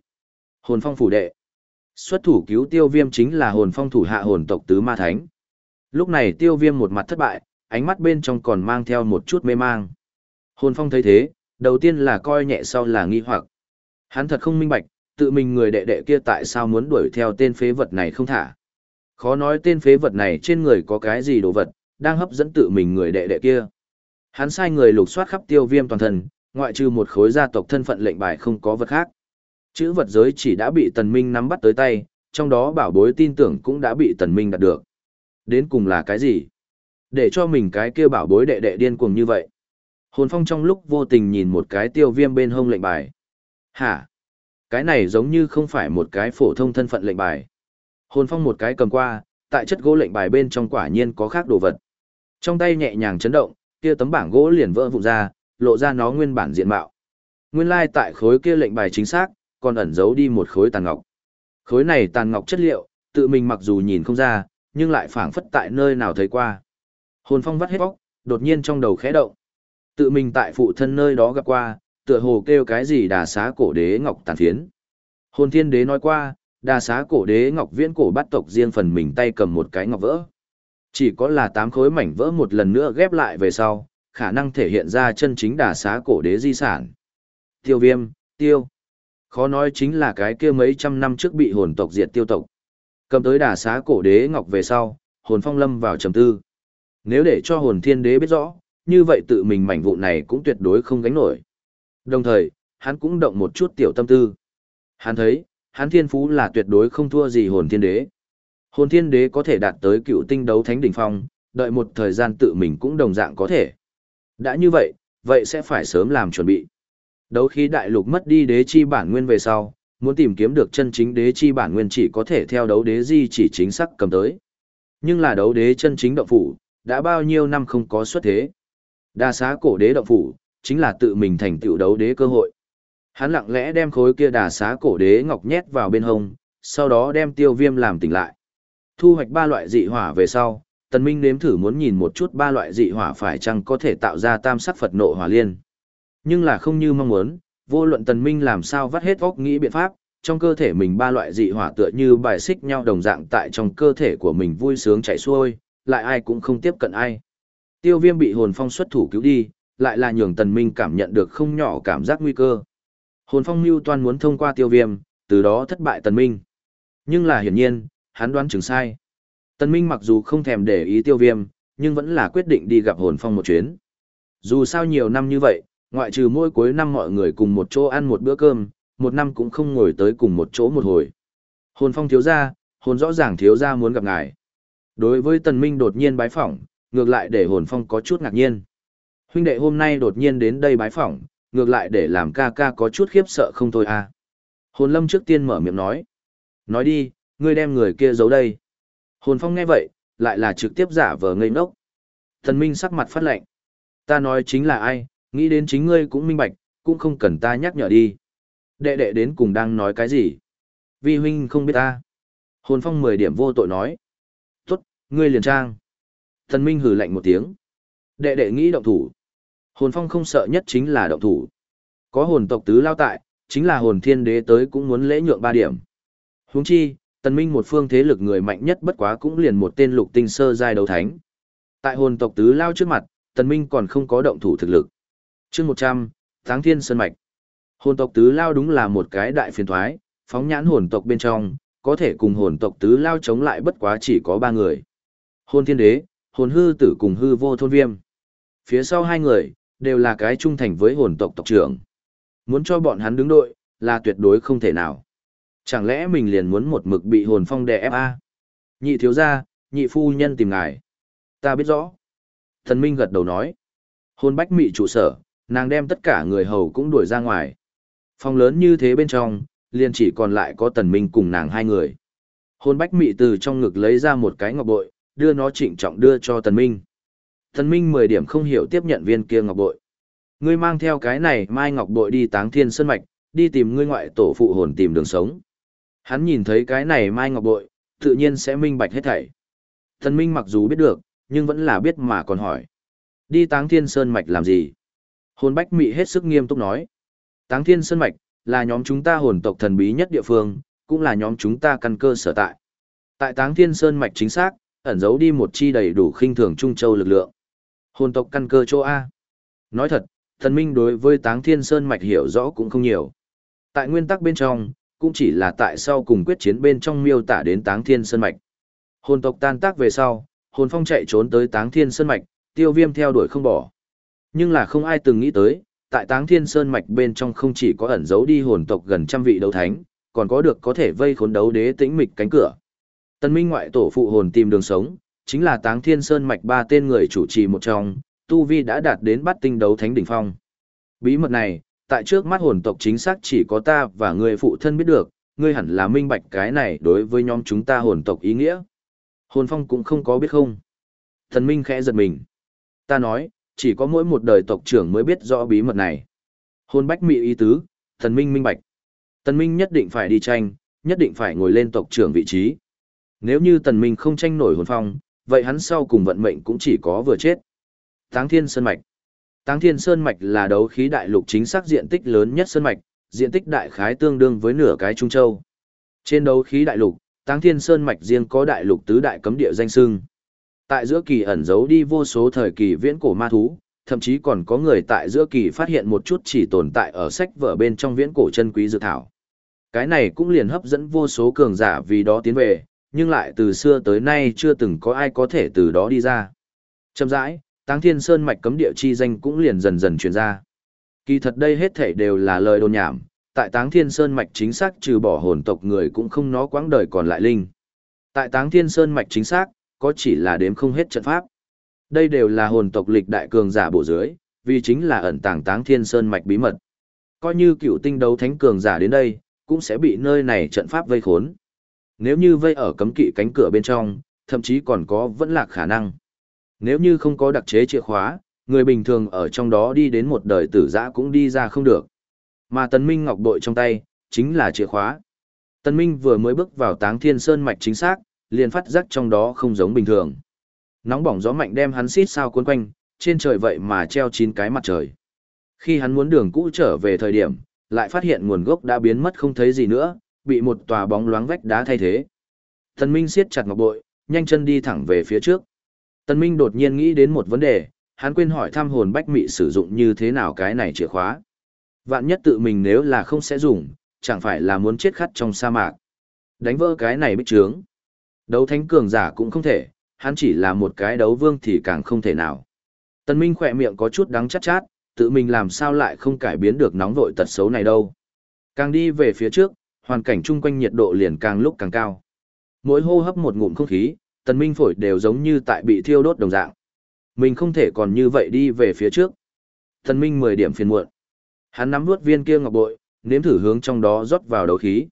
Hồn phong phủ đệ. Xuất thủ cứu tiêu viêm chính là hồn phong thủ hạ hồn tộc tứ ma thánh. Lúc này tiêu viêm một mặt thất bại, ánh mắt bên trong còn mang theo một chút mê mang. Hồn phong thấy thế, đầu tiên là coi nhẹ sau là nghi hoặc. Hắn thật không minh bạch, tự mình người đệ đệ kia tại sao muốn đuổi theo tên phế vật này không thả. Khó nói tên phế vật này trên người có cái gì đồ vật, đang hấp dẫn tự mình người đệ đệ kia. Hắn sai người lục soát khắp tiêu viêm toàn thân, ngoại trừ một khối gia tộc thân phận lệnh bài không có vật khác. Chữ vật giới chỉ đã bị tần minh nắm bắt tới tay, trong đó bảo bối tin tưởng cũng đã bị tần minh đạt được. Đến cùng là cái gì? Để cho mình cái kia bảo bối đệ đệ điên cuồng như vậy. Hồn phong trong lúc vô tình nhìn một cái tiêu viêm bên hông lệnh bài. Hả? Cái này giống như không phải một cái phổ thông thân phận lệnh bài. Hồn phong một cái cầm qua, tại chất gỗ lệnh bài bên trong quả nhiên có khác đồ vật. Trong tay nhẹ nhàng chấn động, kia tấm bảng gỗ liền vỡ vụn ra, lộ ra nó nguyên bản diện mạo. Nguyên lai like tại khối kia lệnh bài chính xác, còn ẩn giấu đi một khối tàn ngọc. Khối này tàn ngọc chất liệu, tự mình mặc dù nhìn không ra, nhưng lại phảng phất tại nơi nào thấy qua. Hồn phong vắt hết bóc, đột nhiên trong đầu khẽ động. Tự mình tại phụ thân nơi đó gặp qua, tựa hồ kêu cái gì đà xá cổ đế ngọc tàn phiến. Hồn thiên đế nói qua, đà xá cổ đế ngọc viễn cổ bắt tộc riêng phần mình tay cầm một cái ngọc vỡ. Chỉ có là tám khối mảnh vỡ một lần nữa ghép lại về sau, khả năng thể hiện ra chân chính đà xá cổ đế di sản. Tiêu viêm, tiêu. Khó nói chính là cái kia mấy trăm năm trước bị hồn tộc diệt tiêu tộc. Cầm tới đà xá cổ đế ngọc về sau, hồn phong lâm vào trầm tư. Nếu để cho hồn thiên đế biết rõ, như vậy tự mình mảnh vụ này cũng tuyệt đối không gánh nổi. Đồng thời, hắn cũng động một chút tiểu tâm tư. Hắn thấy, hắn thiên phú là tuyệt đối không thua gì hồn thiên đế. Hồn thiên đế có thể đạt tới cựu tinh đấu thánh đỉnh phong, đợi một thời gian tự mình cũng đồng dạng có thể. Đã như vậy, vậy sẽ phải sớm làm chuẩn bị. Đấu khí đại lục mất đi đế chi bản nguyên về sau, muốn tìm kiếm được chân chính đế chi bản nguyên chỉ có thể theo đấu đế di chỉ chính xác cầm tới. Nhưng là đấu đế chân chính động phủ, đã bao nhiêu năm không có xuất thế. Đa xá cổ đế động phủ, chính là tự mình thành tựu đấu đế cơ hội. Hắn lặng lẽ đem khối kia đà xá cổ đế ngọc nhét vào bên hông, sau đó đem tiêu viêm làm tỉnh lại. Thu hoạch ba loại dị hỏa về sau, tần minh nếm thử muốn nhìn một chút ba loại dị hỏa phải chăng có thể tạo ra tam sắc Phật nộ hỏa liên. Nhưng là không như mong muốn, vô luận tần minh làm sao vắt hết óc nghĩ biện pháp, trong cơ thể mình ba loại dị hỏa tựa như bài xích nhau đồng dạng tại trong cơ thể của mình vui sướng chảy xuôi, lại ai cũng không tiếp cận ai. Tiêu viêm bị hồn phong xuất thủ cứu đi, lại là nhường tần minh cảm nhận được không nhỏ cảm giác nguy cơ. Hồn phong mưu toan muốn thông qua tiêu viêm, từ đó thất bại tần minh. Nhưng là hiển nhiên, hắn đoán chừng sai. Tần minh mặc dù không thèm để ý tiêu viêm, nhưng vẫn là quyết định đi gặp hồn phong một chuyến. Dù sao nhiều năm như vậy, ngoại trừ mỗi cuối năm mọi người cùng một chỗ ăn một bữa cơm, một năm cũng không ngồi tới cùng một chỗ một hồi. Hồn phong thiếu gia, hồn rõ ràng thiếu gia muốn gặp ngài. Đối với tần minh đột nhiên bái phỏng, ngược lại để hồn phong có chút ngạc nhiên. Huynh đệ hôm nay đột nhiên đến đây bái phỏng, ngược lại để làm ca ca có chút khiếp sợ không thôi à. Hồn lâm trước tiên mở miệng nói. Nói đi, ngươi đem người kia giấu đây. Hồn phong nghe vậy, lại là trực tiếp giả vờ ngây ngốc. Thần minh sắc mặt phát lệnh. Ta nói chính là ai, nghĩ đến chính ngươi cũng minh bạch, cũng không cần ta nhắc nhở đi. Đệ đệ đến cùng đang nói cái gì? Vi huynh không biết ta. Hồn phong 10 điểm vô tội nói. Tốt, ngươi liền trang. Thần Minh hử lạnh một tiếng. Đệ đệ nghĩ động thủ. Hồn phong không sợ nhất chính là động thủ. Có hồn tộc tứ lao tại, chính là hồn thiên đế tới cũng muốn lễ nhượng ba điểm. Huống chi, tần minh một phương thế lực người mạnh nhất bất quá cũng liền một tên lục tinh sơ giai đấu thánh. Tại hồn tộc tứ lao trước mặt, tần minh còn không có động thủ thực lực. Chương 100, Tháng Thiên Sơn Mạch. Hồn tộc tứ lao đúng là một cái đại phiền thoái, phóng nhãn hồn tộc bên trong, có thể cùng hồn tộc tứ lao chống lại bất quá chỉ có ba người. Hồn thiên đế, hồn hư tử cùng hư vô thôn viêm. Phía sau hai người, đều là cái trung thành với hồn tộc tộc trưởng. Muốn cho bọn hắn đứng đội, là tuyệt đối không thể nào. Chẳng lẽ mình liền muốn một mực bị hồn phong đè ép a? Nhị thiếu gia, nhị phu nhân tìm ngài. Ta biết rõ. Thần Minh gật đầu nói. Hồn bách mị trụ sở, nàng đem tất cả người hầu cũng đuổi ra ngoài. Phòng lớn như thế bên trong, liền chỉ còn lại có tần minh cùng nàng hai người. Hồn bách mị từ trong ngực lấy ra một cái ngọc bội, đưa nó trịnh trọng đưa cho tần minh. Thần minh 10 điểm không hiểu tiếp nhận viên kia ngọc bội. Ngươi mang theo cái này mai ngọc bội đi táng thiên sơn mạch, đi tìm ngươi ngoại tổ phụ hồn tìm đường sống. Hắn nhìn thấy cái này mai ngọc bội, tự nhiên sẽ minh bạch hết thảy. Thần minh mặc dù biết được, nhưng vẫn là biết mà còn hỏi. Đi táng thiên sơn mạch làm gì? Hồn bách mị hết sức nghiêm túc nói. Táng thiên sơn mạch, là nhóm chúng ta hồn tộc thần bí nhất địa phương, cũng là nhóm chúng ta căn cơ sở tại. Tại táng thiên sơn mạch chính xác, ẩn giấu đi một chi đầy đủ khinh thường trung châu lực lượng. Hồn tộc căn cơ chỗ A. Nói thật, thần minh đối với táng thiên sơn mạch hiểu rõ cũng không nhiều. Tại nguyên tắc bên trong, cũng chỉ là tại sau cùng quyết chiến bên trong miêu tả đến táng thiên sơn mạch. Hồn tộc tan tác về sau, hồn phong chạy trốn tới táng thiên sơn mạch, tiêu viêm theo đuổi không bỏ. Nhưng là không ai từng nghĩ tới, tại táng thiên sơn mạch bên trong không chỉ có ẩn giấu đi hồn tộc gần trăm vị đấu thánh, còn có được có thể vây khốn đấu đế tĩnh mịch cánh cửa. Tân minh ngoại tổ phụ hồn tìm đường sống, chính là táng thiên sơn mạch ba tên người chủ trì một trong, tu vi đã đạt đến bắt tinh đấu thánh đỉnh phong. Bí mật này, tại trước mắt hồn tộc chính xác chỉ có ta và người phụ thân biết được, ngươi hẳn là minh bạch cái này đối với nhóm chúng ta hồn tộc ý nghĩa. Hồn phong cũng không có biết không. Thần minh khẽ giật mình. Ta nói, chỉ có mỗi một đời tộc trưởng mới biết rõ bí mật này. Hồn bách mị ý tứ, thần minh minh bạch. Tần minh nhất định phải đi tranh, nhất định phải ngồi lên tộc trưởng vị trí. Nếu như tần minh không tranh nổi hồn phong, vậy hắn sau cùng vận mệnh cũng chỉ có vừa chết. Táng Thiên Sơn Mạch Táng Thiên Sơn Mạch là đấu khí đại lục chính xác diện tích lớn nhất Sơn Mạch, diện tích đại khái tương đương với nửa cái Trung Châu. Trên đấu khí đại lục, Táng Thiên Sơn Mạch riêng có đại lục tứ đại cấm địa danh sưng. Tại giữa kỳ ẩn giấu đi vô số thời kỳ viễn cổ ma thú, thậm chí còn có người tại giữa kỳ phát hiện một chút chỉ tồn tại ở sách vở bên trong viễn cổ chân quý dược thảo. Cái này cũng liền hấp dẫn vô số cường giả vì đó tiến về, nhưng lại từ xưa tới nay chưa từng có ai có thể từ đó đi ra. Chậm rãi, Táng Thiên Sơn mạch cấm địa chi danh cũng liền dần dần truyền ra. Kỳ thật đây hết thảy đều là lời đồn nhảm, tại Táng Thiên Sơn mạch chính xác trừ bỏ hồn tộc người cũng không nó quãng đời còn lại linh. Tại Táng Thiên Sơn mạch chính xác, có chỉ là đếm không hết trận pháp. Đây đều là hồn tộc lịch đại cường giả bộ dưới, vì chính là ẩn tàng Táng Thiên Sơn mạch bí mật. Coi như cựu tinh đấu thánh cường giả đến đây, cũng sẽ bị nơi này trận pháp vây khốn. Nếu như vây ở cấm kỵ cánh cửa bên trong, thậm chí còn có vẫn lạc khả năng. Nếu như không có đặc chế chìa khóa, người bình thường ở trong đó đi đến một đời tử giã cũng đi ra không được. Mà Tần Minh ngọc bội trong tay, chính là chìa khóa. Tần Minh vừa mới bước vào táng thiên sơn mạch chính xác, liền phát giác trong đó không giống bình thường. Nóng bỏng gió mạnh đem hắn xít sao cuốn quanh, trên trời vậy mà treo chín cái mặt trời. Khi hắn muốn đường cũ trở về thời điểm, lại phát hiện nguồn gốc đã biến mất không thấy gì nữa, bị một tòa bóng loáng vách đá thay thế. Tần Minh siết chặt ngọc bội, nhanh chân đi thẳng về phía trước. Tần Minh đột nhiên nghĩ đến một vấn đề, hắn quên hỏi thăm hồn bách mị sử dụng như thế nào cái này chìa khóa. Vạn nhất tự mình nếu là không sẽ dùng, chẳng phải là muốn chết khát trong sa mạc. Đánh vỡ cái này bích trướng. Đấu thánh cường giả cũng không thể, hắn chỉ là một cái đấu vương thì càng không thể nào. Tần Minh khỏe miệng có chút đắng chát chát, tự mình làm sao lại không cải biến được nóng vội tật xấu này đâu. Càng đi về phía trước, hoàn cảnh chung quanh nhiệt độ liền càng lúc càng cao. Mỗi hô hấp một ngụm không khí, tần minh phổi đều giống như tại bị thiêu đốt đồng dạng. Mình không thể còn như vậy đi về phía trước. Tần minh 10 điểm phiền muộn. Hắn nắm nuốt viên kia ngọc bội, nếm thử hướng trong đó rót vào đấu khí.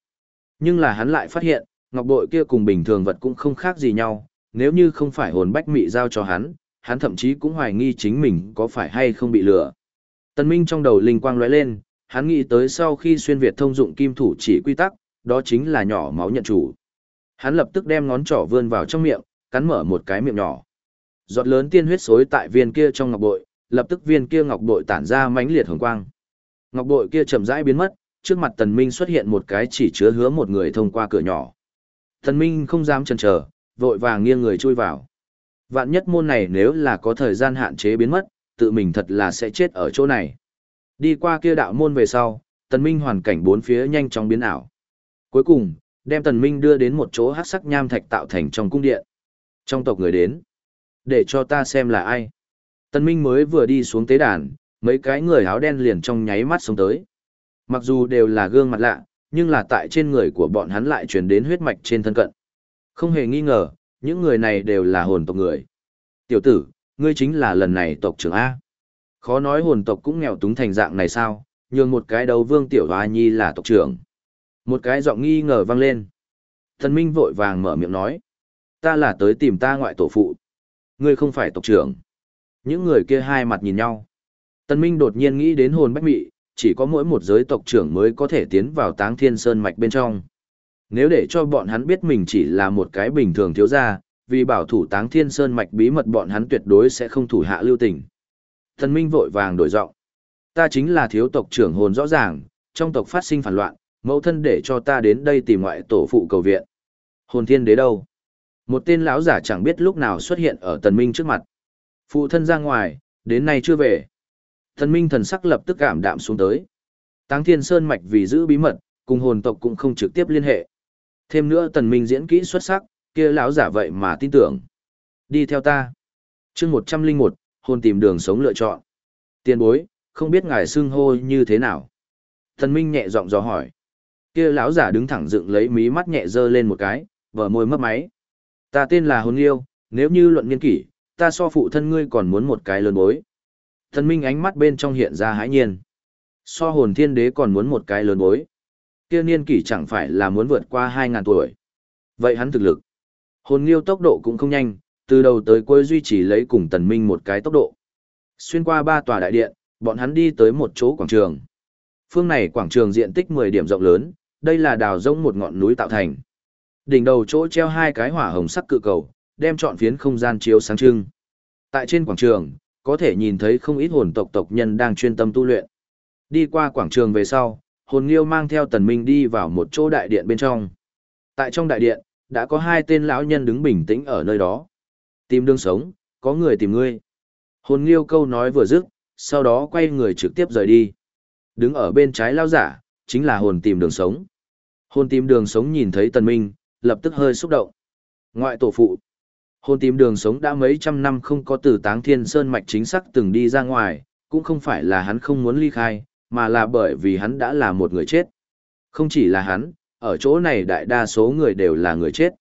Nhưng là hắn lại phát hiện, ngọc bội kia cùng bình thường vật cũng không khác gì nhau, nếu như không phải hồn bách mị giao cho hắn, hắn thậm chí cũng hoài nghi chính mình có phải hay không bị lừa. Tần Minh trong đầu linh quang lóe lên, hắn nghĩ tới sau khi xuyên việt thông dụng kim thủ chỉ quy tắc, đó chính là nhỏ máu nhận chủ. Hắn lập tức đem ngón trỏ vươn vào trong miệng, cắn mở một cái miệng nhỏ. Giọt lớn tiên huyết xối tại viên kia trong ngọc bội, lập tức viên kia ngọc bội tản ra mãnh liệt hồng quang. Ngọc bội kia chậm rãi biến mất, trước mặt Tần Minh xuất hiện một cái chỉ chứa hứa một người thông qua cửa nhỏ. Tần Minh không dám chần chờ, vội vàng nghiêng người chui vào. Vạn nhất môn này nếu là có thời gian hạn chế biến mất, tự mình thật là sẽ chết ở chỗ này. Đi qua kia đạo môn về sau, Tần Minh hoàn cảnh bốn phía nhanh chóng biến ảo. Cuối cùng, đem Tần Minh đưa đến một chỗ hắc sắc nham thạch tạo thành trong cung điện. Trong tộc người đến, để cho ta xem là ai. Tần Minh mới vừa đi xuống tế đàn, mấy cái người áo đen liền trong nháy mắt xuống tới. Mặc dù đều là gương mặt lạ, nhưng là tại trên người của bọn hắn lại truyền đến huyết mạch trên thân cận. Không hề nghi ngờ, những người này đều là hồn tộc người. Tiểu tử, ngươi chính là lần này tộc trưởng A. Khó nói hồn tộc cũng nghèo túng thành dạng này sao, nhường một cái đầu vương tiểu hoa nhi là tộc trưởng. Một cái giọng nghi ngờ vang lên. Thần Minh vội vàng mở miệng nói. Ta là tới tìm ta ngoại tổ phụ. Ngươi không phải tộc trưởng. Những người kia hai mặt nhìn nhau. tân Minh đột nhiên nghĩ đến hồn bách mị, chỉ có mỗi một giới tộc trưởng mới có thể tiến vào táng thiên sơn mạch bên trong. Nếu để cho bọn hắn biết mình chỉ là một cái bình thường thiếu gia, vì bảo thủ táng thiên sơn mạch bí mật bọn hắn tuyệt đối sẽ không thủ hạ lưu tình. Thần Minh vội vàng đổi giọng. Ta chính là thiếu tộc trưởng hồn rõ ràng, trong tộc phát sinh phản loạn, mẫu thân để cho ta đến đây tìm ngoại tổ phụ cầu viện. Hồn thiên đế đâu? Một tên lão giả chẳng biết lúc nào xuất hiện ở tần minh trước mặt. Phụ thân ra ngoài, đến nay chưa về. Tần minh thần sắc lập tức cảm đạm xuống tới. Táng thiên sơn mạch vì giữ bí mật, cùng hồn tộc cũng không trực tiếp liên hệ. Thêm nữa tần minh diễn kỹ xuất sắc, kia lão giả vậy mà tin tưởng. Đi theo ta. Chương 101, hồn tìm đường sống lựa chọn. Tiên bối, không biết ngài xưng hô như thế nào. Thần minh nhẹ giọng dò hỏi. Kia lão giả đứng thẳng dựng lấy mí mắt nhẹ dơ lên một cái, vở môi mấp máy. Ta tên là Hồn Liêu, nếu như luận niên kỷ, ta so phụ thân ngươi còn muốn một cái lớn bối. Thần Minh ánh mắt bên trong hiện ra hãi nhiên. So hồn thiên đế còn muốn một cái lớn bối. Kia niên kỷ chẳng phải là muốn vượt qua 2.000 tuổi. Vậy hắn thực lực. Hồn Liêu tốc độ cũng không nhanh, từ đầu tới cuối duy trì lấy cùng Tần Minh một cái tốc độ. Xuyên qua ba tòa đại điện, bọn hắn đi tới một chỗ quảng trường. Phương này quảng trường diện tích 10 điểm rộng lớn, đây là đào rông một ngọn núi tạo thành. Đỉnh đầu chỗ treo hai cái hỏa hồng sắc cự cầu, đem trọn phiến không gian chiếu sáng trưng. Tại trên quảng trường, có thể nhìn thấy không ít hồn tộc tộc nhân đang chuyên tâm tu luyện. Đi qua quảng trường về sau, hồn nghiêu mang theo tần minh đi vào một chỗ đại điện bên trong. Tại trong đại điện, đã có hai tên lão nhân đứng bình tĩnh ở nơi đó. Tìm đường sống, có người tìm ngươi. Hồn nghiêu câu nói vừa dứt, sau đó quay người trực tiếp rời đi. Đứng ở bên trái lao giả, chính là hồn tìm đường sống. Hồn tìm đường sống nhìn thấy tần minh, lập tức hơi xúc động. Ngoại tổ phụ. Hồn tìm đường sống đã mấy trăm năm không có từ táng thiên sơn mạch chính xác từng đi ra ngoài, cũng không phải là hắn không muốn ly khai, mà là bởi vì hắn đã là một người chết. Không chỉ là hắn, ở chỗ này đại đa số người đều là người chết.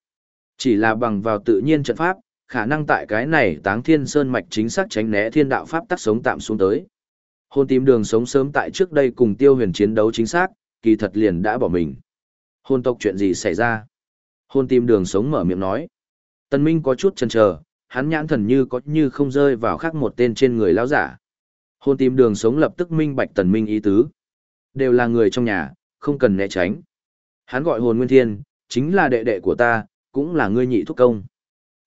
Chỉ là bằng vào tự nhiên trận pháp, khả năng tại cái này táng thiên sơn mạch chính xác tránh né thiên đạo pháp tắc sống tạm xuống tới. Hồn tìm đường sống sớm tại trước đây cùng tiêu huyền chiến đấu chính xác, kỳ thật liền đã bỏ mình. Hồn tộc chuyện gì xảy ra? Hôn tìm đường sống mở miệng nói. Tần Minh có chút chần chờ, hắn nhãn thần như có như không rơi vào khác một tên trên người lão giả. Hôn tìm đường sống lập tức minh bạch Tần Minh ý tứ. Đều là người trong nhà, không cần né tránh. Hắn gọi hồn nguyên thiên, chính là đệ đệ của ta, cũng là ngươi nhị thúc công.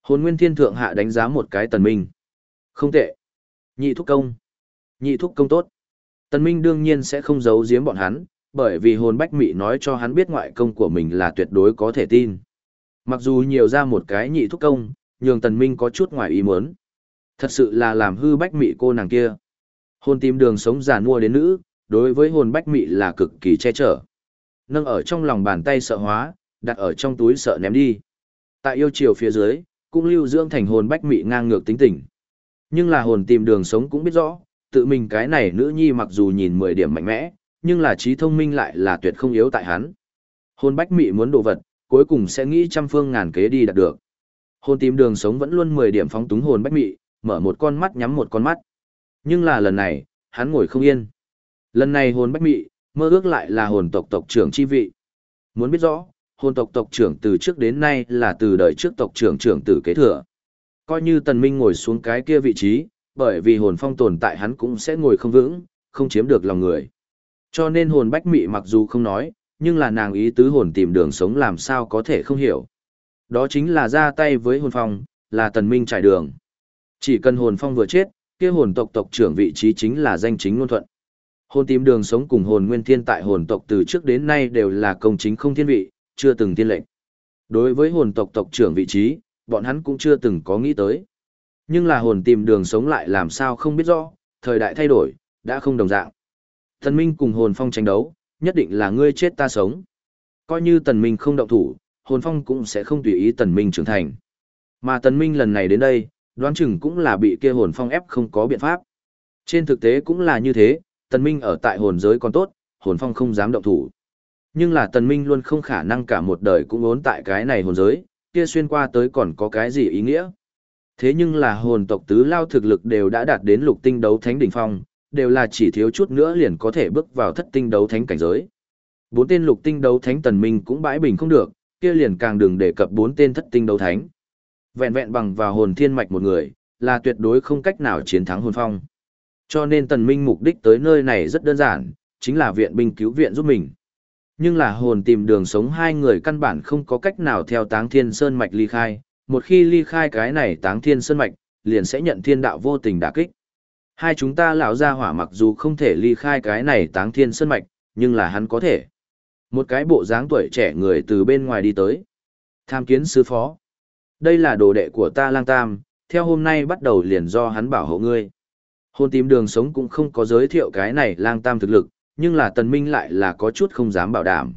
Hồn nguyên thiên thượng hạ đánh giá một cái Tần Minh. Không tệ. Nhị thúc công. Nhị thúc công tốt. Tần Minh đương nhiên sẽ không giấu giếm bọn hắn, bởi vì hồn bách mị nói cho hắn biết ngoại công của mình là tuyệt đối có thể tin. Mặc dù nhiều ra một cái nhị thúc công, nhường tần minh có chút ngoài ý muốn. Thật sự là làm hư bách mị cô nàng kia. Hồn tìm đường sống giả mua đến nữ, đối với hồn bách mị là cực kỳ che chở. Nâng ở trong lòng bàn tay sợ hóa, đặt ở trong túi sợ ném đi. Tại yêu chiều phía dưới, cũng lưu dưỡng thành hồn bách mị ngang ngược tính tình. Nhưng là hồn tìm đường sống cũng biết rõ, tự mình cái này nữ nhi mặc dù nhìn 10 điểm mạnh mẽ, nhưng là trí thông minh lại là tuyệt không yếu tại hắn. Hồn bách mị muốn đồ vật, cuối cùng sẽ nghĩ trăm phương ngàn kế đi đạt được. Hồn tìm đường sống vẫn luôn 10 điểm phóng túng hồn bách mị, mở một con mắt nhắm một con mắt. Nhưng là lần này, hắn ngồi không yên. Lần này hồn bách mị, mơ ước lại là hồn tộc tộc trưởng chi vị. Muốn biết rõ, hồn tộc tộc trưởng từ trước đến nay là từ đời trước tộc trưởng trưởng tử kế thừa. Coi như tần minh ngồi xuống cái kia vị trí, bởi vì hồn phong tồn tại hắn cũng sẽ ngồi không vững, không chiếm được lòng người. Cho nên hồn bách mị mặc dù không nói, nhưng là nàng ý tứ hồn tìm đường sống làm sao có thể không hiểu. Đó chính là ra tay với hồn phong, là tần minh trải đường. Chỉ cần hồn phong vừa chết, kia hồn tộc tộc trưởng vị trí chính là danh chính ngôn thuận. Hồn tìm đường sống cùng hồn nguyên thiên tại hồn tộc từ trước đến nay đều là công chính không thiên vị, chưa từng tiên lệnh. Đối với hồn tộc tộc trưởng vị trí, bọn hắn cũng chưa từng có nghĩ tới. Nhưng là hồn tìm đường sống lại làm sao không biết rõ, thời đại thay đổi, đã không đồng dạng. Tần Minh cùng hồn phong tranh đấu, nhất định là ngươi chết ta sống. Coi như tần minh không động thủ, hồn phong cũng sẽ không tùy ý tần minh trưởng thành. Mà tần minh lần này đến đây, đoán chừng cũng là bị kia hồn phong ép không có biện pháp. Trên thực tế cũng là như thế, tần minh ở tại hồn giới còn tốt, hồn phong không dám động thủ. Nhưng là tần minh luôn không khả năng cả một đời cũng ốn tại cái này hồn giới, kia xuyên qua tới còn có cái gì ý nghĩa. Thế nhưng là hồn tộc tứ lao thực lực đều đã đạt đến lục tinh đấu thánh đỉnh phong, đều là chỉ thiếu chút nữa liền có thể bước vào thất tinh đấu thánh cảnh giới. Bốn tên lục tinh đấu thánh tần minh cũng bãi bình không được, kia liền càng đừng đề cập bốn tên thất tinh đấu thánh. Vẹn vẹn bằng vào hồn thiên mạch một người, là tuyệt đối không cách nào chiến thắng hồn phong. Cho nên tần minh mục đích tới nơi này rất đơn giản, chính là viện binh cứu viện giúp mình. Nhưng là hồn tìm đường sống hai người căn bản không có cách nào theo táng thiên sơn mạch ly khai, một khi ly khai cái này táng thiên sơn mạch, liền sẽ nhận thiên đạo vô tình đả kích. Hai chúng ta lão gia hỏa mặc dù không thể ly khai cái này táng thiên sơn mạch, nhưng là hắn có thể. Một cái bộ dáng tuổi trẻ người từ bên ngoài đi tới. Tham kiến sư phó. Đây là đồ đệ của ta lang tam, theo hôm nay bắt đầu liền do hắn bảo hộ ngươi. Hôn tìm đường sống cũng không có giới thiệu cái này lang tam thực lực, nhưng là tần minh lại là có chút không dám bảo đảm.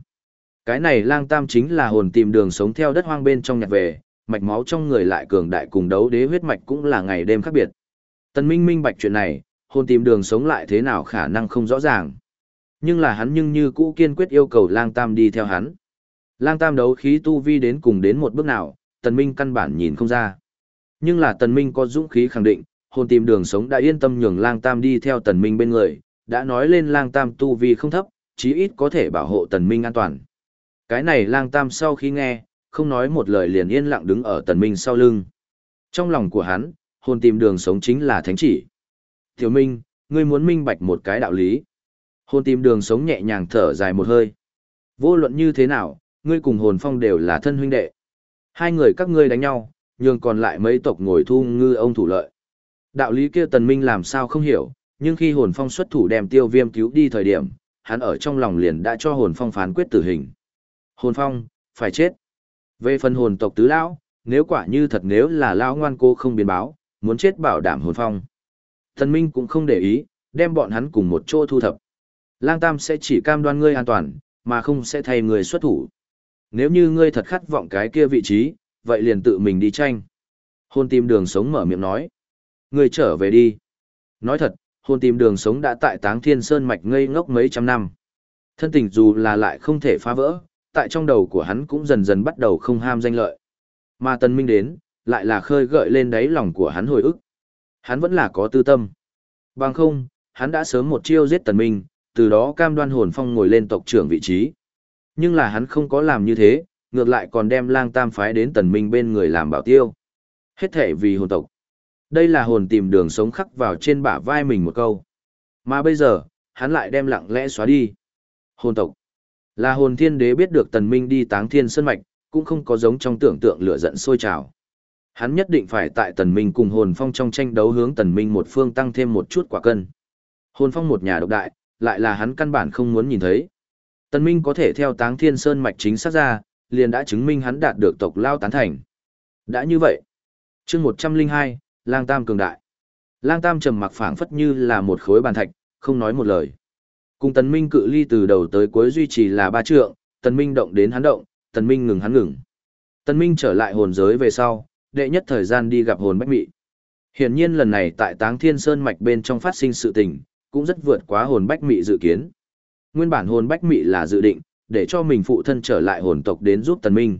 Cái này lang tam chính là hồn tìm đường sống theo đất hoang bên trong nhặt về, mạch máu trong người lại cường đại cùng đấu đế huyết mạch cũng là ngày đêm khác biệt. Tần minh minh bạch chuyện này, hồn tìm đường sống lại thế nào khả năng không rõ ràng. Nhưng là hắn nhưng như cũ kiên quyết yêu cầu lang tam đi theo hắn. Lang tam đấu khí tu vi đến cùng đến một bước nào, tần minh căn bản nhìn không ra. Nhưng là tần minh có dũng khí khẳng định, hồn tìm đường sống đã yên tâm nhường lang tam đi theo tần minh bên người, đã nói lên lang tam tu vi không thấp, chí ít có thể bảo hộ tần minh an toàn. Cái này lang tam sau khi nghe, không nói một lời liền yên lặng đứng ở tần minh sau lưng. Trong lòng của hắn, hồn tìm đường sống chính là thánh chỉ. Tiểu minh, ngươi muốn minh bạch một cái đạo lý. Hồn tìm đường sống nhẹ nhàng thở dài một hơi. Vô luận như thế nào, ngươi cùng hồn phong đều là thân huynh đệ. Hai người các ngươi đánh nhau, nhưng còn lại mấy tộc ngồi thu ngư ông thủ lợi. Đạo lý kia tần minh làm sao không hiểu, nhưng khi hồn phong xuất thủ đem tiêu viêm cứu đi thời điểm, hắn ở trong lòng liền đã cho hồn phong phán quyết tử hình. Hồn phong, phải chết. Về phần hồn tộc tứ lão, nếu quả như thật nếu là lão ngoan cô không biến báo, muốn chết bảo đảm hồn phong. thần minh cũng không để ý, đem bọn hắn cùng một chỗ thu thập. Lang Tam sẽ chỉ cam đoan ngươi an toàn, mà không sẽ thay người xuất thủ. Nếu như ngươi thật khát vọng cái kia vị trí, vậy liền tự mình đi tranh. Hôn tìm đường sống mở miệng nói. Ngươi trở về đi. Nói thật, hôn tìm đường sống đã tại táng thiên sơn mạch ngây ngốc mấy trăm năm. Thân tình dù là lại không thể phá vỡ, tại trong đầu của hắn cũng dần dần bắt đầu không ham danh lợi. Mà tần minh đến, lại là khơi gợi lên đáy lòng của hắn hồi ức. Hắn vẫn là có tư tâm. Bằng không, hắn đã sớm một chiêu giết tần minh, từ đó cam đoan hồn phong ngồi lên tộc trưởng vị trí. Nhưng là hắn không có làm như thế, ngược lại còn đem lang tam phái đến tần minh bên người làm bảo tiêu. Hết thể vì hồn tộc. Đây là hồn tìm đường sống khắc vào trên bả vai mình một câu. Mà bây giờ, hắn lại đem lặng lẽ xóa đi. Hồn tộc. Là hồn thiên đế biết được tần minh đi táng thiên sơn mạch, cũng không có giống trong tưởng tượng lửa giận sôi trào. Hắn nhất định phải tại tần minh cùng hồn phong trong tranh đấu hướng tần minh một phương tăng thêm một chút quả cân. Hồn phong một nhà độc đại, lại là hắn căn bản không muốn nhìn thấy. Tần Minh có thể theo táng thiên sơn mạch chính xác ra, liền đã chứng minh hắn đạt được tộc lao tán thành. Đã như vậy, chương 102, lang tam cường đại. Lang tam trầm mặc phảng phất như là một khối bàn thạch, không nói một lời. Cùng tần minh cự ly từ đầu tới cuối duy trì là ba trượng, tần minh động đến hắn động, tần minh ngừng hắn ngừng. Tần minh trở lại hồn giới về sau, đệ nhất thời gian đi gặp hồn bách mị. Hiển nhiên lần này tại táng thiên sơn mạch bên trong phát sinh sự tình, cũng rất vượt quá hồn bách mị dự kiến. Nguyên bản hồn bách mị là dự định, để cho mình phụ thân trở lại hồn tộc đến giúp tần minh.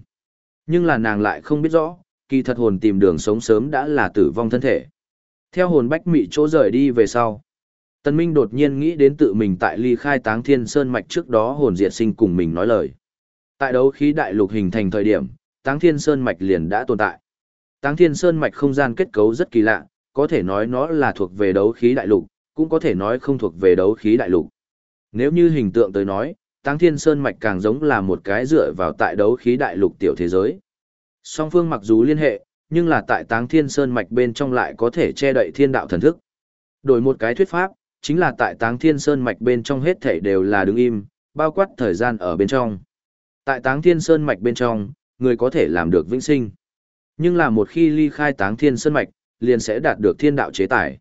Nhưng là nàng lại không biết rõ, kỳ thật hồn tìm đường sống sớm đã là tử vong thân thể. Theo hồn bách mị chỗ rời đi về sau. Tần Minh đột nhiên nghĩ đến tự mình tại ly khai táng thiên sơn mạch trước đó hồn diệt sinh cùng mình nói lời. Tại đấu khí đại lục hình thành thời điểm, táng thiên sơn mạch liền đã tồn tại. Táng thiên sơn mạch không gian kết cấu rất kỳ lạ, có thể nói nó là thuộc về đấu khí đại lục, cũng có thể nói không thuộc về đấu khí đại lục. Nếu như hình tượng tới nói, Táng Thiên Sơn Mạch càng giống là một cái dựa vào tại đấu khí đại lục tiểu thế giới. Song phương mặc dù liên hệ, nhưng là tại Táng Thiên Sơn Mạch bên trong lại có thể che đậy thiên đạo thần thức. Đổi một cái thuyết pháp, chính là tại Táng Thiên Sơn Mạch bên trong hết thảy đều là đứng im, bao quát thời gian ở bên trong. Tại Táng Thiên Sơn Mạch bên trong, người có thể làm được vĩnh sinh. Nhưng là một khi ly khai Táng Thiên Sơn Mạch, liền sẽ đạt được thiên đạo chế tài.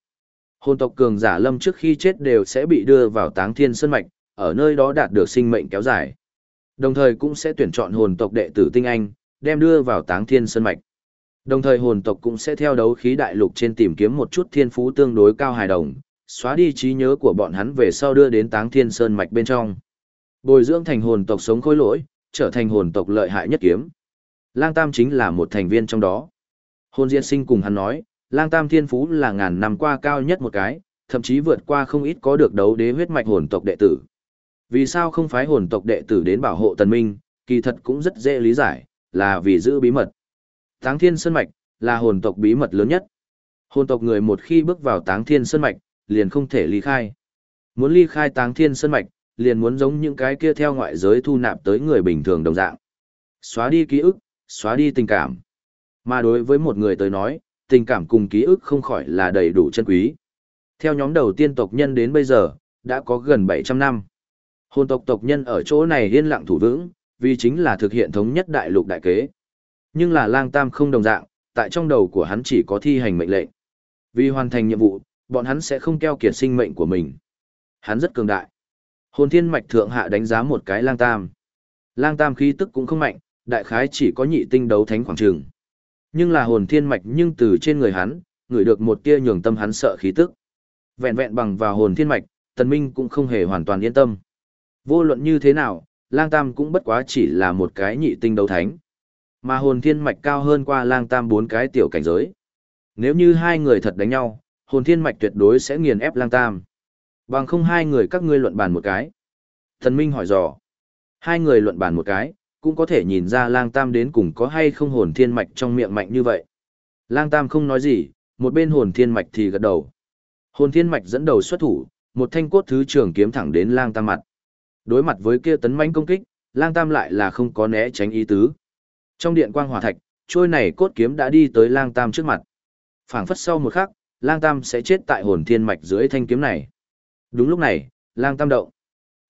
Hồn tộc cường giả lâm trước khi chết đều sẽ bị đưa vào Táng Thiên Sơn Mạch, ở nơi đó đạt được sinh mệnh kéo dài. Đồng thời cũng sẽ tuyển chọn hồn tộc đệ tử tinh anh, đem đưa vào Táng Thiên Sơn Mạch. Đồng thời hồn tộc cũng sẽ theo đấu khí đại lục trên tìm kiếm một chút thiên phú tương đối cao hài đồng, xóa đi trí nhớ của bọn hắn về sau đưa đến Táng Thiên Sơn Mạch bên trong. Bồi dưỡng thành hồn tộc sống khối lỗi, trở thành hồn tộc lợi hại nhất kiếm. Lang Tam chính là một thành viên trong đó. Hồn Diên Sinh cùng hắn nói, Lang Tam thiên phú là ngàn năm qua cao nhất một cái, thậm chí vượt qua không ít có được đấu đế huyết mạch hồn tộc đệ tử. Vì sao không phái hồn tộc đệ tử đến bảo hộ Tần Minh, kỳ thật cũng rất dễ lý giải, là vì giữ bí mật. Táng Thiên Sơn Mạch là hồn tộc bí mật lớn nhất. Hồn tộc người một khi bước vào Táng Thiên Sơn Mạch, liền không thể ly khai. Muốn ly khai Táng Thiên Sơn Mạch, liền muốn giống những cái kia theo ngoại giới thu nạp tới người bình thường đồng dạng. Xóa đi ký ức, xóa đi tình cảm. Mà đối với một người tới nói, tình cảm cùng ký ức không khỏi là đầy đủ chân quý. Theo nhóm đầu tiên tộc nhân đến bây giờ, đã có gần 700 năm. Hồn tộc tộc nhân ở chỗ này yên lặng thủ vững, vì chính là thực hiện thống nhất đại lục đại kế. Nhưng là lang tam không đồng dạng, tại trong đầu của hắn chỉ có thi hành mệnh lệnh. Vì hoàn thành nhiệm vụ, bọn hắn sẽ không keo kiệt sinh mệnh của mình. Hắn rất cường đại. Hồn thiên mạch thượng hạ đánh giá một cái lang tam. Lang tam khí tức cũng không mạnh, đại khái chỉ có nhị tinh đấu thánh khoảng trường. Nhưng là hồn thiên mạch nhưng từ trên người hắn, ngửi được một tia nhường tâm hắn sợ khí tức. Vẹn vẹn bằng vào hồn thiên mạch, tần minh cũng không hề hoàn toàn yên tâm. Vô luận như thế nào, lang tam cũng bất quá chỉ là một cái nhị tinh đấu thánh. Mà hồn thiên mạch cao hơn qua lang tam bốn cái tiểu cảnh giới. Nếu như hai người thật đánh nhau, hồn thiên mạch tuyệt đối sẽ nghiền ép lang tam. Bằng không hai người các ngươi luận bàn một cái. Thần Minh hỏi dò. Hai người luận bàn một cái, cũng có thể nhìn ra lang tam đến cùng có hay không hồn thiên mạch trong miệng mạnh như vậy. Lang tam không nói gì, một bên hồn thiên mạch thì gật đầu. Hồn thiên mạch dẫn đầu xuất thủ, một thanh cốt thứ trường kiếm thẳng đến lang tam mặt. Đối mặt với kia tấn mãnh công kích, lang tam lại là không có né tránh ý tứ. Trong điện quang hỏa thạch, trôi này cốt kiếm đã đi tới lang tam trước mặt. phảng phất sau một khắc, lang tam sẽ chết tại hồn thiên mạch dưới thanh kiếm này. Đúng lúc này, lang tam động.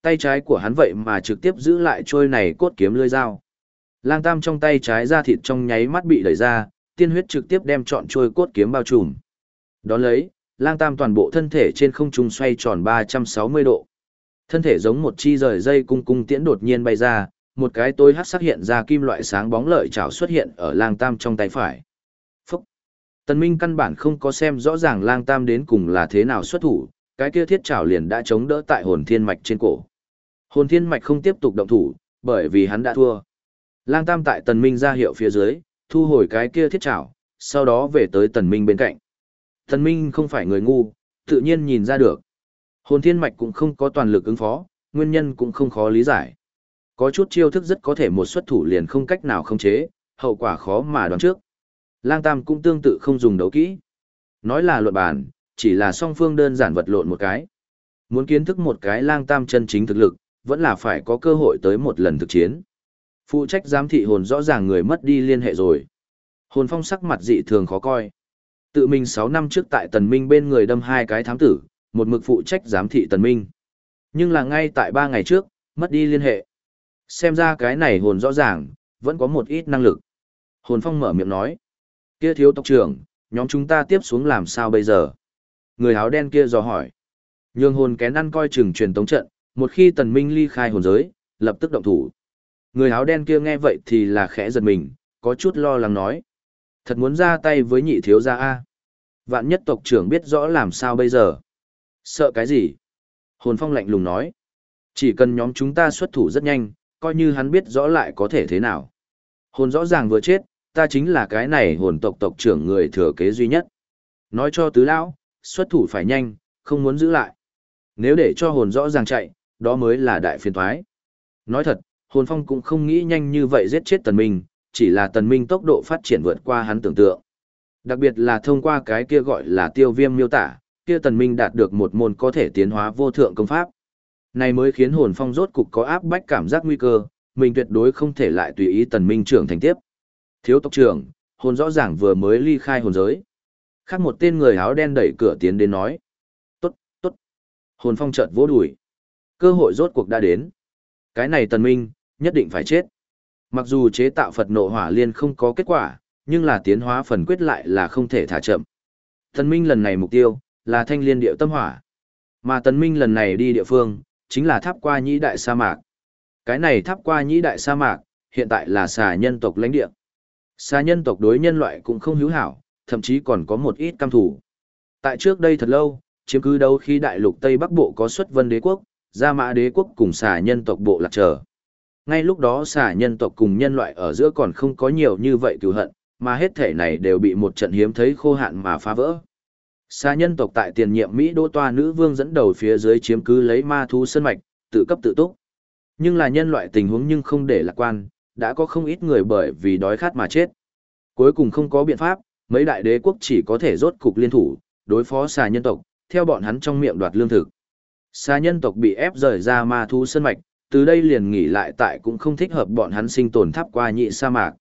Tay trái của hắn vậy mà trực tiếp giữ lại trôi này cốt kiếm lưỡi dao. Lang tam trong tay trái ra thịt trong nháy mắt bị đẩy ra, tiên huyết trực tiếp đem trọn trôi cốt kiếm bao trùm. Đón lấy, lang tam toàn bộ thân thể trên không trung xoay tròn 360 độ. Thân thể giống một chi rời dây cung cung tiễn đột nhiên bay ra, một cái tối hát sắc hiện ra kim loại sáng bóng lợi chảo xuất hiện ở lang tam trong tay phải. Phúc! Tần Minh căn bản không có xem rõ ràng lang tam đến cùng là thế nào xuất thủ, cái kia thiết chảo liền đã chống đỡ tại hồn thiên mạch trên cổ. Hồn thiên mạch không tiếp tục động thủ, bởi vì hắn đã thua. Lang tam tại tần minh ra hiệu phía dưới, thu hồi cái kia thiết chảo, sau đó về tới tần minh bên cạnh. Tần minh không phải người ngu, tự nhiên nhìn ra được. Hồn thiên mạch cũng không có toàn lực ứng phó, nguyên nhân cũng không khó lý giải. Có chút chiêu thức rất có thể một xuất thủ liền không cách nào khống chế, hậu quả khó mà đoán trước. Lang Tam cũng tương tự không dùng đấu kỹ. Nói là luận bàn, chỉ là song phương đơn giản vật lộn một cái. Muốn kiến thức một cái Lang Tam chân chính thực lực, vẫn là phải có cơ hội tới một lần thực chiến. Phụ trách giám thị hồn rõ ràng người mất đi liên hệ rồi. Hồn phong sắc mặt dị thường khó coi. Tự mình 6 năm trước tại Tần Minh bên người đâm hai cái thám tử, một mực phụ trách giám thị Tần Minh. Nhưng là ngay tại ba ngày trước, mất đi liên hệ. Xem ra cái này hồn rõ ràng, vẫn có một ít năng lực. Hồn phong mở miệng nói. Kia thiếu tộc trưởng, nhóm chúng ta tiếp xuống làm sao bây giờ? Người áo đen kia dò hỏi. Nhường hồn kén ăn coi chừng truyền tống trận, một khi tần minh ly khai hồn giới, lập tức động thủ. Người áo đen kia nghe vậy thì là khẽ giật mình, có chút lo lắng nói. Thật muốn ra tay với nhị thiếu gia A. Vạn nhất tộc trưởng biết rõ làm sao bây giờ. Sợ cái gì? Hồn phong lạnh lùng nói. Chỉ cần nhóm chúng ta xuất thủ rất nhanh, coi như hắn biết rõ lại có thể thế nào. Hồn rõ ràng vừa chết, ta chính là cái này hồn tộc tộc trưởng người thừa kế duy nhất. Nói cho tứ lão, xuất thủ phải nhanh, không muốn giữ lại. Nếu để cho hồn rõ ràng chạy, đó mới là đại phiền thoái. Nói thật, hồn phong cũng không nghĩ nhanh như vậy giết chết tần minh, chỉ là tần minh tốc độ phát triển vượt qua hắn tưởng tượng. Đặc biệt là thông qua cái kia gọi là tiêu viêm miêu tả, kia tần minh đạt được một môn có thể tiến hóa vô thượng công pháp. Này mới khiến hồn phong rốt cục có áp bách cảm giác nguy cơ, mình tuyệt đối không thể lại tùy ý tần minh trưởng thành tiếp. Thiếu tộc trưởng, hồn rõ ràng vừa mới ly khai hồn giới. Khác một tên người áo đen đẩy cửa tiến đến nói. Tốt, tốt. Hồn phong chợt vỗ đùi. Cơ hội rốt cuộc đã đến. Cái này tần minh, nhất định phải chết. Mặc dù chế tạo Phật nộ hỏa liên không có kết quả, nhưng là tiến hóa phần quyết lại là không thể thả chậm. Tần minh lần này mục tiêu, là thanh liên điệu tâm hỏa. Mà tần minh lần này đi địa phương, chính là tháp qua nhĩ đại sa mạc. Cái này tháp qua nhĩ đại sa mạc, hiện tại là xà nhân tộc lãnh địa. Xà nhân tộc đối nhân loại cũng không hữu hảo, thậm chí còn có một ít cam thủ. Tại trước đây thật lâu, chiếm cứ đâu khi đại lục Tây Bắc Bộ có xuất vân đế quốc, Gia Mã đế quốc cùng xà nhân tộc bộ lạc trở. Ngay lúc đó xà nhân tộc cùng nhân loại ở giữa còn không có nhiều như vậy cứu hận, mà hết thể này đều bị một trận hiếm thấy khô hạn mà phá vỡ. Xa nhân tộc tại tiền nhiệm Mỹ đô toa nữ vương dẫn đầu phía dưới chiếm cứ lấy ma thú sân mạch, tự cấp tự túc. Nhưng là nhân loại tình huống nhưng không để lạc quan, đã có không ít người bởi vì đói khát mà chết. Cuối cùng không có biện pháp, mấy đại đế quốc chỉ có thể rốt cục liên thủ, đối phó xà nhân tộc, theo bọn hắn trong miệng đoạt lương thực. Xà nhân tộc bị ép rời ra ma thú sân mạch, từ đây liền nghỉ lại tại cũng không thích hợp bọn hắn sinh tồn tháp qua nhị sa mạc.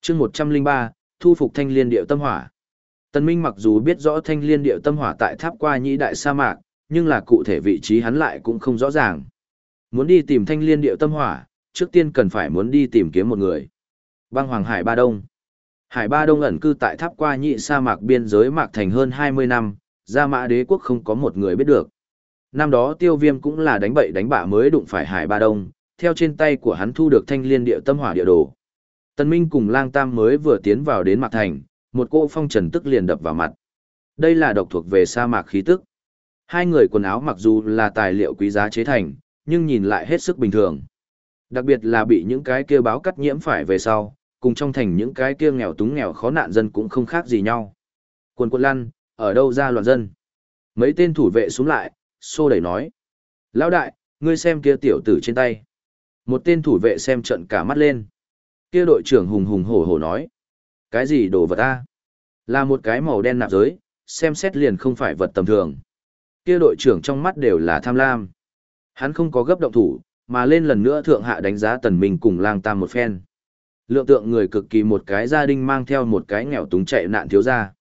chương 103, thu phục thanh liên điệu tâm hỏa. Tân Minh mặc dù biết rõ thanh liên điệu tâm hỏa tại tháp qua nhị đại sa mạc, nhưng là cụ thể vị trí hắn lại cũng không rõ ràng. Muốn đi tìm thanh liên điệu tâm hỏa, trước tiên cần phải muốn đi tìm kiếm một người. Băng Hoàng Hải Ba Đông Hải Ba Đông ẩn cư tại tháp qua nhị sa mạc biên giới mạc thành hơn 20 năm, Gia Mã Đế quốc không có một người biết được. Năm đó Tiêu Viêm cũng là đánh bậy đánh bạ mới đụng phải Hải Ba Đông, theo trên tay của hắn thu được thanh liên địa tâm hỏa địa đồ. Tân Minh cùng Lang Tam mới vừa tiến vào đến mạc thành, một cô phong trần tức liền đập vào mặt. Đây là độc thuộc về sa mạc khí tức. Hai người quần áo mặc dù là tài liệu quý giá chế thành, nhưng nhìn lại hết sức bình thường. Đặc biệt là bị những cái kia báo cắt nhiễm phải về sau, cùng trong thành những cái kia nghèo túng nghèo khó nạn dân cũng không khác gì nhau. quần quân lăn, ở đâu ra loạn dân? Mấy tên thủ vệ xuống lại, xô đẩy nói. Lão đại, ngươi xem kia tiểu tử trên tay. Một tên thủ vệ xem trận cả mắt lên. Kia đội trưởng hùng hùng hổ hổ nói. Cái gì đồ vật ta? Là một cái màu đen nạp giới, xem xét liền không phải vật tầm thường. Kia đội trưởng trong mắt đều là tham lam. Hắn không có gấp động thủ, mà lên lần nữa thượng hạ đánh giá tần minh cùng lang tam một phen. Lượng tượng người cực kỳ một cái gia đình mang theo một cái nghèo túng chạy nạn thiếu gia.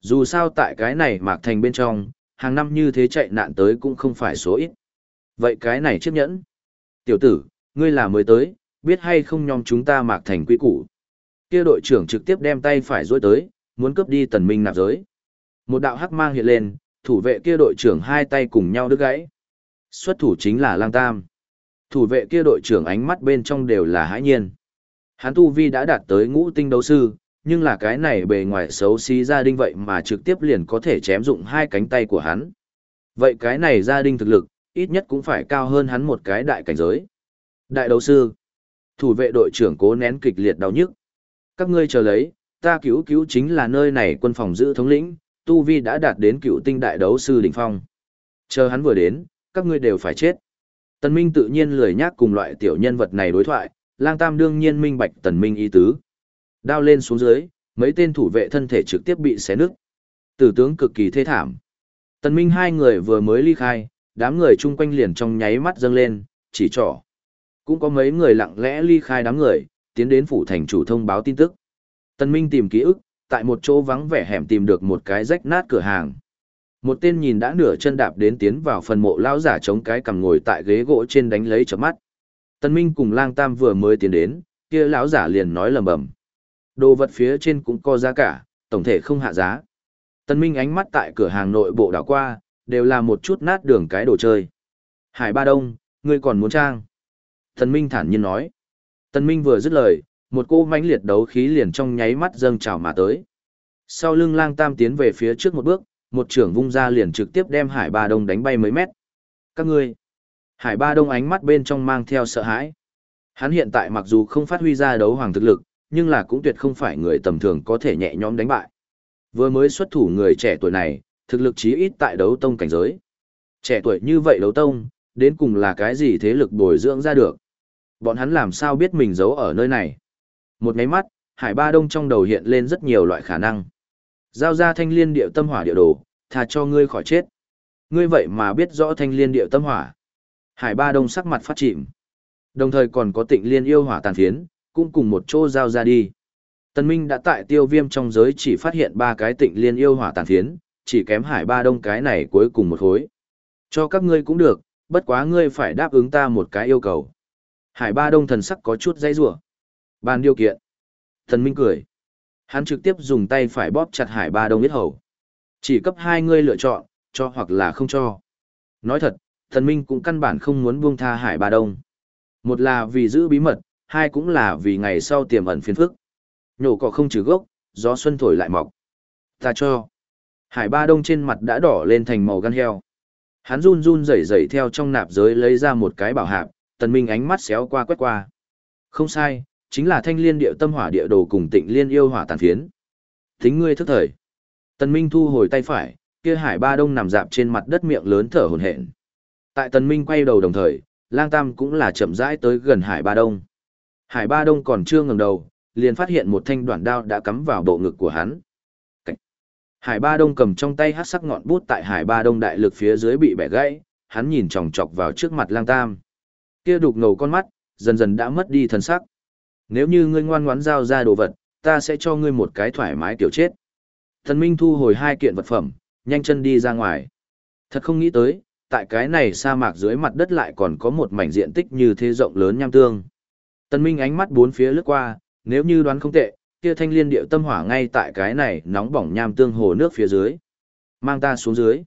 Dù sao tại cái này mạc thành bên trong, hàng năm như thế chạy nạn tới cũng không phải số ít. Vậy cái này chiếc nhẫn. Tiểu tử, ngươi là mới tới, biết hay không nhom chúng ta mạc thành quy củ. Kia đội trưởng trực tiếp đem tay phải dối tới, muốn cướp đi tần minh nạp giới. Một đạo hắc mang hiện lên, thủ vệ kia đội trưởng hai tay cùng nhau đứt gãy. Xuất thủ chính là lang tam. Thủ vệ kia đội trưởng ánh mắt bên trong đều là hãi nhiên. Hắn tu vi đã đạt tới ngũ tinh đấu sư, nhưng là cái này bề ngoài xấu xí gia đình vậy mà trực tiếp liền có thể chém dụng hai cánh tay của hắn. Vậy cái này gia đình thực lực, ít nhất cũng phải cao hơn hắn một cái đại cảnh giới. Đại đấu sư, thủ vệ đội trưởng cố nén kịch liệt đau nhức. Các ngươi chờ lấy, ta cứu cứu chính là nơi này quân phòng giữ thống lĩnh, tu vi đã đạt đến cựu tinh đại đấu sư đỉnh phong. Chờ hắn vừa đến, các ngươi đều phải chết. Tần Minh tự nhiên lười nhác cùng loại tiểu nhân vật này đối thoại, lang tam đương nhiên minh bạch Tần Minh ý tứ. Đao lên xuống dưới, mấy tên thủ vệ thân thể trực tiếp bị xé nứt. Tử tướng cực kỳ thê thảm. Tần Minh hai người vừa mới ly khai, đám người chung quanh liền trong nháy mắt dâng lên, chỉ trỏ. Cũng có mấy người lặng lẽ ly khai đám người, tiến đến phủ thành chủ thông báo tin tức. tân Minh tìm ký ức, tại một chỗ vắng vẻ hẻm tìm được một cái rách nát cửa hàng. Một tên nhìn đã nửa chân đạp đến tiến vào phần mộ lão giả chống cái cằm ngồi tại ghế gỗ trên đánh lấy chớp mắt. tân Minh cùng Lang Tam vừa mới tiến đến, kia lão giả liền nói lầm bầm. Đồ vật phía trên cũng có giá cả, tổng thể không hạ giá. tân Minh ánh mắt tại cửa hàng nội bộ đảo qua, đều là một chút nát đường cái đồ chơi. Hải Ba Đông, ngươi còn muốn trang? tân Minh thản nhiên nói. Tần Minh vừa dứt lời, một cô mãnh liệt đấu khí liền trong nháy mắt dâng trào mà tới. Sau lưng lang tam tiến về phía trước một bước, một trưởng vung ra liền trực tiếp đem Hải Ba Đông đánh bay mấy mét. Các ngươi! Hải Ba Đông ánh mắt bên trong mang theo sợ hãi. Hắn hiện tại mặc dù không phát huy ra đấu hoàng thực lực, nhưng là cũng tuyệt không phải người tầm thường có thể nhẹ nhõm đánh bại. Vừa mới xuất thủ người trẻ tuổi này, thực lực chí ít tại đấu tông cảnh giới. Trẻ tuổi như vậy đấu tông, đến cùng là cái gì thế lực bồi dưỡng ra được. Bọn hắn làm sao biết mình giấu ở nơi này. Một máy mắt, Hải Ba Đông trong đầu hiện lên rất nhiều loại khả năng. Giao ra thanh liên điệu tâm hỏa địa đồ, thà cho ngươi khỏi chết. Ngươi vậy mà biết rõ thanh liên điệu tâm hỏa. Hải Ba Đông sắc mặt phát chìm. Đồng thời còn có tịnh liên yêu hỏa tàn phiến, cũng cùng một chỗ giao ra đi. Tần Minh đã tại tiêu viêm trong giới chỉ phát hiện ba cái tịnh liên yêu hỏa tàn phiến, chỉ kém hải ba đông cái này cuối cùng một khối. Cho các ngươi cũng được, bất quá ngươi phải đáp ứng ta một cái yêu cầu. Hải ba đông thần sắc có chút dây rủa Bàn điều kiện. Thần Minh cười. Hắn trực tiếp dùng tay phải bóp chặt hải ba đông biết hầu. Chỉ cấp hai ngươi lựa chọn, cho hoặc là không cho. Nói thật, thần Minh cũng căn bản không muốn buông tha hải ba đông. Một là vì giữ bí mật, hai cũng là vì ngày sau tiềm ẩn phiền phức. Nhổ cỏ không trừ gốc, gió xuân thổi lại mọc. Ta cho. Hải ba đông trên mặt đã đỏ lên thành màu gan heo. Hắn run run rẩy rẩy theo trong nạp giới lấy ra một cái bảo hạp, tần minh ánh mắt xéo qua quét qua. Không sai, chính là thanh liên điệu tâm hỏa địa đồ cùng tịnh liên yêu hỏa tàn phiến. Tính ngươi thức thời. Tần minh thu hồi tay phải, kia hải ba đông nằm dạp trên mặt đất miệng lớn thở hổn hển. Tại tần minh quay đầu đồng thời, lang tam cũng là chậm rãi tới gần hải ba đông. Hải ba đông còn chưa ngẩng đầu, liền phát hiện một thanh đoạn đao đã cắm vào bộ ngực của hắn. Cảnh. Hải Ba Đông cầm trong tay hắc sắc ngọn bút tại Hải Ba Đông đại lực phía dưới bị bẻ gãy, hắn nhìn chòng chọc vào trước mặt Lang Tam. Kia đục ngầu con mắt, dần dần đã mất đi thần sắc. Nếu như ngươi ngoan ngoãn giao ra đồ vật, ta sẽ cho ngươi một cái thoải mái kiểu chết. Thần Minh thu hồi hai kiện vật phẩm, nhanh chân đi ra ngoài. Thật không nghĩ tới, tại cái này sa mạc dưới mặt đất lại còn có một mảnh diện tích như thế rộng lớn nham tương. Tần Minh ánh mắt bốn phía lướt qua, nếu như đoán không tệ, kia thanh liên điệu tâm hỏa ngay tại cái này nóng bỏng nham tương hồ nước phía dưới. Mang ta xuống dưới.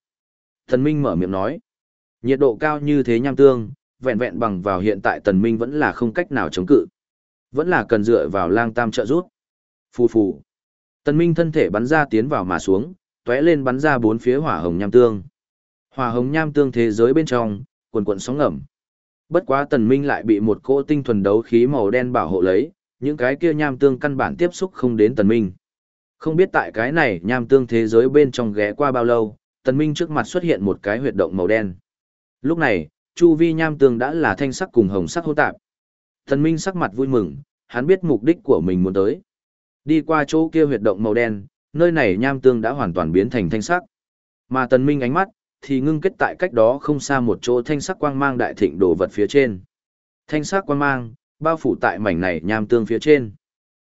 Tần Minh mở miệng nói. Nhiệt độ cao như thế nham tương, vẹn vẹn bằng vào hiện tại Tần Minh vẫn là không cách nào chống cự. Vẫn là cần dựa vào lang tam trợ giúp. Phù phù. Tần Minh thân thể bắn ra tiến vào mà xuống, tóe lên bắn ra bốn phía hỏa hồng nham tương. Hỏa hồng nham tương thế giới bên trong, cuộn cuộn sóng ngầm. Bất quá Tần Minh lại bị một cỗ tinh thuần đấu khí màu đen bảo hộ lấy, những cái kia nham tương căn bản tiếp xúc không đến tần minh. Không biết tại cái này nham tương thế giới bên trong ghé qua bao lâu, tần minh trước mặt xuất hiện một cái huyệt động màu đen. Lúc này, chu vi nham tương đã là thanh sắc cùng hồng sắc hỗn tạp. Tần minh sắc mặt vui mừng, hắn biết mục đích của mình muốn tới. Đi qua chỗ kia huyệt động màu đen, nơi này nham tương đã hoàn toàn biến thành thanh sắc. Mà tần minh ánh mắt, thì ngưng kết tại cách đó không xa một chỗ thanh sắc quang mang đại thịnh đồ vật phía trên. Thanh sắc quang mang, bao phủ tại mảnh này nham tương phía trên.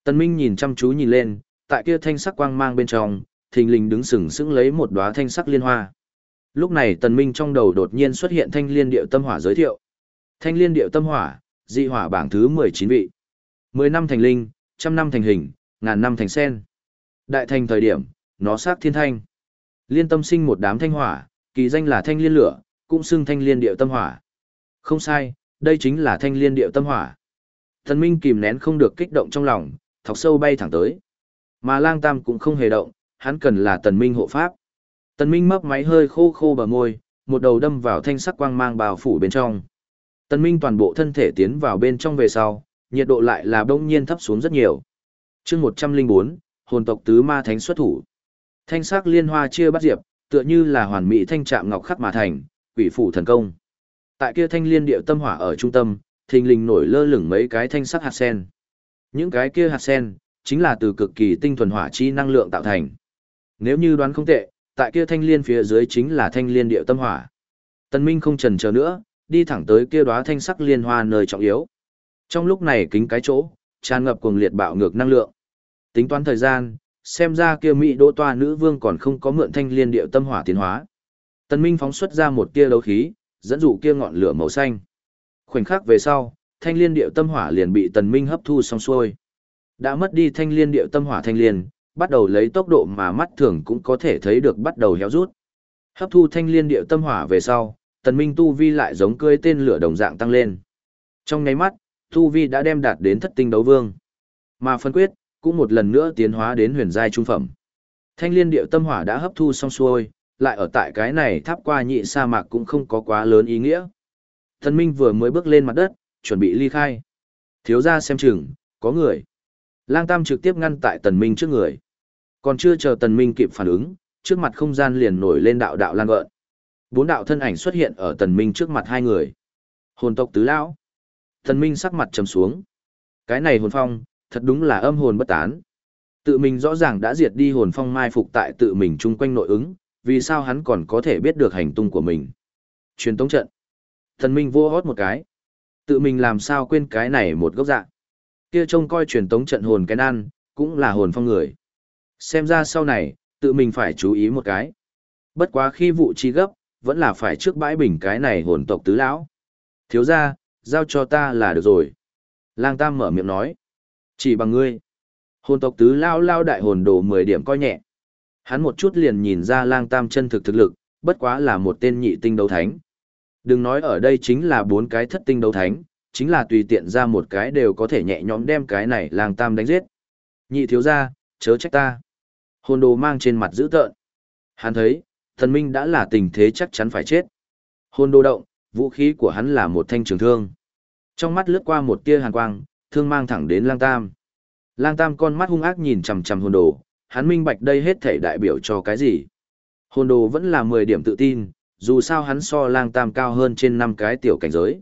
Tần Minh nhìn chăm chú nhìn lên, tại kia thanh sắc quang mang bên trong, thình lình đứng sừng sững lấy một đóa thanh sắc liên hoa. Lúc này Tần Minh trong đầu đột nhiên xuất hiện thanh liên điệu tâm hỏa giới thiệu. Thanh liên điệu tâm hỏa, dị hỏa bảng thứ 19 vị. 10 năm thành linh, trăm năm thành hình, ngàn năm thành sen. Đại thành thời điểm, nó sát thiên thanh. Liên tâm sinh một đám thanh hỏa, kỳ danh là thanh liên lửa, cũng xưng thanh liên điệu tâm hỏa. Không sai, đây chính là thanh liên điệu tâm hỏa. Thần Minh kìm nén không được kích động trong lòng, thọc sâu bay thẳng tới. Mà lang tam cũng không hề động, hắn cần là tần minh hộ pháp. Tần minh mấp máy hơi khô khô bờ môi, một đầu đâm vào thanh sắc quang mang bao phủ bên trong. Tần minh toàn bộ thân thể tiến vào bên trong về sau, nhiệt độ lại là đông nhiên thấp xuống rất nhiều. chương 104, hồn tộc tứ ma thánh xuất thủ. Thanh sắc liên hoa chia bắt diệp, tựa như là hoàn mỹ thanh trạm ngọc khắc mà thành, quỷ phủ thần công. Tại kia thanh liên điệu tâm hỏa ở trung tâm, thình lình nổi lơ lửng mấy cái thanh sắc hạt sen. Những cái kia hạt sen, chính là từ cực kỳ tinh thuần hỏa chi năng lượng tạo thành. Nếu như đoán không tệ, tại kia thanh liên phía dưới chính là thanh liên điệu tâm hỏa. Tần Minh không chần chờ nữa, đi thẳng tới kia đóa thanh sắc liên hoa nơi trọng yếu. Trong lúc này kính cái chỗ, tràn ngập cuồng liệt bạo ngược năng lượng. Tính toán thời gian, xem ra kia mỹ đỗ toa nữ vương còn không có mượn thanh liên điệu tâm hỏa tiến hóa. Tần Minh phóng xuất ra một kia đấu khí, dẫn dụ kia ngọn lửa màu xanh. Khoảnh khắc về sau, thanh liên điệu tâm hỏa liền bị tần minh hấp thu xong xuôi. Đã mất đi thanh liên điệu tâm hỏa thanh liên, bắt đầu lấy tốc độ mà mắt thường cũng có thể thấy được bắt đầu héo rút. Hấp thu thanh liên điệu tâm hỏa về sau, tần minh tu vi lại giống cưỡi tên lửa đồng dạng tăng lên. Trong nháy mắt, tu vi đã đem đạt đến thất tinh đấu vương. Mà phân quyết, cũng một lần nữa tiến hóa đến huyền giai trung phẩm. Thanh liên điệu tâm hỏa đã hấp thu xong xuôi, lại ở tại cái này tháp qua nhị sa mạc cũng không có quá lớn ý nghĩa. tần Minh vừa mới bước lên mặt đất, chuẩn bị ly khai. Thiếu gia xem chừng, có người. Lang Tam trực tiếp ngăn tại Tần Minh trước người. Còn chưa chờ Tần Minh kịp phản ứng, trước mặt không gian liền nổi lên đạo đạo lan gợn. Bốn đạo thân ảnh xuất hiện ở Tần Minh trước mặt hai người. Hồn tộc tứ lão. Tần Minh sắc mặt trầm xuống. Cái này hồn phong, thật đúng là âm hồn bất tán. Tự mình rõ ràng đã diệt đi hồn phong mai phục tại tự mình chung quanh nội ứng, vì sao hắn còn có thể biết được hành tung của mình. Truyền tống trận. tần Minh vô hót một cái. Tự mình làm sao quên cái này một gốc dạng. Kia trông coi truyền tống trận hồn cái nan cũng là hồn phong người. Xem ra sau này, tự mình phải chú ý một cái. Bất quá khi vụ chi gấp, vẫn là phải trước bãi bình cái này hồn tộc tứ lão. Thiếu ra, giao cho ta là được rồi. Lang Tam mở miệng nói. Chỉ bằng ngươi. Hồn tộc tứ lao lao đại hồn đồ 10 điểm coi nhẹ. Hắn một chút liền nhìn ra lang tam chân thực thực lực, bất quá là một tên nhị tinh đấu thánh. Đừng nói ở đây chính là bốn cái thất tinh đấu thánh, chính là tùy tiện ra một cái đều có thể nhẹ nhõm đem cái này lang tam đánh giết. Nhị thiếu ra, chớ trách ta. Hồn đồ mang trên mặt dữ tợn. Hắn thấy, thần minh đã là tình thế chắc chắn phải chết. Hồn đồ động, vũ khí của hắn là một thanh trường thương. Trong mắt lướt qua một tia hàn quang, thương mang thẳng đến lang tam. Lang tam con mắt hung ác nhìn chằm chằm hồn đồ, hắn minh bạch đây hết thể đại biểu cho cái gì. Hồn đồ vẫn là 10 điểm tự tin, dù sao hắn so lang tam cao hơn trên 5 cái tiểu cảnh giới.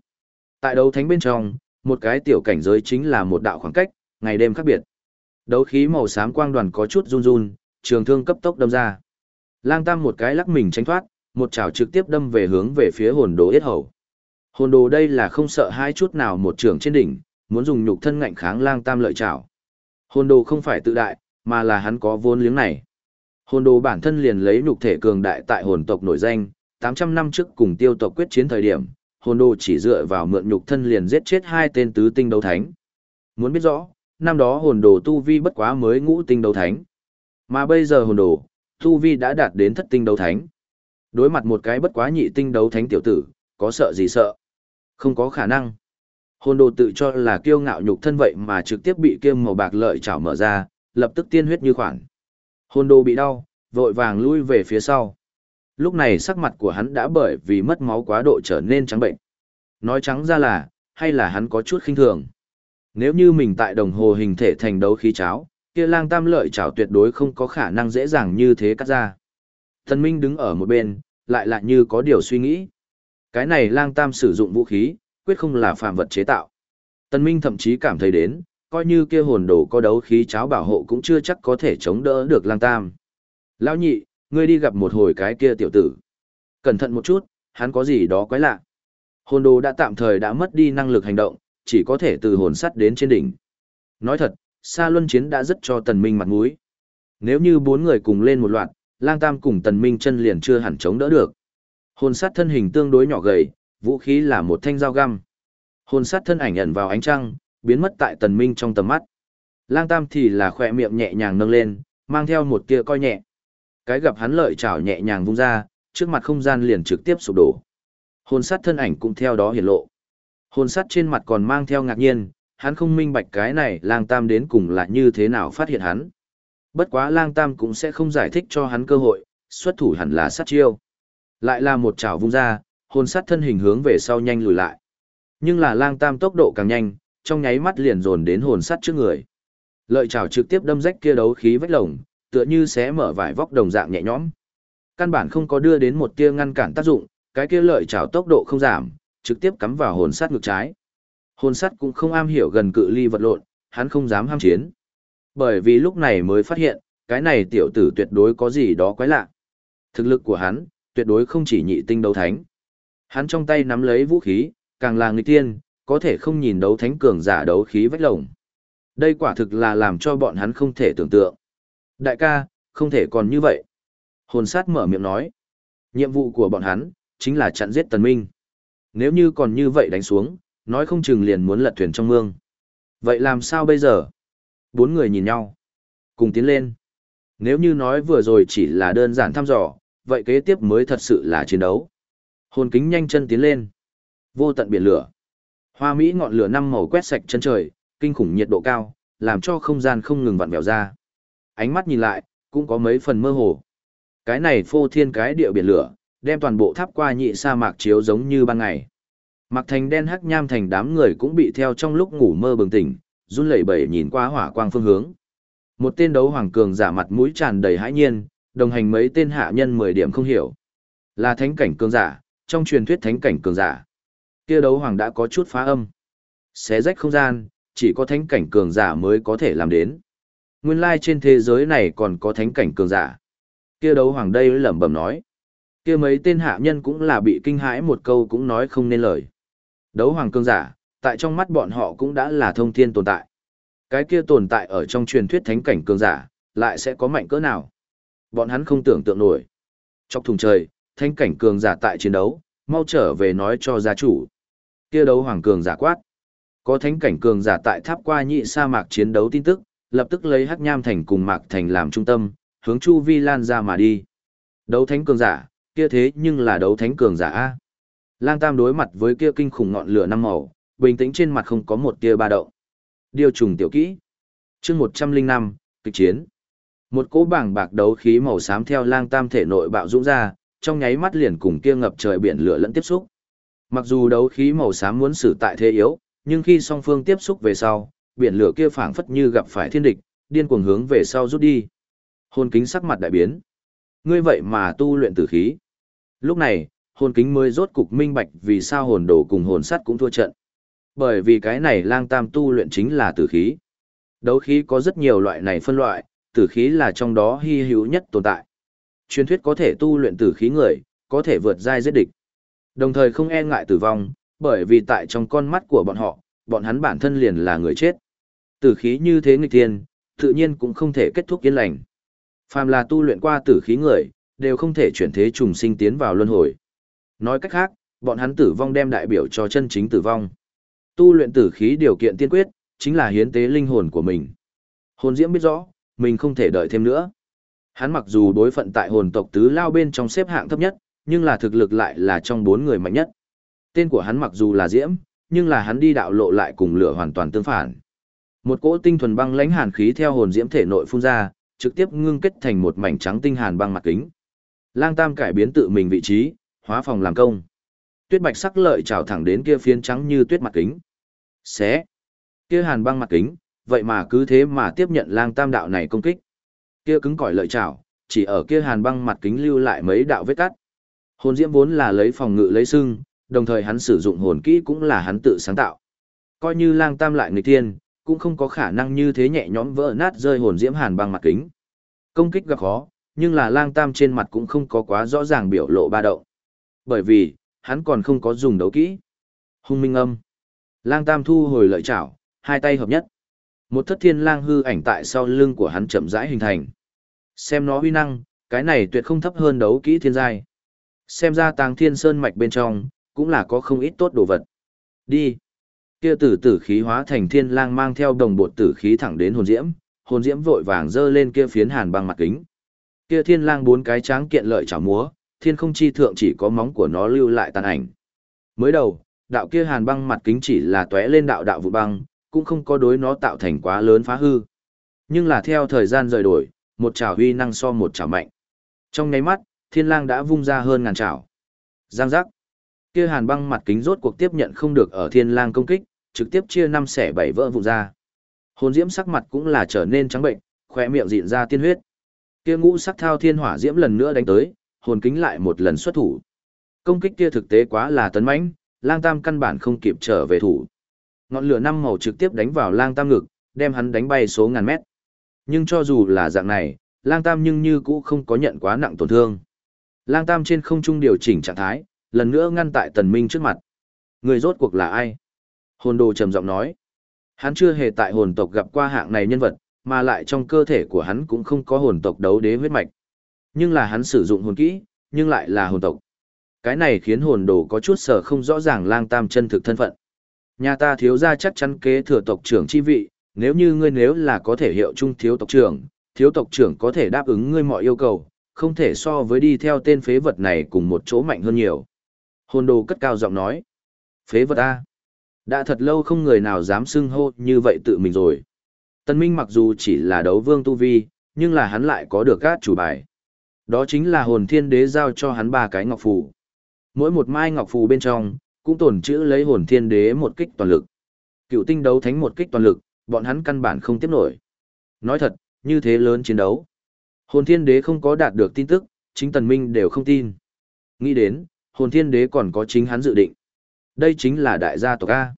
Tại đấu thánh bên trong, một cái tiểu cảnh giới chính là một đạo khoảng cách, ngày đêm khác biệt. Đấu khí màu xám quang đoàn có chút run run, trường thương cấp tốc đâm ra. Lang tam một cái lắc mình tránh thoát, một chảo trực tiếp đâm về hướng về phía hồn đồ yết hầu. Hồn đồ đây là không sợ hai chút nào một trường trên đỉnh, muốn dùng nhục thân ngạnh kháng lang tam lợi chảo. Hồn đồ không phải tự đại, mà là hắn có vốn liếng này. Hồn đồ bản thân liền lấy nhục thể cường đại tại hồn tộc nổi danh, 800 năm trước cùng tiêu tộc quyết chiến thời điểm, hồn đồ chỉ dựa vào mượn nhục thân liền giết chết hai tên tứ tinh đấu thánh. Muốn biết rõ, năm đó hồn đồ tu vi bất quá mới ngũ tinh đấu thánh. Mà bây giờ hồn đồ, tu vi đã đạt đến thất tinh đấu thánh. Đối mặt một cái bất quá nhị tinh đấu thánh tiểu tử, có sợ gì sợ? Không có khả năng. Hồn đồ tự cho là kiêu ngạo nhục thân vậy mà trực tiếp bị kiêm màu bạc lợi chảo mở ra, lập tức tiên huyết như khoản. Hồn đồ bị đau, vội vàng lui về phía sau. Lúc này sắc mặt của hắn đã bởi vì mất máu quá độ trở nên trắng bệnh. Nói trắng ra là, hay là hắn có chút khinh thường. Nếu như mình tại đồng hồ hình thể thành đấu khí cháo, kia lang tam lợi chảo tuyệt đối không có khả năng dễ dàng như thế cắt ra. Thần Minh đứng ở một bên, lại lại như có điều suy nghĩ. Cái này lang tam sử dụng vũ khí, quyết không là phàm vật chế tạo. Tần Minh thậm chí cảm thấy đến, coi như kia hồn đồ có đấu khí cháo bảo hộ cũng chưa chắc có thể chống đỡ được lang tam. Lão nhị, ngươi đi gặp một hồi cái kia tiểu tử. Cẩn thận một chút, hắn có gì đó quái lạ. Hồn đồ đã tạm thời đã mất đi năng lực hành động, chỉ có thể từ hồn sắt đến trên đỉnh. Nói thật, Sa Luân Chiến đã rất cho Tần Minh mặt mũi. Nếu như bốn người cùng lên một loạt, Lang Tam cùng Tần Minh chân liền chưa hẳn chống đỡ được. Hồn sắt thân hình tương đối nhỏ gầy, vũ khí là một thanh dao găm. Hồn sắt thân ảnh ẩn vào ánh trăng, biến mất tại Tần Minh trong tầm mắt. Lang Tam thì là khỏe miệng nhẹ nhàng nâng lên, mang theo một tia coi nhẹ. Cái gặp hắn lợi chảo nhẹ nhàng vung ra, trước mặt không gian liền trực tiếp sụp đổ. Hồn sắt thân ảnh cũng theo đó hiển lộ. Hồn sắt trên mặt còn mang theo ngạc nhiên, hắn không minh bạch cái này lang tam đến cùng là như thế nào phát hiện hắn. Bất quá lang tam cũng sẽ không giải thích cho hắn cơ hội, xuất thủ hẳn là sát chiêu. Lại là một chảo vung ra, hồn sắt thân hình hướng về sau nhanh lùi lại. Nhưng là lang tam tốc độ càng nhanh, trong nháy mắt liền dồn đến hồn sắt trước người. Lợi chảo trực tiếp đâm rách kia đấu khí vách lồng, tựa như xé mở vải vóc đồng dạng nhẹ nhõm. Căn bản không có đưa đến một tia ngăn cản tác dụng, cái kia lợi chảo tốc độ không giảm, trực tiếp cắm vào hồn sắt ngược trái. Hồn sắt cũng không am hiểu gần cự ly vật lộn, hắn không dám ham chiến. Bởi vì lúc này mới phát hiện, cái này tiểu tử tuyệt đối có gì đó quái lạ. Thực lực của hắn, tuyệt đối không chỉ nhị tinh đấu thánh. Hắn trong tay nắm lấy vũ khí, càng là người tiên, có thể không nhìn đấu thánh cường giả đấu khí vách lồng. Đây quả thực là làm cho bọn hắn không thể tưởng tượng. Đại ca, không thể còn như vậy. Hồn sát mở miệng nói. Nhiệm vụ của bọn hắn, chính là chặn giết tần minh. Nếu như còn như vậy đánh xuống, nói không chừng liền muốn lật thuyền trong mương. Vậy làm sao bây giờ? Bốn người nhìn nhau. Cùng tiến lên. Nếu như nói vừa rồi chỉ là đơn giản thăm dò, vậy kế tiếp mới thật sự là chiến đấu. Hồn kính nhanh chân tiến lên. Vô tận biển lửa. Hoa Mỹ ngọn lửa năm màu quét sạch chân trời, kinh khủng nhiệt độ cao, làm cho không gian không ngừng vặn vẹo ra. Ánh mắt nhìn lại, cũng có mấy phần mơ hồ. Cái này phô thiên cái địa biển lửa, đem toàn bộ tháp qua nhị sa mạc chiếu giống như ban ngày. Mặc thành đen hắc nham thành đám người cũng bị theo trong lúc ngủ mơ bừng tỉnh, run lẩy bẩy nhìn qua hỏa quang phương hướng. Một tên đấu hoàng cường giả mặt mũi tràn đầy hãi nhiên, đồng hành mấy tên hạ nhân 10 điểm không hiểu. Là thánh cảnh cường giả, trong truyền thuyết thánh cảnh cường giả. Kia đấu hoàng đã có chút phá âm. Xé rách không gian, chỉ có thánh cảnh cường giả mới có thể làm đến. Nguyên lai trên thế giới này còn có thánh cảnh cường giả. Kia đấu hoàng đây lẩm bẩm nói kia mấy tên hạ nhân cũng là bị kinh hãi một câu cũng nói không nên lời. Đấu hoàng cương giả, tại trong mắt bọn họ cũng đã là thông thiên tồn tại. Cái kia tồn tại ở trong truyền thuyết thánh cảnh cương giả, lại sẽ có mạnh cỡ nào? Bọn hắn không tưởng tượng nổi. trong thùng trời, thánh cảnh cường giả tại chiến đấu, mau trở về nói cho gia chủ. Kia đấu hoàng cường giả quát. Có thánh cảnh cường giả tại tháp qua nhị sa mạc chiến đấu tin tức, lập tức lấy hắc nham thành cùng mạc thành làm trung tâm, hướng chu vi lan ra mà đi. Đấu thánh cường giả, kia thế nhưng là đấu thánh cường giả A. Lang Tam đối mặt với kia kinh khủng ngọn lửa năm màu, bình tĩnh trên mặt không có một tia ba động. Điều trùng tiểu kỹ. chương 105, kịch chiến. Một cỗ bảng bạc đấu khí màu xám theo lang tam thể nội bạo dũng ra, trong nháy mắt liền cùng kia ngập trời biển lửa lẫn tiếp xúc. Mặc dù đấu khí màu xám muốn xử tại thế yếu, nhưng khi song phương tiếp xúc về sau, biển lửa kia phảng phất như gặp phải thiên địch, điên cuồng hướng về sau rút đi. Hồn kính sắc mặt đại biến. Ngươi vậy mà tu luyện tử khí. Lúc này, hồn kính mới rốt cục minh bạch vì sao hồn đồ cùng hồn sắt cũng thua trận. Bởi vì cái này lang tam tu luyện chính là tử khí. Đấu khí có rất nhiều loại này phân loại, tử khí là trong đó hy hữu nhất tồn tại. Truyền thuyết có thể tu luyện tử khí người, có thể vượt giai giết địch. Đồng thời không e ngại tử vong, bởi vì tại trong con mắt của bọn họ, bọn hắn bản thân liền là người chết. Tử khí như thế nghịch thiên, tự nhiên cũng không thể kết thúc yên lành. Phàm là tu luyện qua tử khí người, đều không thể chuyển thế trùng sinh tiến vào luân hồi. Nói cách khác, bọn hắn tử vong đem đại biểu cho chân chính tử vong. Tu luyện tử khí điều kiện tiên quyết, chính là hiến tế linh hồn của mình. Hồn Diễm biết rõ, mình không thể đợi thêm nữa. Hắn mặc dù đối phận tại hồn tộc tứ lao bên trong xếp hạng thấp nhất, nhưng là thực lực lại là trong bốn người mạnh nhất. Tên của hắn mặc dù là Diễm, nhưng là hắn đi đạo lộ lại cùng lửa hoàn toàn tương phản. Một cỗ tinh thuần băng lãnh hàn khí theo hồn diễm thể nội phun ra, trực tiếp ngưng kết thành một mảnh trắng tinh hàn băng mặt kính. Lang Tam cải biến tự mình vị trí, hóa phòng làm công. Tuyết bạch sắc lợi trào thẳng đến kia phiến trắng như tuyết mặt kính. Xé. Kia hàn băng mặt kính, vậy mà cứ thế mà tiếp nhận Lang Tam đạo này công kích. Kia cứng cỏi lợi trào, chỉ ở kia hàn băng mặt kính lưu lại mấy đạo vết cắt. Hồn diễm vốn là lấy phòng ngự lấy sưng, đồng thời hắn sử dụng hồn kỹ cũng là hắn tự sáng tạo. Coi như Lang Tam lại người thiên cũng không có khả năng như thế nhẹ nhõm vỡ nát rơi hồn diễm hàn băng mặt kính. Công kích gặp khó, nhưng là lang tam trên mặt cũng không có quá rõ ràng biểu lộ ba động. Bởi vì, hắn còn không có dùng đấu kỹ. Hung minh âm. Lang tam thu hồi lợi chảo, hai tay hợp nhất. Một thất thiên lang hư ảnh tại sau lưng của hắn chậm rãi hình thành. Xem nó huy năng, cái này tuyệt không thấp hơn đấu kỹ thiên giai. Xem ra tàng thiên sơn mạch bên trong, cũng là có không ít tốt đồ vật. Đi. Kia tử tử khí hóa thành thiên lang mang theo đồng bột tử khí thẳng đến hồn diễm, hồn diễm vội vàng dơ lên kia phiến hàn băng mặt kính. Kia thiên lang bốn cái tráng kiện lợi chảo múa, thiên không chi thượng chỉ có móng của nó lưu lại tàn ảnh. Mới đầu, đạo kia hàn băng mặt kính chỉ là tóe lên đạo đạo vụ băng, cũng không có đối nó tạo thành quá lớn phá hư. Nhưng là theo thời gian rời đổi, một chảo huy năng so một chảo mạnh. Trong nháy mắt, thiên lang đã vung ra hơn ngàn chảo. Giang giác. Kia hàn băng mặt kính rốt cuộc tiếp nhận không được ở thiên lang công kích, trực tiếp chia năm xẻ bảy vỡ vụn ra. Hồn diễm sắc mặt cũng là trở nên trắng bệnh, khóe miệng rịn ra tiên huyết. Kia ngũ sắc thao thiên hỏa diễm lần nữa đánh tới, hồn kính lại một lần xuất thủ. Công kích kia thực tế quá là tấn mãnh, Lang Tam căn bản không kịp trở về thủ. Ngọn lửa năm màu trực tiếp đánh vào Lang Tam ngực, đem hắn đánh bay số ngàn mét. Nhưng cho dù là dạng này, Lang Tam nhưng như cũ không có nhận quá nặng tổn thương. Lang Tam trên không trung điều chỉnh trạng thái, lần nữa ngăn tại Tần Minh trước mặt. Người rốt cuộc là ai? Hồn đồ trầm giọng nói. Hắn chưa hề tại hồn tộc gặp qua hạng này nhân vật, mà lại trong cơ thể của hắn cũng không có hồn tộc đấu đế huyết mạch. Nhưng là hắn sử dụng hồn kỹ, nhưng lại là hồn tộc. Cái này khiến hồn đồ có chút sở không rõ ràng lang tam chân thực thân phận. Nhà ta thiếu ra chắc chắn kế thừa tộc trưởng chi vị, nếu như ngươi nếu là có thể hiệu trung thiếu tộc trưởng, thiếu tộc trưởng có thể đáp ứng ngươi mọi yêu cầu, không thể so với đi theo tên phế vật này cùng một chỗ mạnh hơn nhiều. Hồn đồ cất cao giọng nói. Phế vật A. Đã thật lâu không người nào dám xưng hô như vậy tự mình rồi. Tân Minh mặc dù chỉ là đấu vương tu vi, nhưng là hắn lại có được các chủ bài. Đó chính là hồn thiên đế giao cho hắn ba cái ngọc phù. Mỗi một mai ngọc phù bên trong, cũng tổn chữ lấy hồn thiên đế một kích toàn lực. Cựu tinh đấu thánh một kích toàn lực, bọn hắn căn bản không tiếp nổi. Nói thật, như thế lớn chiến đấu. Hồn thiên đế không có đạt được tin tức, chính tần minh đều không tin. Nghĩ đến, hồn thiên đế còn có chính hắn dự định. Đây chính là đại gia tộc A.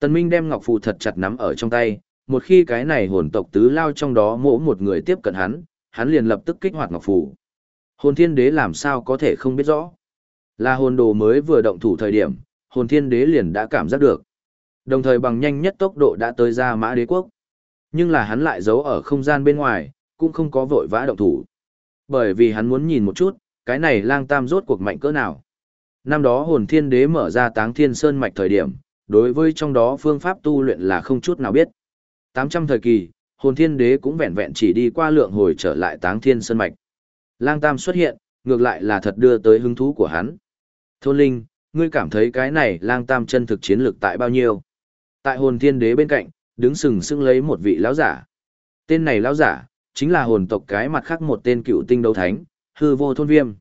Tần Minh đem ngọc phù thật chặt nắm ở trong tay, một khi cái này hồn tộc tứ lao trong đó mỗi một người tiếp cận hắn, hắn liền lập tức kích hoạt ngọc phù. Hồn thiên đế làm sao có thể không biết rõ. Là hồn đồ mới vừa động thủ thời điểm, hồn thiên đế liền đã cảm giác được. Đồng thời bằng nhanh nhất tốc độ đã tới ra mã đế quốc. Nhưng là hắn lại giấu ở không gian bên ngoài, cũng không có vội vã động thủ. Bởi vì hắn muốn nhìn một chút, cái này lang tam rốt cuộc mạnh cỡ nào. Năm đó hồn thiên đế mở ra táng thiên sơn mạch thời điểm, đối với trong đó phương pháp tu luyện là không chút nào biết. 800 thời kỳ, hồn thiên đế cũng vẹn vẹn chỉ đi qua lượng hồi trở lại táng thiên sơn mạch. Lang tam xuất hiện, ngược lại là thật đưa tới hứng thú của hắn. Thôn linh, ngươi cảm thấy cái này lang tam chân thực chiến lược tại bao nhiêu? Tại hồn thiên đế bên cạnh, đứng sừng sững lấy một vị lão giả. Tên này lão giả, chính là hồn tộc cái mặt khác một tên cựu tinh đấu thánh, hư vô thôn viêm.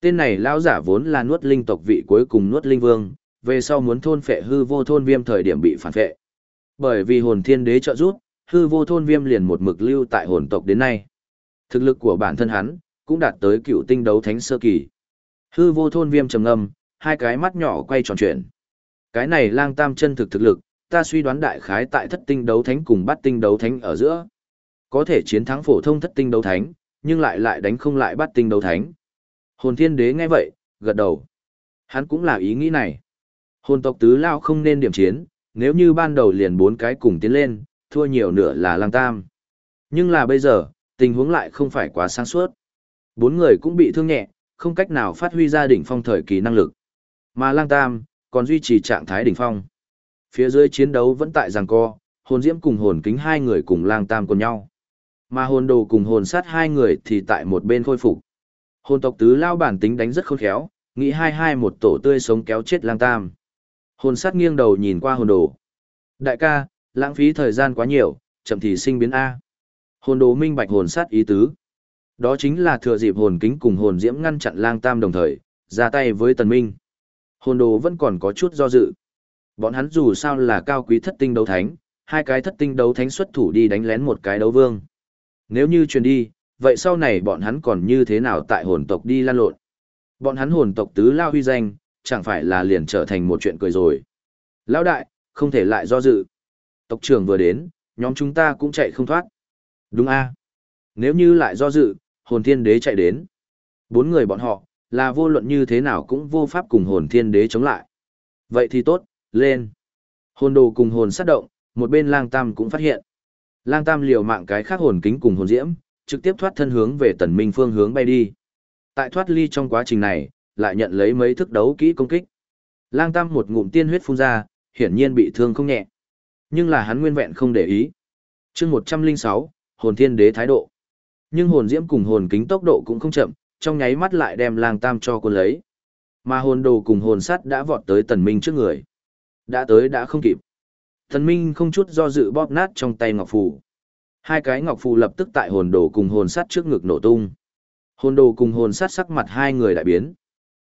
Tên này lão giả vốn là nuốt linh tộc vị cuối cùng nuốt linh vương, về sau muốn thôn phệ hư vô thôn viêm thời điểm bị phản phệ. Bởi vì hồn thiên đế trợ giúp, hư vô thôn viêm liền một mực lưu tại hồn tộc đến nay. Thực lực của bản thân hắn, cũng đạt tới cựu tinh đấu thánh sơ kỳ. Hư vô thôn viêm trầm ngâm, hai cái mắt nhỏ quay tròn chuyển. Cái này lang tam chân thực thực lực, ta suy đoán đại khái tại thất tinh đấu thánh cùng bát tinh đấu thánh ở giữa. Có thể chiến thắng phổ thông thất tinh đấu thánh, nhưng lại lại đánh không lại bát tinh đấu thánh. Hồn thiên đế nghe vậy, gật đầu. Hắn cũng là ý nghĩ này. Hồn tộc tứ lao không nên điểm chiến, nếu như ban đầu liền bốn cái cùng tiến lên, thua nhiều nửa là lang tam. Nhưng là bây giờ, tình huống lại không phải quá sáng suốt. Bốn người cũng bị thương nhẹ, không cách nào phát huy ra đỉnh phong thời kỳ năng lực. Mà lang tam, còn duy trì trạng thái đỉnh phong. Phía dưới chiến đấu vẫn tại giằng co, hồn diễm cùng hồn kính hai người cùng lang tam cùng nhau. Mà hồn đồ cùng hồn sát hai người thì tại một bên khôi phục. Hồn tộc tứ lao bản tính đánh rất khôn khéo, nghĩ hai hai một tổ tươi sống kéo chết lang tam. Hồn sát nghiêng đầu nhìn qua hồn đồ. Đại ca, lãng phí thời gian quá nhiều, chậm thì sinh biến A. Hồn đồ minh bạch hồn sát ý tứ. Đó chính là thừa dịp hồn kính cùng hồn diễm ngăn chặn lang tam đồng thời, ra tay với tần minh. Hồn đồ vẫn còn có chút do dự. Bọn hắn dù sao là cao quý thất tinh đấu thánh, hai cái thất tinh đấu thánh xuất thủ đi đánh lén một cái đấu vương. Nếu như truyền đi, vậy sau này bọn hắn còn như thế nào tại hồn tộc đi lan lộn? Bọn hắn hồn tộc tứ lao huy danh, chẳng phải là liền trở thành một chuyện cười rồi. Lão đại, không thể lại do dự. Tộc trưởng vừa đến, nhóm chúng ta cũng chạy không thoát. Đúng a Nếu như lại do dự, hồn thiên đế chạy đến. Bốn người bọn họ, là vô luận như thế nào cũng vô pháp cùng hồn thiên đế chống lại. Vậy thì tốt, lên. Hồn đồ cùng hồn sát động, một bên lang tam cũng phát hiện. Lang tam liều mạng cái khác hồn kính cùng hồn diễm, trực tiếp thoát thân hướng về tần minh phương hướng bay đi. Tại thoát ly trong quá trình này, lại nhận lấy mấy thức đấu kỹ công kích. Lang tam một ngụm tiên huyết phun ra, hiển nhiên bị thương không nhẹ. Nhưng là hắn nguyên vẹn không để ý. chương 106, hồn thiên đế thái độ. Nhưng hồn diễm cùng hồn kính tốc độ cũng không chậm, trong nháy mắt lại đem lang tam cho cuốn lấy. Mà hồn đồ cùng hồn sắt đã vọt tới tần minh trước người. Đã tới đã không kịp. Tần minh không chút do dự bóp nát trong tay ngọc phù. Hai cái ngọc phù lập tức tại hồn đồ cùng hồn sắt trước ngực nổ tung. Hồn đồ cùng hồn sắt sắc mặt hai người đại biến.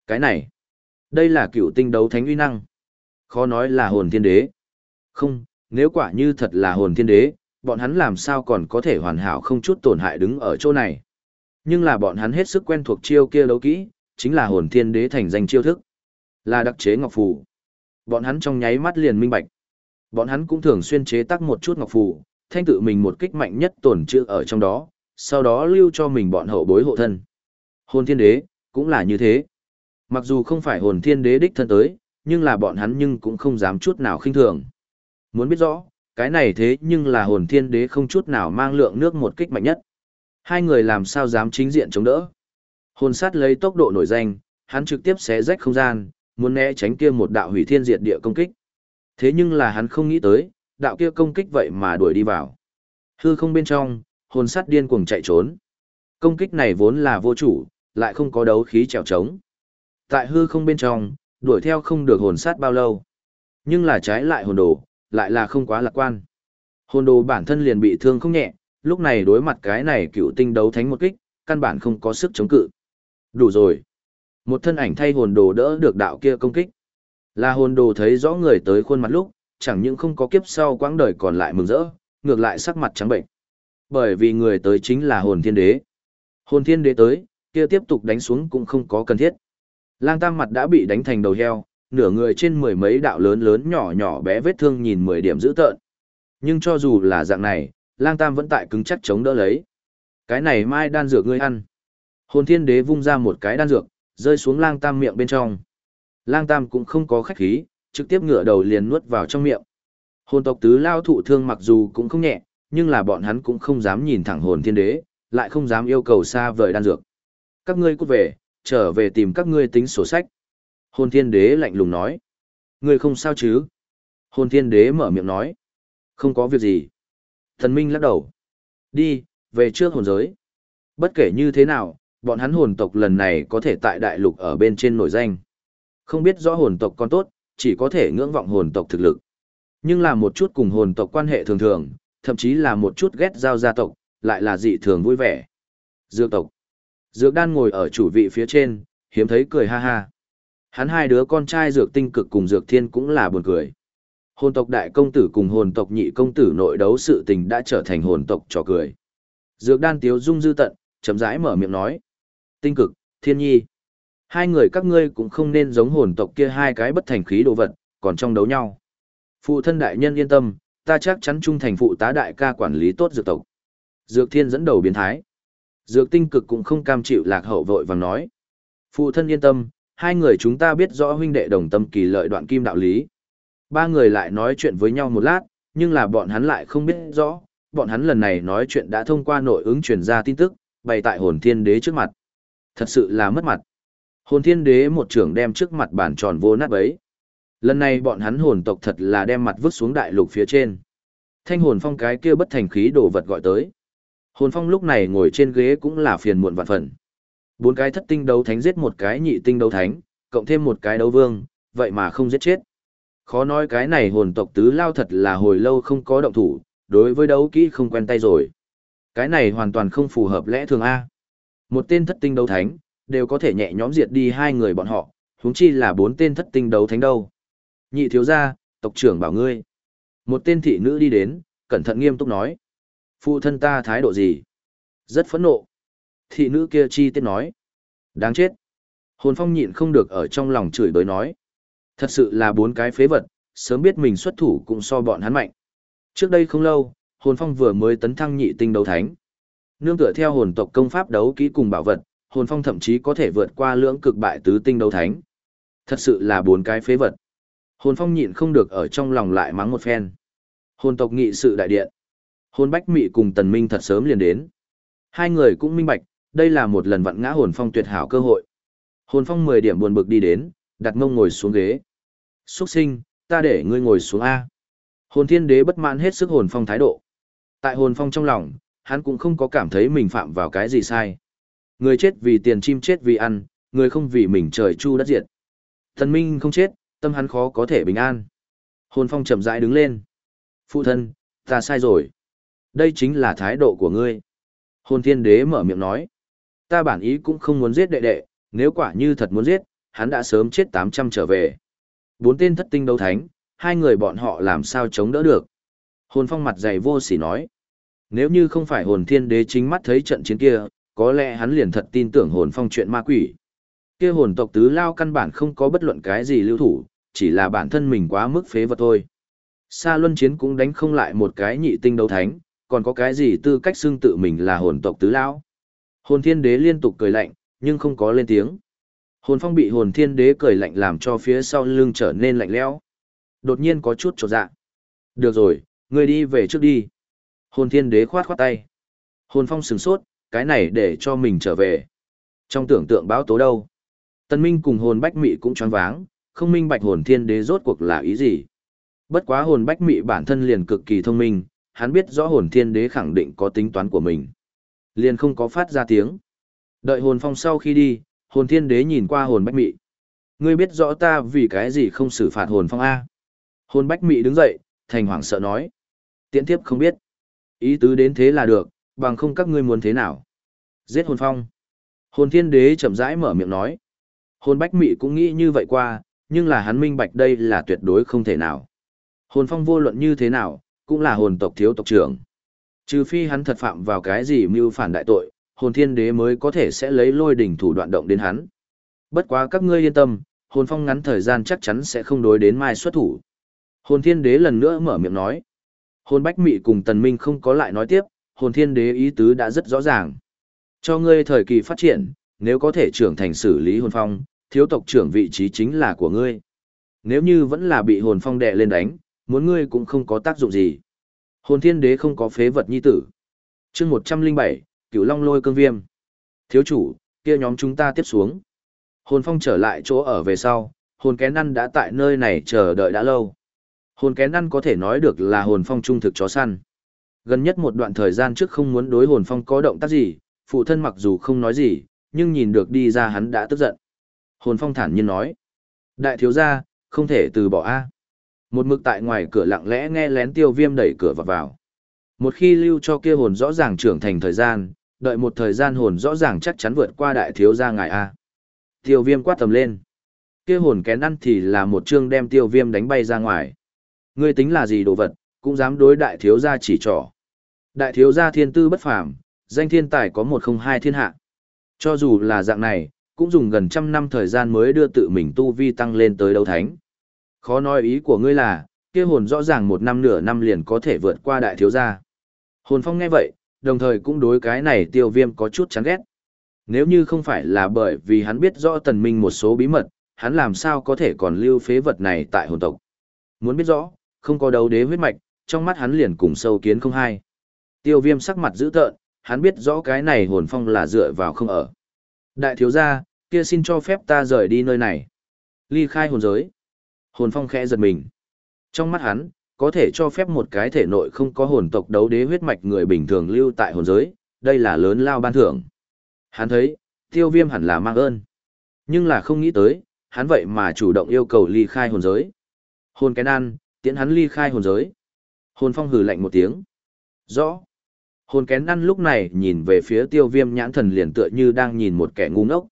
Cái này, đây là cựu tinh đấu thánh uy năng. Khó nói là hồn thiên đế. Không, nếu quả như thật là hồn thiên đế, bọn hắn làm sao còn có thể hoàn hảo không chút tổn hại đứng ở chỗ này. Nhưng là bọn hắn hết sức quen thuộc chiêu kia đấu kỹ, chính là hồn thiên đế thành danh chiêu thức. Là đặc chế ngọc phù. Bọn hắn trong nháy mắt liền minh bạch. Bọn hắn cũng thường xuyên chế tác một chút ngọc phù, thanh tự mình một kích mạnh nhất tổn trữ ở trong đó, sau đó lưu cho mình bọn hậu bối hộ thân. Hồn thiên đế, cũng là như thế. Mặc dù không phải hồn thiên đế đích thân tới, nhưng là bọn hắn nhưng cũng không dám chút nào khinh thường. Muốn biết rõ, cái này thế nhưng là hồn thiên đế không chút nào mang lượng nước một kích mạnh nhất. Hai người làm sao dám chính diện chống đỡ. Hồn sát lấy tốc độ nổi danh, hắn trực tiếp xé rách không gian, muốn né tránh kia một đạo hủy thiên diệt địa công kích. Thế nhưng là hắn không nghĩ tới, đạo kia công kích vậy mà đuổi đi vào. Hư không bên trong, hồn sát điên cuồng chạy trốn. Công kích này vốn là vô chủ, lại không có đấu khí trèo trống. Tại hư không bên trong, đuổi theo không được hồn sát bao lâu. Nhưng là trái lại hồn đồ, lại là không quá lạc quan. Hồn đồ bản thân liền bị thương không nhẹ, lúc này đối mặt cái này cựu tinh đấu thánh một kích, căn bản không có sức chống cự. Đủ rồi. Một thân ảnh thay hồn đồ đỡ được đạo kia công kích. Là hồn đồ thấy rõ người tới khuôn mặt lúc, chẳng những không có kiếp sau quãng đời còn lại mừng rỡ, ngược lại sắc mặt trắng bệnh. Bởi vì người tới chính là hồn thiên đế. Hồn thiên đế tới, kia tiếp tục đánh xuống cũng không có cần thiết. Lang tam mặt đã bị đánh thành đầu heo, nửa người trên mười mấy đạo lớn lớn nhỏ nhỏ bé vết thương nhìn mười điểm dữ tợn. Nhưng cho dù là dạng này, lang tam vẫn tại cứng chắc chống đỡ lấy. Cái này mai đan dược ngươi ăn. Hồn thiên đế vung ra một cái đan dược, rơi xuống lang tam miệng bên trong. Lang tam cũng không có khách khí, trực tiếp ngửa đầu liền nuốt vào trong miệng. Hồn tộc tứ lao thụ thương mặc dù cũng không nhẹ, nhưng là bọn hắn cũng không dám nhìn thẳng hồn thiên đế, lại không dám yêu cầu xa vời đan dược. Các ngươi cút về, trở về tìm các ngươi tính sổ sách. Hồn thiên đế lạnh lùng nói. Ngươi không sao chứ? Hồn thiên đế mở miệng nói. Không có việc gì. Thần minh lắc đầu. Đi, về trước hồn giới. Bất kể như thế nào, bọn hắn hồn tộc lần này có thể tại đại lục ở bên trên nổi danh. Không biết rõ hồn tộc con tốt, chỉ có thể ngưỡng vọng hồn tộc thực lực. Nhưng là một chút cùng hồn tộc quan hệ thường thường, thậm chí là một chút ghét giao gia tộc, lại là dị thường vui vẻ. Dược tộc. Dược đan ngồi ở chủ vị phía trên, hiếm thấy cười ha ha. Hắn hai đứa con trai dược tinh cực cùng dược thiên cũng là buồn cười. Hồn tộc đại công tử cùng hồn tộc nhị công tử nội đấu sự tình đã trở thành hồn tộc trò cười. Dược đan tiếu dung dư tận, chấm rãi mở miệng nói. Tinh cực, thiên nhi. Hai người các ngươi cũng không nên giống hồn tộc kia hai cái bất thành khí đồ vật, còn trong đấu nhau. Phụ thân đại nhân yên tâm, ta chắc chắn trung thành phụ tá đại ca quản lý tốt dược tộc. Dược thiên dẫn đầu biến thái. Dược tinh cực cũng không cam chịu lạc hậu vội vàng nói. Phụ thân yên tâm, hai người chúng ta biết rõ huynh đệ đồng tâm kỳ lợi đoạn kim đạo lý. Ba người lại nói chuyện với nhau một lát, nhưng là bọn hắn lại không biết rõ, bọn hắn lần này nói chuyện đã thông qua nội ứng truyền ra tin tức, bày tại hồn thiên đế trước mặt. Thật sự là mất mặt. Hồn thiên đế một trưởng đem trước mặt bản tròn vô nát bấy. Lần này bọn hắn hồn tộc thật là đem mặt vứt xuống đại lục phía trên. Thanh hồn phong cái kia bất thành khí đồ vật gọi tới. Hồn phong lúc này ngồi trên ghế cũng là phiền muộn vạn phần. Bốn cái thất tinh đấu thánh giết một cái nhị tinh đấu thánh, cộng thêm một cái đấu vương, vậy mà không giết chết. Khó nói cái này hồn tộc tứ lao thật là hồi lâu không có động thủ, đối với đấu kỹ không quen tay rồi. Cái này hoàn toàn không phù hợp lẽ thường A. Một tên thất tinh đấu thánh, đều có thể nhẹ nhõm diệt đi hai người bọn họ, huống chi là bốn tên thất tinh đấu thánh đâu. Nhị thiếu gia, tộc trưởng bảo ngươi. Một tên thị nữ đi đến, cẩn thận nghiêm túc nói. Phụ thân ta thái độ gì? Rất phẫn nộ. Thị nữ kia chi tiết nói. Đáng chết. Hồn phong nhịn không được ở trong lòng chửi bới nói. Thật sự là bốn cái phế vật, sớm biết mình xuất thủ cũng so bọn hắn mạnh. Trước đây không lâu, hồn phong vừa mới tấn thăng nhị tinh đấu thánh. Nương tựa theo hồn tộc công pháp đấu kỹ cùng bảo vật, hồn phong thậm chí có thể vượt qua lưỡng cực bại tứ tinh đấu thánh. Thật sự là bốn cái phế vật. Hồn phong nhịn không được ở trong lòng lại mắng một phen. Hồn tộc nghị sự đại điện. Hồn bách mị cùng tần minh thật sớm liền đến. Hai người cũng minh bạch, đây là một lần vặn ngã hồn phong tuyệt hảo cơ hội. Hồn phong 10 điểm buồn bực đi đến, đặt mông ngồi xuống ghế. Xuất sinh, ta để ngươi ngồi xuống A. Hồn thiên đế bất mãn hết sức hồn phong thái độ. Tại hồn phong trong lòng, hắn cũng không có cảm thấy mình phạm vào cái gì sai. Người chết vì tiền chim chết vì ăn, người không vì mình trời chu đất diệt. Thần minh không chết, tâm hắn khó có thể bình an. Hồn phong chậm rãi đứng lên. Phụ thân, ta sai rồi. Đây chính là thái độ của ngươi. Hồn thiên đế mở miệng nói. Ta bản ý cũng không muốn giết đệ đệ, nếu quả như thật muốn giết, hắn đã sớm chết 800 trở về. Bốn tên thất tinh đấu thánh, hai người bọn họ làm sao chống đỡ được. Hồn phong mặt dày vô sỉ nói. Nếu như không phải hồn thiên đế chính mắt thấy trận chiến kia, có lẽ hắn liền thật tin tưởng hồn phong chuyện ma quỷ. Kia hồn tộc tứ lao căn bản không có bất luận cái gì lưu thủ, chỉ là bản thân mình quá mức phế vật thôi. Sa luân chiến cũng đánh không lại một cái nhị tinh đấu thánh, còn có cái gì tư cách xưng tự mình là hồn tộc tứ lao. Hồn thiên đế liên tục cười lạnh, nhưng không có lên tiếng. Hồn phong bị hồn thiên đế cười lạnh làm cho phía sau lưng trở nên lạnh lẽo. Đột nhiên có chút trột dạ. Được rồi, ngươi đi về trước đi. Hồn thiên đế khoát khoát tay. Hồn phong sừng sốt, cái này để cho mình trở về. Trong tưởng tượng báo tố đâu. Tân minh cùng hồn bách mị cũng choáng váng, không minh bạch hồn thiên đế rốt cuộc là ý gì. Bất quá hồn bách mị bản thân liền cực kỳ thông minh, hắn biết rõ hồn thiên đế khẳng định có tính toán của mình. Liền không có phát ra tiếng. Đợi hồn phong sau khi đi, hồn thiên đế nhìn qua hồn bách mị. Ngươi biết rõ ta vì cái gì không xử phạt hồn phong A. Hồn bách mị đứng dậy, thành hoảng sợ nói. Tiễn tiếp không biết. Ý tứ đến thế là được, bằng không các ngươi muốn thế nào. Giết hồn phong. Hồn thiên đế chậm rãi mở miệng nói. Hồn bách mị cũng nghĩ như vậy qua, nhưng là hắn minh bạch đây là tuyệt đối không thể nào. Hồn phong vô luận như thế nào, cũng là hồn tộc thiếu tộc trưởng. Trừ phi hắn thật phạm vào cái gì mưu phản đại tội, hồn thiên đế mới có thể sẽ lấy lôi đỉnh thủ đoạn động đến hắn. Bất quá các ngươi yên tâm, hồn phong ngắn thời gian chắc chắn sẽ không đối đến mai xuất thủ. Hồn thiên đế lần nữa mở miệng nói. Hồn bách mị cùng tần minh không có lại nói tiếp, hồn thiên đế ý tứ đã rất rõ ràng. Cho ngươi thời kỳ phát triển, nếu có thể trưởng thành xử lý hồn phong, thiếu tộc trưởng vị trí chính là của ngươi. Nếu như vẫn là bị hồn phong đè lên đánh, muốn ngươi cũng không có tác dụng gì. Hồn thiên đế không có phế vật nhi tử. chương 107, cửu long lôi cương viêm. Thiếu chủ, kia nhóm chúng ta tiếp xuống. Hồn phong trở lại chỗ ở về sau, hồn kén ăn đã tại nơi này chờ đợi đã lâu. Hồn kén ăn có thể nói được là hồn phong trung thực chó săn. Gần nhất một đoạn thời gian trước không muốn đối hồn phong có động tác gì, phụ thân mặc dù không nói gì, nhưng nhìn được đi ra hắn đã tức giận. Hồn phong thản nhiên nói. Đại thiếu gia, không thể từ bỏ A. Một mực tại ngoài cửa lặng lẽ nghe lén tiêu viêm đẩy cửa vào vào. Một khi lưu cho kia hồn rõ ràng trưởng thành thời gian, đợi một thời gian hồn rõ ràng chắc chắn vượt qua đại thiếu gia ngài A. Tiêu viêm quát tầm lên. Kia hồn kén ăn thì là một chương đem tiêu viêm đánh bay ra ngoài. Ngươi tính là gì đồ vật, cũng dám đối đại thiếu gia chỉ trỏ. Đại thiếu gia thiên tư bất phàm, danh thiên tài có một không hai thiên hạ. Cho dù là dạng này, cũng dùng gần trăm năm thời gian mới đưa tự mình tu vi tăng lên tới đấu thánh. Khó nói ý của ngươi là, kia hồn rõ ràng một năm nửa năm liền có thể vượt qua đại thiếu gia. Hồn phong nghe vậy, đồng thời cũng đối cái này tiêu viêm có chút chán ghét. Nếu như không phải là bởi vì hắn biết rõ tần minh một số bí mật, hắn làm sao có thể còn lưu phế vật này tại hồn tộc. Muốn biết rõ, không có đấu đế huyết mạch, trong mắt hắn liền cùng sâu kiến không hai. Tiêu viêm sắc mặt dữ tợn, hắn biết rõ cái này hồn phong là dựa vào không ở. Đại thiếu gia, kia xin cho phép ta rời đi nơi này. Ly khai hồn giới. Hồn phong khẽ giật mình. Trong mắt hắn, có thể cho phép một cái thể nội không có hồn tộc đấu đế huyết mạch người bình thường lưu tại hồn giới, đây là lớn lao ban thưởng. Hắn thấy, tiêu viêm hẳn là mang ơn. Nhưng là không nghĩ tới, hắn vậy mà chủ động yêu cầu ly khai hồn giới. Hồn cái nan, tiễn hắn ly khai hồn giới. Hồn phong hừ lạnh một tiếng. Rõ. Hồn kén ăn lúc này nhìn về phía tiêu viêm nhãn thần liền tựa như đang nhìn một kẻ ngu ngốc.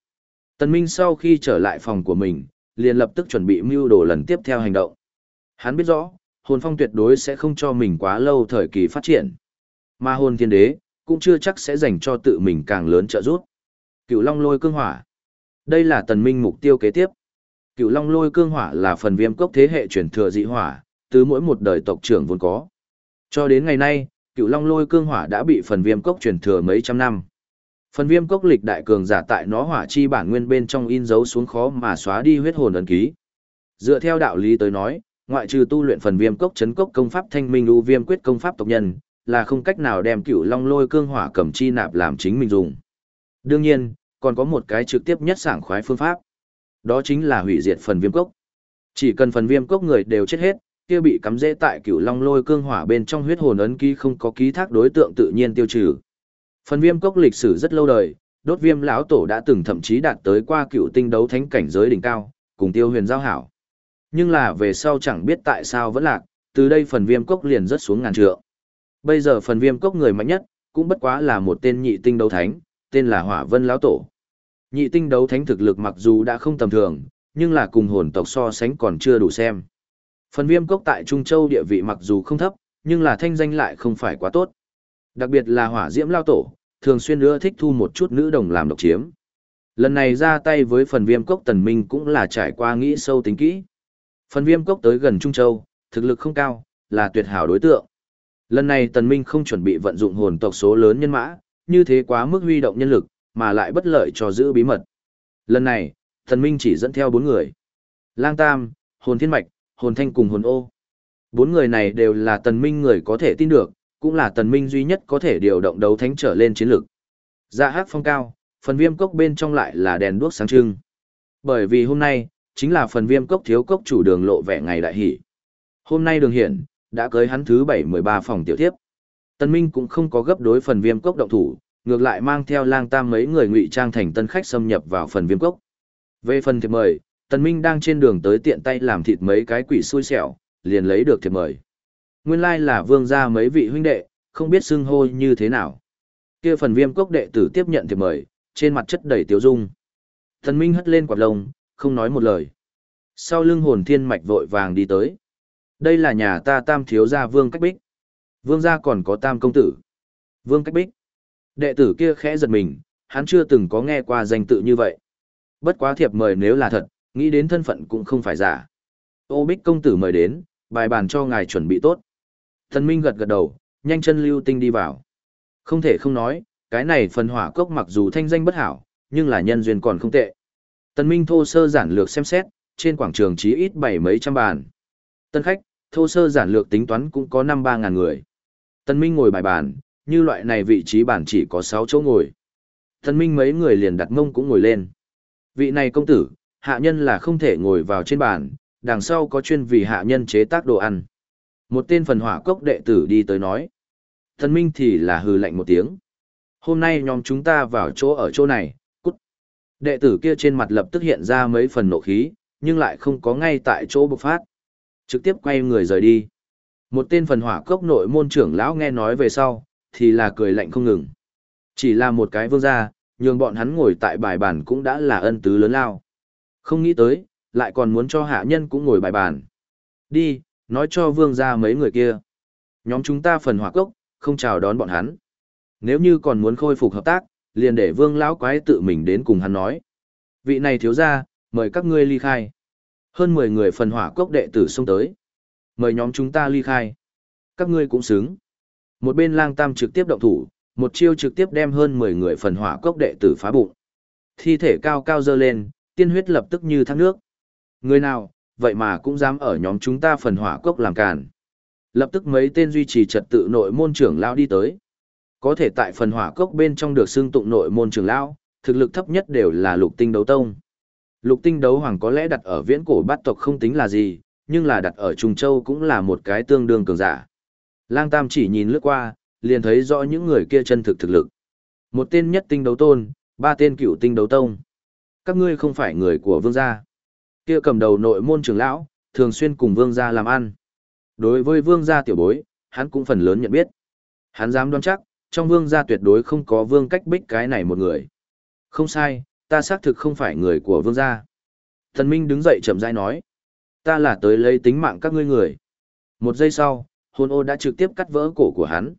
Tần Minh sau khi trở lại phòng của mình, liền lập tức chuẩn bị mưu đồ lần tiếp theo hành động. Hắn biết rõ, hồn phong tuyệt đối sẽ không cho mình quá lâu thời kỳ phát triển. Mà hồn thiên đế, cũng chưa chắc sẽ dành cho tự mình càng lớn trợ giúp. Cựu long lôi cương hỏa. Đây là tần minh mục tiêu kế tiếp. Cựu long lôi cương hỏa là phần viêm cốc thế hệ truyền thừa dị hỏa, từ mỗi một đời tộc trưởng vốn có. Cho đến ngày nay, cựu long lôi cương hỏa đã bị phần viêm cốc truyền thừa mấy trăm năm. Phần viêm cốc lịch đại cường giả tại nó hỏa chi bản nguyên bên trong in dấu xuống khó mà xóa đi huyết hồn ấn ký. Dựa theo đạo lý tới nói, ngoại trừ tu luyện phần viêm cốc chấn cốc công pháp thanh minh u viêm quyết công pháp tộc nhân, là không cách nào đem cựu long lôi cương hỏa cầm chi nạp làm chính mình dùng. Đương nhiên, còn có một cái trực tiếp nhất sảng khoái phương pháp. Đó chính là hủy diệt phần viêm cốc. Chỉ cần phần viêm cốc người đều chết hết, kia bị cắm rễ tại cựu long lôi cương hỏa bên trong huyết hồn ấn ký không có ký thác đối tượng tự nhiên tiêu trừ. Phần viêm cốc lịch sử rất lâu đời, đốt viêm lão tổ đã từng thậm chí đạt tới qua cựu tinh đấu thánh cảnh giới đỉnh cao, cùng tiêu huyền giao hảo. Nhưng là về sau chẳng biết tại sao vẫn lạc, từ đây phần viêm cốc liền rất xuống ngàn trượng. Bây giờ phần viêm cốc người mạnh nhất, cũng bất quá là một tên nhị tinh đấu thánh, tên là hỏa vân lão tổ. Nhị tinh đấu thánh thực lực mặc dù đã không tầm thường, nhưng là cùng hồn tộc so sánh còn chưa đủ xem. Phần viêm cốc tại Trung Châu địa vị mặc dù không thấp, nhưng là thanh danh lại không phải quá tốt. Đặc biệt là hỏa diễm lao tổ, thường xuyên nữa thích thu một chút nữ đồng làm độc chiếm. Lần này ra tay với phần viêm cốc tần minh cũng là trải qua nghĩ sâu tính kỹ. Phần viêm cốc tới gần Trung Châu, thực lực không cao, là tuyệt hảo đối tượng. Lần này tần minh không chuẩn bị vận dụng hồn tộc số lớn nhân mã, như thế quá mức huy động nhân lực, mà lại bất lợi cho giữ bí mật. Lần này, tần minh chỉ dẫn theo bốn người. Lang Tam, hồn thiên mạch, hồn thanh cùng hồn ô. Bốn người này đều là tần minh người có thể tin được, cũng là tần minh duy nhất có thể điều động đấu thánh trở lên chiến lực. Dạ hát phong cao, phần viêm cốc bên trong lại là đèn đuốc sáng trưng. Bởi vì hôm nay, chính là phần viêm cốc thiếu cốc chủ đường lộ vẻ ngày đại hỷ. Hôm nay đường hiển, đã cưới hắn thứ 713 phòng tiểu tiếp. Tần Minh cũng không có gấp đối phần viêm cốc động thủ, ngược lại mang theo lang tam mấy người ngụy trang thành tân khách xâm nhập vào phần viêm cốc. Về phần thiệp mời, Tần Minh đang trên đường tới tiện tay làm thịt mấy cái quỷ xui xẻo, liền lấy được thiệp mời. Nguyên lai là vương gia mấy vị huynh đệ, không biết xưng hô như thế nào. Kia phần viêm cốc đệ tử tiếp nhận thiệp mời, trên mặt chất đầy tiếu dung. Tần Minh hất lên quạt lông, không nói một lời. Sau lưng hồn thiên mạch vội vàng đi tới. Đây là nhà ta tam thiếu gia vương cách bích. Vương gia còn có tam công tử. Vương cách bích. Đệ tử kia khẽ giật mình, hắn chưa từng có nghe qua danh tự như vậy. Bất quá thiệp mời nếu là thật, nghĩ đến thân phận cũng không phải giả. Ô bích công tử mời đến, bài bàn cho ngài chuẩn bị tốt. Thần Minh gật gật đầu, nhanh chân lưu tinh đi vào. Không thể không nói, Cái này phần hỏa cốc mặc dù thanh danh bất hảo, nhưng là nhân duyên còn không tệ. Tần Minh thô sơ giản lược xem xét, trên quảng trường chí ít bảy mấy trăm bàn. Tân khách, thô sơ giản lược tính toán cũng có năm ba ngàn người. Tần Minh ngồi bài bàn, như loại này vị trí bàn chỉ có sáu chỗ ngồi. Tần Minh mấy người liền đặt mông cũng ngồi lên. Vị này công tử, hạ nhân là không thể ngồi vào trên bàn, đằng sau có chuyên vì hạ nhân chế tác đồ ăn. Một tên phần hỏa cốc đệ tử đi tới nói. thần Minh thì là hừ lạnh một tiếng. Hôm nay nhóm chúng ta vào chỗ ở chỗ này, cút. Đệ tử kia trên mặt lập tức hiện ra mấy phần nộ khí, nhưng lại không có ngay tại chỗ bộc phát. Trực tiếp quay người rời đi. Một tên phần hỏa cốc nội môn trưởng lão nghe nói về sau, thì là cười lạnh không ngừng. Chỉ là một cái vương gia, nhường bọn hắn ngồi tại bài bàn cũng đã là ân tứ lớn lao. Không nghĩ tới, lại còn muốn cho hạ nhân cũng ngồi bài bàn. Đi, nói cho vương gia mấy người kia. Nhóm chúng ta phần hỏa cốc, không chào đón bọn hắn. Nếu như còn muốn khôi phục hợp tác, liền để vương lão quái tự mình đến cùng hắn nói. Vị này thiếu gia, mời các ngươi ly khai. Hơn 10 người phần hỏa cốc đệ tử xông tới. Mời nhóm chúng ta ly khai. Các ngươi cũng xứng. Một bên lang tam trực tiếp động thủ, một chiêu trực tiếp đem hơn 10 người phần hỏa cốc đệ tử phá bụng. Thi thể cao cao dơ lên, tiên huyết lập tức như thác nước. Người nào, vậy mà cũng dám ở nhóm chúng ta phần hỏa cốc làm càn. Lập tức mấy tên duy trì trật tự nội môn trưởng lao đi tới. Có thể tại phần hỏa cốc bên trong được xưng tụng nội môn trưởng lao, thực lực thấp nhất đều là lục tinh đấu tông. Lục tinh đấu hoàng có lẽ đặt ở viễn cổ bát tộc không tính là gì, nhưng là đặt ở Trung Châu cũng là một cái tương đương cường giả. Lang Tam chỉ nhìn lướt qua, liền thấy rõ những người kia chân thực thực lực. Một tên nhất tinh đấu tôn, ba tên cựu tinh đấu tông. Các ngươi không phải người của vương gia. Kia cầm đầu nội môn trưởng lão, thường xuyên cùng vương gia làm ăn. Đối với vương gia tiểu bối, hắn cũng phần lớn nhận biết. Hắn dám đoán chắc, trong vương gia tuyệt đối không có vương cách bích cái này một người. Không sai, ta xác thực không phải người của vương gia. Thần Minh đứng dậy chậm rãi nói. Ta là tới lấy tính mạng các ngươi người. Một giây sau, hồn ô đã trực tiếp cắt vỡ cổ của hắn.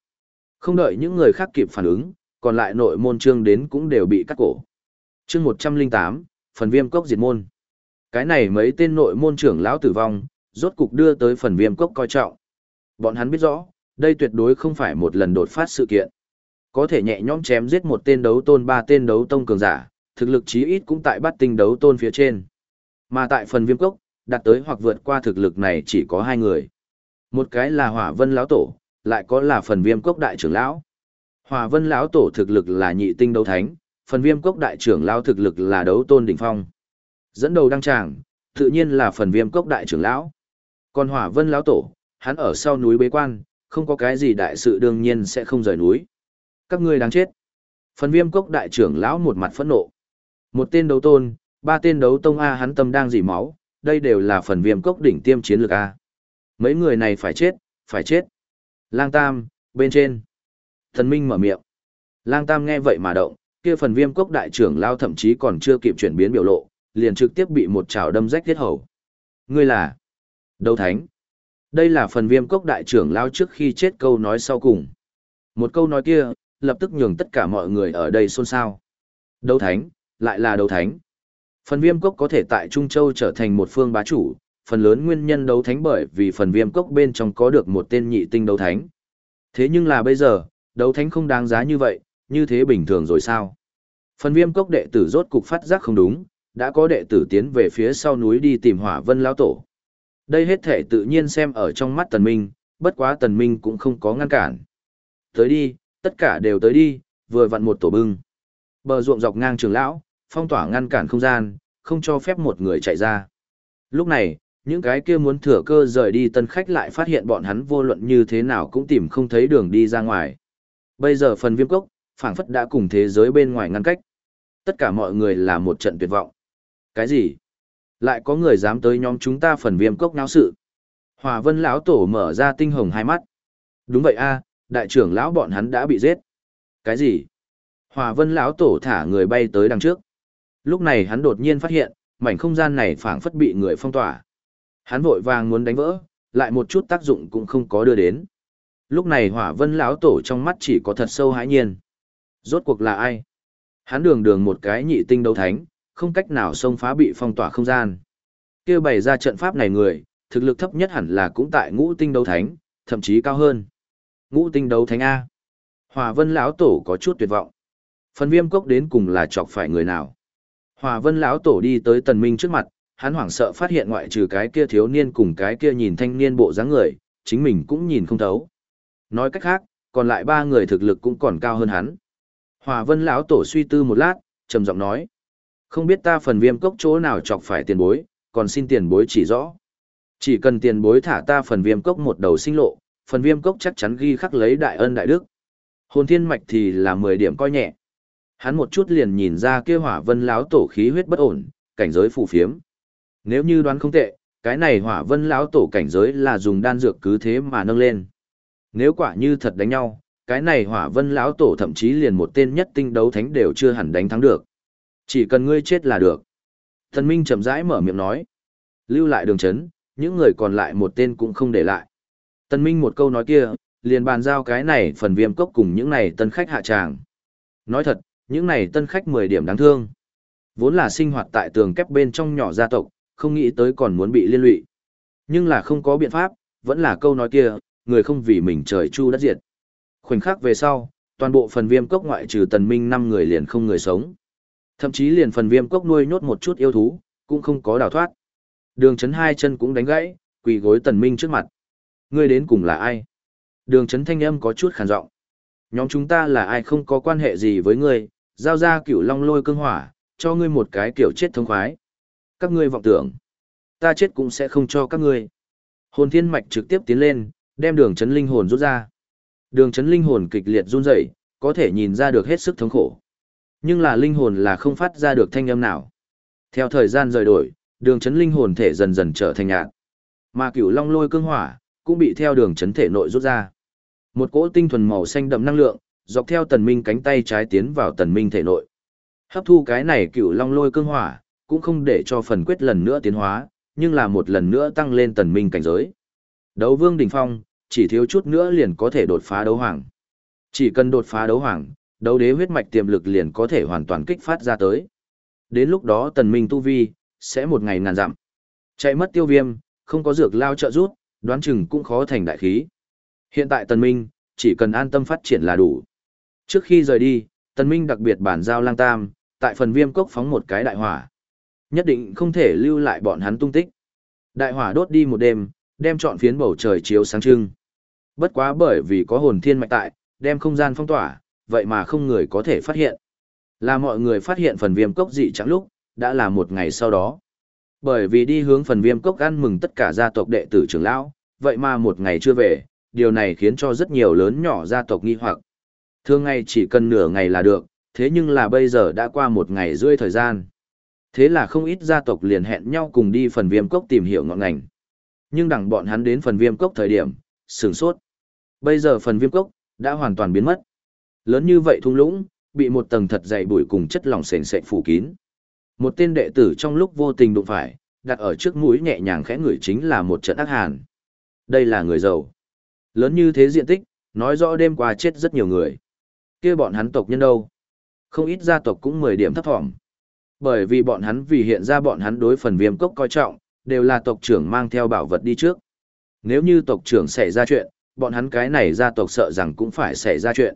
Không đợi những người khác kịp phản ứng, còn lại nội môn trương đến cũng đều bị cắt cổ. Chương 108, phần viêm cốc diệt môn. Cái này mấy tên nội môn trưởng lão tử vong, rốt cục đưa tới phần viêm cốc coi trọng. Bọn hắn biết rõ, đây tuyệt đối không phải một lần đột phát sự kiện. Có thể nhẹ nhõm chém giết một tên đấu tôn ba tên đấu tông cường giả, thực lực chí ít cũng tại bát tinh đấu tôn phía trên. Mà tại phần viêm cốc, đạt tới hoặc vượt qua thực lực này chỉ có hai người. Một cái là hỏa vân lão tổ, lại có là phần viêm cốc đại trưởng lão. Hỏa vân lão tổ thực lực là nhị tinh đấu thánh, phần viêm cốc đại trưởng lão thực lực là đấu tôn đỉnh phong. Dẫn đầu đăng tràng, tự nhiên là phần viêm cốc đại trưởng lão. Còn hỏa vân lão tổ, hắn ở sau núi bế quan, không có cái gì đại sự đương nhiên sẽ không rời núi. Các ngươi đáng chết. Phần viêm cốc đại trưởng lão một mặt phẫn nộ. Một tên đấu tôn, ba tên đấu tông A hắn tâm đang dỉ máu, đây đều là phần viêm cốc đỉnh tiêm chiến lược A. Mấy người này phải chết, phải chết. Lang Tam, bên trên. Thần Minh mở miệng. Lang Tam nghe vậy mà động, kia phần viêm cốc đại trưởng lao thậm chí còn chưa kịp chuyển biến biểu lộ, liền trực tiếp bị một chảo đâm rách thiết hầu. Ngươi là Đấu Thánh. Đây là phần viêm cốc đại trưởng lao trước khi chết câu nói sau cùng. Một câu nói kia, lập tức nhường tất cả mọi người ở đây xôn xao. Đấu Thánh, lại là đấu thánh. Phần viêm cốc có thể tại Trung Châu trở thành một phương bá chủ, phần lớn nguyên nhân đấu thánh bởi vì phần viêm cốc bên trong có được một tên nhị tinh đấu thánh. Thế nhưng là bây giờ, đấu thánh không đáng giá như vậy, như thế bình thường rồi sao? Phần viêm cốc đệ tử rốt cục phát giác không đúng, đã có đệ tử tiến về phía sau núi đi tìm hỏa vân lão tổ. Đây hết thể tự nhiên xem ở trong mắt tần minh, bất quá tần minh cũng không có ngăn cản. Tới đi, tất cả đều tới đi, vừa vặn một tổ bưng. Bờ ruộng dọc ngang trường lão, phong tỏa ngăn cản không gian, không cho phép một người chạy ra. Lúc này, những cái kia muốn thừa cơ rời đi tân khách lại phát hiện bọn hắn vô luận như thế nào cũng tìm không thấy đường đi ra ngoài. Bây giờ phần viêm cốc, phảng phất đã cùng thế giới bên ngoài ngăn cách. Tất cả mọi người là một trận tuyệt vọng. Cái gì? Lại có người dám tới nhóm chúng ta phần viêm cốc náo sự. Hòa vân lão tổ mở ra tinh hồng hai mắt. Đúng vậy a, đại trưởng lão bọn hắn đã bị giết. Cái gì? Hòa vân lão tổ thả người bay tới đằng trước. Lúc này hắn đột nhiên phát hiện, mảnh không gian này phảng phất bị người phong tỏa. Hắn vội vàng muốn đánh vỡ, lại một chút tác dụng cũng không có đưa đến. Lúc này hỏa vân lão tổ trong mắt chỉ có thật sâu hãi nhiên. Rốt cuộc là ai? Hắn đường đường một cái nhị tinh đấu thánh, không cách nào xông phá bị phong tỏa không gian. Kêu bày ra trận pháp này người, thực lực thấp nhất hẳn là cũng tại ngũ tinh đấu thánh, thậm chí cao hơn. Ngũ tinh đấu thánh A. Hòa vân lão tổ có chút tuyệt vọng. Phần viêm cốc đến cùng là chọc phải người nào? Hòa vân lão tổ đi tới tần minh trước mặt, hắn hoảng sợ phát hiện ngoại trừ cái kia thiếu niên cùng cái kia nhìn thanh niên bộ dáng người, chính mình cũng nhìn không thấu. Nói cách khác, còn lại ba người thực lực cũng còn cao hơn hắn. Hòa vân lão tổ suy tư một lát, trầm giọng nói. Không biết ta phần viêm cốc chỗ nào chọc phải tiền bối, còn xin tiền bối chỉ rõ. Chỉ cần tiền bối thả ta phần viêm cốc một đầu sinh lộ, phần viêm cốc chắc chắn ghi khắc lấy đại ân đại đức. Hồn thiên mạch thì là 10 điểm coi nhẹ. Hắn một chút liền nhìn ra kia hỏa vân lão tổ khí huyết bất ổn, cảnh giới phù phiếm. Nếu như đoán không tệ, cái này hỏa vân lão tổ cảnh giới là dùng đan dược cứ thế mà nâng lên. Nếu quả như thật đánh nhau, cái này hỏa vân lão tổ thậm chí liền một tên nhất tinh đấu thánh đều chưa hẳn đánh thắng được. Chỉ cần ngươi chết là được. Thần Minh chậm rãi mở miệng nói. Lưu lại đường chấn, những người còn lại một tên cũng không để lại. tân Minh một câu nói kia, liền bàn giao cái này phần viêm cốc cùng những này tân khách hạ tràng. Nói thật, những này tân khách 10 điểm đáng thương. Vốn là sinh hoạt tại tường kép bên trong nhỏ gia tộc, không nghĩ tới còn muốn bị liên lụy. Nhưng là không có biện pháp, vẫn là câu nói kia, người không vì mình trời chu đất diệt. Khoảnh khắc về sau, toàn bộ phần viêm cốc ngoại trừ tần minh 5 người liền không người sống. Thậm chí liền phần viêm cốc nuôi nhốt một chút yêu thú, cũng không có đào thoát. Đường chấn hai chân cũng đánh gãy, quỳ gối tần minh trước mặt. Ngươi đến cùng là ai? Đường chấn thanh âm có chút khàn giọng. Nhóm chúng ta là ai không có quan hệ gì với ngươi, giao ra cửu long lôi cương hỏa, cho ngươi một cái kiểu chết thông khoái. Các ngươi vọng tưởng, ta chết cũng sẽ không cho các ngươi. Hồn thiên mạch trực tiếp tiến lên, đem đường chấn linh hồn rút ra. Đường chấn linh hồn kịch liệt run rẩy, có thể nhìn ra được hết sức thống khổ. Nhưng là linh hồn là không phát ra được thanh âm nào. Theo thời gian rời đổi, đường chấn linh hồn thể dần dần trở thành nhạt. Mà cửu long lôi cương hỏa, cũng bị theo đường chấn thể nội rút ra. Một cỗ tinh thuần màu xanh đậm năng lượng, dọc theo tần minh cánh tay trái tiến vào tần minh thể nội. Hấp thu cái này cựu long lôi cương hỏa, cũng không để cho phần quyết lần nữa tiến hóa, nhưng là một lần nữa tăng lên tần minh cảnh giới. Đấu vương đỉnh phong, chỉ thiếu chút nữa liền có thể đột phá đấu hoàng. Chỉ cần đột phá đấu hoàng, đấu đế huyết mạch tiềm lực liền có thể hoàn toàn kích phát ra tới. Đến lúc đó tần minh tu vi, sẽ một ngày ngàn dặm. Chạy mất tiêu viêm, không có dược lao trợ rút, đoán chừng cũng khó thành đại khí. Hiện tại tần minh, chỉ cần an tâm phát triển là đủ. Trước khi rời đi, tần minh đặc biệt bản giao lang tam, tại phần viêm cốc phóng một cái đại hỏa. Nhất định không thể lưu lại bọn hắn tung tích. Đại hỏa đốt đi một đêm, đem trọn phiến bầu trời chiếu sáng trưng. Bất quá bởi vì có hồn thiên mạch tại, đem không gian phong tỏa, vậy mà không người có thể phát hiện. Là mọi người phát hiện phần viêm cốc dị chẳng lúc, đã là một ngày sau đó. Bởi vì đi hướng phần viêm cốc ăn mừng tất cả gia tộc đệ tử trưởng lão, vậy mà một ngày chưa về, điều này khiến cho rất nhiều lớn nhỏ gia tộc nghi hoặc. Thường ngày chỉ cần nửa ngày là được, thế nhưng là bây giờ đã qua một ngày rưỡi thời gian. Thế là không ít gia tộc liền hẹn nhau cùng đi phần viêm cốc tìm hiểu ngọn ngành. Nhưng đằng bọn hắn đến phần viêm cốc thời điểm, sửng sốt. Bây giờ phần viêm cốc, đã hoàn toàn biến mất. Lớn như vậy thung lũng, bị một tầng thật dày bụi cùng chất lỏng sền sệt phủ kín. Một tên đệ tử trong lúc vô tình đụng phải, đặt ở trước mũi nhẹ nhàng khẽ ngửi chính là một trận ác hàn. Đây là người giàu. Lớn như thế diện tích, nói rõ đêm qua chết rất nhiều người. kia bọn hắn tộc nhân đâu? Không ít gia tộc cũng 10 điểm thấp thỏm. Bởi vì bọn hắn vì hiện ra bọn hắn đối phần viêm cốc coi trọng, đều là tộc trưởng mang theo bảo vật đi trước. Nếu như tộc trưởng xảy ra chuyện, bọn hắn cái này gia tộc sợ rằng cũng phải xảy ra chuyện.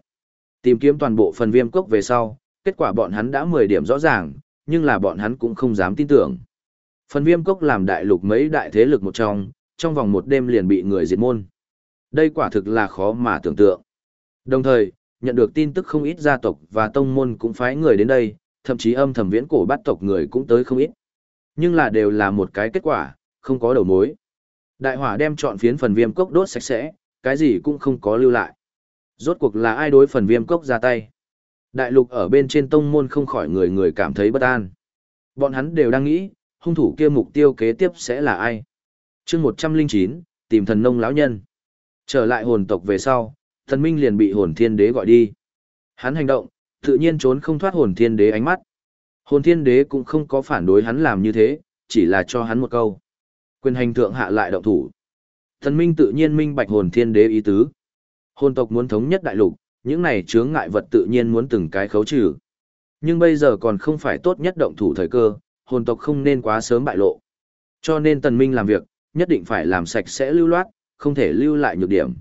Tìm kiếm toàn bộ phần viêm cốc về sau, kết quả bọn hắn đã 10 điểm rõ ràng, nhưng là bọn hắn cũng không dám tin tưởng. Phần viêm cốc làm đại lục mấy đại thế lực một trong, trong vòng một đêm liền bị người diệt môn. Đây quả thực là khó mà tưởng tượng. Đồng thời, nhận được tin tức không ít gia tộc và tông môn cũng phái người đến đây, thậm chí âm thầm viễn cổ bắt tộc người cũng tới không ít. Nhưng là đều là một cái kết quả, không có đầu mối. Đại hỏa đem chọn phiến phần viêm cốc đốt sạch sẽ, cái gì cũng không có lưu lại. Rốt cuộc là ai đối phần viêm cốc ra tay. Đại lục ở bên trên tông môn không khỏi người người cảm thấy bất an. Bọn hắn đều đang nghĩ, hung thủ kia mục tiêu kế tiếp sẽ là ai. chương 109, tìm thần nông lão nhân. Trở lại hồn tộc về sau, thần minh liền bị hồn thiên đế gọi đi. Hắn hành động, tự nhiên trốn không thoát hồn thiên đế ánh mắt. Hồn thiên đế cũng không có phản đối hắn làm như thế, chỉ là cho hắn một câu. Quyền hành thượng hạ lại động thủ. Thần minh tự nhiên minh bạch hồn thiên đế ý tứ. Hồn tộc muốn thống nhất đại lục, những này chướng ngại vật tự nhiên muốn từng cái khấu trừ. Nhưng bây giờ còn không phải tốt nhất động thủ thời cơ, hồn tộc không nên quá sớm bại lộ. Cho nên tần minh làm việc, nhất định phải làm sạch sẽ lưu loát, không thể lưu lại nhược điểm.